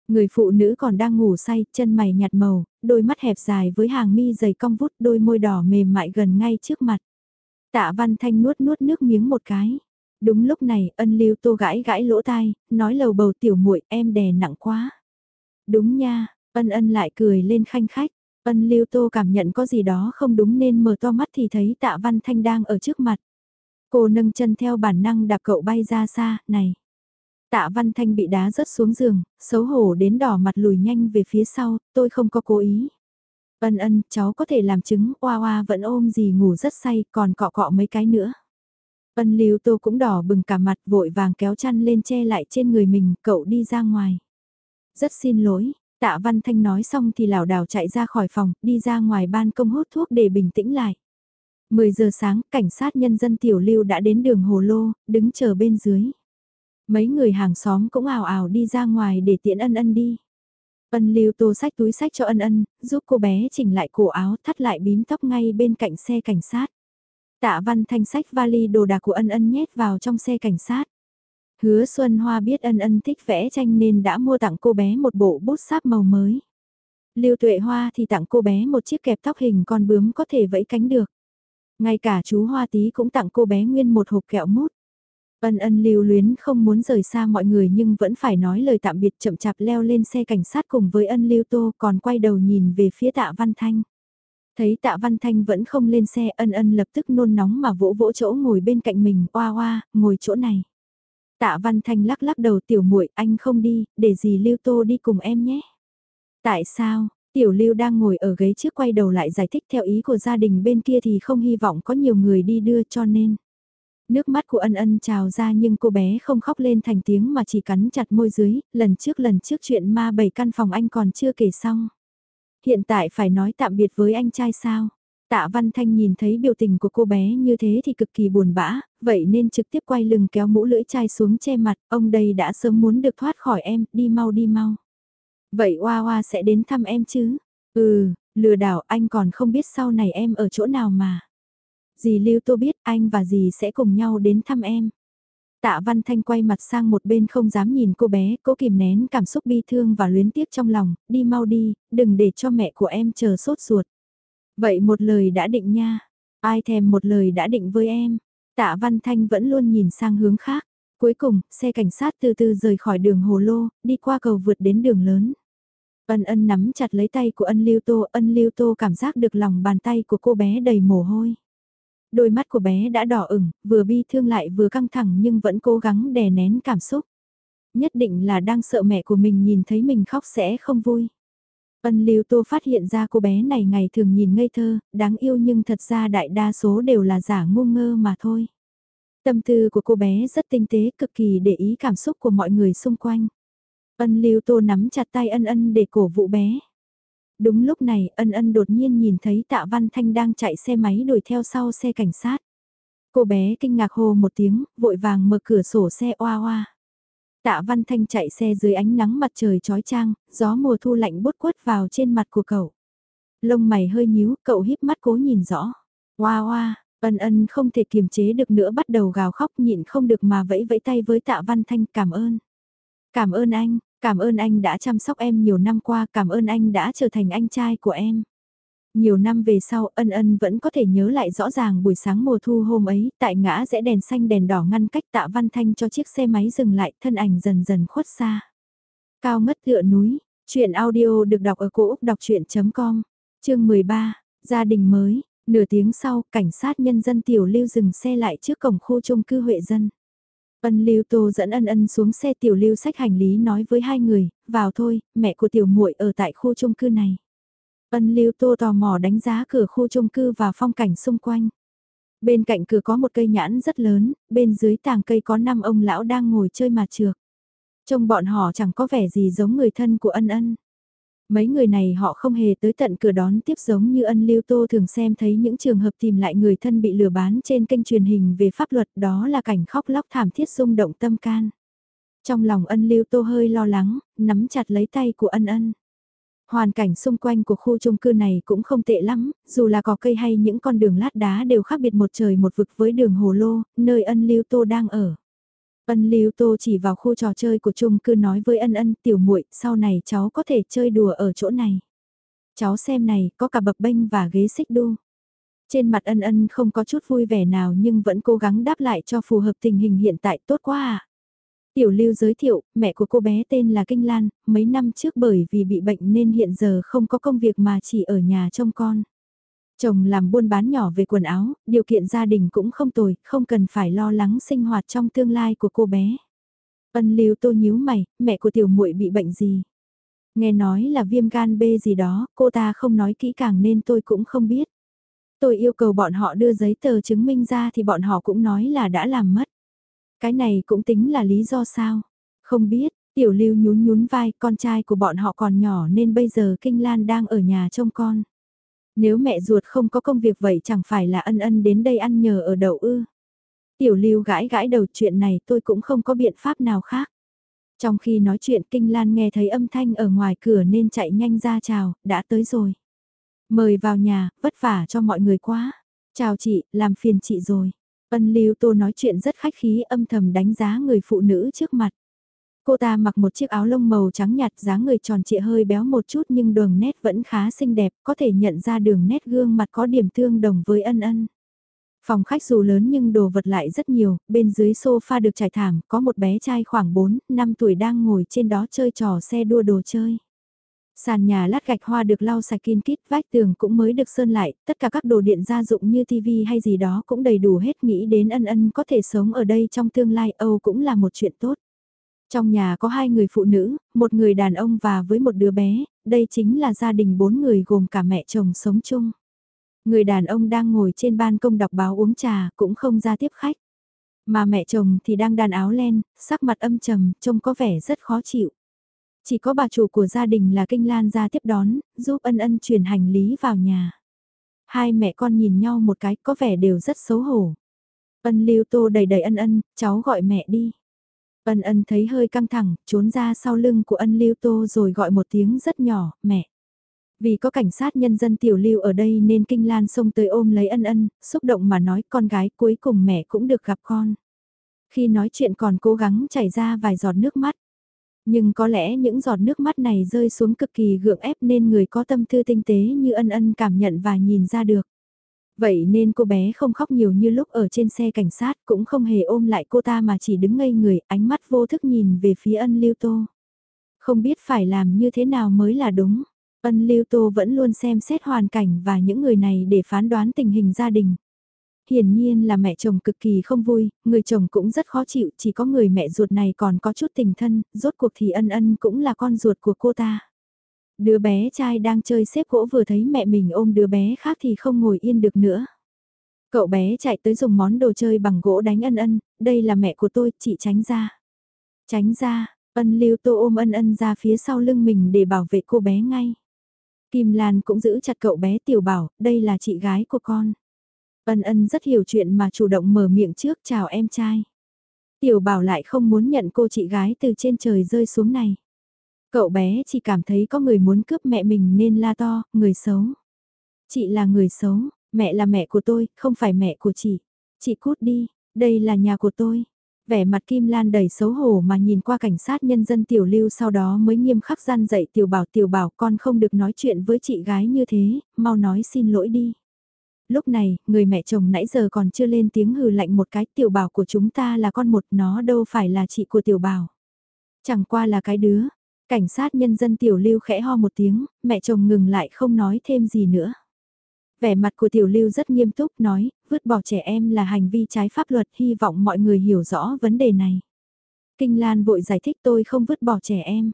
Người phụ nữ còn đang ngủ say, chân mày nhạt màu, đôi mắt hẹp dài với hàng mi dày cong vút đôi môi đỏ mềm mại gần ngay trước mặt. Tạ Văn Thanh nuốt nuốt nước miếng một cái. Đúng lúc này, ân lưu tô gãi gãi lỗ tai, nói lầu bầu tiểu muội em đè nặng quá. Đúng nha, ân ân lại cười lên khanh khách. Ân lưu tô cảm nhận có gì đó không đúng nên mở to mắt thì thấy tạ văn thanh đang ở trước mặt. Cô nâng chân theo bản năng đạp cậu bay ra xa, này. Tạ văn thanh bị đá rớt xuống giường, xấu hổ đến đỏ mặt lùi nhanh về phía sau, tôi không có cố ý. Ân ân, cháu có thể làm chứng, oa oa vẫn ôm gì ngủ rất say, còn cọ cọ mấy cái nữa. Ân lưu tô cũng đỏ bừng cả mặt vội vàng kéo chăn lên che lại trên người mình, cậu đi ra ngoài. Rất xin lỗi, tạ văn thanh nói xong thì lảo đảo chạy ra khỏi phòng, đi ra ngoài ban công hút thuốc để bình tĩnh lại. 10 giờ sáng, cảnh sát nhân dân tiểu lưu đã đến đường Hồ Lô, đứng chờ bên dưới. Mấy người hàng xóm cũng ảo ảo đi ra ngoài để tiện ân ân đi. Ân lưu tô sách túi sách cho ân ân, giúp cô bé chỉnh lại cổ áo thắt lại bím tóc ngay bên cạnh xe cảnh sát. Tạ văn thanh sách vali đồ đạc của ân ân nhét vào trong xe cảnh sát. Hứa Xuân Hoa biết ân ân thích vẽ tranh nên đã mua tặng cô bé một bộ bút sáp màu mới. Lưu Tuệ Hoa thì tặng cô bé một chiếc kẹp tóc hình con bướm có thể vẫy cánh được. Ngay cả chú Hoa Tí cũng tặng cô bé nguyên một hộp kẹo mút. Ân ân lưu luyến không muốn rời xa mọi người nhưng vẫn phải nói lời tạm biệt chậm chạp leo lên xe cảnh sát cùng với ân lưu tô còn quay đầu nhìn về phía tạ Văn Thanh. Thấy tạ Văn Thanh vẫn không lên xe ân ân lập tức nôn nóng mà vỗ vỗ chỗ ngồi bên cạnh mình oa oa, ngồi chỗ này. Tạ Văn Thanh lắc lắc đầu tiểu muội anh không đi, để gì lưu tô đi cùng em nhé. Tại sao, Tiểu Lưu đang ngồi ở ghế trước quay đầu lại giải thích theo ý của gia đình bên kia thì không hy vọng có nhiều người đi đưa cho nên. Nước mắt của ân ân trào ra nhưng cô bé không khóc lên thành tiếng mà chỉ cắn chặt môi dưới, lần trước lần trước chuyện ma bảy căn phòng anh còn chưa kể xong. Hiện tại phải nói tạm biệt với anh trai sao? Tạ Văn Thanh nhìn thấy biểu tình của cô bé như thế thì cực kỳ buồn bã, vậy nên trực tiếp quay lưng kéo mũ lưỡi chai xuống che mặt, ông đây đã sớm muốn được thoát khỏi em, đi mau đi mau. Vậy Hoa Hoa sẽ đến thăm em chứ? Ừ, lừa đảo anh còn không biết sau này em ở chỗ nào mà. Dì Lưu Tô biết anh và dì sẽ cùng nhau đến thăm em. Tạ Văn Thanh quay mặt sang một bên không dám nhìn cô bé, cố kìm nén cảm xúc bi thương và luyến tiếc trong lòng, đi mau đi, đừng để cho mẹ của em chờ sốt ruột. Vậy một lời đã định nha, ai thèm một lời đã định với em. Tạ Văn Thanh vẫn luôn nhìn sang hướng khác. Cuối cùng, xe cảnh sát từ từ rời khỏi đường Hồ Lô, đi qua cầu vượt đến đường lớn. Ân ân nắm chặt lấy tay của ân lưu tô, ân lưu tô cảm giác được lòng bàn tay của cô bé đầy mồ hôi. Đôi mắt của bé đã đỏ ửng, vừa bi thương lại vừa căng thẳng nhưng vẫn cố gắng đè nén cảm xúc. Nhất định là đang sợ mẹ của mình nhìn thấy mình khóc sẽ không vui. Ân lưu tô phát hiện ra cô bé này ngày thường nhìn ngây thơ, đáng yêu nhưng thật ra đại đa số đều là giả ngu ngơ mà thôi. Tâm tư của cô bé rất tinh tế, cực kỳ để ý cảm xúc của mọi người xung quanh. Ân lưu tô nắm chặt tay ân ân để cổ vụ bé. Đúng lúc này ân ân đột nhiên nhìn thấy tạ văn thanh đang chạy xe máy đuổi theo sau xe cảnh sát. Cô bé kinh ngạc hô một tiếng, vội vàng mở cửa sổ xe oa oa. Tạ Văn Thanh chạy xe dưới ánh nắng mặt trời chói chang, gió mùa thu lạnh bút quất vào trên mặt của cậu. Lông mày hơi nhíu, cậu híp mắt cố nhìn rõ. Oa oa, ân ân không thể kiềm chế được nữa bắt đầu gào khóc nhịn không được mà vẫy vẫy tay với Tạ Văn Thanh cảm ơn. Cảm ơn anh, cảm ơn anh đã chăm sóc em nhiều năm qua, cảm ơn anh đã trở thành anh trai của em. Nhiều năm về sau ân ân vẫn có thể nhớ lại rõ ràng buổi sáng mùa thu hôm ấy, tại ngã rẽ đèn xanh đèn đỏ ngăn cách tạ văn thanh cho chiếc xe máy dừng lại, thân ảnh dần dần khuất xa. Cao ngất tựa núi, chuyện audio được đọc ở cổ Úc đọc chuyện.com, chương 13, gia đình mới, nửa tiếng sau, cảnh sát nhân dân tiểu lưu dừng xe lại trước cổng khu chung cư Huệ Dân. Ân Lưu Tô dẫn Ân Ân xuống xe tiểu lưu sách hành lý nói với hai người, vào thôi, mẹ của tiểu muội ở tại khu chung cư này. Ân Lưu Tô tò mò đánh giá cửa khu chung cư và phong cảnh xung quanh. Bên cạnh cửa có một cây nhãn rất lớn, bên dưới tàng cây có năm ông lão đang ngồi chơi mà trược. Trông bọn họ chẳng có vẻ gì giống người thân của ân ân. Mấy người này họ không hề tới tận cửa đón tiếp giống như ân lưu tô thường xem thấy những trường hợp tìm lại người thân bị lừa bán trên kênh truyền hình về pháp luật đó là cảnh khóc lóc thảm thiết rung động tâm can. Trong lòng ân lưu tô hơi lo lắng, nắm chặt lấy tay của ân ân. Hoàn cảnh xung quanh của khu chung cư này cũng không tệ lắm, dù là có cây hay những con đường lát đá đều khác biệt một trời một vực với đường hồ lô, nơi ân lưu tô đang ở. Ân Lưu Tô chỉ vào khu trò chơi của chung cư nói với ân ân tiểu muội sau này cháu có thể chơi đùa ở chỗ này. Cháu xem này, có cả bập bênh và ghế xích đu. Trên mặt ân ân không có chút vui vẻ nào nhưng vẫn cố gắng đáp lại cho phù hợp tình hình hiện tại tốt quá à. Tiểu lưu giới thiệu, mẹ của cô bé tên là Kinh Lan, mấy năm trước bởi vì bị bệnh nên hiện giờ không có công việc mà chỉ ở nhà trông con. Chồng làm buôn bán nhỏ về quần áo, điều kiện gia đình cũng không tồi, không cần phải lo lắng sinh hoạt trong tương lai của cô bé. Ân lưu tô nhíu mày, mẹ của tiểu muội bị bệnh gì? Nghe nói là viêm gan B gì đó, cô ta không nói kỹ càng nên tôi cũng không biết. Tôi yêu cầu bọn họ đưa giấy tờ chứng minh ra thì bọn họ cũng nói là đã làm mất. Cái này cũng tính là lý do sao? Không biết, tiểu lưu nhún nhún vai, con trai của bọn họ còn nhỏ nên bây giờ Kinh Lan đang ở nhà trông con. Nếu mẹ ruột không có công việc vậy chẳng phải là ân ân đến đây ăn nhờ ở đậu ư. Tiểu lưu gãi gãi đầu chuyện này tôi cũng không có biện pháp nào khác. Trong khi nói chuyện Kinh Lan nghe thấy âm thanh ở ngoài cửa nên chạy nhanh ra chào, đã tới rồi. Mời vào nhà, vất vả cho mọi người quá. Chào chị, làm phiền chị rồi. Ân Lưu Tô nói chuyện rất khách khí âm thầm đánh giá người phụ nữ trước mặt. Cô ta mặc một chiếc áo lông màu trắng nhạt dáng người tròn trịa hơi béo một chút nhưng đường nét vẫn khá xinh đẹp, có thể nhận ra đường nét gương mặt có điểm tương đồng với ân ân. Phòng khách dù lớn nhưng đồ vật lại rất nhiều, bên dưới sofa được trải thảm, có một bé trai khoảng 4, 5 tuổi đang ngồi trên đó chơi trò xe đua đồ chơi. Sàn nhà lát gạch hoa được lau sạch kiên kít, vách tường cũng mới được sơn lại, tất cả các đồ điện gia dụng như tivi hay gì đó cũng đầy đủ hết nghĩ đến ân ân có thể sống ở đây trong tương lai Âu cũng là một chuyện tốt. Trong nhà có hai người phụ nữ, một người đàn ông và với một đứa bé, đây chính là gia đình bốn người gồm cả mẹ chồng sống chung. Người đàn ông đang ngồi trên ban công đọc báo uống trà, cũng không ra tiếp khách. Mà mẹ chồng thì đang đàn áo len, sắc mặt âm trầm, trông có vẻ rất khó chịu. Chỉ có bà chủ của gia đình là Kinh Lan ra tiếp đón, giúp ân ân chuyển hành lý vào nhà. Hai mẹ con nhìn nhau một cái có vẻ đều rất xấu hổ. Ân lưu tô đầy đầy ân ân, cháu gọi mẹ đi. Ân ân thấy hơi căng thẳng, trốn ra sau lưng của ân lưu tô rồi gọi một tiếng rất nhỏ, mẹ. Vì có cảnh sát nhân dân tiểu lưu ở đây nên Kinh Lan xông tới ôm lấy ân ân, xúc động mà nói con gái cuối cùng mẹ cũng được gặp con. Khi nói chuyện còn cố gắng chảy ra vài giọt nước mắt. Nhưng có lẽ những giọt nước mắt này rơi xuống cực kỳ gượng ép nên người có tâm tư tinh tế như ân ân cảm nhận và nhìn ra được. Vậy nên cô bé không khóc nhiều như lúc ở trên xe cảnh sát cũng không hề ôm lại cô ta mà chỉ đứng ngây người, ánh mắt vô thức nhìn về phía ân lưu tô. Không biết phải làm như thế nào mới là đúng. Ân lưu tô vẫn luôn xem xét hoàn cảnh và những người này để phán đoán tình hình gia đình. Hiển nhiên là mẹ chồng cực kỳ không vui, người chồng cũng rất khó chịu, chỉ có người mẹ ruột này còn có chút tình thân, rốt cuộc thì ân ân cũng là con ruột của cô ta. Đứa bé trai đang chơi xếp gỗ vừa thấy mẹ mình ôm đứa bé khác thì không ngồi yên được nữa. Cậu bé chạy tới dùng món đồ chơi bằng gỗ đánh ân ân, đây là mẹ của tôi, chị tránh ra. Tránh ra, ân lưu tô ôm ân ân ra phía sau lưng mình để bảo vệ cô bé ngay. Kim Lan cũng giữ chặt cậu bé tiểu bảo, đây là chị gái của con. Ân ân rất hiểu chuyện mà chủ động mở miệng trước chào em trai. Tiểu bảo lại không muốn nhận cô chị gái từ trên trời rơi xuống này. Cậu bé chỉ cảm thấy có người muốn cướp mẹ mình nên la to, người xấu. Chị là người xấu, mẹ là mẹ của tôi, không phải mẹ của chị. Chị cút đi, đây là nhà của tôi. Vẻ mặt Kim Lan đầy xấu hổ mà nhìn qua cảnh sát nhân dân tiểu lưu sau đó mới nghiêm khắc gian dạy tiểu bảo tiểu bảo con không được nói chuyện với chị gái như thế, mau nói xin lỗi đi. Lúc này, người mẹ chồng nãy giờ còn chưa lên tiếng hừ lạnh một cái tiểu bảo của chúng ta là con một nó đâu phải là chị của tiểu bảo. Chẳng qua là cái đứa, cảnh sát nhân dân tiểu lưu khẽ ho một tiếng, mẹ chồng ngừng lại không nói thêm gì nữa. Vẻ mặt của tiểu lưu rất nghiêm túc nói, vứt bỏ trẻ em là hành vi trái pháp luật hy vọng mọi người hiểu rõ vấn đề này. Kinh Lan vội giải thích tôi không vứt bỏ trẻ em.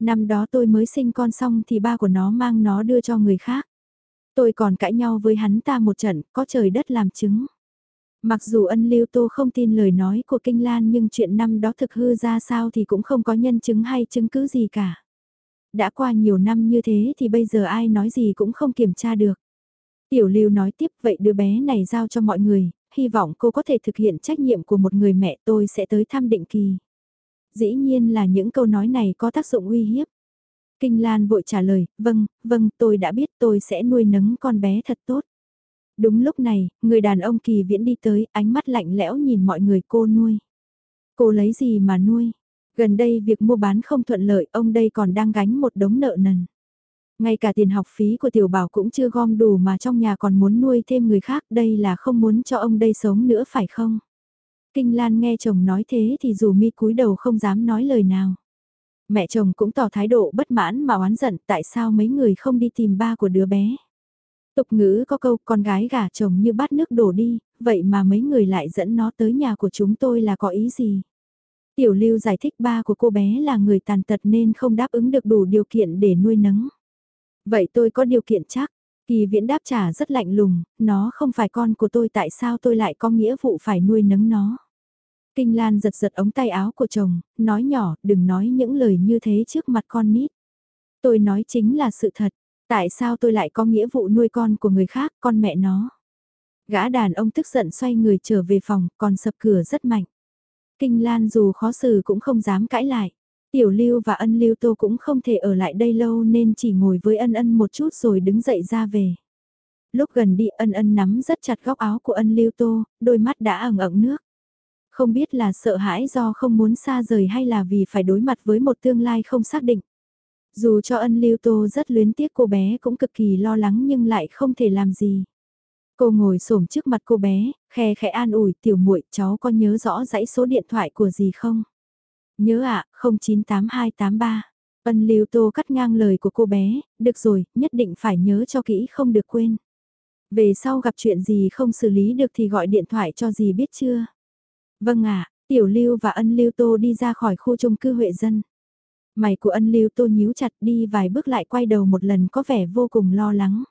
Năm đó tôi mới sinh con xong thì ba của nó mang nó đưa cho người khác. Tôi còn cãi nhau với hắn ta một trận, có trời đất làm chứng. Mặc dù ân lưu tô không tin lời nói của Kinh Lan nhưng chuyện năm đó thực hư ra sao thì cũng không có nhân chứng hay chứng cứ gì cả. Đã qua nhiều năm như thế thì bây giờ ai nói gì cũng không kiểm tra được. Tiểu lưu nói tiếp vậy đứa bé này giao cho mọi người, hy vọng cô có thể thực hiện trách nhiệm của một người mẹ tôi sẽ tới thăm định kỳ. Dĩ nhiên là những câu nói này có tác dụng uy hiếp. Kinh Lan vội trả lời, vâng, vâng, tôi đã biết tôi sẽ nuôi nấng con bé thật tốt. Đúng lúc này, người đàn ông kỳ viễn đi tới, ánh mắt lạnh lẽo nhìn mọi người cô nuôi. Cô lấy gì mà nuôi? Gần đây việc mua bán không thuận lợi, ông đây còn đang gánh một đống nợ nần. Ngay cả tiền học phí của tiểu bảo cũng chưa gom đủ mà trong nhà còn muốn nuôi thêm người khác, đây là không muốn cho ông đây sống nữa phải không? Kinh Lan nghe chồng nói thế thì dù mi cúi đầu không dám nói lời nào. Mẹ chồng cũng tỏ thái độ bất mãn mà oán giận tại sao mấy người không đi tìm ba của đứa bé. Tục ngữ có câu con gái gả chồng như bát nước đổ đi, vậy mà mấy người lại dẫn nó tới nhà của chúng tôi là có ý gì? Tiểu lưu giải thích ba của cô bé là người tàn tật nên không đáp ứng được đủ điều kiện để nuôi nấng. Vậy tôi có điều kiện chắc. Kỳ viễn đáp trả rất lạnh lùng, nó không phải con của tôi tại sao tôi lại có nghĩa vụ phải nuôi nấng nó. Kinh Lan giật giật ống tay áo của chồng, nói nhỏ, đừng nói những lời như thế trước mặt con nít. Tôi nói chính là sự thật, tại sao tôi lại có nghĩa vụ nuôi con của người khác, con mẹ nó. Gã đàn ông tức giận xoay người trở về phòng, còn sập cửa rất mạnh. Kinh Lan dù khó xử cũng không dám cãi lại. Tiểu Lưu và ân Lưu Tô cũng không thể ở lại đây lâu nên chỉ ngồi với ân ân một chút rồi đứng dậy ra về. Lúc gần đi ân ân nắm rất chặt góc áo của ân Lưu Tô, đôi mắt đã ẩn ẩn nước. Không biết là sợ hãi do không muốn xa rời hay là vì phải đối mặt với một tương lai không xác định. Dù cho ân Lưu Tô rất luyến tiếc cô bé cũng cực kỳ lo lắng nhưng lại không thể làm gì. Cô ngồi xổm trước mặt cô bé, khe khẽ an ủi tiểu muội cháu có nhớ rõ dãy số điện thoại của gì không? Nhớ ạ, à, 098283. Ân Lưu Tô cắt ngang lời của cô bé, được rồi, nhất định phải nhớ cho kỹ không được quên. Về sau gặp chuyện gì không xử lý được thì gọi điện thoại cho gì biết chưa? Vâng ạ, Tiểu Lưu và Ân Lưu Tô đi ra khỏi khu chung cư Huệ Dân. Mày của Ân Lưu Tô nhíu chặt đi vài bước lại quay đầu một lần có vẻ vô cùng lo lắng.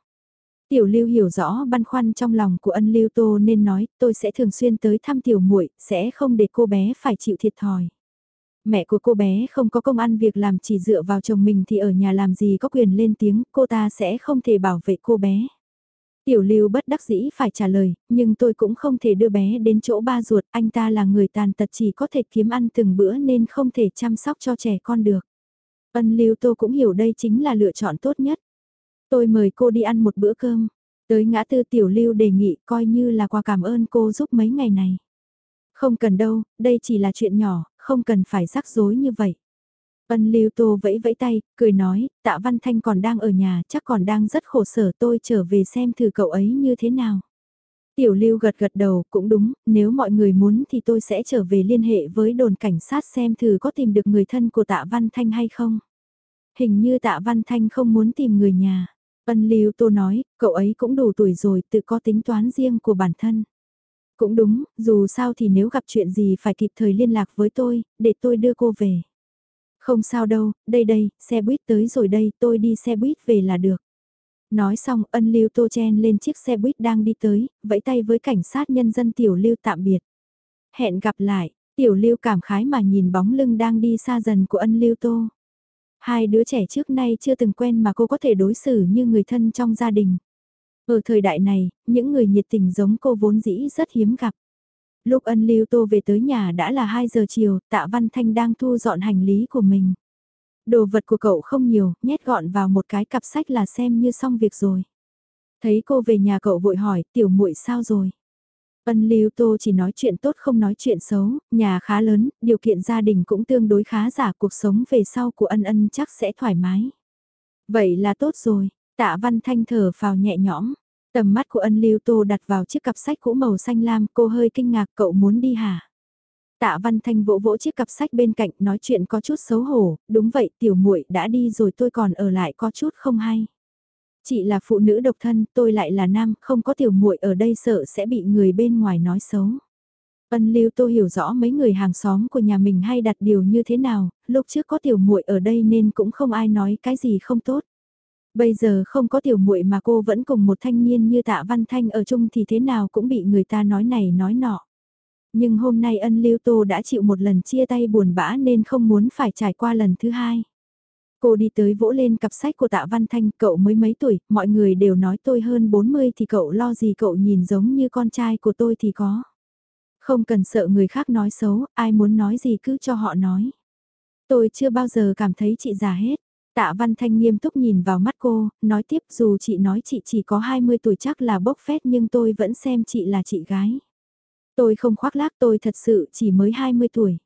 Tiểu Lưu hiểu rõ băn khoăn trong lòng của Ân Lưu Tô nên nói, tôi sẽ thường xuyên tới thăm tiểu muội, sẽ không để cô bé phải chịu thiệt thòi. Mẹ của cô bé không có công ăn việc làm chỉ dựa vào chồng mình thì ở nhà làm gì có quyền lên tiếng, cô ta sẽ không thể bảo vệ cô bé. Tiểu lưu bất đắc dĩ phải trả lời, nhưng tôi cũng không thể đưa bé đến chỗ ba ruột, anh ta là người tàn tật chỉ có thể kiếm ăn từng bữa nên không thể chăm sóc cho trẻ con được. Ân lưu tô cũng hiểu đây chính là lựa chọn tốt nhất. Tôi mời cô đi ăn một bữa cơm. Tới ngã tư tiểu lưu đề nghị coi như là quà cảm ơn cô giúp mấy ngày này. Không cần đâu, đây chỉ là chuyện nhỏ, không cần phải rắc rối như vậy. Ân Lưu Tô vẫy vẫy tay, cười nói, tạ Văn Thanh còn đang ở nhà, chắc còn đang rất khổ sở tôi trở về xem thử cậu ấy như thế nào. Tiểu Lưu gật gật đầu, cũng đúng, nếu mọi người muốn thì tôi sẽ trở về liên hệ với đồn cảnh sát xem thử có tìm được người thân của tạ Văn Thanh hay không. Hình như tạ Văn Thanh không muốn tìm người nhà. Ân Lưu Tô nói, cậu ấy cũng đủ tuổi rồi, tự có tính toán riêng của bản thân. Cũng đúng, dù sao thì nếu gặp chuyện gì phải kịp thời liên lạc với tôi, để tôi đưa cô về. Không sao đâu, đây đây, xe buýt tới rồi đây, tôi đi xe buýt về là được. Nói xong ân lưu tô chen lên chiếc xe buýt đang đi tới, vẫy tay với cảnh sát nhân dân tiểu lưu tạm biệt. Hẹn gặp lại, tiểu lưu cảm khái mà nhìn bóng lưng đang đi xa dần của ân lưu tô. Hai đứa trẻ trước nay chưa từng quen mà cô có thể đối xử như người thân trong gia đình. Ở thời đại này, những người nhiệt tình giống cô vốn dĩ rất hiếm gặp. Lúc ân lưu tô về tới nhà đã là 2 giờ chiều, tạ Văn Thanh đang thu dọn hành lý của mình. Đồ vật của cậu không nhiều, nhét gọn vào một cái cặp sách là xem như xong việc rồi. Thấy cô về nhà cậu vội hỏi, tiểu muội sao rồi? Ân Lưu Tô chỉ nói chuyện tốt không nói chuyện xấu, nhà khá lớn, điều kiện gia đình cũng tương đối khá giả, cuộc sống về sau của ân ân chắc sẽ thoải mái. Vậy là tốt rồi, tạ Văn Thanh thở phào nhẹ nhõm, Tầm mắt của ân lưu tô đặt vào chiếc cặp sách cũ màu xanh lam, cô hơi kinh ngạc cậu muốn đi hả? Tạ Văn Thanh vỗ vỗ chiếc cặp sách bên cạnh nói chuyện có chút xấu hổ, đúng vậy tiểu muội đã đi rồi tôi còn ở lại có chút không hay. Chị là phụ nữ độc thân, tôi lại là nam, không có tiểu muội ở đây sợ sẽ bị người bên ngoài nói xấu. Ân Lưu Tô hiểu rõ mấy người hàng xóm của nhà mình hay đặt điều như thế nào, lúc trước có tiểu muội ở đây nên cũng không ai nói cái gì không tốt. Bây giờ không có tiểu muội mà cô vẫn cùng một thanh niên như tạ văn thanh ở chung thì thế nào cũng bị người ta nói này nói nọ. Nhưng hôm nay ân lưu tô đã chịu một lần chia tay buồn bã nên không muốn phải trải qua lần thứ hai. Cô đi tới vỗ lên cặp sách của tạ văn thanh, cậu mới mấy tuổi, mọi người đều nói tôi hơn 40 thì cậu lo gì cậu nhìn giống như con trai của tôi thì có. Không cần sợ người khác nói xấu, ai muốn nói gì cứ cho họ nói. Tôi chưa bao giờ cảm thấy chị già hết. Tạ Văn Thanh nghiêm túc nhìn vào mắt cô, nói tiếp dù chị nói chị chỉ có 20 tuổi chắc là bốc phét nhưng tôi vẫn xem chị là chị gái. Tôi không khoác lác tôi thật sự chỉ mới 20 tuổi.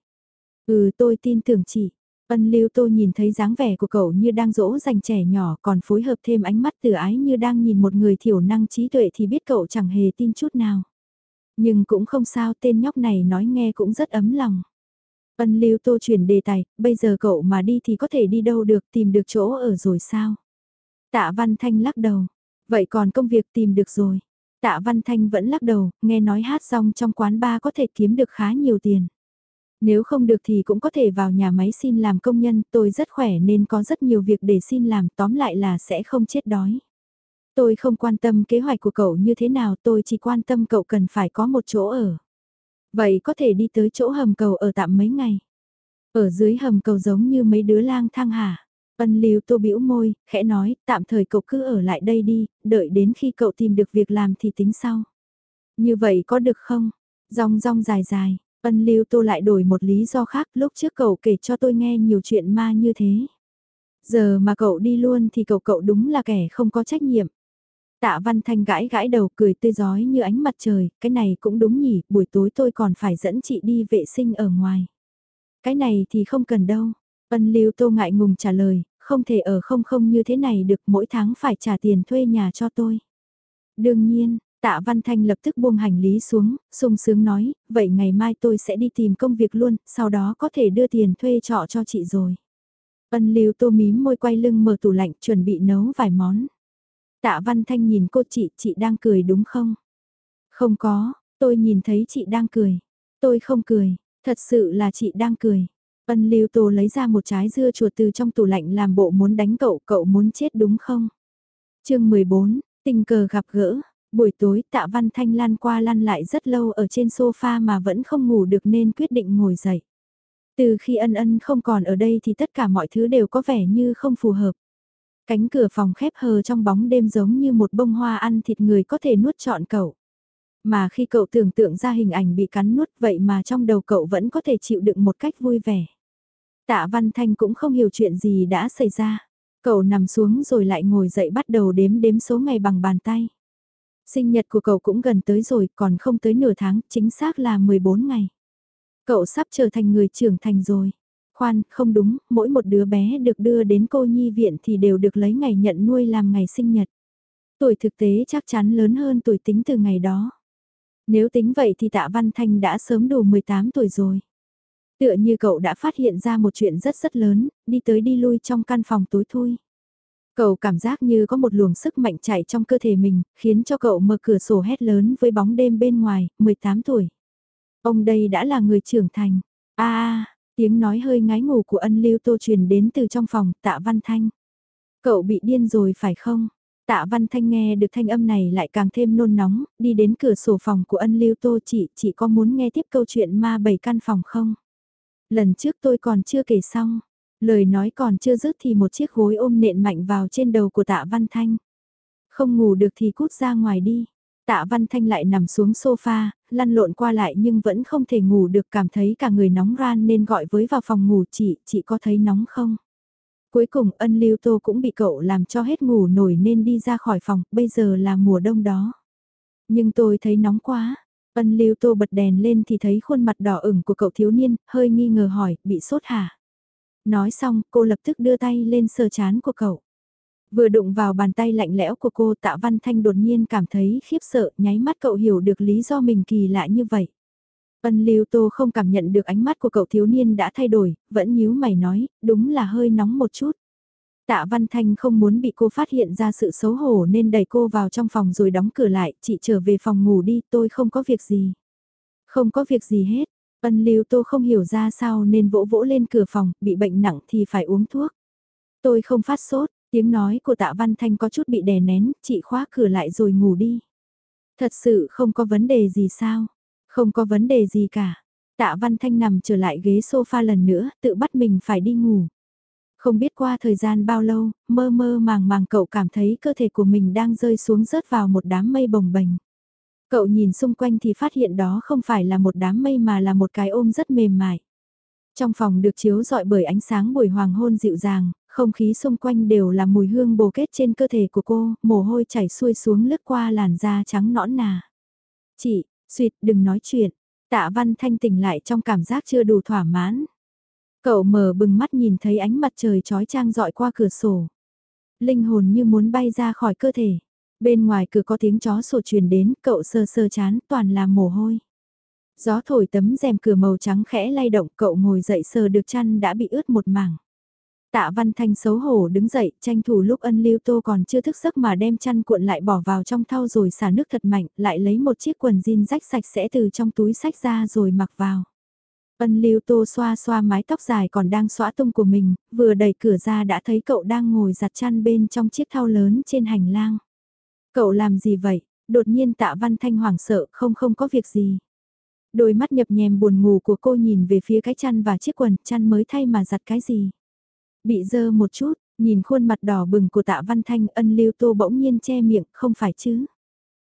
Ừ tôi tin tưởng chị. Ân lưu tôi nhìn thấy dáng vẻ của cậu như đang dỗ dành trẻ nhỏ còn phối hợp thêm ánh mắt từ ái như đang nhìn một người thiểu năng trí tuệ thì biết cậu chẳng hề tin chút nào. Nhưng cũng không sao tên nhóc này nói nghe cũng rất ấm lòng. Ân lưu tô chuyển đề tài, bây giờ cậu mà đi thì có thể đi đâu được tìm được chỗ ở rồi sao? Tạ Văn Thanh lắc đầu, vậy còn công việc tìm được rồi. Tạ Văn Thanh vẫn lắc đầu, nghe nói hát xong trong quán bar có thể kiếm được khá nhiều tiền. Nếu không được thì cũng có thể vào nhà máy xin làm công nhân, tôi rất khỏe nên có rất nhiều việc để xin làm, tóm lại là sẽ không chết đói. Tôi không quan tâm kế hoạch của cậu như thế nào, tôi chỉ quan tâm cậu cần phải có một chỗ ở. Vậy có thể đi tới chỗ hầm cầu ở tạm mấy ngày. Ở dưới hầm cầu giống như mấy đứa lang thang hả? Ân Lưu Tô bĩu môi, khẽ nói, tạm thời cậu cứ ở lại đây đi, đợi đến khi cậu tìm được việc làm thì tính sau. Như vậy có được không? Rong rong dài dài, Ân Lưu Tô lại đổi một lý do khác, lúc trước cậu kể cho tôi nghe nhiều chuyện ma như thế. Giờ mà cậu đi luôn thì cậu cậu đúng là kẻ không có trách nhiệm. Tạ Văn Thanh gãi gãi đầu cười tươi giói như ánh mặt trời, cái này cũng đúng nhỉ, buổi tối tôi còn phải dẫn chị đi vệ sinh ở ngoài. Cái này thì không cần đâu. Ân Lưu Tô ngại ngùng trả lời, không thể ở không không như thế này được mỗi tháng phải trả tiền thuê nhà cho tôi. Đương nhiên, Tạ Văn Thanh lập tức buông hành lý xuống, sung sướng nói, vậy ngày mai tôi sẽ đi tìm công việc luôn, sau đó có thể đưa tiền thuê trọ cho chị rồi. Ân Lưu Tô mím môi quay lưng mở tủ lạnh chuẩn bị nấu vài món. Tạ Văn Thanh nhìn cô chị, chị đang cười đúng không? Không có, tôi nhìn thấy chị đang cười. Tôi không cười, thật sự là chị đang cười. Ân Lưu Tô lấy ra một trái dưa chuột từ trong tủ lạnh làm bộ muốn đánh cậu, cậu muốn chết đúng không? chương 14, tình cờ gặp gỡ. Buổi tối tạ văn thanh lan qua lăn lại rất lâu ở trên sofa mà vẫn không ngủ được nên quyết định ngồi dậy. Từ khi ân ân không còn ở đây thì tất cả mọi thứ đều có vẻ như không phù hợp. Cánh cửa phòng khép hờ trong bóng đêm giống như một bông hoa ăn thịt người có thể nuốt trọn cậu. Mà khi cậu tưởng tượng ra hình ảnh bị cắn nuốt vậy mà trong đầu cậu vẫn có thể chịu đựng một cách vui vẻ. Tạ Văn Thanh cũng không hiểu chuyện gì đã xảy ra. Cậu nằm xuống rồi lại ngồi dậy bắt đầu đếm đếm số ngày bằng bàn tay. Sinh nhật của cậu cũng gần tới rồi, còn không tới nửa tháng, chính xác là 14 ngày. Cậu sắp trở thành người trưởng thành rồi. Khoan, không đúng, mỗi một đứa bé được đưa đến cô nhi viện thì đều được lấy ngày nhận nuôi làm ngày sinh nhật. Tuổi thực tế chắc chắn lớn hơn tuổi tính từ ngày đó. Nếu tính vậy thì tạ Văn Thanh đã sớm đủ 18 tuổi rồi. Tựa như cậu đã phát hiện ra một chuyện rất rất lớn, đi tới đi lui trong căn phòng tối thui. Cậu cảm giác như có một luồng sức mạnh chạy trong cơ thể mình, khiến cho cậu mở cửa sổ hét lớn với bóng đêm bên ngoài, 18 tuổi. Ông đây đã là người trưởng thành. a à, tiếng nói hơi ngái ngủ của ân lưu tô truyền đến từ trong phòng, tạ văn thanh. Cậu bị điên rồi phải không? Tạ Văn Thanh nghe được thanh âm này lại càng thêm nôn nóng, đi đến cửa sổ phòng của ân lưu tô chị, chị có muốn nghe tiếp câu chuyện ma bảy căn phòng không? Lần trước tôi còn chưa kể xong, lời nói còn chưa dứt thì một chiếc gối ôm nện mạnh vào trên đầu của tạ Văn Thanh. Không ngủ được thì cút ra ngoài đi. Tạ Văn Thanh lại nằm xuống sofa, lăn lộn qua lại nhưng vẫn không thể ngủ được cảm thấy cả người nóng ran nên gọi với vào phòng ngủ chị, chị có thấy nóng không? Cuối cùng ân lưu tô cũng bị cậu làm cho hết ngủ nổi nên đi ra khỏi phòng, bây giờ là mùa đông đó. Nhưng tôi thấy nóng quá, ân lưu tô bật đèn lên thì thấy khuôn mặt đỏ ửng của cậu thiếu niên, hơi nghi ngờ hỏi, bị sốt hả? Nói xong, cô lập tức đưa tay lên sờ chán của cậu. Vừa đụng vào bàn tay lạnh lẽo của cô tạ văn thanh đột nhiên cảm thấy khiếp sợ, nháy mắt cậu hiểu được lý do mình kỳ lạ như vậy. Ân Lưu Tô không cảm nhận được ánh mắt của cậu thiếu niên đã thay đổi, vẫn nhíu mày nói, đúng là hơi nóng một chút. Tạ Văn Thanh không muốn bị cô phát hiện ra sự xấu hổ nên đẩy cô vào trong phòng rồi đóng cửa lại, chị trở về phòng ngủ đi, tôi không có việc gì. Không có việc gì hết, ân Lưu Tô không hiểu ra sao nên vỗ vỗ lên cửa phòng, bị bệnh nặng thì phải uống thuốc. Tôi không phát sốt, tiếng nói của tạ Văn Thanh có chút bị đè nén, chị khóa cửa lại rồi ngủ đi. Thật sự không có vấn đề gì sao? Không có vấn đề gì cả. Tạ Văn Thanh nằm trở lại ghế sofa lần nữa, tự bắt mình phải đi ngủ. Không biết qua thời gian bao lâu, mơ mơ màng màng cậu cảm thấy cơ thể của mình đang rơi xuống rớt vào một đám mây bồng bềnh. Cậu nhìn xung quanh thì phát hiện đó không phải là một đám mây mà là một cái ôm rất mềm mại. Trong phòng được chiếu rọi bởi ánh sáng buổi hoàng hôn dịu dàng, không khí xung quanh đều là mùi hương bồ kết trên cơ thể của cô, mồ hôi chảy xuôi xuống lướt qua làn da trắng nõn nà. Chị, suyệt đừng nói chuyện. Tạ Văn Thanh tỉnh lại trong cảm giác chưa đủ thỏa mãn. Cậu mở bừng mắt nhìn thấy ánh mặt trời trói trang dọi qua cửa sổ. Linh hồn như muốn bay ra khỏi cơ thể. Bên ngoài cửa có tiếng chó sổ truyền đến, cậu sơ sơ chán, toàn là mồ hôi. Gió thổi tấm rèm cửa màu trắng khẽ lay động, cậu ngồi dậy sờ được chăn đã bị ướt một mảng. Tạ Văn Thanh xấu hổ đứng dậy, tranh thủ lúc ân lưu tô còn chưa thức giấc mà đem chăn cuộn lại bỏ vào trong thau rồi xả nước thật mạnh, lại lấy một chiếc quần jean rách sạch sẽ từ trong túi sách ra rồi mặc vào. Ân lưu tô xoa xoa mái tóc dài còn đang xõa tung của mình, vừa đẩy cửa ra đã thấy cậu đang ngồi giặt chăn bên trong chiếc thau lớn trên hành lang. Cậu làm gì vậy? Đột nhiên tạ văn thanh hoảng sợ không không có việc gì. Đôi mắt nhập nhèm buồn ngủ của cô nhìn về phía cái chăn và chiếc quần chăn mới thay mà giặt cái gì. Bị dơ một chút, nhìn khuôn mặt đỏ bừng của tạ văn thanh ân lưu tô bỗng nhiên che miệng không phải chứ.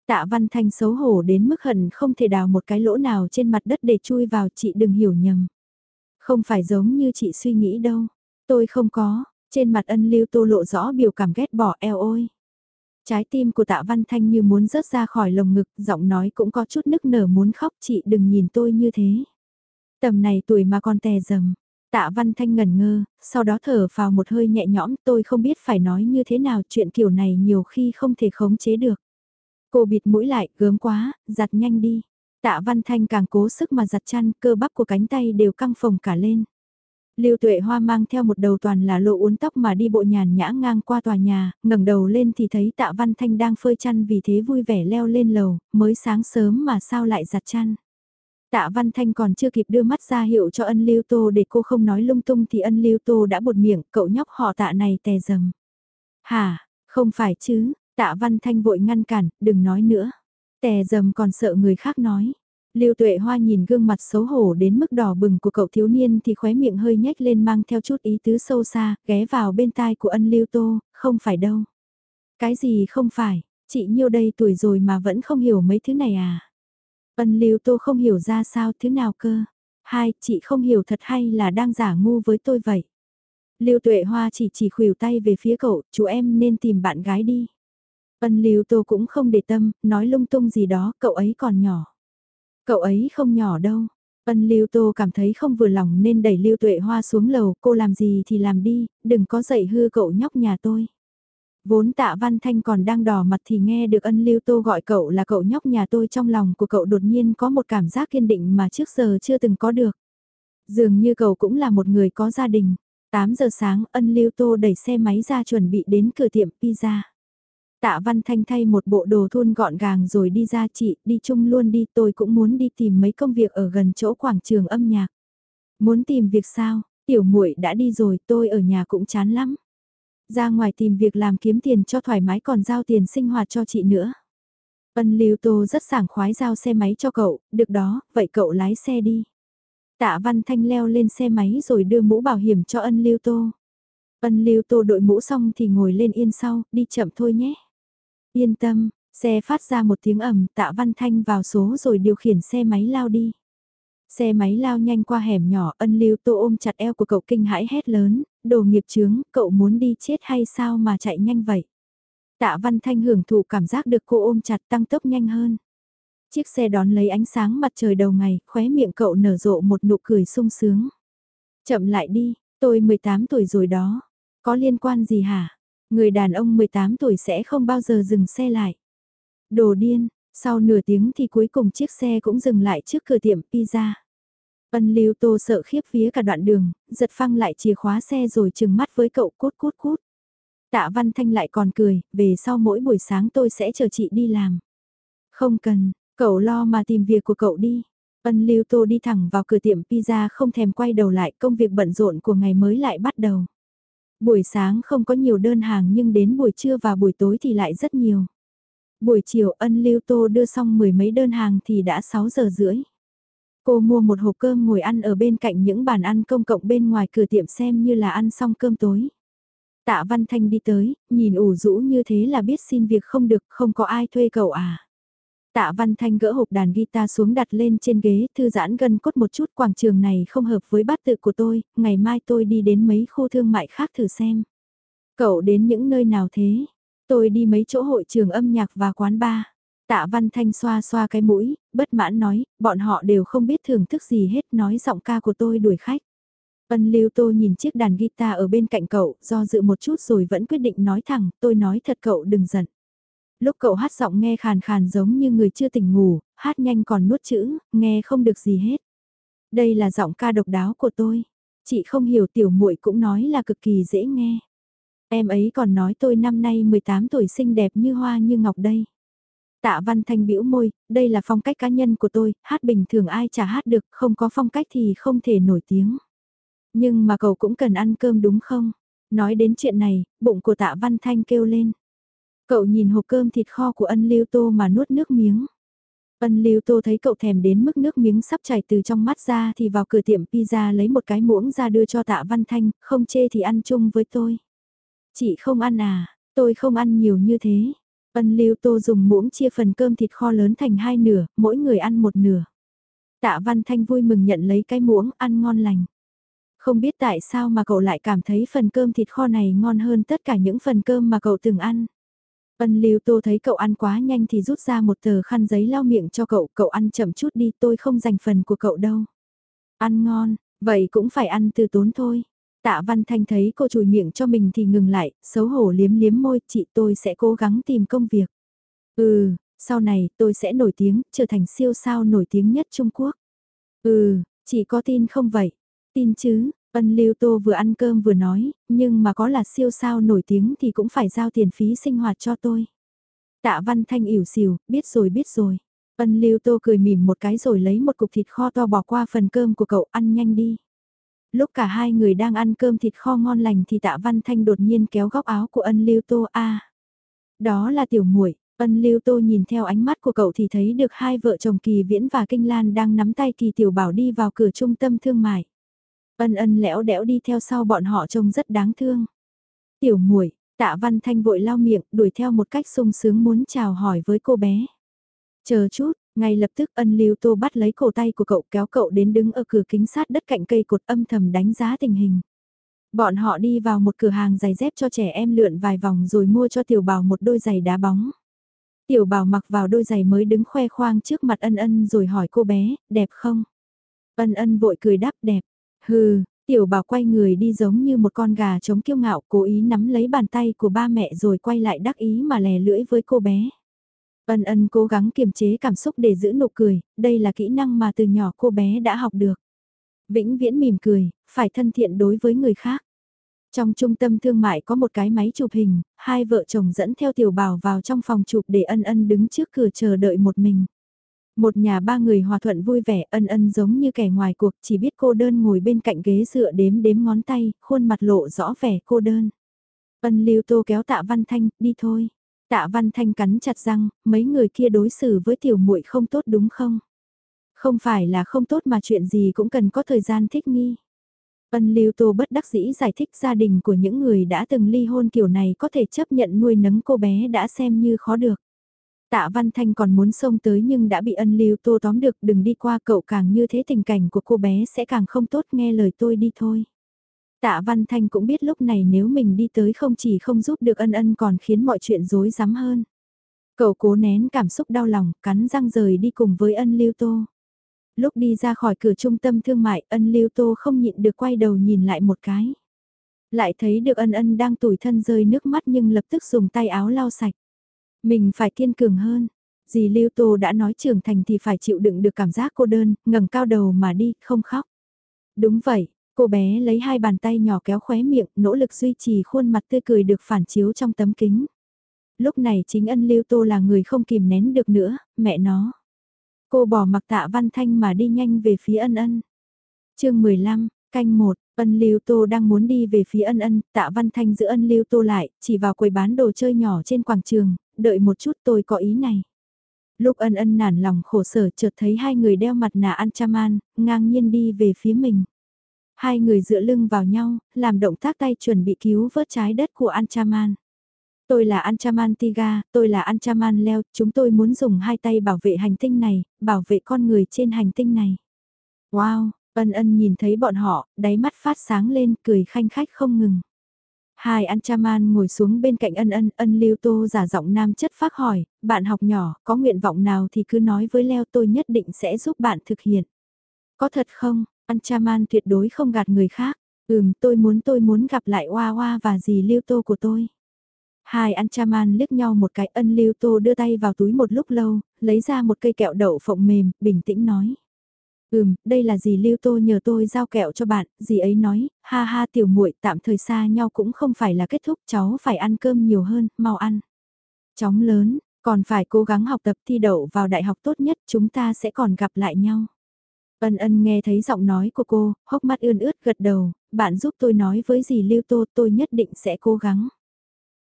Tạ Văn Thanh xấu hổ đến mức hận không thể đào một cái lỗ nào trên mặt đất để chui vào chị đừng hiểu nhầm. Không phải giống như chị suy nghĩ đâu. Tôi không có, trên mặt ân lưu tô lộ rõ biểu cảm ghét bỏ eo ôi. Trái tim của tạ Văn Thanh như muốn rớt ra khỏi lồng ngực, giọng nói cũng có chút nức nở muốn khóc chị đừng nhìn tôi như thế. Tầm này tuổi mà còn tè dầm. Tạ Văn Thanh ngẩn ngơ, sau đó thở vào một hơi nhẹ nhõm tôi không biết phải nói như thế nào chuyện kiểu này nhiều khi không thể khống chế được. Cô bịt mũi lại, gớm quá, giặt nhanh đi. Tạ Văn Thanh càng cố sức mà giặt chăn, cơ bắp của cánh tay đều căng phồng cả lên. Lưu Tuệ Hoa mang theo một đầu toàn là lộ uốn tóc mà đi bộ nhàn nhã ngang qua tòa nhà, ngẩng đầu lên thì thấy Tạ Văn Thanh đang phơi chăn vì thế vui vẻ leo lên lầu, mới sáng sớm mà sao lại giặt chăn. Tạ Văn Thanh còn chưa kịp đưa mắt ra hiệu cho ân Lưu Tô để cô không nói lung tung thì ân Lưu Tô đã bột miệng, cậu nhóc họ tạ này tè dầm. Hả, không phải chứ, Tạ Văn Thanh vội ngăn cản, đừng nói nữa. Tè dầm còn sợ người khác nói. Lưu Tuệ Hoa nhìn gương mặt xấu hổ đến mức đỏ bừng của cậu thiếu niên thì khóe miệng hơi nhếch lên mang theo chút ý tứ sâu xa, ghé vào bên tai của ân Lưu Tô, không phải đâu. Cái gì không phải, chị nhiêu đây tuổi rồi mà vẫn không hiểu mấy thứ này à? Ân Lưu Tô không hiểu ra sao thứ nào cơ. Hai, chị không hiểu thật hay là đang giả ngu với tôi vậy? Lưu Tuệ Hoa chỉ chỉ khuỷu tay về phía cậu, chú em nên tìm bạn gái đi. Ân Lưu Tô cũng không để tâm, nói lung tung gì đó, cậu ấy còn nhỏ. Cậu ấy không nhỏ đâu. Ân Lưu Tô cảm thấy không vừa lòng nên đẩy Lưu Tuệ Hoa xuống lầu, cô làm gì thì làm đi, đừng có dậy hư cậu nhóc nhà tôi. Vốn tạ Văn Thanh còn đang đỏ mặt thì nghe được ân Lưu Tô gọi cậu là cậu nhóc nhà tôi trong lòng của cậu đột nhiên có một cảm giác kiên định mà trước giờ chưa từng có được. Dường như cậu cũng là một người có gia đình. 8 giờ sáng ân Lưu Tô đẩy xe máy ra chuẩn bị đến cửa tiệm pizza. Tạ Văn Thanh thay một bộ đồ thun gọn gàng rồi đi ra chị, đi chung luôn đi, tôi cũng muốn đi tìm mấy công việc ở gần chỗ quảng trường âm nhạc. Muốn tìm việc sao, tiểu muội đã đi rồi, tôi ở nhà cũng chán lắm. Ra ngoài tìm việc làm kiếm tiền cho thoải mái còn giao tiền sinh hoạt cho chị nữa. Ân Lưu Tô rất sảng khoái giao xe máy cho cậu, được đó, vậy cậu lái xe đi. Tạ Văn Thanh leo lên xe máy rồi đưa mũ bảo hiểm cho ân Lưu Tô. Ân Lưu Tô đội mũ xong thì ngồi lên yên sau, đi chậm thôi nhé. Yên tâm, xe phát ra một tiếng ầm tạ văn thanh vào số rồi điều khiển xe máy lao đi. Xe máy lao nhanh qua hẻm nhỏ ân lưu tô ôm chặt eo của cậu kinh hãi hét lớn, đồ nghiệp chướng, cậu muốn đi chết hay sao mà chạy nhanh vậy? Tạ Văn Thanh hưởng thụ cảm giác được cô ôm chặt tăng tốc nhanh hơn. Chiếc xe đón lấy ánh sáng mặt trời đầu ngày, khóe miệng cậu nở rộ một nụ cười sung sướng. Chậm lại đi, tôi 18 tuổi rồi đó. Có liên quan gì hả? Người đàn ông 18 tuổi sẽ không bao giờ dừng xe lại. Đồ điên, sau nửa tiếng thì cuối cùng chiếc xe cũng dừng lại trước cửa tiệm pizza. Ân lưu tô sợ khiếp phía cả đoạn đường, giật phăng lại chìa khóa xe rồi trừng mắt với cậu cút cút cút. Tạ Văn Thanh lại còn cười, về sau mỗi buổi sáng tôi sẽ chờ chị đi làm. Không cần, cậu lo mà tìm việc của cậu đi. Ân lưu tô đi thẳng vào cửa tiệm pizza không thèm quay đầu lại công việc bận rộn của ngày mới lại bắt đầu. Buổi sáng không có nhiều đơn hàng nhưng đến buổi trưa và buổi tối thì lại rất nhiều. Buổi chiều ân lưu tô đưa xong mười mấy đơn hàng thì đã 6 giờ rưỡi. Cô mua một hộp cơm ngồi ăn ở bên cạnh những bàn ăn công cộng bên ngoài cửa tiệm xem như là ăn xong cơm tối. Tạ Văn Thanh đi tới, nhìn ủ rũ như thế là biết xin việc không được, không có ai thuê cậu à. Tạ Văn Thanh gỡ hộp đàn guitar xuống đặt lên trên ghế, thư giãn gần cốt một chút quảng trường này không hợp với bát tự của tôi, ngày mai tôi đi đến mấy khu thương mại khác thử xem. Cậu đến những nơi nào thế? Tôi đi mấy chỗ hội trường âm nhạc và quán bar. Tạ Văn Thanh xoa xoa cái mũi, bất mãn nói, bọn họ đều không biết thưởng thức gì hết nói giọng ca của tôi đuổi khách. Ân Lưu Tô nhìn chiếc đàn guitar ở bên cạnh cậu, do dự một chút rồi vẫn quyết định nói thẳng, tôi nói thật cậu đừng giận. Lúc cậu hát giọng nghe khàn khàn giống như người chưa tỉnh ngủ, hát nhanh còn nuốt chữ, nghe không được gì hết. Đây là giọng ca độc đáo của tôi. Chị không hiểu tiểu muội cũng nói là cực kỳ dễ nghe. Em ấy còn nói tôi năm nay 18 tuổi xinh đẹp như hoa như ngọc đây. Tạ Văn Thanh bĩu môi, đây là phong cách cá nhân của tôi, hát bình thường ai chả hát được, không có phong cách thì không thể nổi tiếng. Nhưng mà cậu cũng cần ăn cơm đúng không? Nói đến chuyện này, bụng của tạ Văn Thanh kêu lên. Cậu nhìn hộp cơm thịt kho của ân lưu tô mà nuốt nước miếng. Ân lưu tô thấy cậu thèm đến mức nước miếng sắp chảy từ trong mắt ra thì vào cửa tiệm pizza lấy một cái muỗng ra đưa cho tạ Văn Thanh, không chê thì ăn chung với tôi. Chị không ăn à, tôi không ăn nhiều như thế. Ân lưu tô dùng muỗng chia phần cơm thịt kho lớn thành hai nửa, mỗi người ăn một nửa. Tạ Văn Thanh vui mừng nhận lấy cái muỗng ăn ngon lành. Không biết tại sao mà cậu lại cảm thấy phần cơm thịt kho này ngon hơn tất cả những phần cơm mà cậu từng ăn. Ân Lưu Tô thấy cậu ăn quá nhanh thì rút ra một tờ khăn giấy lau miệng cho cậu, cậu ăn chậm chút đi, tôi không dành phần của cậu đâu. Ăn ngon, vậy cũng phải ăn từ tốn thôi. Tạ Văn Thanh thấy cô chùi miệng cho mình thì ngừng lại, xấu hổ liếm liếm môi, chị tôi sẽ cố gắng tìm công việc. Ừ, sau này tôi sẽ nổi tiếng, trở thành siêu sao nổi tiếng nhất Trung Quốc. Ừ, chị có tin không vậy? Tin chứ, Ân Lưu Tô vừa ăn cơm vừa nói, nhưng mà có là siêu sao nổi tiếng thì cũng phải giao tiền phí sinh hoạt cho tôi. Tạ Văn Thanh ỉu xìu, biết rồi biết rồi. Ân Lưu Tô cười mỉm một cái rồi lấy một cục thịt kho to bỏ qua phần cơm của cậu ăn nhanh đi. Lúc cả hai người đang ăn cơm thịt kho ngon lành thì Tạ Văn Thanh đột nhiên kéo góc áo của Ân Lưu Tô a. đó là tiểu muội. Ân Lưu Tô nhìn theo ánh mắt của cậu thì thấy được hai vợ chồng Kỳ Viễn và Kinh Lan đang nắm tay Kỳ Tiểu Bảo đi vào cửa trung tâm thương mại. Ân ân lẽo đẽo đi theo sau bọn họ trông rất đáng thương. Tiểu muội tạ văn thanh vội lau miệng, đuổi theo một cách sung sướng muốn chào hỏi với cô bé. Chờ chút, ngay lập tức ân lưu tô bắt lấy cổ tay của cậu kéo cậu đến đứng ở cửa kính sát đất cạnh cây cột âm thầm đánh giá tình hình. Bọn họ đi vào một cửa hàng giày dép cho trẻ em lượn vài vòng rồi mua cho tiểu bảo một đôi giày đá bóng. Tiểu bảo mặc vào đôi giày mới đứng khoe khoang trước mặt ân ân rồi hỏi cô bé, đẹp không? Ân ân vội cười đáp đẹp, Hừ, tiểu bảo quay người đi giống như một con gà trống kiêu ngạo cố ý nắm lấy bàn tay của ba mẹ rồi quay lại đắc ý mà lè lưỡi với cô bé. Ân ân cố gắng kiềm chế cảm xúc để giữ nụ cười, đây là kỹ năng mà từ nhỏ cô bé đã học được. Vĩnh viễn mỉm cười, phải thân thiện đối với người khác. Trong trung tâm thương mại có một cái máy chụp hình, hai vợ chồng dẫn theo tiểu bảo vào trong phòng chụp để ân ân đứng trước cửa chờ đợi một mình. Một nhà ba người hòa thuận vui vẻ ân ân giống như kẻ ngoài cuộc chỉ biết cô đơn ngồi bên cạnh ghế dựa đếm đếm ngón tay, khuôn mặt lộ rõ vẻ cô đơn. Ân lưu tô kéo tạ văn thanh, đi thôi. Tạ văn thanh cắn chặt răng, mấy người kia đối xử với tiểu muội không tốt đúng không? Không phải là không tốt mà chuyện gì cũng cần có thời gian thích nghi. Ân lưu tô bất đắc dĩ giải thích gia đình của những người đã từng ly hôn kiểu này có thể chấp nhận nuôi nấng cô bé đã xem như khó được. Tạ Văn Thanh còn muốn xông tới nhưng đã bị ân lưu tô tóm được đừng đi qua cậu càng như thế tình cảnh của cô bé sẽ càng không tốt nghe lời tôi đi thôi. Tạ Văn Thanh cũng biết lúc này nếu mình đi tới không chỉ không giúp được ân ân còn khiến mọi chuyện rối rắm hơn. Cậu cố nén cảm xúc đau lòng, cắn răng rời đi cùng với ân lưu tô. Lúc đi ra khỏi cửa trung tâm thương mại, ân lưu tô không nhịn được quay đầu nhìn lại một cái. Lại thấy được ân ân đang tủi thân rơi nước mắt nhưng lập tức dùng tay áo lau sạch. Mình phải kiên cường hơn. Dì Lưu Tô đã nói trưởng thành thì phải chịu đựng được cảm giác cô đơn, ngẩng cao đầu mà đi, không khóc. Đúng vậy, cô bé lấy hai bàn tay nhỏ kéo khóe miệng, nỗ lực duy trì khuôn mặt tươi cười được phản chiếu trong tấm kính. Lúc này chính ân Lưu Tô là người không kìm nén được nữa, mẹ nó. Cô bỏ mặc tạ văn thanh mà đi nhanh về phía ân ân. chương 15, canh 1, Ân Lưu Tô đang muốn đi về phía ân ân, tạ văn thanh giữ ân Lưu Tô lại, chỉ vào quầy bán đồ chơi nhỏ trên quảng trường, đợi một chút tôi có ý này. Lúc ân ân nản lòng khổ sở chợt thấy hai người đeo mặt nạ Anchaman, ngang nhiên đi về phía mình. Hai người dựa lưng vào nhau, làm động tác tay chuẩn bị cứu vớt trái đất của Anchaman. Tôi là Anchaman Tiga, tôi là Anchaman Leo, chúng tôi muốn dùng hai tay bảo vệ hành tinh này, bảo vệ con người trên hành tinh này. Wow, ân ân nhìn thấy bọn họ, đáy mắt phát sáng lên, cười khanh khách không ngừng. Hai Anchaman ngồi xuống bên cạnh ân ân, ân lưu tô giả giọng nam chất phác hỏi, bạn học nhỏ, có nguyện vọng nào thì cứ nói với Leo tôi nhất định sẽ giúp bạn thực hiện. Có thật không? Anchaman tuyệt đối không gạt người khác. Ừm, tôi muốn tôi muốn gặp lại Hoa Hoa và dì Lưu Tô của tôi. Hai Anchaman liếc nhau một cái ân Lưu Tô đưa tay vào túi một lúc lâu, lấy ra một cây kẹo đậu phộng mềm, bình tĩnh nói. Ừm, đây là dì Lưu Tô nhờ tôi giao kẹo cho bạn, dì ấy nói, ha ha tiểu muội tạm thời xa nhau cũng không phải là kết thúc, cháu phải ăn cơm nhiều hơn, mau ăn. Chóng lớn, còn phải cố gắng học tập thi đậu vào đại học tốt nhất, chúng ta sẽ còn gặp lại nhau. Ân ân nghe thấy giọng nói của cô, hốc mắt ươn ướt gật đầu, bạn giúp tôi nói với dì Lưu Tô tôi nhất định sẽ cố gắng.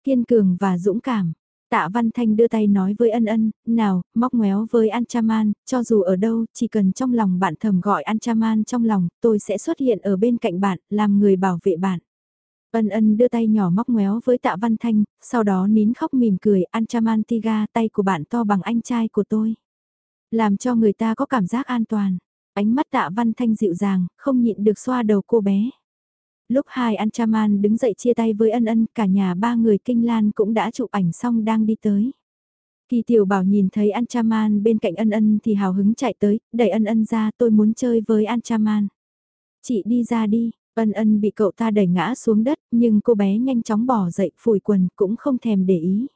Kiên cường và dũng cảm, Tạ Văn Thanh đưa tay nói với ân ân, nào, móc ngoéo với Anchaman, cho dù ở đâu, chỉ cần trong lòng bạn thầm gọi Anchaman trong lòng, tôi sẽ xuất hiện ở bên cạnh bạn, làm người bảo vệ bạn. Ân ân đưa tay nhỏ móc ngoéo với tạ Văn Thanh, sau đó nín khóc mỉm cười, Anchaman Tiga tay của bạn to bằng anh trai của tôi. Làm cho người ta có cảm giác an toàn. Ánh mắt tạ Văn Thanh dịu dàng, không nhịn được xoa đầu cô bé. Lúc hai Anchaman đứng dậy chia tay với ân ân, cả nhà ba người kinh lan cũng đã chụp ảnh xong đang đi tới. Kỳ tiểu bảo nhìn thấy Anchaman bên cạnh ân ân thì hào hứng chạy tới, đẩy ân ân ra tôi muốn chơi với Anchaman. Chị đi ra đi, ân ân bị cậu ta đẩy ngã xuống đất nhưng cô bé nhanh chóng bỏ dậy phủi quần cũng không thèm để ý.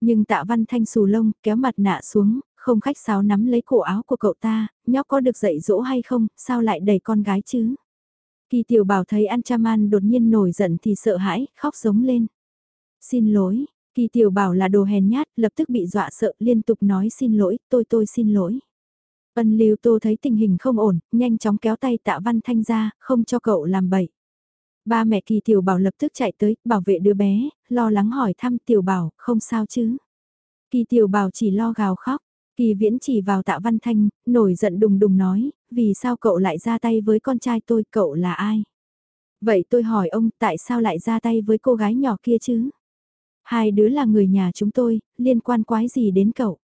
Nhưng tạ văn thanh xù lông kéo mặt nạ xuống, không khách sáo nắm lấy cổ áo của cậu ta, nhóc có được dạy dỗ hay không, sao lại đẩy con gái chứ? Kỳ tiểu bảo thấy Anchaman đột nhiên nổi giận thì sợ hãi, khóc giống lên. Xin lỗi, kỳ tiểu bảo là đồ hèn nhát, lập tức bị dọa sợ liên tục nói xin lỗi, tôi tôi xin lỗi. Ân Lưu Tô thấy tình hình không ổn, nhanh chóng kéo tay Tạ Văn Thanh ra, không cho cậu làm bậy. Ba mẹ Kỳ Tiểu Bảo lập tức chạy tới, bảo vệ đứa bé, lo lắng hỏi thăm Tiểu Bảo, không sao chứ. Kỳ Tiểu Bảo chỉ lo gào khóc, Kỳ Viễn chỉ vào Tạ Văn Thanh, nổi giận đùng đùng nói, vì sao cậu lại ra tay với con trai tôi, cậu là ai? Vậy tôi hỏi ông tại sao lại ra tay với cô gái nhỏ kia chứ? Hai đứa là người nhà chúng tôi, liên quan quái gì đến cậu?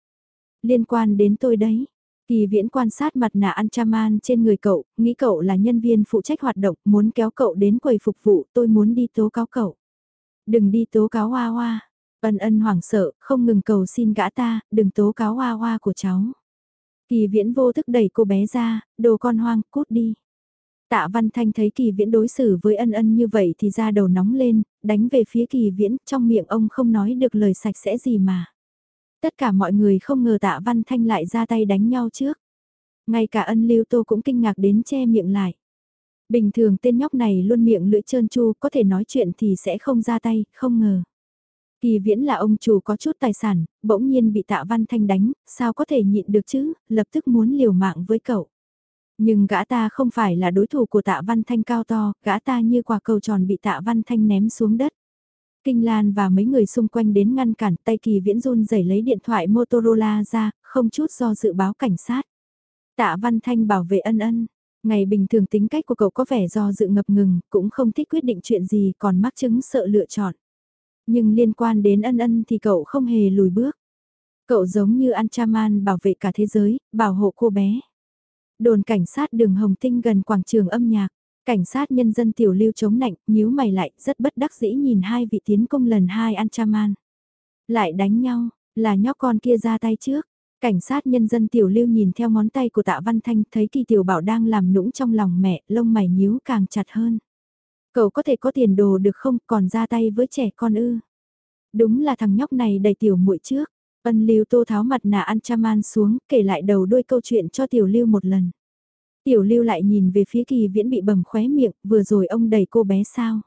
Liên quan đến tôi đấy. Kỳ viễn quan sát mặt nạ Anchaman trên người cậu, nghĩ cậu là nhân viên phụ trách hoạt động, muốn kéo cậu đến quầy phục vụ, tôi muốn đi tố cáo cậu. Đừng đi tố cáo hoa hoa. Ân ân hoảng sợ, không ngừng cầu xin gã ta, đừng tố cáo hoa hoa của cháu. Kỳ viễn vô thức đẩy cô bé ra, đồ con hoang, cút đi. Tạ Văn Thanh thấy kỳ viễn đối xử với ân ân như vậy thì ra đầu nóng lên, đánh về phía kỳ viễn, trong miệng ông không nói được lời sạch sẽ gì mà. Tất cả mọi người không ngờ tạ Văn Thanh lại ra tay đánh nhau trước. Ngay cả ân lưu tô cũng kinh ngạc đến che miệng lại. Bình thường tên nhóc này luôn miệng lưỡi trơn chu, có thể nói chuyện thì sẽ không ra tay, không ngờ. Kỳ viễn là ông chủ có chút tài sản, bỗng nhiên bị tạ văn thanh đánh, sao có thể nhịn được chứ, lập tức muốn liều mạng với cậu. Nhưng gã ta không phải là đối thủ của tạ văn thanh cao to, gã ta như quả cầu tròn bị tạ văn thanh ném xuống đất. Kinh Lan và mấy người xung quanh đến ngăn cản tay kỳ viễn run rẩy lấy điện thoại Motorola ra, không chút do dự báo cảnh sát. Tạ Văn Thanh bảo vệ ân ân. Ngày bình thường tính cách của cậu có vẻ do dự ngập ngừng, cũng không thích quyết định chuyện gì còn mắc chứng sợ lựa chọn. Nhưng liên quan đến ân ân thì cậu không hề lùi bước. Cậu giống như Anchaman bảo vệ cả thế giới, bảo hộ cô bé. Đồn cảnh sát đường Hồng Tinh gần quảng trường âm nhạc. Cảnh sát nhân dân tiểu lưu chống nạnh, nhíu mày lại, rất bất đắc dĩ nhìn hai vị tiến công lần hai Anchaman. Lại đánh nhau, là nhóc con kia ra tay trước. Cảnh sát nhân dân tiểu lưu nhìn theo ngón tay của tạ văn thanh thấy kỳ tiểu bảo đang làm nũng trong lòng mẹ, lông mày nhíu càng chặt hơn. Cậu có thể có tiền đồ được không còn ra tay với trẻ con ư. Đúng là thằng nhóc này đầy tiểu muội trước. Ân lưu tô tháo mặt nạ Anchaman xuống kể lại đầu đôi câu chuyện cho tiểu lưu một lần. Tiểu lưu lại nhìn về phía kỳ viễn bị bầm khóe miệng, vừa rồi ông đẩy cô bé sao?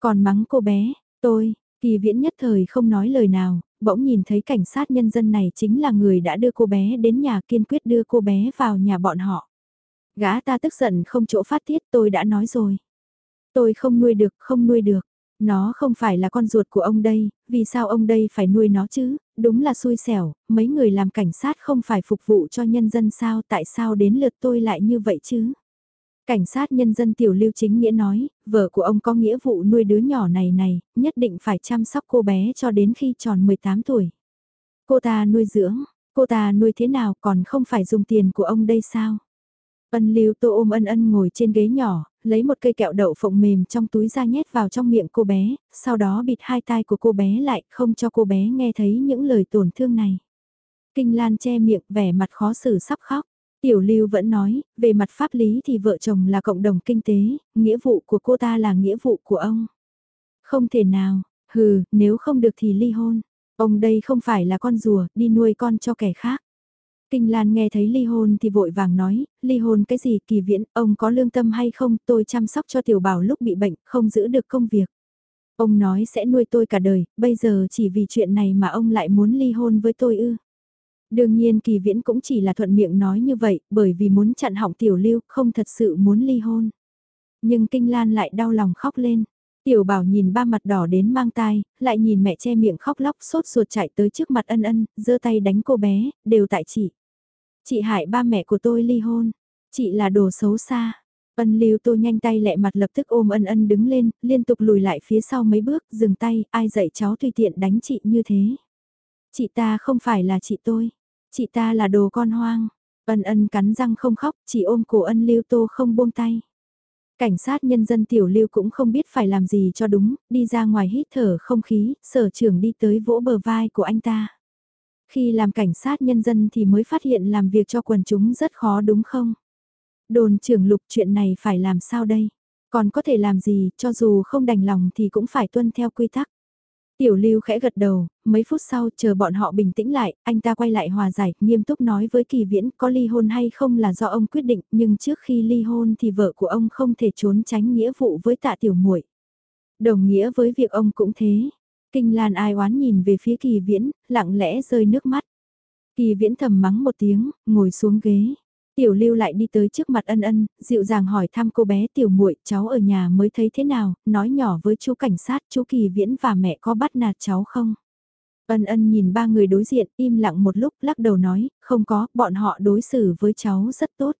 Còn mắng cô bé, tôi, kỳ viễn nhất thời không nói lời nào, bỗng nhìn thấy cảnh sát nhân dân này chính là người đã đưa cô bé đến nhà kiên quyết đưa cô bé vào nhà bọn họ. Gã ta tức giận không chỗ phát tiết tôi đã nói rồi. Tôi không nuôi được, không nuôi được. Nó không phải là con ruột của ông đây, vì sao ông đây phải nuôi nó chứ, đúng là xui xẻo, mấy người làm cảnh sát không phải phục vụ cho nhân dân sao, tại sao đến lượt tôi lại như vậy chứ? Cảnh sát nhân dân tiểu lưu chính nghĩa nói, vợ của ông có nghĩa vụ nuôi đứa nhỏ này này, nhất định phải chăm sóc cô bé cho đến khi tròn 18 tuổi. Cô ta nuôi dưỡng, cô ta nuôi thế nào còn không phải dùng tiền của ông đây sao? Ân lưu tô ôm ân ân ngồi trên ghế nhỏ, lấy một cây kẹo đậu phộng mềm trong túi ra nhét vào trong miệng cô bé, sau đó bịt hai tai của cô bé lại không cho cô bé nghe thấy những lời tổn thương này. Kinh Lan che miệng vẻ mặt khó xử sắp khóc. Tiểu Lưu vẫn nói, về mặt pháp lý thì vợ chồng là cộng đồng kinh tế, nghĩa vụ của cô ta là nghĩa vụ của ông. Không thể nào, hừ, nếu không được thì ly hôn. Ông đây không phải là con rùa, đi nuôi con cho kẻ khác. Kinh Lan nghe thấy ly hôn thì vội vàng nói, ly hôn cái gì kỳ viễn, ông có lương tâm hay không, tôi chăm sóc cho tiểu bảo lúc bị bệnh, không giữ được công việc. Ông nói sẽ nuôi tôi cả đời, bây giờ chỉ vì chuyện này mà ông lại muốn ly hôn với tôi ư. Đương nhiên kỳ viễn cũng chỉ là thuận miệng nói như vậy, bởi vì muốn chặn hỏng tiểu lưu, không thật sự muốn ly hôn. Nhưng Kinh Lan lại đau lòng khóc lên. Tiểu bảo nhìn ba mặt đỏ đến mang tai, lại nhìn mẹ che miệng khóc lóc sốt ruột chạy tới trước mặt ân ân, giơ tay đánh cô bé, đều tại chị. Chị hại ba mẹ của tôi ly hôn, chị là đồ xấu xa. Ân lưu tô nhanh tay lẹ mặt lập tức ôm ân ân đứng lên, liên tục lùi lại phía sau mấy bước, dừng tay, ai dạy cháu tùy tiện đánh chị như thế. Chị ta không phải là chị tôi, chị ta là đồ con hoang. Ân ân cắn răng không khóc, chỉ ôm cổ ân lưu tô không buông tay. Cảnh sát nhân dân tiểu lưu cũng không biết phải làm gì cho đúng, đi ra ngoài hít thở không khí, sở trưởng đi tới vỗ bờ vai của anh ta. Khi làm cảnh sát nhân dân thì mới phát hiện làm việc cho quần chúng rất khó đúng không? Đồn trưởng lục chuyện này phải làm sao đây? Còn có thể làm gì, cho dù không đành lòng thì cũng phải tuân theo quy tắc. Tiểu lưu khẽ gật đầu, mấy phút sau chờ bọn họ bình tĩnh lại, anh ta quay lại hòa giải, nghiêm túc nói với kỳ viễn có ly hôn hay không là do ông quyết định, nhưng trước khi ly hôn thì vợ của ông không thể trốn tránh nghĩa vụ với tạ tiểu muội Đồng nghĩa với việc ông cũng thế. Kinh Lan ai oán nhìn về phía kỳ viễn, lặng lẽ rơi nước mắt. Kỳ viễn thầm mắng một tiếng, ngồi xuống ghế. Tiểu lưu lại đi tới trước mặt ân ân, dịu dàng hỏi thăm cô bé tiểu muội cháu ở nhà mới thấy thế nào, nói nhỏ với chú cảnh sát chú kỳ viễn và mẹ có bắt nạt cháu không. Ân ân nhìn ba người đối diện im lặng một lúc lắc đầu nói, không có, bọn họ đối xử với cháu rất tốt.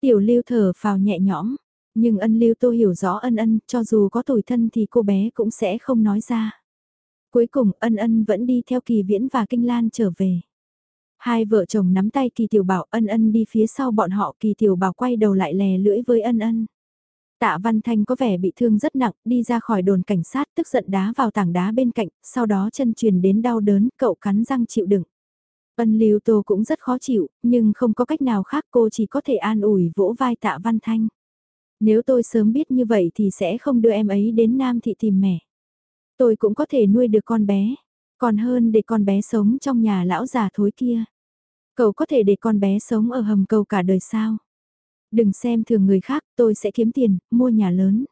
Tiểu lưu thở phào nhẹ nhõm, nhưng ân lưu tôi hiểu rõ ân ân, cho dù có tuổi thân thì cô bé cũng sẽ không nói ra. Cuối cùng ân ân vẫn đi theo kỳ viễn và kinh lan trở về. Hai vợ chồng nắm tay kỳ tiểu bảo ân ân đi phía sau bọn họ kỳ tiểu bảo quay đầu lại lè lưỡi với ân ân. Tạ Văn Thanh có vẻ bị thương rất nặng, đi ra khỏi đồn cảnh sát tức giận đá vào tảng đá bên cạnh, sau đó chân truyền đến đau đớn, cậu cắn răng chịu đựng. Ân Lưu Tô cũng rất khó chịu, nhưng không có cách nào khác cô chỉ có thể an ủi vỗ vai Tạ Văn Thanh. Nếu tôi sớm biết như vậy thì sẽ không đưa em ấy đến Nam Thị tìm mẹ. Tôi cũng có thể nuôi được con bé. Còn hơn để con bé sống trong nhà lão già thối kia. Cậu có thể để con bé sống ở hầm cầu cả đời sao? Đừng xem thường người khác, tôi sẽ kiếm tiền, mua nhà lớn.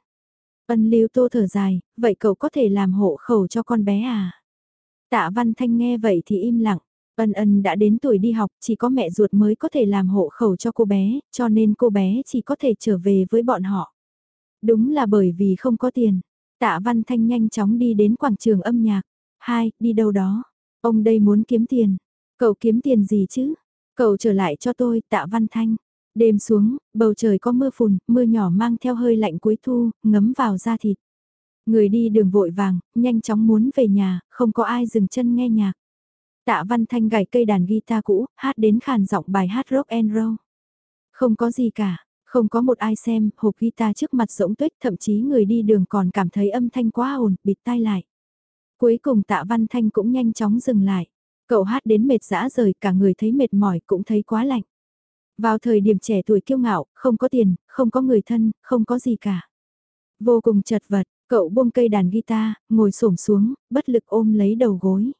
Ân lưu tô thở dài, vậy cậu có thể làm hộ khẩu cho con bé à? Tạ Văn Thanh nghe vậy thì im lặng. Ân ân đã đến tuổi đi học, chỉ có mẹ ruột mới có thể làm hộ khẩu cho cô bé, cho nên cô bé chỉ có thể trở về với bọn họ. Đúng là bởi vì không có tiền. Tạ Văn Thanh nhanh chóng đi đến quảng trường âm nhạc. Hai, đi đâu đó. Ông đây muốn kiếm tiền. Cậu kiếm tiền gì chứ? Cậu trở lại cho tôi, tạ văn thanh. Đêm xuống, bầu trời có mưa phùn, mưa nhỏ mang theo hơi lạnh cuối thu, ngấm vào da thịt. Người đi đường vội vàng, nhanh chóng muốn về nhà, không có ai dừng chân nghe nhạc. Tạ Văn Thanh gảy cây đàn guitar cũ, hát đến khàn giọng bài hát rock and roll. Không có gì cả, không có một ai xem, hộp guitar trước mặt rỗng tuyết, thậm chí người đi đường còn cảm thấy âm thanh quá ồn, bịt tai lại. Cuối cùng tạ văn thanh cũng nhanh chóng dừng lại. Cậu hát đến mệt dã rời cả người thấy mệt mỏi cũng thấy quá lạnh. Vào thời điểm trẻ tuổi kiêu ngạo, không có tiền, không có người thân, không có gì cả. Vô cùng chật vật, cậu buông cây đàn guitar, ngồi xổm xuống, bất lực ôm lấy đầu gối.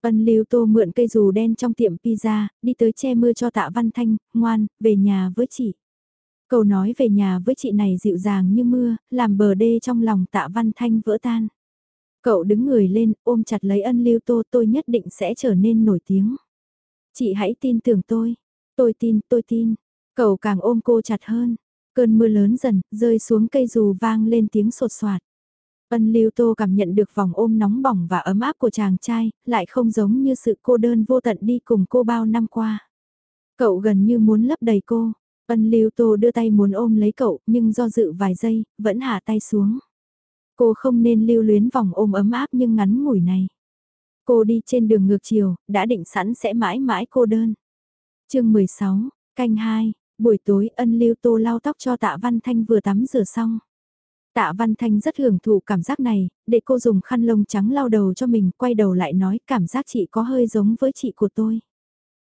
Ân Lưu Tô mượn cây dù đen trong tiệm pizza, đi tới che mưa cho tạ Văn Thanh, ngoan, về nhà với chị. Cậu nói về nhà với chị này dịu dàng như mưa, làm bờ đê trong lòng tạ Văn Thanh vỡ tan. Cậu đứng người lên, ôm chặt lấy ân lưu tô tôi nhất định sẽ trở nên nổi tiếng. Chị hãy tin tưởng tôi. Tôi tin, tôi tin. Cậu càng ôm cô chặt hơn. Cơn mưa lớn dần, rơi xuống cây dù vang lên tiếng sột soạt. Ân lưu tô cảm nhận được vòng ôm nóng bỏng và ấm áp của chàng trai, lại không giống như sự cô đơn vô tận đi cùng cô bao năm qua. Cậu gần như muốn lấp đầy cô. Ân lưu tô đưa tay muốn ôm lấy cậu, nhưng do dự vài giây, vẫn hạ tay xuống. Cô không nên lưu luyến vòng ôm ấm áp nhưng ngắn ngủi này. Cô đi trên đường ngược chiều, đã định sẵn sẽ mãi mãi cô đơn. chương 16, canh 2, buổi tối ân lưu tô lau tóc cho tạ Văn Thanh vừa tắm rửa xong. Tạ Văn Thanh rất hưởng thụ cảm giác này, để cô dùng khăn lông trắng lau đầu cho mình, quay đầu lại nói cảm giác chị có hơi giống với chị của tôi.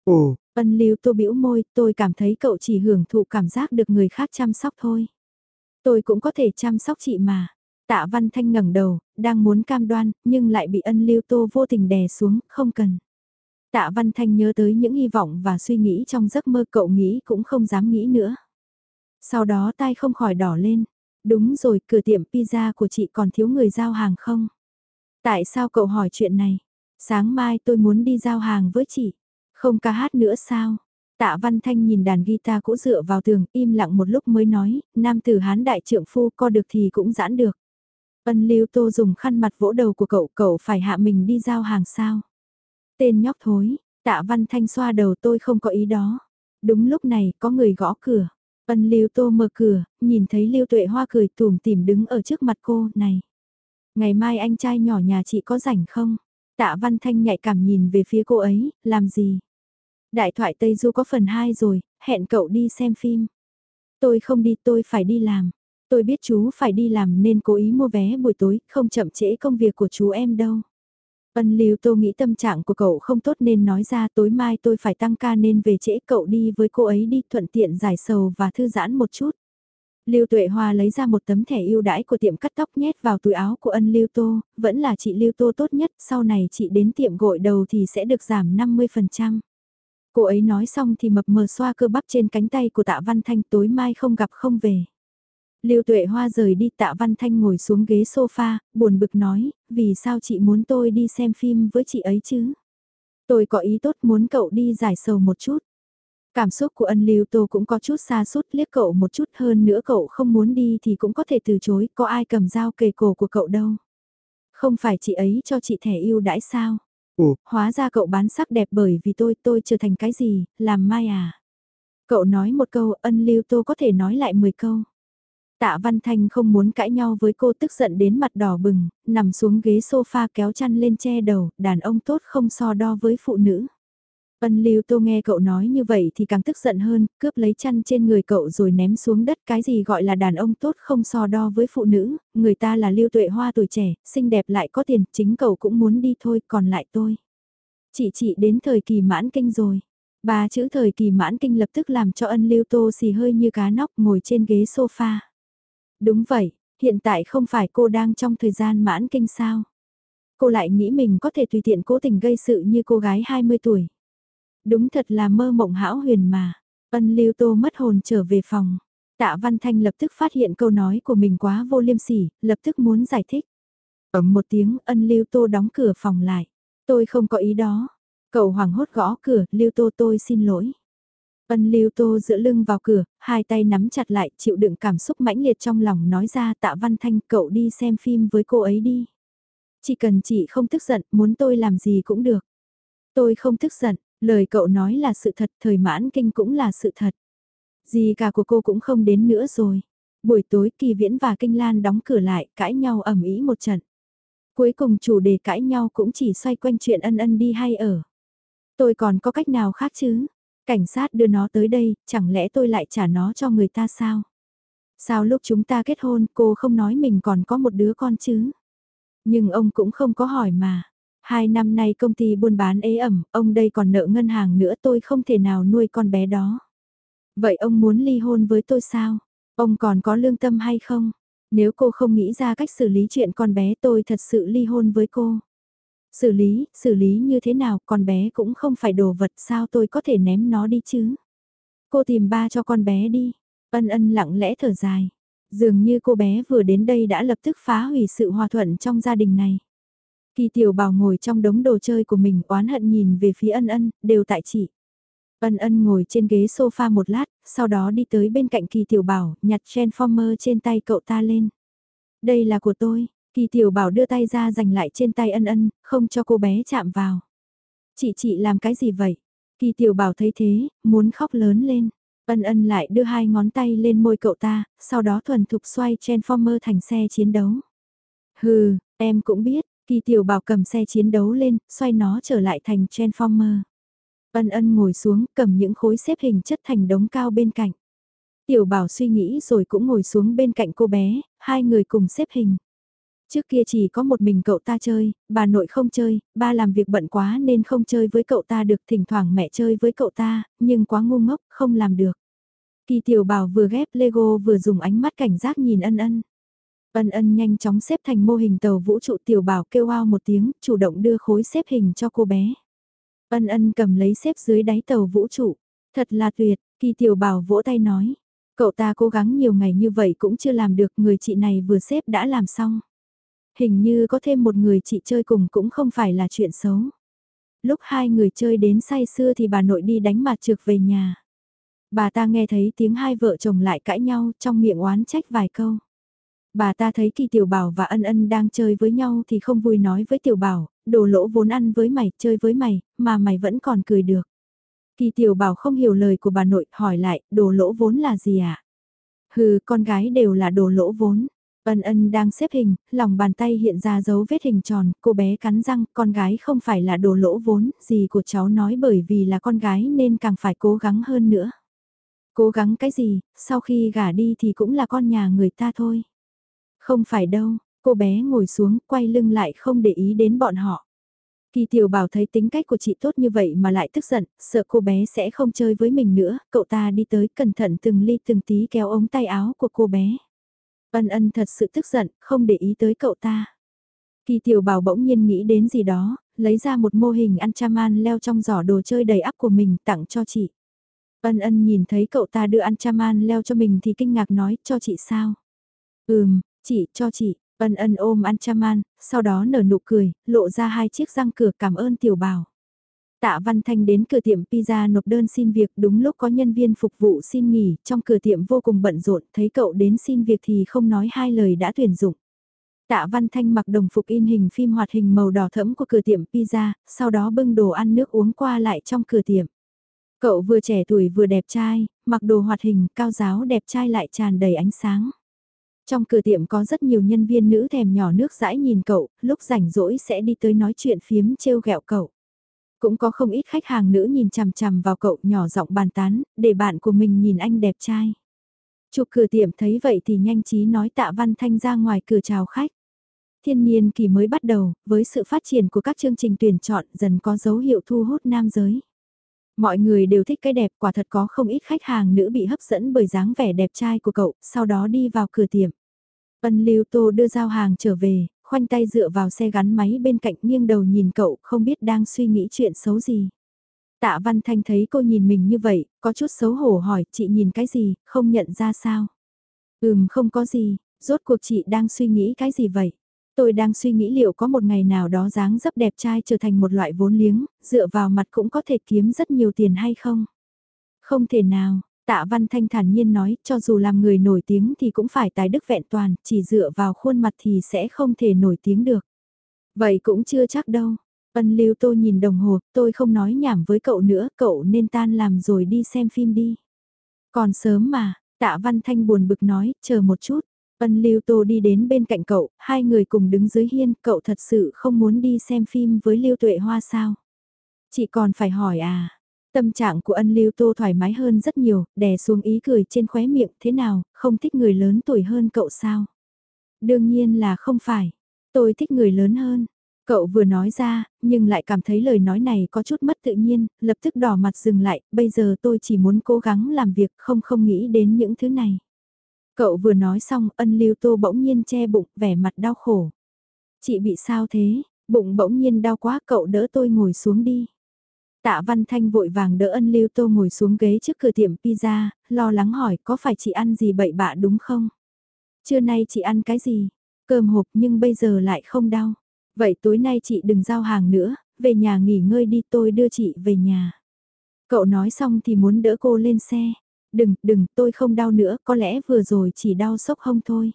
Ồ, Ân lưu tô bĩu môi, tôi cảm thấy cậu chỉ hưởng thụ cảm giác được người khác chăm sóc thôi. Tôi cũng có thể chăm sóc chị mà. Tạ Văn Thanh ngẩng đầu, đang muốn cam đoan, nhưng lại bị ân lưu tô vô tình đè xuống, không cần. Tạ Văn Thanh nhớ tới những hy vọng và suy nghĩ trong giấc mơ cậu nghĩ cũng không dám nghĩ nữa. Sau đó tai không khỏi đỏ lên. Đúng rồi, cửa tiệm pizza của chị còn thiếu người giao hàng không? Tại sao cậu hỏi chuyện này? Sáng mai tôi muốn đi giao hàng với chị. Không ca hát nữa sao? Tạ Văn Thanh nhìn đàn guitar cũ dựa vào tường, im lặng một lúc mới nói, nam tử hán đại trượng phu co được thì cũng giãn được. Ân Lưu Tô dùng khăn mặt vỗ đầu của cậu, cậu phải hạ mình đi giao hàng sao? Tên nhóc thối, Tạ Văn Thanh xoa đầu tôi không có ý đó. Đúng lúc này, có người gõ cửa. Ân Lưu Tô mở cửa, nhìn thấy Lưu Tuệ Hoa cười tủm tỉm đứng ở trước mặt cô, này. Ngày mai anh trai nhỏ nhà chị có rảnh không? Tạ Văn Thanh nhạy cảm nhìn về phía cô ấy, làm gì? Đại thoại Tây Du có phần 2 rồi, hẹn cậu đi xem phim. Tôi không đi, tôi phải đi làm. Tôi biết chú phải đi làm nên cố ý mua vé buổi tối, không chậm trễ công việc của chú em đâu. Ân Lưu Tô nghĩ tâm trạng của cậu không tốt nên nói ra tối mai tôi phải tăng ca nên về trễ cậu đi với cô ấy đi thuận tiện giải sầu và thư giãn một chút. Lưu Tuệ Hoa lấy ra một tấm thẻ ưu đãi của tiệm cắt tóc nhét vào túi áo của ân Lưu Tô, vẫn là chị Lưu Tô tốt nhất, sau này chị đến tiệm gội đầu thì sẽ được giảm 50%. Cô ấy nói xong thì mập mờ xoa cơ bắp trên cánh tay của tạ Văn Thanh tối mai không gặp không về. Lưu Tuệ Hoa rời đi tạ Văn Thanh ngồi xuống ghế sofa, buồn bực nói, vì sao chị muốn tôi đi xem phim với chị ấy chứ? Tôi có ý tốt muốn cậu đi giải sầu một chút. Cảm xúc của ân lưu tô cũng có chút xa sút liếc cậu một chút hơn nữa cậu không muốn đi thì cũng có thể từ chối, có ai cầm dao kề cổ của cậu đâu. Không phải chị ấy cho chị thẻ yêu đãi sao? Ồ, hóa ra cậu bán sắc đẹp bởi vì tôi, tôi trở thành cái gì, làm mai à? Cậu nói một câu, ân lưu tô có thể nói lại 10 câu. Tạ Văn Thanh không muốn cãi nhau với cô tức giận đến mặt đỏ bừng, nằm xuống ghế sofa kéo chăn lên che đầu, đàn ông tốt không so đo với phụ nữ. Ân Lưu Tô nghe cậu nói như vậy thì càng tức giận hơn, cướp lấy chăn trên người cậu rồi ném xuống đất cái gì gọi là đàn ông tốt không so đo với phụ nữ, người ta là Lưu Tuệ Hoa tuổi trẻ, xinh đẹp lại có tiền, chính cậu cũng muốn đi thôi, còn lại tôi. Chị chị đến thời kỳ mãn kinh rồi. Ba chữ thời kỳ mãn kinh lập tức làm cho ân Lưu Tô xì hơi như cá nóc ngồi trên ghế sofa. Đúng vậy, hiện tại không phải cô đang trong thời gian mãn kinh sao. Cô lại nghĩ mình có thể tùy tiện cố tình gây sự như cô gái 20 tuổi. Đúng thật là mơ mộng hão huyền mà. Ân lưu tô mất hồn trở về phòng. Tạ Văn Thanh lập tức phát hiện câu nói của mình quá vô liêm sỉ, lập tức muốn giải thích. Ấm một tiếng ân lưu tô đóng cửa phòng lại. Tôi không có ý đó. Cậu hoàng hốt gõ cửa, lưu tô tôi xin lỗi. Ân lưu tô dựa lưng vào cửa, hai tay nắm chặt lại chịu đựng cảm xúc mãnh liệt trong lòng nói ra tạ văn thanh cậu đi xem phim với cô ấy đi. Chỉ cần chị không tức giận, muốn tôi làm gì cũng được. Tôi không tức giận, lời cậu nói là sự thật, thời mãn kinh cũng là sự thật. Gì cả của cô cũng không đến nữa rồi. Buổi tối Kỳ Viễn và Kinh Lan đóng cửa lại, cãi nhau ầm ĩ một trận. Cuối cùng chủ đề cãi nhau cũng chỉ xoay quanh chuyện ân ân đi hay ở. Tôi còn có cách nào khác chứ? Cảnh sát đưa nó tới đây, chẳng lẽ tôi lại trả nó cho người ta sao? Sao lúc chúng ta kết hôn cô không nói mình còn có một đứa con chứ? Nhưng ông cũng không có hỏi mà. Hai năm nay công ty buôn bán ế ẩm, ông đây còn nợ ngân hàng nữa tôi không thể nào nuôi con bé đó. Vậy ông muốn ly hôn với tôi sao? Ông còn có lương tâm hay không? Nếu cô không nghĩ ra cách xử lý chuyện con bé tôi thật sự ly hôn với cô. Xử lý, xử lý như thế nào, con bé cũng không phải đồ vật sao tôi có thể ném nó đi chứ. Cô tìm ba cho con bé đi. Ân ân lặng lẽ thở dài. Dường như cô bé vừa đến đây đã lập tức phá hủy sự hòa thuận trong gia đình này. Kỳ tiểu bảo ngồi trong đống đồ chơi của mình oán hận nhìn về phía ân ân, đều tại chị. Ân ân ngồi trên ghế sofa một lát, sau đó đi tới bên cạnh kỳ tiểu bảo, nhặt transformer trên tay cậu ta lên. Đây là của tôi, Kỳ tiểu bảo đưa tay ra giành lại trên tay ân ân, không cho cô bé chạm vào. Chị chị làm cái gì vậy? Kỳ tiểu bảo thấy thế, muốn khóc lớn lên. Ân ân lại đưa hai ngón tay lên môi cậu ta, sau đó thuần thục xoay Transformer thành xe chiến đấu. Hừ, em cũng biết, kỳ tiểu bảo cầm xe chiến đấu lên, xoay nó trở lại thành Transformer. Ân ân ngồi xuống, cầm những khối xếp hình chất thành đống cao bên cạnh. Tiểu bảo suy nghĩ rồi cũng ngồi xuống bên cạnh cô bé, hai người cùng xếp hình. Trước kia chỉ có một mình cậu ta chơi, bà nội không chơi, ba làm việc bận quá nên không chơi với cậu ta được, thỉnh thoảng mẹ chơi với cậu ta, nhưng quá ngu ngốc, không làm được. Kỳ tiểu bảo vừa ghép Lego vừa dùng ánh mắt cảnh giác nhìn ân ân. Ân ân nhanh chóng xếp thành mô hình tàu vũ trụ tiểu bảo kêu ao một tiếng, chủ động đưa khối xếp hình cho cô bé. Ân ân cầm lấy xếp dưới đáy tàu vũ trụ. Thật là tuyệt, kỳ tiểu bảo vỗ tay nói. Cậu ta cố gắng nhiều ngày như vậy cũng chưa làm được người chị này vừa xếp đã làm xong. Hình như có thêm một người chị chơi cùng cũng không phải là chuyện xấu. Lúc hai người chơi đến say xưa thì bà nội đi đánh mặt trượt về nhà. Bà ta nghe thấy tiếng hai vợ chồng lại cãi nhau trong miệng oán trách vài câu. Bà ta thấy kỳ tiểu bảo và ân ân đang chơi với nhau thì không vui nói với tiểu bảo, đồ lỗ vốn ăn với mày, chơi với mày, mà mày vẫn còn cười được. Kỳ tiểu bảo không hiểu lời của bà nội, hỏi lại, đồ lỗ vốn là gì ạ? À? Hừ, con gái đều là đồ lỗ vốn. Ân ân đang xếp hình, lòng bàn tay hiện ra dấu vết hình tròn, cô bé cắn răng, con gái không phải là đồ lỗ vốn, gì của cháu nói bởi vì là con gái nên càng phải cố gắng hơn nữa. Cố gắng cái gì, sau khi gả đi thì cũng là con nhà người ta thôi. Không phải đâu, cô bé ngồi xuống, quay lưng lại không để ý đến bọn họ. Kỳ tiểu bảo thấy tính cách của chị tốt như vậy mà lại tức giận, sợ cô bé sẽ không chơi với mình nữa, cậu ta đi tới cẩn thận từng ly từng tí kéo ống tay áo của cô bé. Ân ân thật sự tức giận, không để ý tới cậu ta. Kỳ tiểu bảo bỗng nhiên nghĩ đến gì đó, lấy ra một mô hình ăn Anchaman leo trong giỏ đồ chơi đầy ắp của mình tặng cho chị. Ân ân nhìn thấy cậu ta đưa ăn Anchaman leo cho mình thì kinh ngạc nói cho chị sao. Ừm, chị cho chị, ân ân ôm ăn Anchaman, sau đó nở nụ cười, lộ ra hai chiếc răng cửa cảm ơn tiểu bảo. Tạ Văn Thanh đến cửa tiệm pizza nộp đơn xin việc đúng lúc có nhân viên phục vụ xin nghỉ, trong cửa tiệm vô cùng bận rộn, thấy cậu đến xin việc thì không nói hai lời đã tuyển dụng. Tạ Văn Thanh mặc đồng phục in hình phim hoạt hình màu đỏ thẫm của cửa tiệm pizza, sau đó bưng đồ ăn nước uống qua lại trong cửa tiệm. Cậu vừa trẻ tuổi vừa đẹp trai, mặc đồ hoạt hình, cao giáo đẹp trai lại tràn đầy ánh sáng. Trong cửa tiệm có rất nhiều nhân viên nữ thèm nhỏ nước dãi nhìn cậu, lúc rảnh rỗi sẽ đi tới nói chuyện phiếm trêu ghẹo cậu. Cũng có không ít khách hàng nữ nhìn chằm chằm vào cậu nhỏ giọng bàn tán, để bạn của mình nhìn anh đẹp trai. Chụp cửa tiệm thấy vậy thì nhanh trí nói tạ văn thanh ra ngoài cửa chào khách. Thiên niên kỳ mới bắt đầu, với sự phát triển của các chương trình tuyển chọn dần có dấu hiệu thu hút nam giới. Mọi người đều thích cái đẹp quả thật có không ít khách hàng nữ bị hấp dẫn bởi dáng vẻ đẹp trai của cậu, sau đó đi vào cửa tiệm. Ân Lưu Tô đưa giao hàng trở về, khoanh tay dựa vào xe gắn máy bên cạnh nghiêng đầu nhìn cậu không biết đang suy nghĩ chuyện xấu gì. Tạ Văn Thanh thấy cô nhìn mình như vậy, có chút xấu hổ hỏi chị nhìn cái gì, không nhận ra sao. Ừm không có gì, rốt cuộc chị đang suy nghĩ cái gì vậy? Tôi đang suy nghĩ liệu có một ngày nào đó dáng dấp đẹp trai trở thành một loại vốn liếng, dựa vào mặt cũng có thể kiếm rất nhiều tiền hay không? Không thể nào, Tạ Văn Thanh thản nhiên nói, cho dù làm người nổi tiếng thì cũng phải tài đức vẹn toàn, chỉ dựa vào khuôn mặt thì sẽ không thể nổi tiếng được. Vậy cũng chưa chắc đâu. Ân Lưu Tô nhìn đồng hồ, tôi không nói nhảm với cậu nữa, cậu nên tan làm rồi đi xem phim đi. Còn sớm mà, Tạ Văn Thanh buồn bực nói, chờ một chút. Ân Lưu Tô đi đến bên cạnh cậu, hai người cùng đứng dưới hiên, cậu thật sự không muốn đi xem phim với Lưu Tuệ Hoa sao? Chị còn phải hỏi à? Tâm trạng của ân lưu tô thoải mái hơn rất nhiều, đè xuống ý cười trên khóe miệng, thế nào, không thích người lớn tuổi hơn cậu sao? Đương nhiên là không phải, tôi thích người lớn hơn. Cậu vừa nói ra, nhưng lại cảm thấy lời nói này có chút mất tự nhiên, lập tức đỏ mặt dừng lại, bây giờ tôi chỉ muốn cố gắng làm việc không không nghĩ đến những thứ này. Cậu vừa nói xong, ân lưu tô bỗng nhiên che bụng, vẻ mặt đau khổ. Chị bị sao thế, bụng bỗng nhiên đau quá cậu đỡ tôi ngồi xuống đi. Tạ Văn Thanh vội vàng đỡ ân lưu tô ngồi xuống ghế trước cửa tiệm pizza, lo lắng hỏi có phải chị ăn gì bậy bạ đúng không? Trưa nay chị ăn cái gì? Cơm hộp nhưng bây giờ lại không đau. Vậy tối nay chị đừng giao hàng nữa, về nhà nghỉ ngơi đi tôi đưa chị về nhà. Cậu nói xong thì muốn đỡ cô lên xe. Đừng, đừng, tôi không đau nữa, có lẽ vừa rồi chỉ đau sốc hông thôi.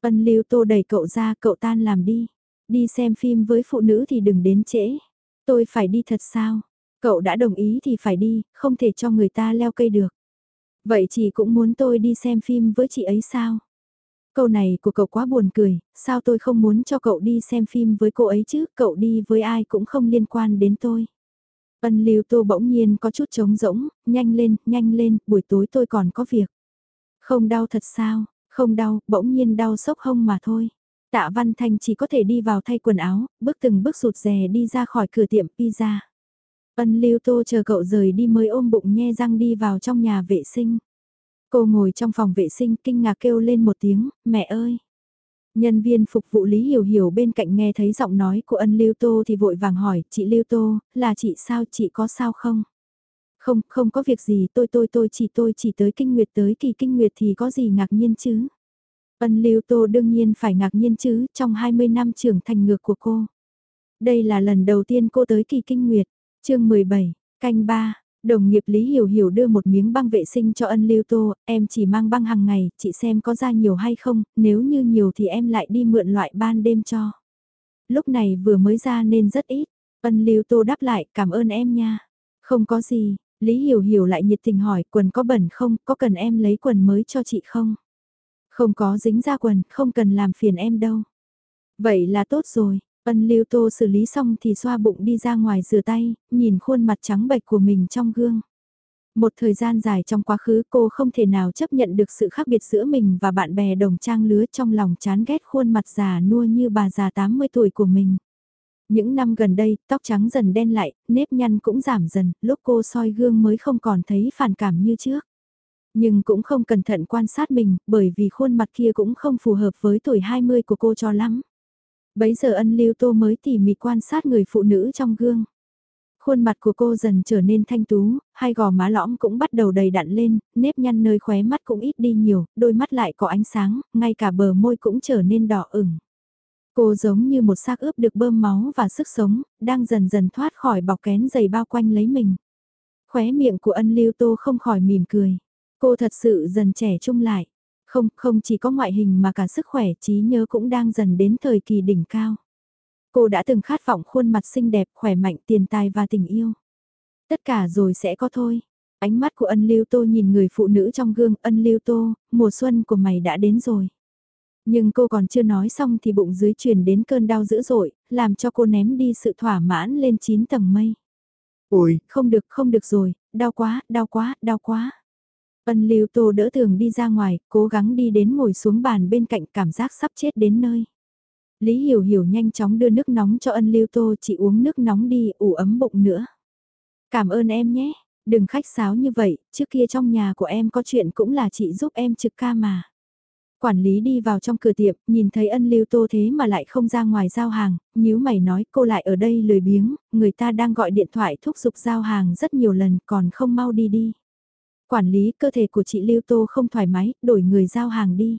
Ân lưu tô đẩy cậu ra, cậu tan làm đi. Đi xem phim với phụ nữ thì đừng đến trễ. Tôi phải đi thật sao? Cậu đã đồng ý thì phải đi, không thể cho người ta leo cây được. Vậy chị cũng muốn tôi đi xem phim với chị ấy sao? Câu này của cậu quá buồn cười, sao tôi không muốn cho cậu đi xem phim với cô ấy chứ, cậu đi với ai cũng không liên quan đến tôi. Ân lưu tô bỗng nhiên có chút trống rỗng, nhanh lên, nhanh lên, buổi tối tôi còn có việc. Không đau thật sao, không đau, bỗng nhiên đau sốc hông mà thôi. Tạ Văn Thanh chỉ có thể đi vào thay quần áo, bước từng bước rụt rè đi ra khỏi cửa tiệm pizza. Ân Lưu Tô chờ cậu rời đi mới ôm bụng nhe răng đi vào trong nhà vệ sinh. Cô ngồi trong phòng vệ sinh kinh ngạc kêu lên một tiếng, mẹ ơi. Nhân viên phục vụ Lý Hiểu Hiểu bên cạnh nghe thấy giọng nói của ân Lưu Tô thì vội vàng hỏi, chị Lưu Tô, là chị sao, chị có sao không? Không, không có việc gì, tôi tôi tôi chỉ tôi chỉ tới kinh nguyệt tới kỳ kinh nguyệt thì có gì ngạc nhiên chứ? Ân Lưu Tô đương nhiên phải ngạc nhiên chứ, trong 20 năm trưởng thành ngược của cô. Đây là lần đầu tiên cô tới kỳ kinh nguyệt, chương 17, canh 3. Đồng nghiệp Lý Hiểu Hiểu đưa một miếng băng vệ sinh cho ân lưu tô, em chỉ mang băng hàng ngày, chị xem có ra nhiều hay không, nếu như nhiều thì em lại đi mượn loại ban đêm cho. Lúc này vừa mới ra nên rất ít, ân lưu tô đáp lại cảm ơn em nha. Không có gì, Lý Hiểu Hiểu lại nhiệt tình hỏi quần có bẩn không, có cần em lấy quần mới cho chị không? Không có dính ra quần, không cần làm phiền em đâu. Vậy là tốt rồi, ân lưu tô xử lý xong thì xoa bụng đi ra ngoài rửa tay, nhìn khuôn mặt trắng bệch của mình trong gương. Một thời gian dài trong quá khứ cô không thể nào chấp nhận được sự khác biệt giữa mình và bạn bè đồng trang lứa trong lòng chán ghét khuôn mặt già nua như bà già 80 tuổi của mình. Những năm gần đây, tóc trắng dần đen lại, nếp nhăn cũng giảm dần, lúc cô soi gương mới không còn thấy phản cảm như trước. Nhưng cũng không cẩn thận quan sát mình, bởi vì khuôn mặt kia cũng không phù hợp với tuổi 20 của cô cho lắm. Bấy giờ ân lưu tô mới tỉ mỉ quan sát người phụ nữ trong gương. Khuôn mặt của cô dần trở nên thanh tú, hai gò má lõm cũng bắt đầu đầy đặn lên, nếp nhăn nơi khóe mắt cũng ít đi nhiều, đôi mắt lại có ánh sáng, ngay cả bờ môi cũng trở nên đỏ ửng. Cô giống như một xác ướp được bơm máu và sức sống, đang dần dần thoát khỏi bọc kén dày bao quanh lấy mình. Khóe miệng của ân lưu tô không khỏi mỉm cười. Cô thật sự dần trẻ trung lại. Không, không chỉ có ngoại hình mà cả sức khỏe trí nhớ cũng đang dần đến thời kỳ đỉnh cao. Cô đã từng khát vọng khuôn mặt xinh đẹp, khỏe mạnh, tiền tài và tình yêu. Tất cả rồi sẽ có thôi. Ánh mắt của ân lưu tô nhìn người phụ nữ trong gương, ân lưu tô, mùa xuân của mày đã đến rồi. Nhưng cô còn chưa nói xong thì bụng dưới truyền đến cơn đau dữ dội, làm cho cô ném đi sự thỏa mãn lên 9 tầng mây. Ôi, không được, không được rồi, đau quá, đau quá, đau quá. Ân lưu tô đỡ tường đi ra ngoài, cố gắng đi đến ngồi xuống bàn bên cạnh cảm giác sắp chết đến nơi. Lý Hiểu Hiểu nhanh chóng đưa nước nóng cho ân lưu tô chị uống nước nóng đi, ủ ấm bụng nữa. Cảm ơn em nhé, đừng khách sáo như vậy, trước kia trong nhà của em có chuyện cũng là chị giúp em trực ca mà. Quản lý đi vào trong cửa tiệm, nhìn thấy ân lưu tô thế mà lại không ra ngoài giao hàng, nếu mày nói cô lại ở đây lười biếng, người ta đang gọi điện thoại thúc giục giao hàng rất nhiều lần còn không mau đi đi. Quản lý cơ thể của chị Lưu Tô không thoải mái, đổi người giao hàng đi.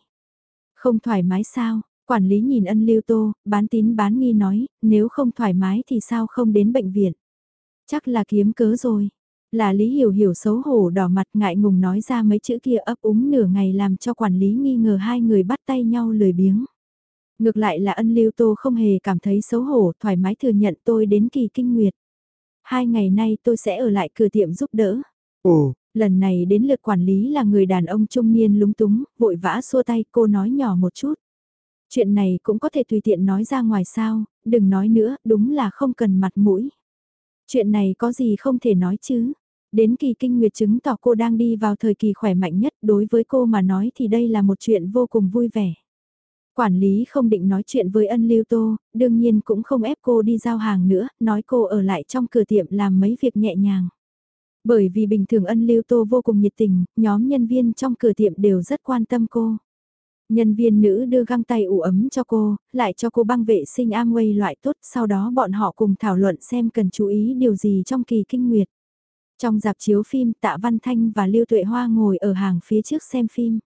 Không thoải mái sao? Quản lý nhìn ân Lưu Tô, bán tín bán nghi nói, nếu không thoải mái thì sao không đến bệnh viện? Chắc là kiếm cớ rồi. Là Lý Hiểu Hiểu xấu hổ đỏ mặt ngại ngùng nói ra mấy chữ kia ấp úng nửa ngày làm cho quản lý nghi ngờ hai người bắt tay nhau lười biếng. Ngược lại là ân lưu tô không hề cảm thấy xấu hổ, thoải mái thừa nhận tôi đến kỳ kinh nguyệt. Hai ngày nay tôi sẽ ở lại cửa tiệm giúp đỡ. Ồ, lần này đến lượt quản lý là người đàn ông trung niên lúng túng, vội vã xua tay cô nói nhỏ một chút. Chuyện này cũng có thể tùy tiện nói ra ngoài sao, đừng nói nữa, đúng là không cần mặt mũi. Chuyện này có gì không thể nói chứ. Đến kỳ kinh nguyệt chứng tỏ cô đang đi vào thời kỳ khỏe mạnh nhất đối với cô mà nói thì đây là một chuyện vô cùng vui vẻ. Quản lý không định nói chuyện với ân lưu tô, đương nhiên cũng không ép cô đi giao hàng nữa, nói cô ở lại trong cửa tiệm làm mấy việc nhẹ nhàng. Bởi vì bình thường ân lưu tô vô cùng nhiệt tình, nhóm nhân viên trong cửa tiệm đều rất quan tâm cô. Nhân viên nữ đưa găng tay ủ ấm cho cô, lại cho cô băng vệ sinh Amway loại tốt, sau đó bọn họ cùng thảo luận xem cần chú ý điều gì trong kỳ kinh nguyệt. Trong dạp chiếu phim Tạ Văn Thanh và Lưu Tuệ Hoa ngồi ở hàng phía trước xem phim.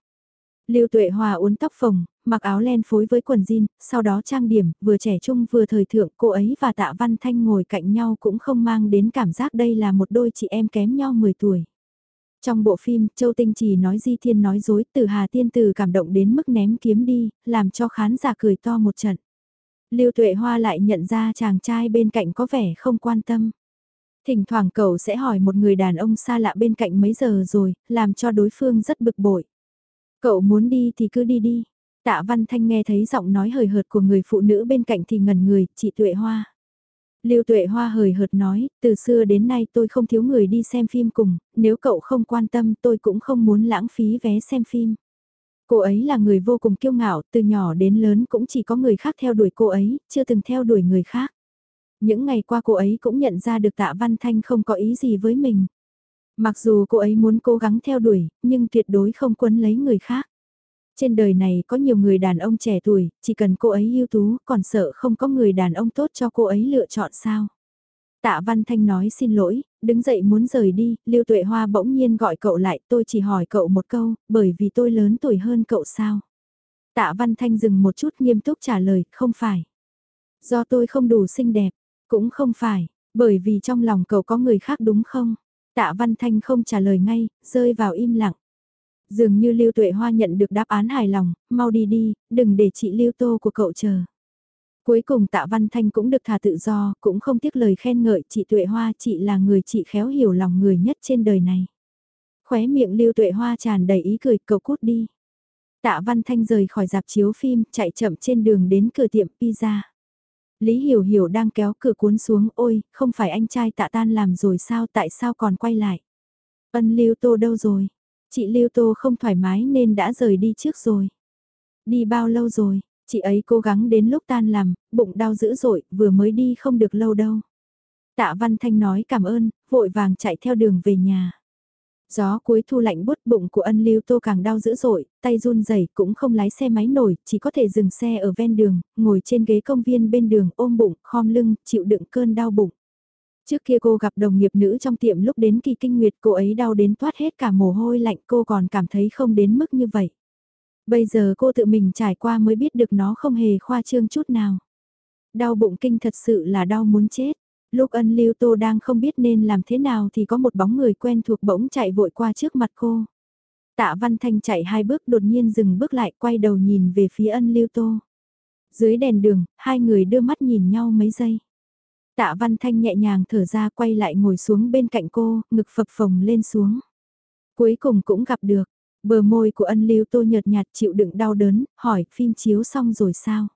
Lưu Tuệ Hoa uốn tóc phồng, mặc áo len phối với quần jean, sau đó trang điểm, vừa trẻ trung vừa thời thượng, cô ấy và Tạ Văn Thanh ngồi cạnh nhau cũng không mang đến cảm giác đây là một đôi chị em kém nhau 10 tuổi. Trong bộ phim, Châu Tinh chỉ nói Di Thiên nói dối, từ Hà Tiên Từ cảm động đến mức ném kiếm đi, làm cho khán giả cười to một trận. Lưu Tuệ Hoa lại nhận ra chàng trai bên cạnh có vẻ không quan tâm. Thỉnh thoảng cậu sẽ hỏi một người đàn ông xa lạ bên cạnh mấy giờ rồi, làm cho đối phương rất bực bội. Cậu muốn đi thì cứ đi đi. Tạ Văn Thanh nghe thấy giọng nói hời hợt của người phụ nữ bên cạnh thì ngẩn người, chị Tuệ Hoa. Lưu Tuệ Hoa hời hợt nói, từ xưa đến nay tôi không thiếu người đi xem phim cùng, nếu cậu không quan tâm tôi cũng không muốn lãng phí vé xem phim. Cô ấy là người vô cùng kiêu ngạo, từ nhỏ đến lớn cũng chỉ có người khác theo đuổi cô ấy, chưa từng theo đuổi người khác. Những ngày qua cô ấy cũng nhận ra được tạ Văn Thanh không có ý gì với mình. Mặc dù cô ấy muốn cố gắng theo đuổi, nhưng tuyệt đối không quấn lấy người khác. Trên đời này có nhiều người đàn ông trẻ tuổi, chỉ cần cô ấy ưu tú, còn sợ không có người đàn ông tốt cho cô ấy lựa chọn sao. Tạ Văn Thanh nói xin lỗi, đứng dậy muốn rời đi, Lưu Tuệ Hoa bỗng nhiên gọi cậu lại, tôi chỉ hỏi cậu một câu, bởi vì tôi lớn tuổi hơn cậu sao. Tạ Văn Thanh dừng một chút nghiêm túc trả lời, không phải. Do tôi không đủ xinh đẹp, cũng không phải, bởi vì trong lòng cậu có người khác đúng không? Tạ Văn Thanh không trả lời ngay, rơi vào im lặng. Dường như Lưu Tuệ Hoa nhận được đáp án hài lòng, mau đi đi, đừng để chị Lưu Tô của cậu chờ. Cuối cùng Tạ Văn Thanh cũng được thả tự do, cũng không tiếc lời khen ngợi chị Tuệ Hoa, chị là người chị khéo hiểu lòng người nhất trên đời này. Khóe miệng Lưu Tuệ Hoa tràn đầy ý cười, cậu cút đi. Tạ Văn Thanh rời khỏi dạp chiếu phim, chạy chậm trên đường đến cửa tiệm pizza. Lý Hiểu Hiểu đang kéo cửa cuốn xuống, ôi, không phải anh trai tạ tan làm rồi sao, tại sao còn quay lại? Ân Lưu Tô đâu rồi? Chị Lưu Tô không thoải mái nên đã rời đi trước rồi. Đi bao lâu rồi? Chị ấy cố gắng đến lúc tan làm, bụng đau dữ dội, vừa mới đi không được lâu đâu. Tạ Văn Thanh nói cảm ơn, vội vàng chạy theo đường về nhà. Gió cuối thu lạnh bút bụng của ân lưu tô càng đau dữ dội, tay run rẩy cũng không lái xe máy nổi, chỉ có thể dừng xe ở ven đường, ngồi trên ghế công viên bên đường ôm bụng, khom lưng, chịu đựng cơn đau bụng. Trước kia cô gặp đồng nghiệp nữ trong tiệm lúc đến kỳ kinh nguyệt cô ấy đau đến toát hết cả mồ hôi lạnh cô còn cảm thấy không đến mức như vậy. Bây giờ cô tự mình trải qua mới biết được nó không hề khoa trương chút nào. Đau bụng kinh thật sự là đau muốn chết. Lúc ân lưu tô đang không biết nên làm thế nào thì có một bóng người quen thuộc bỗng chạy vội qua trước mặt cô. Tạ Văn Thanh chạy hai bước đột nhiên dừng bước lại quay đầu nhìn về phía ân lưu tô. Dưới đèn đường, hai người đưa mắt nhìn nhau mấy giây. Tạ Văn Thanh nhẹ nhàng thở ra quay lại ngồi xuống bên cạnh cô, ngực phập phồng lên xuống. Cuối cùng cũng gặp được, bờ môi của ân lưu tô nhợt nhạt chịu đựng đau đớn, hỏi phim chiếu xong rồi sao?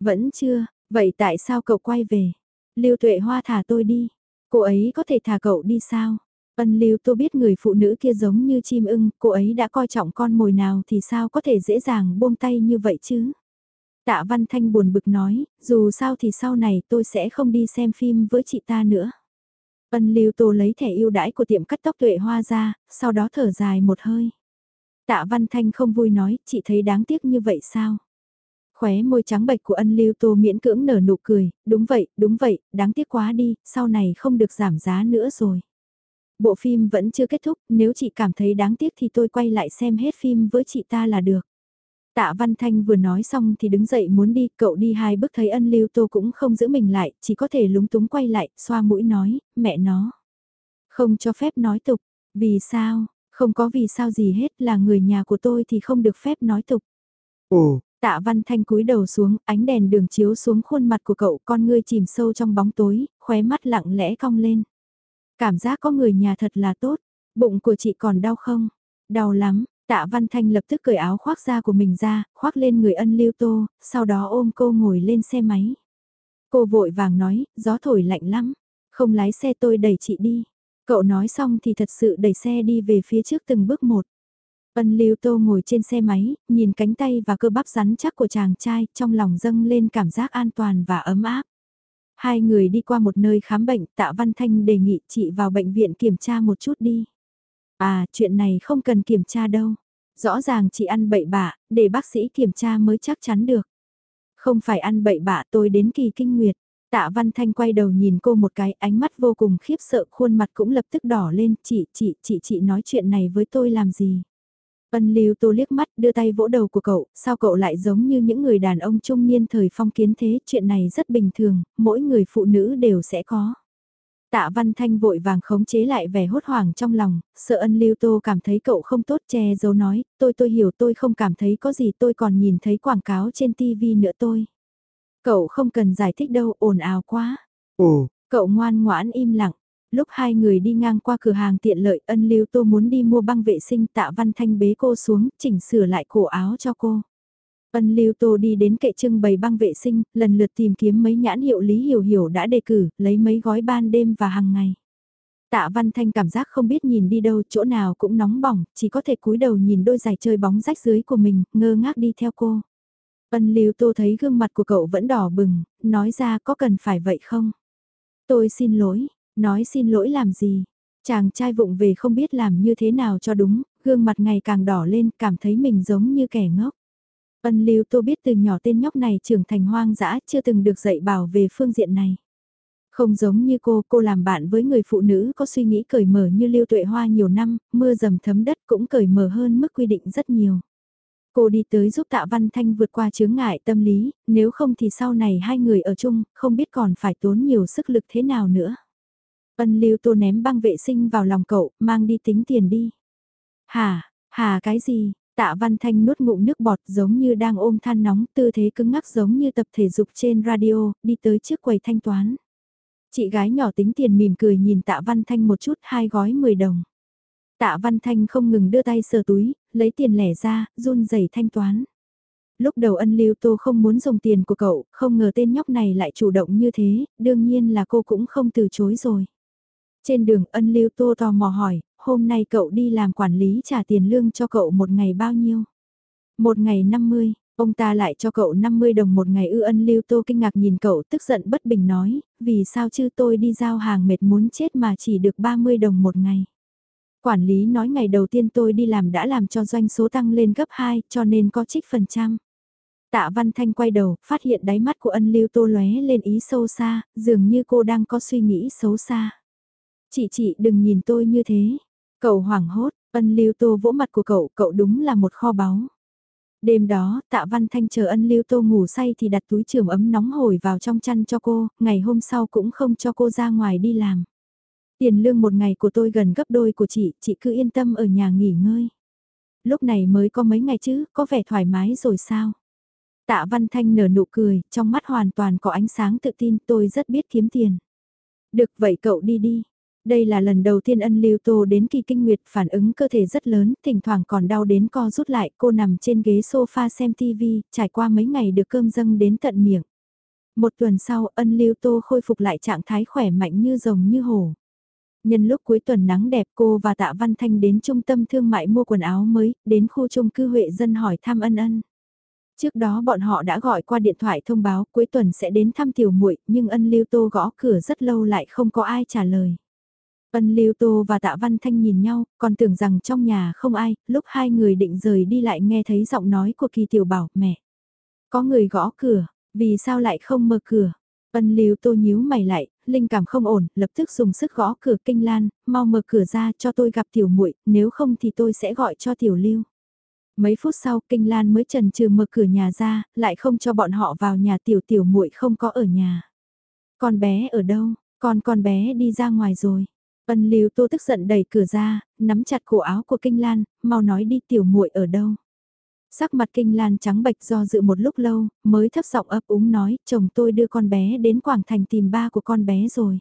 Vẫn chưa, vậy tại sao cậu quay về? Lưu Tuệ Hoa thả tôi đi. Cô ấy có thể thả cậu đi sao? Ân Lưu tôi biết người phụ nữ kia giống như chim ưng, cô ấy đã coi trọng con mồi nào thì sao có thể dễ dàng buông tay như vậy chứ? Tạ Văn Thanh buồn bực nói, dù sao thì sau này tôi sẽ không đi xem phim với chị ta nữa. Ân Lưu Tô lấy thẻ ưu đãi của tiệm cắt tóc Tuệ Hoa ra, sau đó thở dài một hơi. Tạ Văn Thanh không vui nói, chị thấy đáng tiếc như vậy sao? Khóe môi trắng bệch của ân lưu tô miễn cưỡng nở nụ cười, đúng vậy, đúng vậy, đáng tiếc quá đi, sau này không được giảm giá nữa rồi. Bộ phim vẫn chưa kết thúc, nếu chị cảm thấy đáng tiếc thì tôi quay lại xem hết phim với chị ta là được. Tạ Văn Thanh vừa nói xong thì đứng dậy muốn đi, cậu đi hai bước thấy ân lưu tô cũng không giữ mình lại, chỉ có thể lúng túng quay lại, xoa mũi nói, mẹ nó. Không cho phép nói tục, vì sao, không có vì sao gì hết là người nhà của tôi thì không được phép nói tục. Ồ, Tạ Văn Thanh cúi đầu xuống, ánh đèn đường chiếu xuống khuôn mặt của cậu, con ngươi chìm sâu trong bóng tối, khóe mắt lặng lẽ cong lên. Cảm giác có người nhà thật là tốt, bụng của chị còn đau không? Đau lắm, Tạ Văn Thanh lập tức cởi áo khoác da của mình ra, khoác lên người ân lưu tô, sau đó ôm cô ngồi lên xe máy. Cô vội vàng nói, gió thổi lạnh lắm, không lái xe tôi đẩy chị đi. Cậu nói xong thì thật sự đẩy xe đi về phía trước từng bước một. Ân Lưu Tô ngồi trên xe máy, nhìn cánh tay và cơ bắp rắn chắc của chàng trai, trong lòng dâng lên cảm giác an toàn và ấm áp. Hai người đi qua một nơi khám bệnh, Tạ Văn Thanh đề nghị chị vào bệnh viện kiểm tra một chút đi. À, chuyện này không cần kiểm tra đâu. Rõ ràng chị ăn bậy bạ, để bác sĩ kiểm tra mới chắc chắn được. Không phải ăn bậy bạ tôi đến kỳ kinh nguyệt. Tạ Văn Thanh quay đầu nhìn cô một cái, ánh mắt vô cùng khiếp sợ, khuôn mặt cũng lập tức đỏ lên, chị, chị, chị, chị nói chuyện này với tôi làm gì? Ân lưu tô liếc mắt đưa tay vỗ đầu của cậu, sao cậu lại giống như những người đàn ông trung niên thời phong kiến thế, chuyện này rất bình thường, mỗi người phụ nữ đều sẽ có. Tạ Văn Thanh vội vàng khống chế lại vẻ hốt hoảng trong lòng, sợ ân lưu tô cảm thấy cậu không tốt che giấu nói, tôi tôi hiểu tôi không cảm thấy có gì tôi còn nhìn thấy quảng cáo trên tivi nữa tôi. Cậu không cần giải thích đâu, ồn ào quá. Ồ, cậu ngoan ngoãn im lặng lúc hai người đi ngang qua cửa hàng tiện lợi ân lưu tô muốn đi mua băng vệ sinh tạ văn thanh bế cô xuống, chỉnh sửa lại cổ áo cho cô. Ân lưu tô đi đến kệ trưng bày băng vệ sinh, lần lượt tìm kiếm mấy nhãn hiệu lý hiểu hiểu đã đề cử, lấy mấy gói ban đêm và hàng ngày. Tạ Văn Thanh cảm giác không biết nhìn đi đâu, chỗ nào cũng nóng bỏng, chỉ có thể cúi đầu nhìn đôi giày chơi bóng rách dưới của mình, ngơ ngác đi theo cô. Ân Lưu Tô thấy gương mặt của cậu vẫn đỏ bừng, nói ra có cần phải vậy không? Tôi xin lỗi, nói xin lỗi làm gì? Chàng trai vụng về không biết làm như thế nào cho đúng, gương mặt ngày càng đỏ lên, cảm thấy mình giống như kẻ ngốc. Ân Lưu Tô biết từ nhỏ tên nhóc này trưởng thành hoang dã, chưa từng được dạy bảo về phương diện này. Không giống như cô, cô làm bạn với người phụ nữ có suy nghĩ cởi mở như Lưu Tuệ Hoa nhiều năm, mưa dầm thấm đất cũng cởi mở hơn mức quy định rất nhiều. Cô đi tới giúp Tạ Văn Thanh vượt qua chướng ngại tâm lý, nếu không thì sau này hai người ở chung, không biết còn phải tốn nhiều sức lực thế nào nữa. Ân Lưu Tô ném băng vệ sinh vào lòng cậu, mang đi tính tiền đi. Hà, hà cái gì? Tạ Văn Thanh nuốt ngụm nước bọt giống như đang ôm than nóng, tư thế cứng ngắc giống như tập thể dục trên radio, đi tới trước quầy thanh toán. Chị gái nhỏ tính tiền mỉm cười nhìn Tạ Văn Thanh một chút hai gói 10 đồng. Tạ Văn Thanh không ngừng đưa tay sờ túi, lấy tiền lẻ ra, run rẩy thanh toán. Lúc đầu ân lưu tô không muốn dùng tiền của cậu, không ngờ tên nhóc này lại chủ động như thế, đương nhiên là cô cũng không từ chối rồi. Trên đường ân lưu tô tò mò hỏi, hôm nay cậu đi làm quản lý trả tiền lương cho cậu một ngày bao nhiêu? Một ngày 50, ông ta lại cho cậu 50 đồng một ngày ư ân lưu tô kinh ngạc nhìn cậu tức giận bất bình nói, vì sao chứ tôi đi giao hàng mệt muốn chết mà chỉ được 30 đồng một ngày. Quản lý nói ngày đầu tiên tôi đi làm đã làm cho doanh số tăng lên gấp 2 cho nên có trích phần trăm. Tạ Văn Thanh quay đầu, phát hiện đáy mắt của ân lưu tô lóe lên ý sâu xa, dường như cô đang có suy nghĩ xấu xa. Chị chị đừng nhìn tôi như thế. Cậu hoảng hốt, ân lưu tô vỗ mặt của cậu, cậu đúng là một kho báu. Đêm đó, tạ văn thanh chờ ân lưu tô ngủ say thì đặt túi trường ấm nóng hổi vào trong chăn cho cô, ngày hôm sau cũng không cho cô ra ngoài đi làm. Tiền lương một ngày của tôi gần gấp đôi của chị, chị cứ yên tâm ở nhà nghỉ ngơi. Lúc này mới có mấy ngày chứ, có vẻ thoải mái rồi sao? Tạ Văn Thanh nở nụ cười, trong mắt hoàn toàn có ánh sáng tự tin tôi rất biết kiếm tiền. Được vậy cậu đi đi. Đây là lần đầu tiên ân lưu tô đến kỳ kinh nguyệt phản ứng cơ thể rất lớn, thỉnh thoảng còn đau đến co rút lại, cô nằm trên ghế sofa xem tivi trải qua mấy ngày được cơm dâng đến tận miệng. Một tuần sau, ân lưu tô khôi phục lại trạng thái khỏe mạnh như rồng như hổ. Nhân lúc cuối tuần nắng đẹp cô và Tạ Văn Thanh đến trung tâm thương mại mua quần áo mới, đến khu chung cư Huệ Dân hỏi thăm ân ân. Trước đó bọn họ đã gọi qua điện thoại thông báo cuối tuần sẽ đến thăm tiểu muội nhưng ân lưu tô gõ cửa rất lâu lại không có ai trả lời. Ân Lưu Tô và Tạ Văn Thanh nhìn nhau, còn tưởng rằng trong nhà không ai, lúc hai người định rời đi lại nghe thấy giọng nói của Kỳ Tiểu Bảo, mẹ. Có người gõ cửa, vì sao lại không mở cửa? Ân Lưu Tô nhíu mày lại, linh cảm không ổn, lập tức dùng sức gõ cửa kinh lan, mau mở cửa ra cho tôi gặp Tiểu muội, nếu không thì tôi sẽ gọi cho Tiểu Lưu. Mấy phút sau Kinh Lan mới trần trừ mở cửa nhà ra, lại không cho bọn họ vào nhà Tiểu Tiểu muội không có ở nhà. Con bé ở đâu? Con con bé đi ra ngoài rồi. Ân Lưu Tô tức giận đẩy cửa ra, nắm chặt cổ áo của Kinh Lan, mau nói đi tiểu muội ở đâu. Sắc mặt Kinh Lan trắng bệch do dự một lúc lâu, mới thấp giọng ấp úng nói, chồng tôi đưa con bé đến Quảng Thành tìm ba của con bé rồi.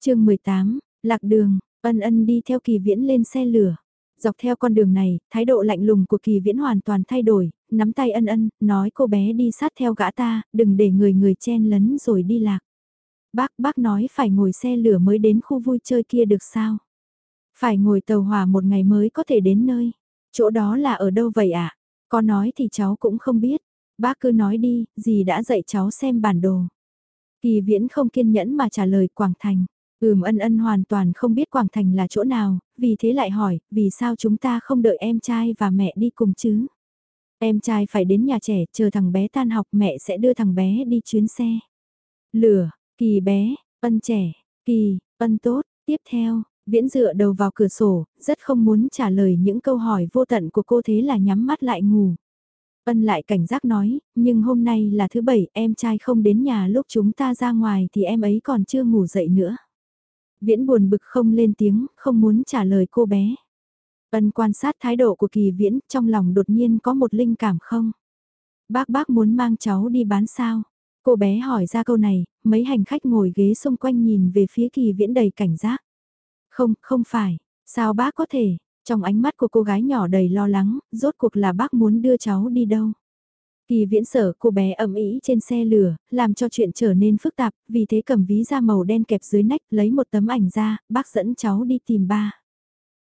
chương 18, Lạc Đường, ân ân đi theo kỳ viễn lên xe lửa. Dọc theo con đường này, thái độ lạnh lùng của kỳ viễn hoàn toàn thay đổi, nắm tay ân ân, nói cô bé đi sát theo gã ta, đừng để người người chen lấn rồi đi lạc. Bác, bác nói phải ngồi xe lửa mới đến khu vui chơi kia được sao? Phải ngồi tàu hỏa một ngày mới có thể đến nơi. Chỗ đó là ở đâu vậy ạ? À? Có nói thì cháu cũng không biết. Bác cứ nói đi, gì đã dạy cháu xem bản đồ. Kỳ viễn không kiên nhẫn mà trả lời Quảng Thành. Ừm ân ân hoàn toàn không biết Quảng Thành là chỗ nào, vì thế lại hỏi, vì sao chúng ta không đợi em trai và mẹ đi cùng chứ? Em trai phải đến nhà trẻ, chờ thằng bé tan học mẹ sẽ đưa thằng bé đi chuyến xe. Lửa, Kỳ bé, ân trẻ, kỳ, ân tốt, tiếp theo, viễn dựa đầu vào cửa sổ, rất không muốn trả lời những câu hỏi vô tận của cô thế là nhắm mắt lại ngủ. Ân lại cảnh giác nói, nhưng hôm nay là thứ bảy, em trai không đến nhà lúc chúng ta ra ngoài thì em ấy còn chưa ngủ dậy nữa. Viễn buồn bực không lên tiếng, không muốn trả lời cô bé. Ân quan sát thái độ của kỳ viễn, trong lòng đột nhiên có một linh cảm không? Bác bác muốn mang cháu đi bán sao? Cô bé hỏi ra câu này, mấy hành khách ngồi ghế xung quanh nhìn về phía kỳ viễn đầy cảnh giác. Không, không phải, sao bác có thể, trong ánh mắt của cô gái nhỏ đầy lo lắng, rốt cuộc là bác muốn đưa cháu đi đâu. Kỳ viễn sở cô bé ẩm ý trên xe lửa, làm cho chuyện trở nên phức tạp, vì thế cầm ví da màu đen kẹp dưới nách, lấy một tấm ảnh ra, bác dẫn cháu đi tìm ba.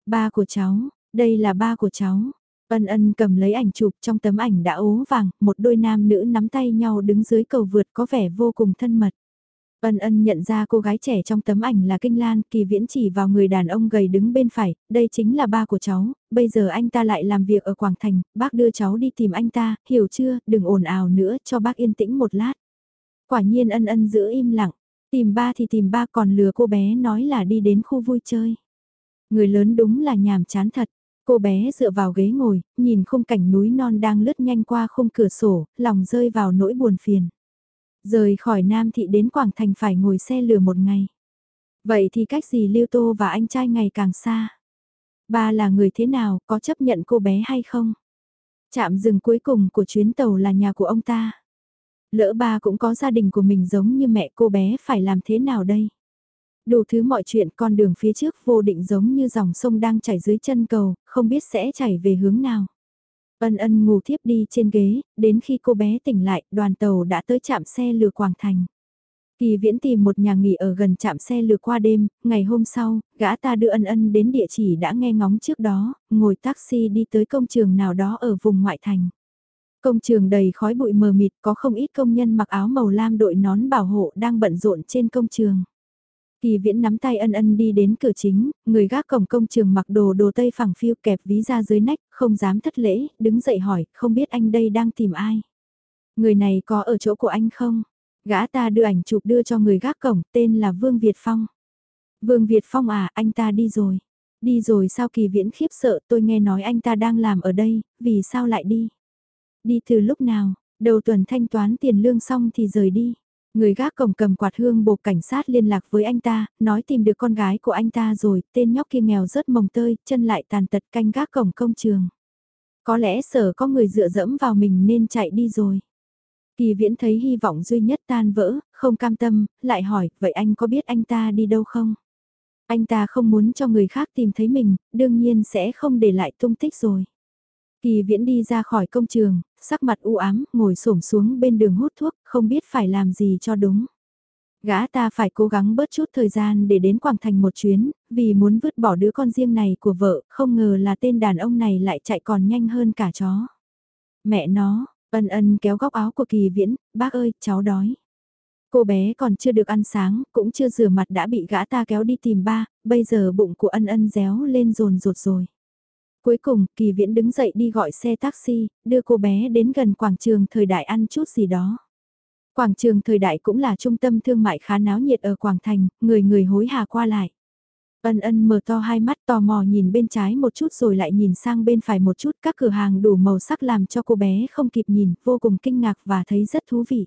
Ba của cháu, đây là ba của cháu. Ân ân cầm lấy ảnh chụp trong tấm ảnh đã ố vàng, một đôi nam nữ nắm tay nhau đứng dưới cầu vượt có vẻ vô cùng thân mật. Ân ân nhận ra cô gái trẻ trong tấm ảnh là Kinh Lan, kỳ viễn chỉ vào người đàn ông gầy đứng bên phải, đây chính là ba của cháu, bây giờ anh ta lại làm việc ở Quảng Thành, bác đưa cháu đi tìm anh ta, hiểu chưa, đừng ồn ào nữa, cho bác yên tĩnh một lát. Quả nhiên ân ân giữ im lặng, tìm ba thì tìm ba còn lừa cô bé nói là đi đến khu vui chơi. Người lớn đúng là nhàm chán thật. Cô bé dựa vào ghế ngồi, nhìn khung cảnh núi non đang lướt nhanh qua khung cửa sổ, lòng rơi vào nỗi buồn phiền. Rời khỏi Nam Thị đến Quảng Thành phải ngồi xe lửa một ngày. Vậy thì cách gì Lưu Tô và anh trai ngày càng xa? Ba là người thế nào, có chấp nhận cô bé hay không? Chạm dừng cuối cùng của chuyến tàu là nhà của ông ta. Lỡ ba cũng có gia đình của mình giống như mẹ cô bé phải làm thế nào đây? Đủ thứ mọi chuyện con đường phía trước vô định giống như dòng sông đang chảy dưới chân cầu, không biết sẽ chảy về hướng nào. Ân ân ngủ thiếp đi trên ghế, đến khi cô bé tỉnh lại, đoàn tàu đã tới trạm xe lừa Quảng Thành. Kỳ viễn tìm một nhà nghỉ ở gần trạm xe lừa qua đêm, ngày hôm sau, gã ta đưa ân ân đến địa chỉ đã nghe ngóng trước đó, ngồi taxi đi tới công trường nào đó ở vùng ngoại thành. Công trường đầy khói bụi mờ mịt có không ít công nhân mặc áo màu lam đội nón bảo hộ đang bận rộn trên công trường. Kỳ viễn nắm tay ân ân đi đến cửa chính, người gác cổng công trường mặc đồ đồ tây phẳng phiêu kẹp ví ra dưới nách, không dám thất lễ, đứng dậy hỏi, không biết anh đây đang tìm ai. Người này có ở chỗ của anh không? Gã ta đưa ảnh chụp đưa cho người gác cổng, tên là Vương Việt Phong. Vương Việt Phong à, anh ta đi rồi. Đi rồi sao kỳ viễn khiếp sợ tôi nghe nói anh ta đang làm ở đây, vì sao lại đi? Đi từ lúc nào, đầu tuần thanh toán tiền lương xong thì rời đi. Người gác cổng cầm quạt hương bộ cảnh sát liên lạc với anh ta, nói tìm được con gái của anh ta rồi, tên nhóc kia nghèo rớt mồng tơi, chân lại tàn tật canh gác cổng công trường. Có lẽ sở có người dựa dẫm vào mình nên chạy đi rồi. Kỳ viễn thấy hy vọng duy nhất tan vỡ, không cam tâm, lại hỏi, vậy anh có biết anh ta đi đâu không? Anh ta không muốn cho người khác tìm thấy mình, đương nhiên sẽ không để lại tung tích rồi. Kỳ viễn đi ra khỏi công trường, sắc mặt u ám, ngồi xổm xuống bên đường hút thuốc, không biết phải làm gì cho đúng. Gã ta phải cố gắng bớt chút thời gian để đến Quảng Thành một chuyến, vì muốn vứt bỏ đứa con riêng này của vợ, không ngờ là tên đàn ông này lại chạy còn nhanh hơn cả chó. Mẹ nó, ân ân kéo góc áo của kỳ viễn, bác ơi, cháu đói. Cô bé còn chưa được ăn sáng, cũng chưa rửa mặt đã bị gã ta kéo đi tìm ba, bây giờ bụng của ân ân réo lên rồn rột rồi. Cuối cùng, Kỳ Viễn đứng dậy đi gọi xe taxi, đưa cô bé đến gần quảng trường thời đại ăn chút gì đó. Quảng trường thời đại cũng là trung tâm thương mại khá náo nhiệt ở Quảng Thành, người người hối hà qua lại. Ân ân mở to hai mắt tò mò nhìn bên trái một chút rồi lại nhìn sang bên phải một chút các cửa hàng đủ màu sắc làm cho cô bé không kịp nhìn, vô cùng kinh ngạc và thấy rất thú vị.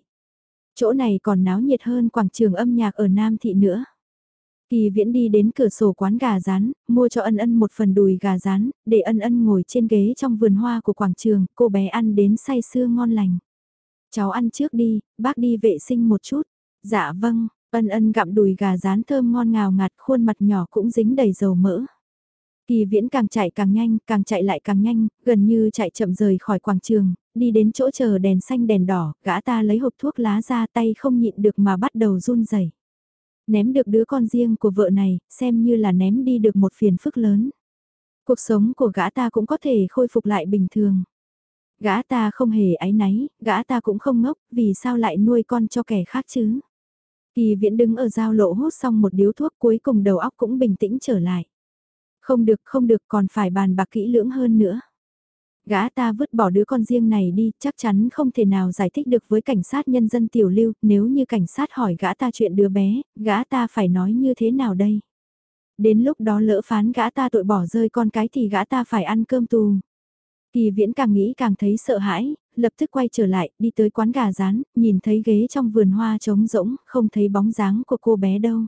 Chỗ này còn náo nhiệt hơn quảng trường âm nhạc ở Nam Thị nữa. Kỳ viễn đi đến cửa sổ quán gà rán, mua cho ân ân một phần đùi gà rán, để ân ân ngồi trên ghế trong vườn hoa của quảng trường, cô bé ăn đến say sưa ngon lành. Cháu ăn trước đi, bác đi vệ sinh một chút. Dạ vâng, ân ân gặm đùi gà rán thơm ngon ngào ngạt khuôn mặt nhỏ cũng dính đầy dầu mỡ. Kỳ viễn càng chạy càng nhanh, càng chạy lại càng nhanh, gần như chạy chậm rời khỏi quảng trường, đi đến chỗ chờ đèn xanh đèn đỏ, gã ta lấy hộp thuốc lá ra tay không nhịn được mà bắt đầu run rẩy. Ném được đứa con riêng của vợ này, xem như là ném đi được một phiền phức lớn. Cuộc sống của gã ta cũng có thể khôi phục lại bình thường. Gã ta không hề áy náy, gã ta cũng không ngốc, vì sao lại nuôi con cho kẻ khác chứ? Kỳ viễn đứng ở giao lộ hút xong một điếu thuốc cuối cùng đầu óc cũng bình tĩnh trở lại. Không được không được còn phải bàn bạc kỹ lưỡng hơn nữa. Gã ta vứt bỏ đứa con riêng này đi, chắc chắn không thể nào giải thích được với cảnh sát nhân dân tiểu lưu, nếu như cảnh sát hỏi gã ta chuyện đứa bé, gã ta phải nói như thế nào đây? Đến lúc đó lỡ phán gã ta tội bỏ rơi con cái thì gã ta phải ăn cơm tù. Kỳ viễn càng nghĩ càng thấy sợ hãi, lập tức quay trở lại, đi tới quán gà rán, nhìn thấy ghế trong vườn hoa trống rỗng, không thấy bóng dáng của cô bé đâu.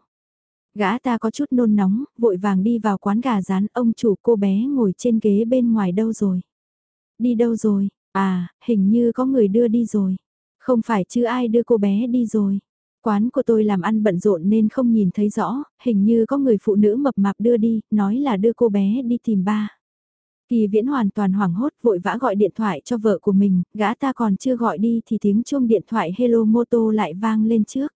Gã ta có chút nôn nóng, vội vàng đi vào quán gà rán, ông chủ cô bé ngồi trên ghế bên ngoài đâu rồi. Đi đâu rồi? À, hình như có người đưa đi rồi. Không phải chứ ai đưa cô bé đi rồi. Quán của tôi làm ăn bận rộn nên không nhìn thấy rõ, hình như có người phụ nữ mập mạp đưa đi, nói là đưa cô bé đi tìm ba. Kỳ viễn hoàn toàn hoảng hốt vội vã gọi điện thoại cho vợ của mình, gã ta còn chưa gọi đi thì tiếng chuông điện thoại Hello Moto lại vang lên trước.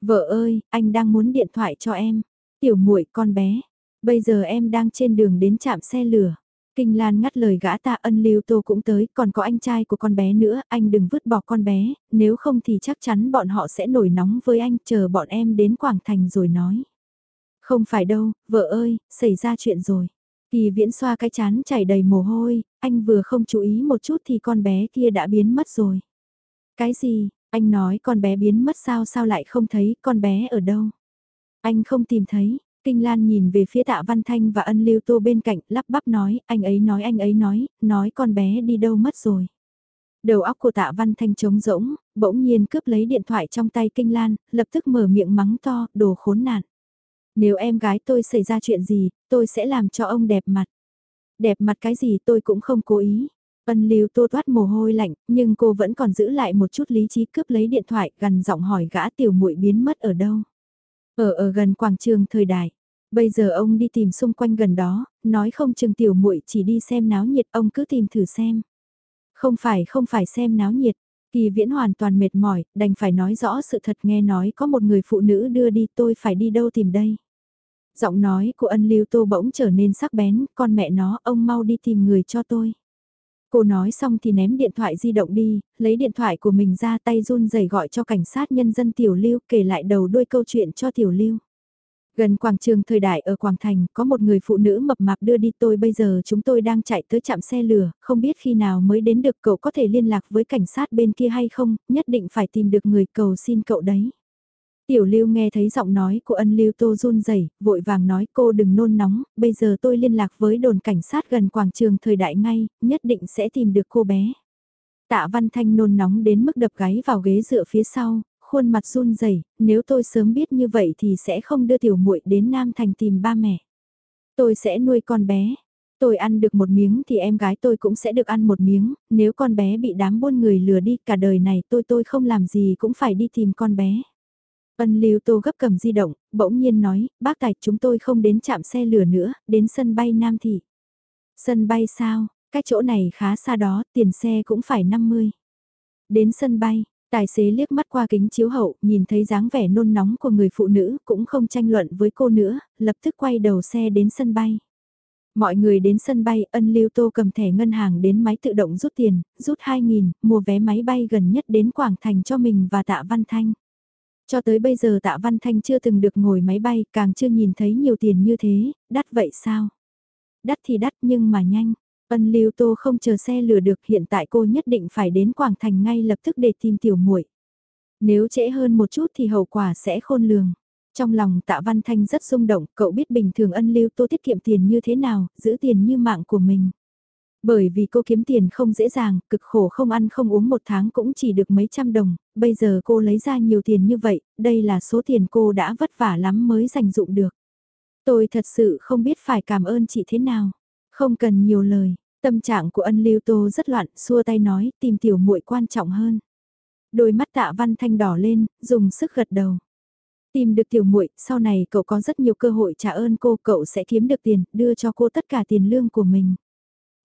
Vợ ơi, anh đang muốn điện thoại cho em. Tiểu muội con bé. Bây giờ em đang trên đường đến trạm xe lửa. Kinh Lan ngắt lời gã ta ân lưu tô cũng tới, còn có anh trai của con bé nữa, anh đừng vứt bỏ con bé, nếu không thì chắc chắn bọn họ sẽ nổi nóng với anh, chờ bọn em đến Quảng Thành rồi nói. Không phải đâu, vợ ơi, xảy ra chuyện rồi. Kỳ viễn xoa cái chán chảy đầy mồ hôi, anh vừa không chú ý một chút thì con bé kia đã biến mất rồi. Cái gì, anh nói con bé biến mất sao sao lại không thấy con bé ở đâu? Anh không tìm thấy, Kinh Lan nhìn về phía tạ Văn Thanh và ân lưu tô bên cạnh lắp bắp nói, anh ấy nói anh ấy nói, nói con bé đi đâu mất rồi. Đầu óc của tạ Văn Thanh trống rỗng, bỗng nhiên cướp lấy điện thoại trong tay Kinh Lan, lập tức mở miệng mắng to, đồ khốn nạn. Nếu em gái tôi xảy ra chuyện gì, tôi sẽ làm cho ông đẹp mặt. Đẹp mặt cái gì tôi cũng không cố ý. Ân lưu tô toát mồ hôi lạnh, nhưng cô vẫn còn giữ lại một chút lý trí cướp lấy điện thoại gần giọng hỏi gã tiểu muội biến mất ở đâu. Ở ở gần quảng trường thời đại. Bây giờ ông đi tìm xung quanh gần đó, nói không chừng tiểu muội chỉ đi xem náo nhiệt ông cứ tìm thử xem. Không phải không phải xem náo nhiệt, kỳ viễn hoàn toàn mệt mỏi, đành phải nói rõ sự thật nghe nói có một người phụ nữ đưa đi tôi phải đi đâu tìm đây. Giọng nói của ân lưu tô bỗng trở nên sắc bén, con mẹ nó ông mau đi tìm người cho tôi. Cô nói xong thì ném điện thoại di động đi, lấy điện thoại của mình ra tay run rẩy gọi cho cảnh sát nhân dân Tiểu Lưu kể lại đầu đuôi câu chuyện cho Tiểu Lưu. Gần quảng trường thời đại ở Quảng Thành, có một người phụ nữ mập mạp đưa đi tôi bây giờ chúng tôi đang chạy tới trạm xe lửa, không biết khi nào mới đến được cậu có thể liên lạc với cảnh sát bên kia hay không, nhất định phải tìm được người cầu xin cậu đấy. Tiểu lưu nghe thấy giọng nói của ân lưu tô run rẩy vội vàng nói cô đừng nôn nóng, bây giờ tôi liên lạc với đồn cảnh sát gần quảng trường thời đại ngay, nhất định sẽ tìm được cô bé. Tạ Văn Thanh nôn nóng đến mức đập gáy vào ghế dựa phía sau, khuôn mặt run rẩy nếu tôi sớm biết như vậy thì sẽ không đưa tiểu muội đến Nam Thành tìm ba mẹ. Tôi sẽ nuôi con bé. Tôi ăn được một miếng thì em gái tôi cũng sẽ được ăn một miếng, nếu con bé bị đám buôn người lừa đi cả đời này tôi tôi không làm gì cũng phải đi tìm con bé. Ân Lưu Tô gấp cầm di động, bỗng nhiên nói, bác tài chúng tôi không đến chạm xe lửa nữa, đến sân bay Nam Thị. Sân bay sao, cách chỗ này khá xa đó, tiền xe cũng phải 50. Đến sân bay, tài xế liếc mắt qua kính chiếu hậu, nhìn thấy dáng vẻ nôn nóng của người phụ nữ, cũng không tranh luận với cô nữa, lập tức quay đầu xe đến sân bay. Mọi người đến sân bay, ân lưu tô cầm thẻ ngân hàng đến máy tự động rút tiền, rút 2.000, mua vé máy bay gần nhất đến Quảng Thành cho mình và tạ Văn Thanh. Cho tới bây giờ tạ Văn Thanh chưa từng được ngồi máy bay, càng chưa nhìn thấy nhiều tiền như thế, đắt vậy sao? Đắt thì đắt nhưng mà nhanh. Ân Lưu Tô không chờ xe lửa được hiện tại cô nhất định phải đến Quảng Thành ngay lập tức để tìm tiểu muội. Nếu trễ hơn một chút thì hậu quả sẽ khôn lường. Trong lòng tạ Văn Thanh rất rung động, cậu biết bình thường ân lưu tô tiết kiệm tiền như thế nào, giữ tiền như mạng của mình. Bởi vì cô kiếm tiền không dễ dàng, cực khổ không ăn không uống một tháng cũng chỉ được mấy trăm đồng, bây giờ cô lấy ra nhiều tiền như vậy, đây là số tiền cô đã vất vả lắm mới dành dụng được. Tôi thật sự không biết phải cảm ơn chị thế nào. Không cần nhiều lời, tâm trạng của ân lưu tô rất loạn, xua tay nói tìm tiểu muội quan trọng hơn. Đôi mắt tạ văn thanh đỏ lên, dùng sức gật đầu. Tìm được tiểu muội, sau này cậu có rất nhiều cơ hội trả ơn cô, cậu sẽ kiếm được tiền, đưa cho cô tất cả tiền lương của mình.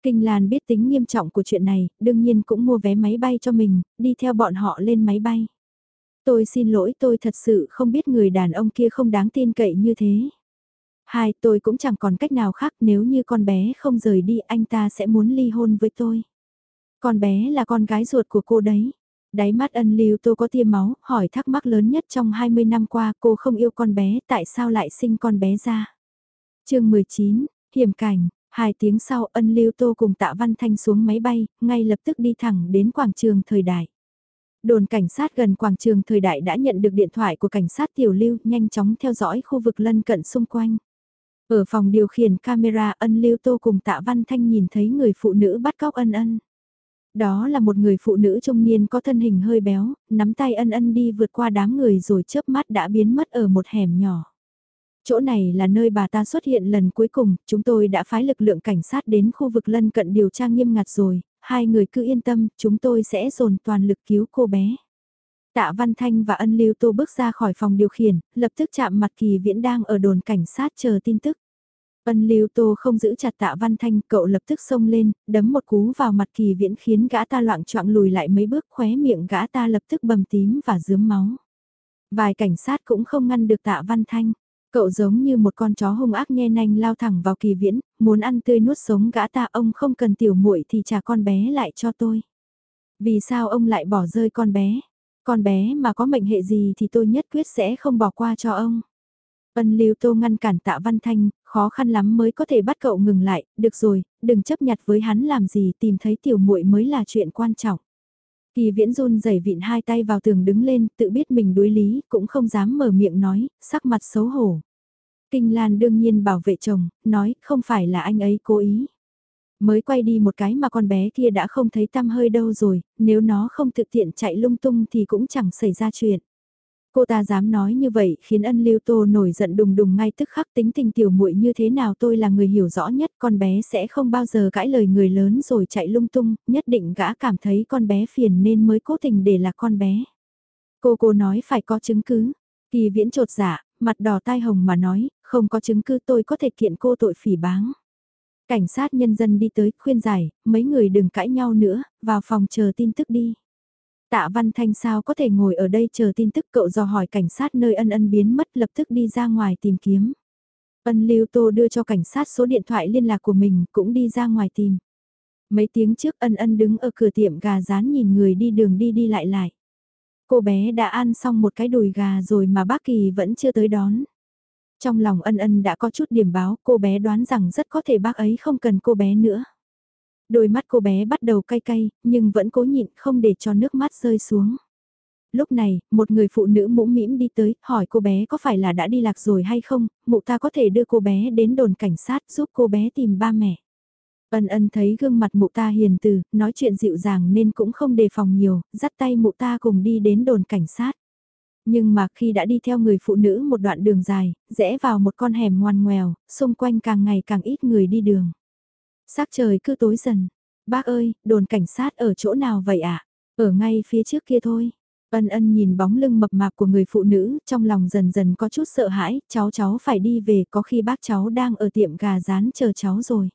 Kinh Lan biết tính nghiêm trọng của chuyện này, đương nhiên cũng mua vé máy bay cho mình, đi theo bọn họ lên máy bay. Tôi xin lỗi tôi thật sự không biết người đàn ông kia không đáng tin cậy như thế. Hai, tôi cũng chẳng còn cách nào khác nếu như con bé không rời đi anh ta sẽ muốn ly hôn với tôi. Con bé là con gái ruột của cô đấy. Đáy mắt ân lưu tô có tia máu, hỏi thắc mắc lớn nhất trong 20 năm qua cô không yêu con bé, tại sao lại sinh con bé ra? chương 19, hiểm cảnh, Hai tiếng sau ân lưu tô cùng tạ văn thanh xuống máy bay, ngay lập tức đi thẳng đến quảng trường thời đại. Đồn cảnh sát gần quảng trường thời đại đã nhận được điện thoại của cảnh sát tiểu lưu nhanh chóng theo dõi khu vực lân cận xung quanh. Ở phòng điều khiển camera ân lưu tô cùng tạ văn thanh nhìn thấy người phụ nữ bắt cóc ân ân. Đó là một người phụ nữ trung niên có thân hình hơi béo, nắm tay ân ân đi vượt qua đám người rồi chớp mắt đã biến mất ở một hẻm nhỏ. Chỗ này là nơi bà ta xuất hiện lần cuối cùng, chúng tôi đã phái lực lượng cảnh sát đến khu vực lân cận điều tra nghiêm ngặt rồi, hai người cứ yên tâm, chúng tôi sẽ dồn toàn lực cứu cô bé. Tạ Văn Thanh và Ân Lưu Tô bước ra khỏi phòng điều khiển, lập tức chạm mặt Kỳ Viễn đang ở đồn cảnh sát chờ tin tức. Ân Lưu Tô không giữ chặt tạ văn thanh, cậu lập tức xông lên, đấm một cú vào mặt kỳ viễn khiến gã ta loạn choạng lùi lại mấy bước khóe miệng gã ta lập tức bầm tím và dướm máu. Vài cảnh sát cũng không ngăn được tạ văn thanh. Cậu giống như một con chó hung ác nhe nanh lao thẳng vào kỳ viễn, muốn ăn tươi nuốt sống gã ta ông không cần tiểu muội thì trả con bé lại cho tôi. Vì sao ông lại bỏ rơi con bé? Con bé mà có mệnh hệ gì thì tôi nhất quyết sẽ không bỏ qua cho ông. Ân Lưu Tô ngăn cản Tạ Văn Thanh, khó khăn lắm mới có thể bắt cậu ngừng lại, được rồi, đừng chấp nhặt với hắn làm gì, tìm thấy tiểu muội mới là chuyện quan trọng. Kỳ viễn run rẩy vịn hai tay vào tường đứng lên, tự biết mình đối lý, cũng không dám mở miệng nói, sắc mặt xấu hổ. Kinh Lan đương nhiên bảo vệ chồng, nói không phải là anh ấy cố ý. Mới quay đi một cái mà con bé kia đã không thấy tăm hơi đâu rồi, nếu nó không thực tiện chạy lung tung thì cũng chẳng xảy ra chuyện. Cô ta dám nói như vậy khiến ân lưu tô nổi giận đùng đùng ngay tức khắc tính tình tiểu muội như thế nào tôi là người hiểu rõ nhất con bé sẽ không bao giờ cãi lời người lớn rồi chạy lung tung, nhất định gã cảm thấy con bé phiền nên mới cố tình để là con bé. Cô cô nói phải có chứng cứ. Kỳ viễn trột dạ, mặt đỏ tai hồng mà nói, không có chứng cứ tôi có thể kiện cô tội phỉ báng. Cảnh sát nhân dân đi tới khuyên giải, mấy người đừng cãi nhau nữa, vào phòng chờ tin tức đi. Tạ Văn Thanh sao có thể ngồi ở đây chờ tin tức cậu dò hỏi cảnh sát nơi ân ân biến mất lập tức đi ra ngoài tìm kiếm. Ân Lưu Tô đưa cho cảnh sát số điện thoại liên lạc của mình cũng đi ra ngoài tìm. Mấy tiếng trước ân ân đứng ở cửa tiệm gà rán nhìn người đi đường đi đi lại lại. Cô bé đã ăn xong một cái đùi gà rồi mà bác Kỳ vẫn chưa tới đón. Trong lòng ân ân đã có chút điểm báo cô bé đoán rằng rất có thể bác ấy không cần cô bé nữa. Đôi mắt cô bé bắt đầu cay cay, nhưng vẫn cố nhịn không để cho nước mắt rơi xuống. Lúc này, một người phụ nữ mũ mĩm đi tới, hỏi cô bé có phải là đã đi lạc rồi hay không, mụ ta có thể đưa cô bé đến đồn cảnh sát giúp cô bé tìm ba mẹ. Ân ân thấy gương mặt mụ ta hiền từ, nói chuyện dịu dàng nên cũng không đề phòng nhiều, dắt tay mụ ta cùng đi đến đồn cảnh sát. Nhưng mà khi đã đi theo người phụ nữ một đoạn đường dài, rẽ vào một con hẻm ngoan ngoèo, xung quanh càng ngày càng ít người đi đường. Sắc trời cứ tối dần. Bác ơi, đồn cảnh sát ở chỗ nào vậy ạ? À? Ở ngay phía trước kia thôi. Ân ân nhìn bóng lưng mập mạp của người phụ nữ, trong lòng dần dần có chút sợ hãi, cháu cháu phải đi về, có khi bác cháu đang ở tiệm gà rán chờ cháu rồi.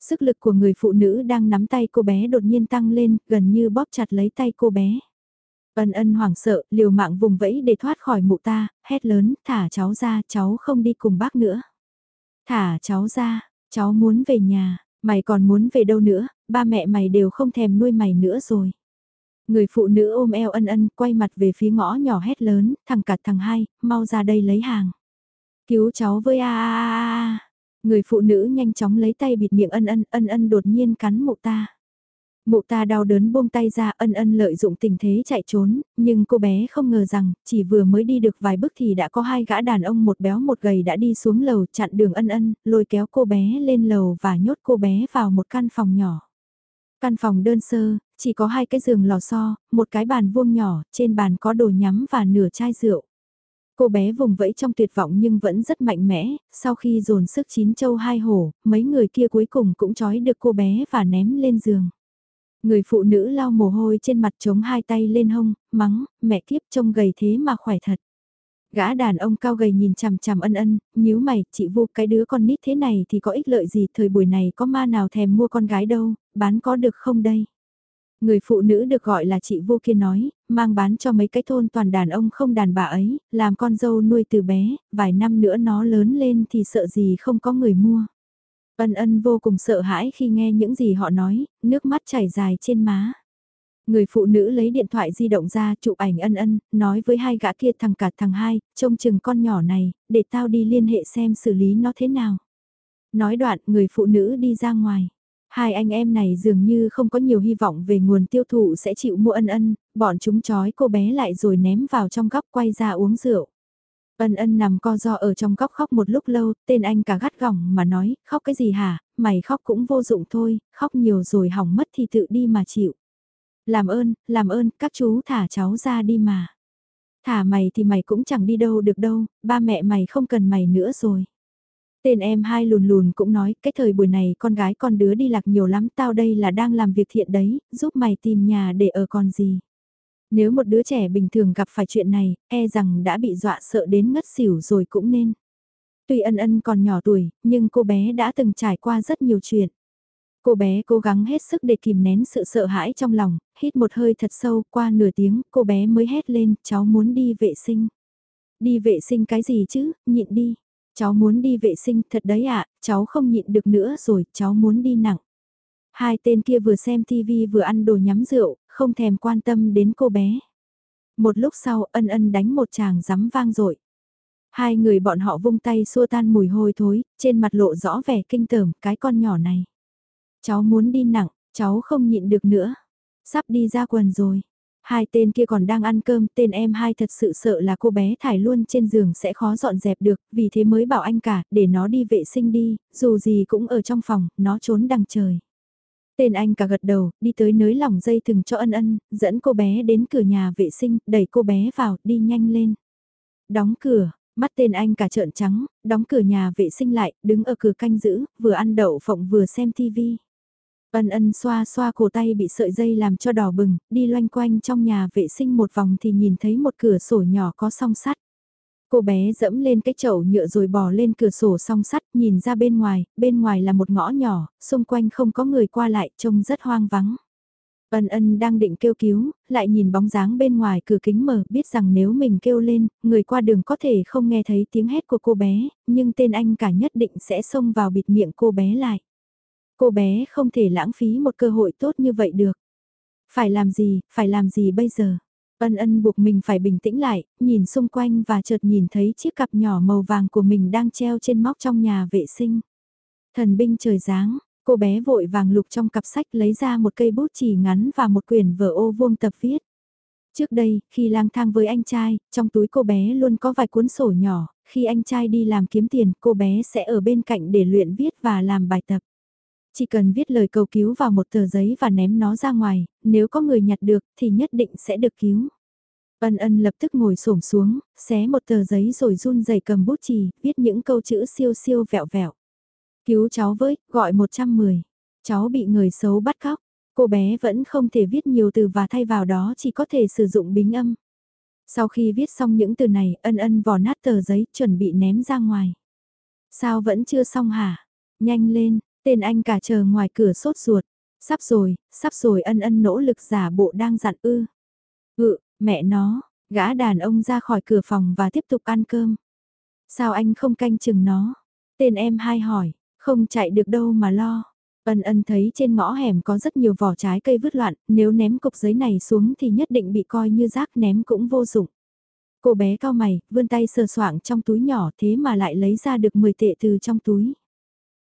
Sức lực của người phụ nữ đang nắm tay cô bé đột nhiên tăng lên, gần như bóp chặt lấy tay cô bé. Ân ân hoảng sợ, liều mạng vùng vẫy để thoát khỏi mụ ta, hét lớn, thả cháu ra, cháu không đi cùng bác nữa. Thả cháu ra, cháu muốn về nhà, Mày còn muốn về đâu nữa, ba mẹ mày đều không thèm nuôi mày nữa rồi. Người phụ nữ ôm eo ân ân quay mặt về phía ngõ nhỏ hét lớn, thằng cặt thằng hai, mau ra đây lấy hàng. Cứu cháu với a a a Người phụ nữ nhanh chóng lấy tay bịt miệng ân ân, ân ân đột nhiên cắn mụ ta. Mụ ta đau đớn buông tay ra ân ân lợi dụng tình thế chạy trốn, nhưng cô bé không ngờ rằng, chỉ vừa mới đi được vài bước thì đã có hai gã đàn ông một béo một gầy đã đi xuống lầu chặn đường ân ân, lôi kéo cô bé lên lầu và nhốt cô bé vào một căn phòng nhỏ. Căn phòng đơn sơ, chỉ có hai cái giường lò xo, một cái bàn vuông nhỏ, trên bàn có đồ nhắm và nửa chai rượu. Cô bé vùng vẫy trong tuyệt vọng nhưng vẫn rất mạnh mẽ, sau khi dồn sức chín châu hai hổ, mấy người kia cuối cùng cũng trói được cô bé và ném lên giường. Người phụ nữ lau mồ hôi trên mặt chống hai tay lên hông, mắng, mẹ kiếp trông gầy thế mà khỏe thật. Gã đàn ông cao gầy nhìn chằm chằm ân ân, nhíu mày, chị vu cái đứa con nít thế này thì có ích lợi gì, thời buổi này có ma nào thèm mua con gái đâu, bán có được không đây? Người phụ nữ được gọi là chị vô kia nói, mang bán cho mấy cái thôn toàn đàn ông không đàn bà ấy, làm con dâu nuôi từ bé, vài năm nữa nó lớn lên thì sợ gì không có người mua. Ân ân vô cùng sợ hãi khi nghe những gì họ nói, nước mắt chảy dài trên má. Người phụ nữ lấy điện thoại di động ra chụp ảnh ân ân, nói với hai gã kia thằng cả thằng hai, trông chừng con nhỏ này, để tao đi liên hệ xem xử lý nó thế nào. Nói đoạn, người phụ nữ đi ra ngoài. Hai anh em này dường như không có nhiều hy vọng về nguồn tiêu thụ sẽ chịu mua ân ân, bọn chúng trói cô bé lại rồi ném vào trong góc quay ra uống rượu. Ân ân nằm co do ở trong góc khóc một lúc lâu, tên anh cả gắt gỏng mà nói, khóc cái gì hả, mày khóc cũng vô dụng thôi, khóc nhiều rồi hỏng mất thì tự đi mà chịu. Làm ơn, làm ơn, các chú thả cháu ra đi mà. Thả mày thì mày cũng chẳng đi đâu được đâu, ba mẹ mày không cần mày nữa rồi. Tên em hai lùn lùn cũng nói, cái thời buổi này con gái con đứa đi lạc nhiều lắm, tao đây là đang làm việc thiện đấy, giúp mày tìm nhà để ở còn gì. Nếu một đứa trẻ bình thường gặp phải chuyện này, e rằng đã bị dọa sợ đến ngất xỉu rồi cũng nên. Tuy ân ân còn nhỏ tuổi, nhưng cô bé đã từng trải qua rất nhiều chuyện. Cô bé cố gắng hết sức để kìm nén sự sợ hãi trong lòng, hít một hơi thật sâu, qua nửa tiếng, cô bé mới hét lên, cháu muốn đi vệ sinh. Đi vệ sinh cái gì chứ, nhịn đi. Cháu muốn đi vệ sinh, thật đấy ạ, cháu không nhịn được nữa rồi, cháu muốn đi nặng. Hai tên kia vừa xem tivi vừa ăn đồ nhắm rượu, không thèm quan tâm đến cô bé. Một lúc sau ân ân đánh một chàng rắm vang dội Hai người bọn họ vung tay xua tan mùi hôi thối, trên mặt lộ rõ vẻ kinh tởm cái con nhỏ này. Cháu muốn đi nặng, cháu không nhịn được nữa. Sắp đi ra quần rồi. Hai tên kia còn đang ăn cơm, tên em hai thật sự sợ là cô bé thải luôn trên giường sẽ khó dọn dẹp được, vì thế mới bảo anh cả, để nó đi vệ sinh đi, dù gì cũng ở trong phòng, nó trốn đằng trời. Tên anh cả gật đầu, đi tới nới lỏng dây thừng cho ân ân, dẫn cô bé đến cửa nhà vệ sinh, đẩy cô bé vào, đi nhanh lên. Đóng cửa, mắt tên anh cả trợn trắng, đóng cửa nhà vệ sinh lại, đứng ở cửa canh giữ, vừa ăn đậu phộng vừa xem tivi. Ân ân xoa xoa cổ tay bị sợi dây làm cho đỏ bừng, đi loanh quanh trong nhà vệ sinh một vòng thì nhìn thấy một cửa sổ nhỏ có song sắt. Cô bé dẫm lên cái chậu nhựa rồi bò lên cửa sổ song sắt nhìn ra bên ngoài, bên ngoài là một ngõ nhỏ, xung quanh không có người qua lại trông rất hoang vắng. Ân ân đang định kêu cứu, lại nhìn bóng dáng bên ngoài cửa kính mở, biết rằng nếu mình kêu lên, người qua đường có thể không nghe thấy tiếng hét của cô bé, nhưng tên anh cả nhất định sẽ xông vào bịt miệng cô bé lại. Cô bé không thể lãng phí một cơ hội tốt như vậy được. Phải làm gì, phải làm gì bây giờ? Ân ân buộc mình phải bình tĩnh lại, nhìn xung quanh và chợt nhìn thấy chiếc cặp nhỏ màu vàng của mình đang treo trên móc trong nhà vệ sinh. Thần binh trời giáng, cô bé vội vàng lục trong cặp sách lấy ra một cây bút chì ngắn và một quyển vở ô vuông tập viết. Trước đây, khi lang thang với anh trai, trong túi cô bé luôn có vài cuốn sổ nhỏ, khi anh trai đi làm kiếm tiền, cô bé sẽ ở bên cạnh để luyện viết và làm bài tập. Chỉ cần viết lời cầu cứu vào một tờ giấy và ném nó ra ngoài, nếu có người nhặt được thì nhất định sẽ được cứu. Ân ân lập tức ngồi xổm xuống, xé một tờ giấy rồi run rẩy cầm bút chì, viết những câu chữ siêu siêu vẹo vẹo. Cứu cháu với, gọi 110. Cháu bị người xấu bắt cóc. Cô bé vẫn không thể viết nhiều từ và thay vào đó chỉ có thể sử dụng bính âm. Sau khi viết xong những từ này, ân ân vò nát tờ giấy chuẩn bị ném ra ngoài. Sao vẫn chưa xong hả? Nhanh lên, Tên anh cả chờ ngoài cửa sốt ruột. Sắp rồi, sắp rồi ân ân nỗ lực giả bộ đang dặn ư. Ừ, mẹ nó, gã đàn ông ra khỏi cửa phòng và tiếp tục ăn cơm. Sao anh không canh chừng nó? Tên em hai hỏi, không chạy được đâu mà lo. Ân ân thấy trên ngõ hẻm có rất nhiều vỏ trái cây vứt loạn, nếu ném cục giấy này xuống thì nhất định bị coi như rác ném cũng vô dụng. Cô bé cao mày, vươn tay sờ soạng trong túi nhỏ thế mà lại lấy ra được 10 tệ từ trong túi.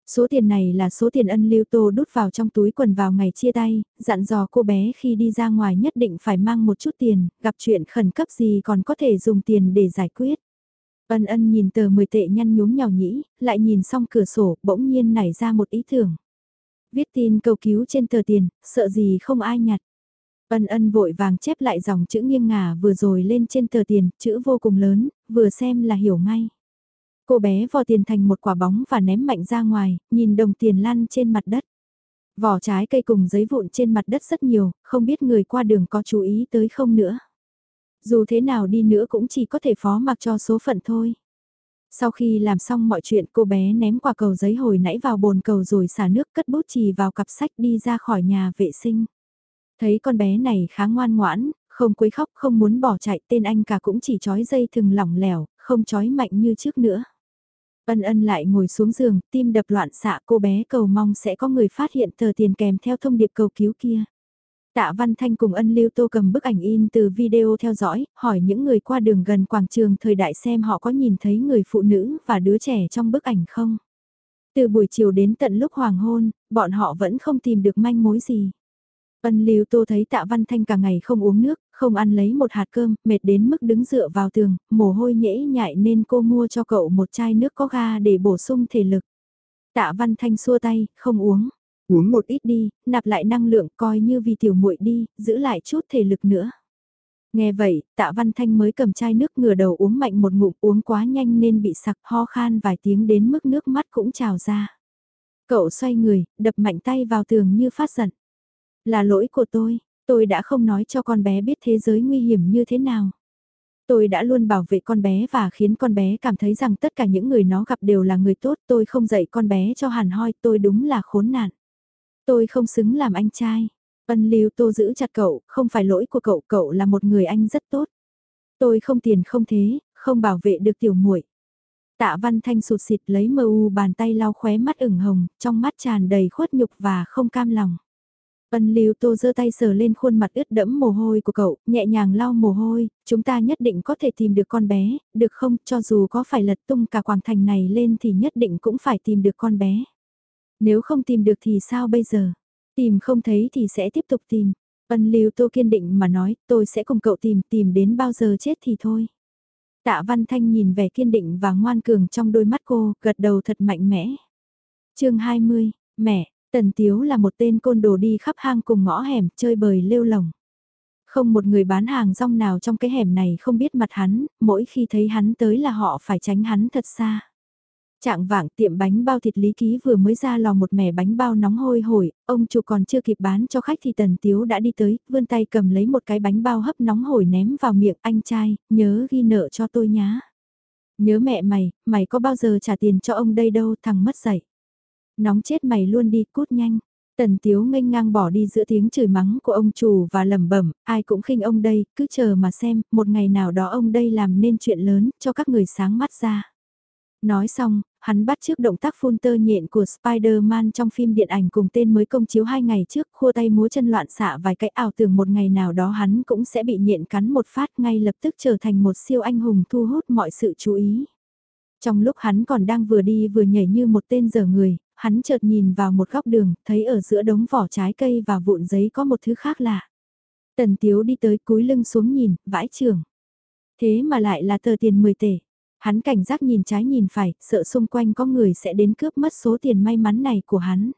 Số tiền này là số tiền ân lưu tô đút vào trong túi quần vào ngày chia tay, dặn dò cô bé khi đi ra ngoài nhất định phải mang một chút tiền, gặp chuyện khẩn cấp gì còn có thể dùng tiền để giải quyết. Ân ân nhìn tờ 10 tệ nhăn nhúm nhỏ nhĩ, lại nhìn xong cửa sổ, bỗng nhiên nảy ra một ý tưởng. Viết tin cầu cứu trên tờ tiền, sợ gì không ai nhặt. Ân ân vội vàng chép lại dòng chữ nghiêng ngả vừa rồi lên trên tờ tiền, chữ vô cùng lớn, vừa xem là hiểu ngay. Cô bé vò tiền thành một quả bóng và ném mạnh ra ngoài, nhìn đồng tiền lăn trên mặt đất. Vỏ trái cây cùng giấy vụn trên mặt đất rất nhiều, không biết người qua đường có chú ý tới không nữa. Dù thế nào đi nữa cũng chỉ có thể phó mặc cho số phận thôi. Sau khi làm xong mọi chuyện cô bé ném quả cầu giấy hồi nãy vào bồn cầu rồi xả nước cất bút chì vào cặp sách đi ra khỏi nhà vệ sinh. Thấy con bé này khá ngoan ngoãn, không quấy khóc không muốn bỏ chạy tên anh cả cũng chỉ trói dây thừng lỏng lẻo, không trói mạnh như trước nữa. Ân ân lại ngồi xuống giường, tim đập loạn xạ cô bé cầu mong sẽ có người phát hiện tờ tiền kèm theo thông điệp cầu cứu kia. Tạ Văn Thanh cùng ân lưu tô cầm bức ảnh in từ video theo dõi, hỏi những người qua đường gần quảng trường thời đại xem họ có nhìn thấy người phụ nữ và đứa trẻ trong bức ảnh không. Từ buổi chiều đến tận lúc hoàng hôn, bọn họ vẫn không tìm được manh mối gì. Ân lưu tô thấy tạ Văn Thanh cả ngày không uống nước, không ăn lấy một hạt cơm, mệt đến mức đứng dựa vào tường, mồ hôi nhễ nhại nên cô mua cho cậu một chai nước có ga để bổ sung thể lực. Tạ Văn Thanh xua tay, không uống. Uống một ít đi, nạp lại năng lượng coi như vì tiểu muội đi, giữ lại chút thể lực nữa. Nghe vậy, tạ Văn Thanh mới cầm chai nước ngửa đầu uống mạnh một ngụm uống quá nhanh nên bị sặc ho khan vài tiếng đến mức nước mắt cũng trào ra. Cậu xoay người, đập mạnh tay vào tường như phát giận. Là lỗi của tôi, Tôi đã không nói cho con bé biết thế giới nguy hiểm như thế nào. Tôi đã luôn bảo vệ con bé và khiến con bé cảm thấy rằng tất cả những người nó gặp đều là người tốt. Tôi không dạy con bé cho hàn hoi, tôi đúng là khốn nạn. Tôi không xứng làm anh trai. Ân lưu tô giữ chặt cậu, không phải lỗi của cậu, cậu là một người anh rất tốt. Tôi không tiền không thế, không bảo vệ được tiểu muội. Tạ Văn Thanh sụt xịt lấy mu bàn tay lau khóe mắt ửng hồng, trong mắt tràn đầy khuất nhục và không cam lòng. Ân Lưu Tô giơ tay sờ lên khuôn mặt ướt đẫm mồ hôi của cậu, nhẹ nhàng lau mồ hôi, chúng ta nhất định có thể tìm được con bé, được không, cho dù có phải lật tung cả quảng thành này lên thì nhất định cũng phải tìm được con bé. Nếu không tìm được thì sao bây giờ? Tìm không thấy thì sẽ tiếp tục tìm. Ân Lưu Tô kiên định mà nói, tôi sẽ cùng cậu tìm, tìm đến bao giờ chết thì thôi. Tạ Văn Thanh nhìn vẻ kiên định và ngoan cường trong đôi mắt cô, gật đầu thật mạnh mẽ. chương 20, mẹ, Tần Tiếu là một tên côn đồ đi khắp hang cùng ngõ hẻm, chơi bời lêu lồng. Không một người bán hàng rong nào trong cái hẻm này không biết mặt hắn, mỗi khi thấy hắn tới là họ phải tránh hắn thật xa. Trạng vạng tiệm bánh bao thịt Lý Ký vừa mới ra lò một mẻ bánh bao nóng hôi hổi, ông chủ còn chưa kịp bán cho khách thì Tần Tiếu đã đi tới, vươn tay cầm lấy một cái bánh bao hấp nóng hổi ném vào miệng anh trai, nhớ ghi nợ cho tôi nhá. Nhớ mẹ mày, mày có bao giờ trả tiền cho ông đây đâu thằng mất dạy. Nóng chết mày luôn đi, cút nhanh. Tần Tiếu nghênh ngang bỏ đi giữa tiếng chửi mắng của ông chủ và lẩm bẩm, ai cũng khinh ông đây, cứ chờ mà xem, một ngày nào đó ông đây làm nên chuyện lớn, cho các người sáng mắt ra. Nói xong, hắn bắt trước động tác phun tơ nhện của Spider-Man trong phim điện ảnh cùng tên mới công chiếu hai ngày trước, khua tay múa chân loạn xạ vài cái ảo tưởng một ngày nào đó hắn cũng sẽ bị nhện cắn một phát ngay lập tức trở thành một siêu anh hùng thu hút mọi sự chú ý. Trong lúc hắn còn đang vừa đi vừa nhảy như một tên dở người, hắn chợt nhìn vào một góc đường, thấy ở giữa đống vỏ trái cây và vụn giấy có một thứ khác lạ. Tần Tiếu đi tới cúi lưng xuống nhìn, vãi trường. Thế mà lại là tờ tiền 10 tể. Hắn cảnh giác nhìn trái nhìn phải, sợ xung quanh có người sẽ đến cướp mất số tiền may mắn này của hắn.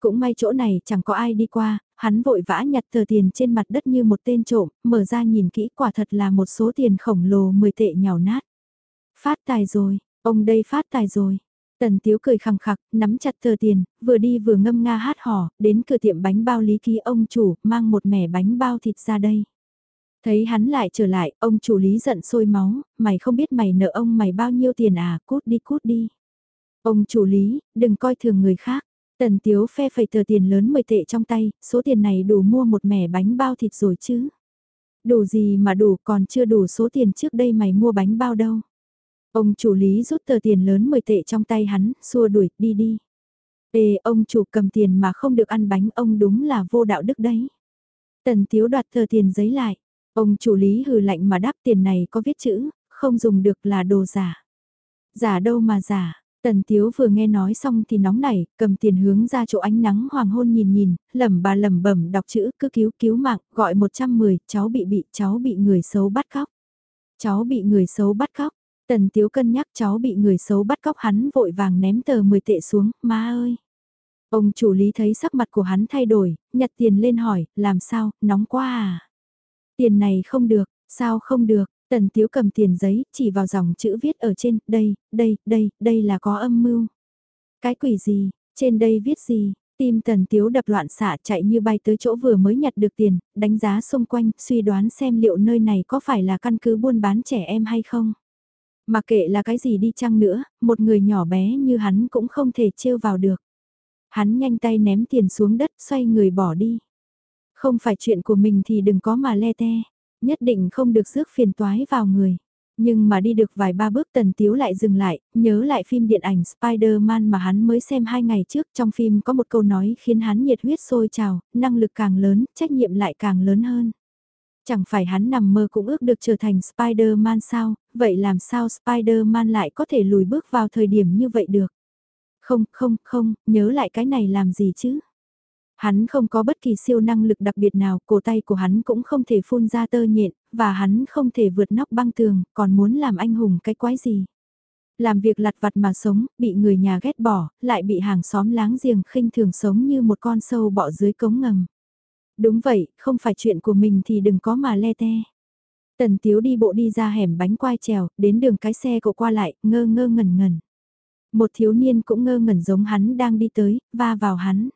Cũng may chỗ này chẳng có ai đi qua, hắn vội vã nhặt tờ tiền trên mặt đất như một tên trộm, mở ra nhìn kỹ quả thật là một số tiền khổng lồ 10 tệ nhào nát. Phát tài rồi, ông đây phát tài rồi. Tần Tiếu cười khẳng khặc, nắm chặt tờ tiền, vừa đi vừa ngâm nga hát hò, đến cửa tiệm bánh bao lý ký ông chủ, mang một mẻ bánh bao thịt ra đây. Thấy hắn lại trở lại, ông chủ lý giận sôi máu, mày không biết mày nợ ông mày bao nhiêu tiền à, cút đi cút đi. Ông chủ lý, đừng coi thường người khác. Tần Tiếu phe phẩy tờ tiền lớn 10 tệ trong tay, số tiền này đủ mua một mẻ bánh bao thịt rồi chứ. Đủ gì mà đủ còn chưa đủ số tiền trước đây mày mua bánh bao đâu. Ông chủ lý rút tờ tiền lớn 10 tệ trong tay hắn, xua đuổi, đi đi. Ê, ông chủ cầm tiền mà không được ăn bánh, ông đúng là vô đạo đức đấy. Tần Tiếu đoạt tờ tiền giấy lại. Ông chủ lý hừ lạnh mà đáp tiền này có viết chữ, không dùng được là đồ giả. Giả đâu mà giả, Tần Tiếu vừa nghe nói xong thì nóng nảy, cầm tiền hướng ra chỗ ánh nắng hoàng hôn nhìn nhìn, lẩm bà lẩm bẩm đọc chữ cứ cứu cứu mạng, gọi 110, cháu bị bị, cháu bị người xấu bắt cóc. Cháu bị người xấu bắt cóc, Tần Tiếu cân nhắc cháu bị người xấu bắt cóc hắn vội vàng ném tờ 10 tệ xuống, má ơi. Ông chủ lý thấy sắc mặt của hắn thay đổi, nhặt tiền lên hỏi, làm sao, nóng quá à? Tiền này không được, sao không được, tần tiếu cầm tiền giấy, chỉ vào dòng chữ viết ở trên, đây, đây, đây, đây là có âm mưu. Cái quỷ gì, trên đây viết gì, tim tần tiếu đập loạn xạ chạy như bay tới chỗ vừa mới nhặt được tiền, đánh giá xung quanh, suy đoán xem liệu nơi này có phải là căn cứ buôn bán trẻ em hay không. Mà kệ là cái gì đi chăng nữa, một người nhỏ bé như hắn cũng không thể trêu vào được. Hắn nhanh tay ném tiền xuống đất, xoay người bỏ đi. Không phải chuyện của mình thì đừng có mà le te, nhất định không được rước phiền toái vào người. Nhưng mà đi được vài ba bước tần tiếu lại dừng lại, nhớ lại phim điện ảnh Spider-Man mà hắn mới xem hai ngày trước. Trong phim có một câu nói khiến hắn nhiệt huyết sôi trào, năng lực càng lớn, trách nhiệm lại càng lớn hơn. Chẳng phải hắn nằm mơ cũng ước được trở thành Spider-Man sao, vậy làm sao Spider-Man lại có thể lùi bước vào thời điểm như vậy được? Không, không, không, nhớ lại cái này làm gì chứ? Hắn không có bất kỳ siêu năng lực đặc biệt nào, cổ tay của hắn cũng không thể phun ra tơ nhện, và hắn không thể vượt nóc băng tường, còn muốn làm anh hùng cái quái gì. Làm việc lặt vặt mà sống, bị người nhà ghét bỏ, lại bị hàng xóm láng giềng khinh thường sống như một con sâu bọ dưới cống ngầm. Đúng vậy, không phải chuyện của mình thì đừng có mà le te. Tần Tiếu đi bộ đi ra hẻm bánh quai trèo, đến đường cái xe cậu qua lại, ngơ ngơ ngẩn ngẩn. Một thiếu niên cũng ngơ ngẩn giống hắn đang đi tới, va vào hắn.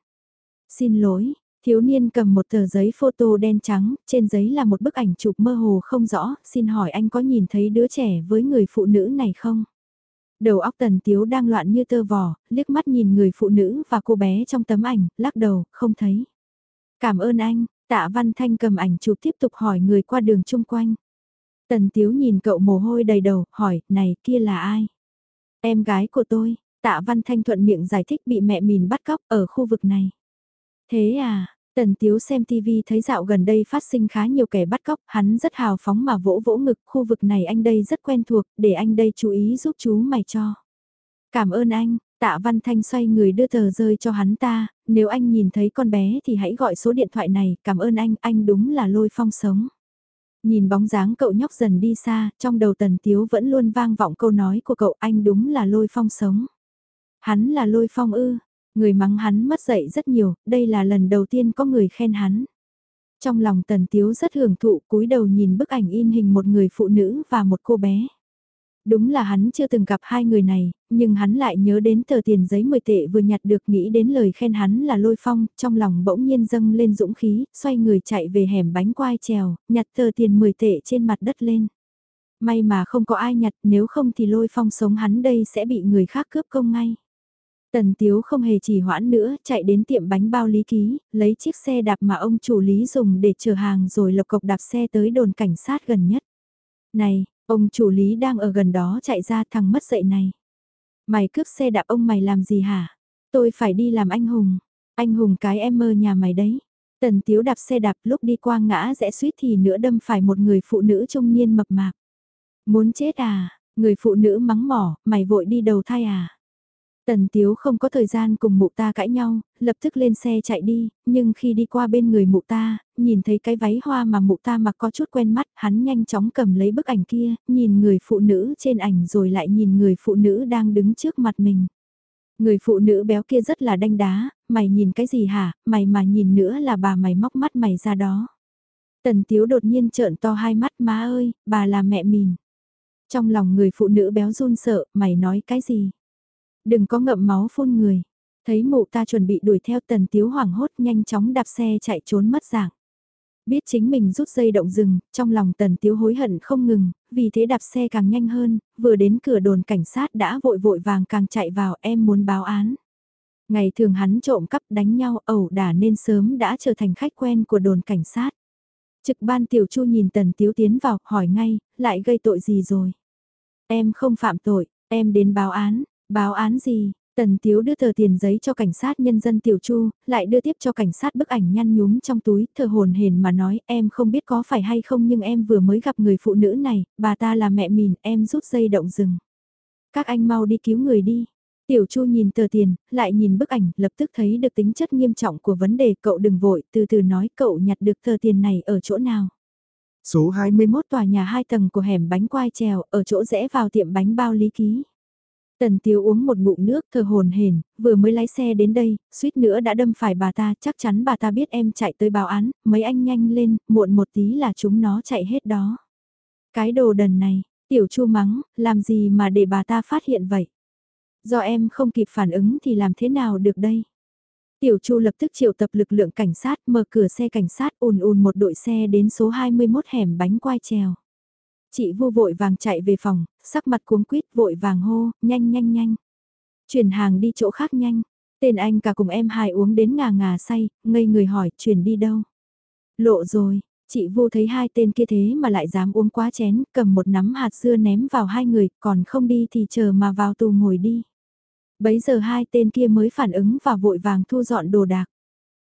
Xin lỗi, Thiếu niên cầm một tờ giấy photo đen trắng, trên giấy là một bức ảnh chụp mơ hồ không rõ, xin hỏi anh có nhìn thấy đứa trẻ với người phụ nữ này không? Đầu óc tần tiếu đang loạn như tơ vò, liếc mắt nhìn người phụ nữ và cô bé trong tấm ảnh, lắc đầu, không thấy. Cảm ơn anh, tạ văn thanh cầm ảnh chụp tiếp tục hỏi người qua đường chung quanh. Tần tiếu nhìn cậu mồ hôi đầy đầu, hỏi, này kia là ai? Em gái của tôi, tạ văn thanh thuận miệng giải thích bị mẹ mình bắt cóc ở khu vực này. Thế à, Tần Tiếu xem TV thấy dạo gần đây phát sinh khá nhiều kẻ bắt cóc, hắn rất hào phóng mà vỗ vỗ ngực, khu vực này anh đây rất quen thuộc, để anh đây chú ý giúp chú mày cho. Cảm ơn anh, tạ Văn Thanh xoay người đưa tờ rơi cho hắn ta, nếu anh nhìn thấy con bé thì hãy gọi số điện thoại này, cảm ơn anh, anh đúng là lôi phong sống. Nhìn bóng dáng cậu nhóc dần đi xa, trong đầu Tần Tiếu vẫn luôn vang vọng câu nói của cậu anh đúng là lôi phong sống. Hắn là lôi phong ư, Người mắng hắn mất dạy rất nhiều, đây là lần đầu tiên có người khen hắn. Trong lòng Tần Tiếu rất hưởng thụ cúi đầu nhìn bức ảnh in hình một người phụ nữ và một cô bé. Đúng là hắn chưa từng gặp hai người này, nhưng hắn lại nhớ đến tờ tiền giấy 10 tệ vừa nhặt được nghĩ đến lời khen hắn là lôi phong, trong lòng bỗng nhiên dâng lên dũng khí, xoay người chạy về hẻm bánh quai trèo, nhặt tờ tiền 10 tệ trên mặt đất lên. May mà không có ai nhặt nếu không thì lôi phong sống hắn đây sẽ bị người khác cướp công ngay. Tần Tiếu không hề chỉ hoãn nữa, chạy đến tiệm bánh bao lý ký, lấy chiếc xe đạp mà ông chủ lý dùng để chở hàng rồi lộc cộc đạp xe tới đồn cảnh sát gần nhất. Này, ông chủ lý đang ở gần đó chạy ra thằng mất dậy này. Mày cướp xe đạp ông mày làm gì hả? Tôi phải đi làm anh hùng. Anh hùng cái em mơ nhà mày đấy. Tần Tiếu đạp xe đạp lúc đi qua ngã rẽ suýt thì nữa đâm phải một người phụ nữ trung niên mập mạp. Muốn chết à? Người phụ nữ mắng mỏ, mày vội đi đầu thai à? Tần Tiếu không có thời gian cùng mụ ta cãi nhau, lập tức lên xe chạy đi, nhưng khi đi qua bên người mụ ta, nhìn thấy cái váy hoa mà mụ ta mặc có chút quen mắt, hắn nhanh chóng cầm lấy bức ảnh kia, nhìn người phụ nữ trên ảnh rồi lại nhìn người phụ nữ đang đứng trước mặt mình. Người phụ nữ béo kia rất là đanh đá, mày nhìn cái gì hả, mày mà nhìn nữa là bà mày móc mắt mày ra đó. Tần Tiếu đột nhiên trợn to hai mắt má ơi, bà là mẹ mình. Trong lòng người phụ nữ béo run sợ, mày nói cái gì? Đừng có ngậm máu phun người. Thấy mụ ta chuẩn bị đuổi theo tần tiếu hoảng hốt nhanh chóng đạp xe chạy trốn mất dạng. Biết chính mình rút dây động rừng, trong lòng tần tiếu hối hận không ngừng, vì thế đạp xe càng nhanh hơn, vừa đến cửa đồn cảnh sát đã vội vội vàng càng chạy vào em muốn báo án. Ngày thường hắn trộm cắp đánh nhau ẩu đả nên sớm đã trở thành khách quen của đồn cảnh sát. Trực ban tiểu chu nhìn tần tiếu tiến vào, hỏi ngay, lại gây tội gì rồi? Em không phạm tội, em đến báo án, Báo án gì? Tần Tiếu đưa tờ tiền giấy cho cảnh sát nhân dân Tiểu Chu, lại đưa tiếp cho cảnh sát bức ảnh nhăn nhúm trong túi, thờ hồn hền mà nói em không biết có phải hay không nhưng em vừa mới gặp người phụ nữ này, bà ta là mẹ mình, em rút dây động rừng. Các anh mau đi cứu người đi. Tiểu Chu nhìn tờ tiền, lại nhìn bức ảnh, lập tức thấy được tính chất nghiêm trọng của vấn đề cậu đừng vội, từ từ nói cậu nhặt được tờ tiền này ở chỗ nào. Số 21 tòa nhà 2 tầng của hẻm bánh quai trèo, ở chỗ rẽ vào tiệm bánh bao lý ký. Tần Tiếu uống một ngụm nước thờ hồn hển, vừa mới lái xe đến đây, suýt nữa đã đâm phải bà ta, chắc chắn bà ta biết em chạy tới báo án, mấy anh nhanh lên, muộn một tí là chúng nó chạy hết đó. Cái đồ đần này, tiểu chu mắng, làm gì mà để bà ta phát hiện vậy? Do em không kịp phản ứng thì làm thế nào được đây? Tiểu Chu lập tức triệu tập lực lượng cảnh sát mở cửa xe cảnh sát ùn ùn một đội xe đến số 21 hẻm bánh quai trèo. Chị vô vội vàng chạy về phòng, sắc mặt cuống quýt vội vàng hô, nhanh nhanh nhanh. Chuyển hàng đi chỗ khác nhanh. Tên anh cả cùng em hai uống đến ngà ngà say, ngây người hỏi chuyển đi đâu. Lộ rồi, chị vô thấy hai tên kia thế mà lại dám uống quá chén, cầm một nắm hạt dưa ném vào hai người, còn không đi thì chờ mà vào tù ngồi đi. Bấy giờ hai tên kia mới phản ứng và vội vàng thu dọn đồ đạc.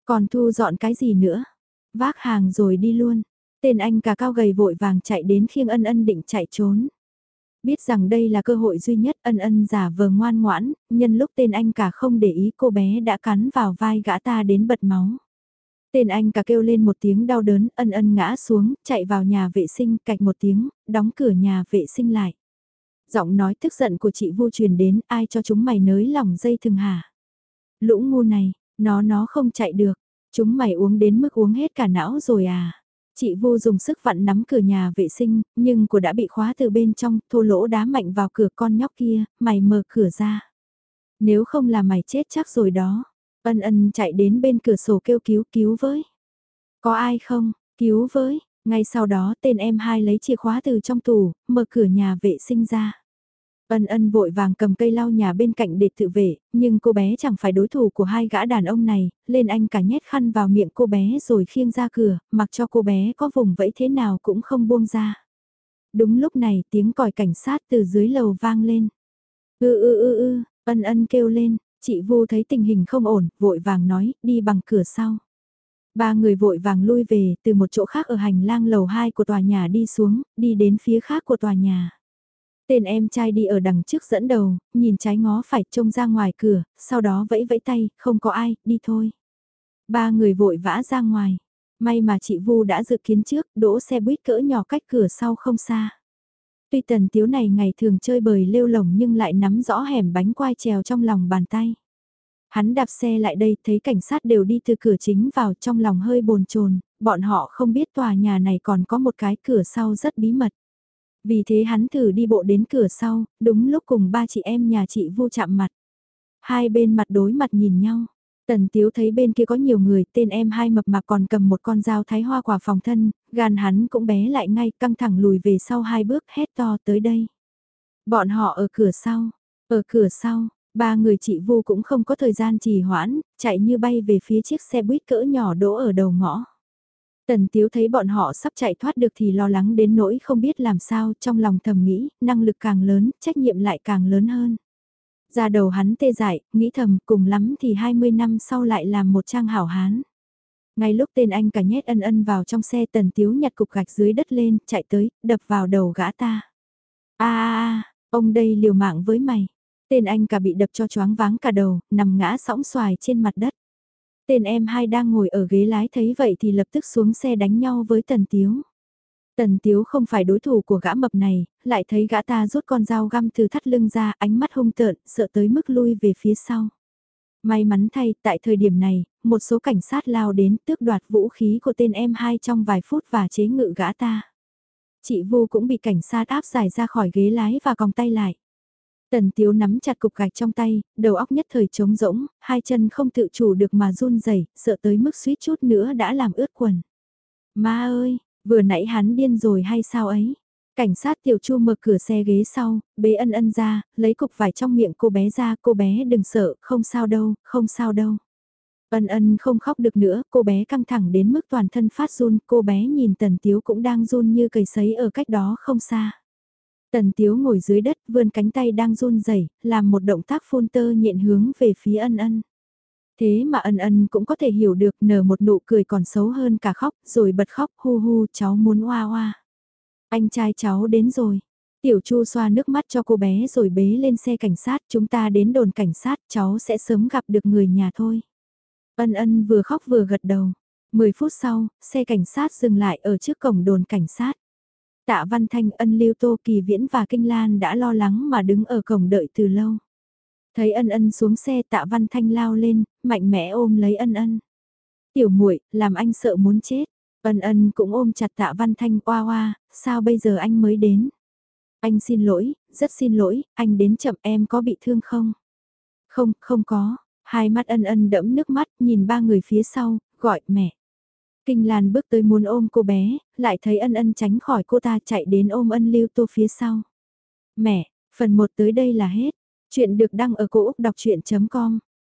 Còn thu dọn cái gì nữa? Vác hàng rồi đi luôn. Tên anh cả cao gầy vội vàng chạy đến khiêng ân ân định chạy trốn. Biết rằng đây là cơ hội duy nhất ân ân giả vờ ngoan ngoãn, nhân lúc tên anh cả không để ý cô bé đã cắn vào vai gã ta đến bật máu. Tên anh cả kêu lên một tiếng đau đớn, ân ân ngã xuống, chạy vào nhà vệ sinh, cạch một tiếng, đóng cửa nhà vệ sinh lại. Giọng nói tức giận của chị vu truyền đến, ai cho chúng mày nới lỏng dây thừng hả? Lũ ngu này, nó nó không chạy được, chúng mày uống đến mức uống hết cả não rồi à? Chị vô dùng sức vặn nắm cửa nhà vệ sinh, nhưng của đã bị khóa từ bên trong, thô lỗ đá mạnh vào cửa con nhóc kia, mày mở cửa ra. Nếu không là mày chết chắc rồi đó. Ân ân chạy đến bên cửa sổ kêu cứu cứu với. Có ai không, cứu với, ngay sau đó tên em hai lấy chìa khóa từ trong tủ, mở cửa nhà vệ sinh ra. Ân ân vội vàng cầm cây lau nhà bên cạnh để tự vệ, nhưng cô bé chẳng phải đối thủ của hai gã đàn ông này, lên anh cả nhét khăn vào miệng cô bé rồi khiêng ra cửa, mặc cho cô bé có vùng vẫy thế nào cũng không buông ra. Đúng lúc này tiếng còi cảnh sát từ dưới lầu vang lên. Ư ư ư ư, ân ân kêu lên, chị Vu thấy tình hình không ổn, vội vàng nói, đi bằng cửa sau. Ba người vội vàng lui về, từ một chỗ khác ở hành lang lầu 2 của tòa nhà đi xuống, đi đến phía khác của tòa nhà. Tên em trai đi ở đằng trước dẫn đầu, nhìn trái ngó phải trông ra ngoài cửa, sau đó vẫy vẫy tay, không có ai, đi thôi. Ba người vội vã ra ngoài. May mà chị Vu đã dự kiến trước, đỗ xe buýt cỡ nhỏ cách cửa sau không xa. Tuy tần tiếu này ngày thường chơi bời lêu lồng nhưng lại nắm rõ hẻm bánh quai trèo trong lòng bàn tay. Hắn đạp xe lại đây thấy cảnh sát đều đi từ cửa chính vào trong lòng hơi bồn chồn bọn họ không biết tòa nhà này còn có một cái cửa sau rất bí mật. Vì thế hắn thử đi bộ đến cửa sau, đúng lúc cùng ba chị em nhà chị Vu chạm mặt. Hai bên mặt đối mặt nhìn nhau. Tần Tiếu thấy bên kia có nhiều người, tên em hai mập mạp còn cầm một con dao thái hoa quả phòng thân, gan hắn cũng bé lại ngay, căng thẳng lùi về sau hai bước, hét to tới đây. Bọn họ ở cửa sau, ở cửa sau, ba người chị Vu cũng không có thời gian trì hoãn, chạy như bay về phía chiếc xe buýt cỡ nhỏ đỗ ở đầu ngõ. Tần Tiếu thấy bọn họ sắp chạy thoát được thì lo lắng đến nỗi không biết làm sao, trong lòng thầm nghĩ, năng lực càng lớn, trách nhiệm lại càng lớn hơn. Ra đầu hắn tê dại, nghĩ thầm, cùng lắm thì 20 năm sau lại làm một trang hảo hán. Ngay lúc tên anh cả nhét ân ân vào trong xe Tần Tiếu nhặt cục gạch dưới đất lên, chạy tới, đập vào đầu gã ta. a a ông đây liều mạng với mày. Tên anh cả bị đập cho choáng váng cả đầu, nằm ngã sóng xoài trên mặt đất tên em hai đang ngồi ở ghế lái thấy vậy thì lập tức xuống xe đánh nhau với Tần Tiếu. Tần Tiếu không phải đối thủ của gã mập này, lại thấy gã ta rút con dao găm từ thắt lưng ra ánh mắt hung tợn, sợ tới mức lui về phía sau. May mắn thay, tại thời điểm này, một số cảnh sát lao đến tước đoạt vũ khí của tên em hai trong vài phút và chế ngự gã ta. Chị Vu cũng bị cảnh sát áp giải ra khỏi ghế lái và còng tay lại. Tần Tiếu nắm chặt cục gạch trong tay, đầu óc nhất thời trống rỗng, hai chân không tự chủ được mà run rẩy, sợ tới mức suýt chút nữa đã làm ướt quần. Ma ơi, vừa nãy hắn điên rồi hay sao ấy? Cảnh sát tiểu chu mở cửa xe ghế sau, bế ân ân ra, lấy cục vải trong miệng cô bé ra, cô bé đừng sợ, không sao đâu, không sao đâu. Ân ân không khóc được nữa, cô bé căng thẳng đến mức toàn thân phát run, cô bé nhìn tần tiếu cũng đang run như cầy sấy ở cách đó không xa. Tần Tiếu ngồi dưới đất vươn cánh tay đang run rẩy làm một động tác phun tơ nhện hướng về phía ân ân. Thế mà ân ân cũng có thể hiểu được nở một nụ cười còn xấu hơn cả khóc rồi bật khóc hu hu cháu muốn hoa hoa. Anh trai cháu đến rồi. Tiểu Chu xoa nước mắt cho cô bé rồi bế lên xe cảnh sát chúng ta đến đồn cảnh sát cháu sẽ sớm gặp được người nhà thôi. Ân ân vừa khóc vừa gật đầu. Mười phút sau, xe cảnh sát dừng lại ở trước cổng đồn cảnh sát. Tạ Văn Thanh, ân lưu Tô Kỳ Viễn và Kinh Lan đã lo lắng mà đứng ở cổng đợi từ lâu. Thấy ân ân xuống xe tạ Văn Thanh lao lên, mạnh mẽ ôm lấy ân ân. Tiểu muội làm anh sợ muốn chết. Ân ân cũng ôm chặt tạ Văn Thanh oa oa, sao bây giờ anh mới đến? Anh xin lỗi, rất xin lỗi, anh đến chậm em có bị thương không? Không, không có. Hai mắt ân ân đẫm nước mắt nhìn ba người phía sau, gọi mẹ. Kinh Lan bước tới muốn ôm cô bé, lại thấy ân ân tránh khỏi cô ta chạy đến ôm ân lưu tô phía sau. Mẹ, phần 1 tới đây là hết. Chuyện được đăng ở cổ Úc đọc chuyện.com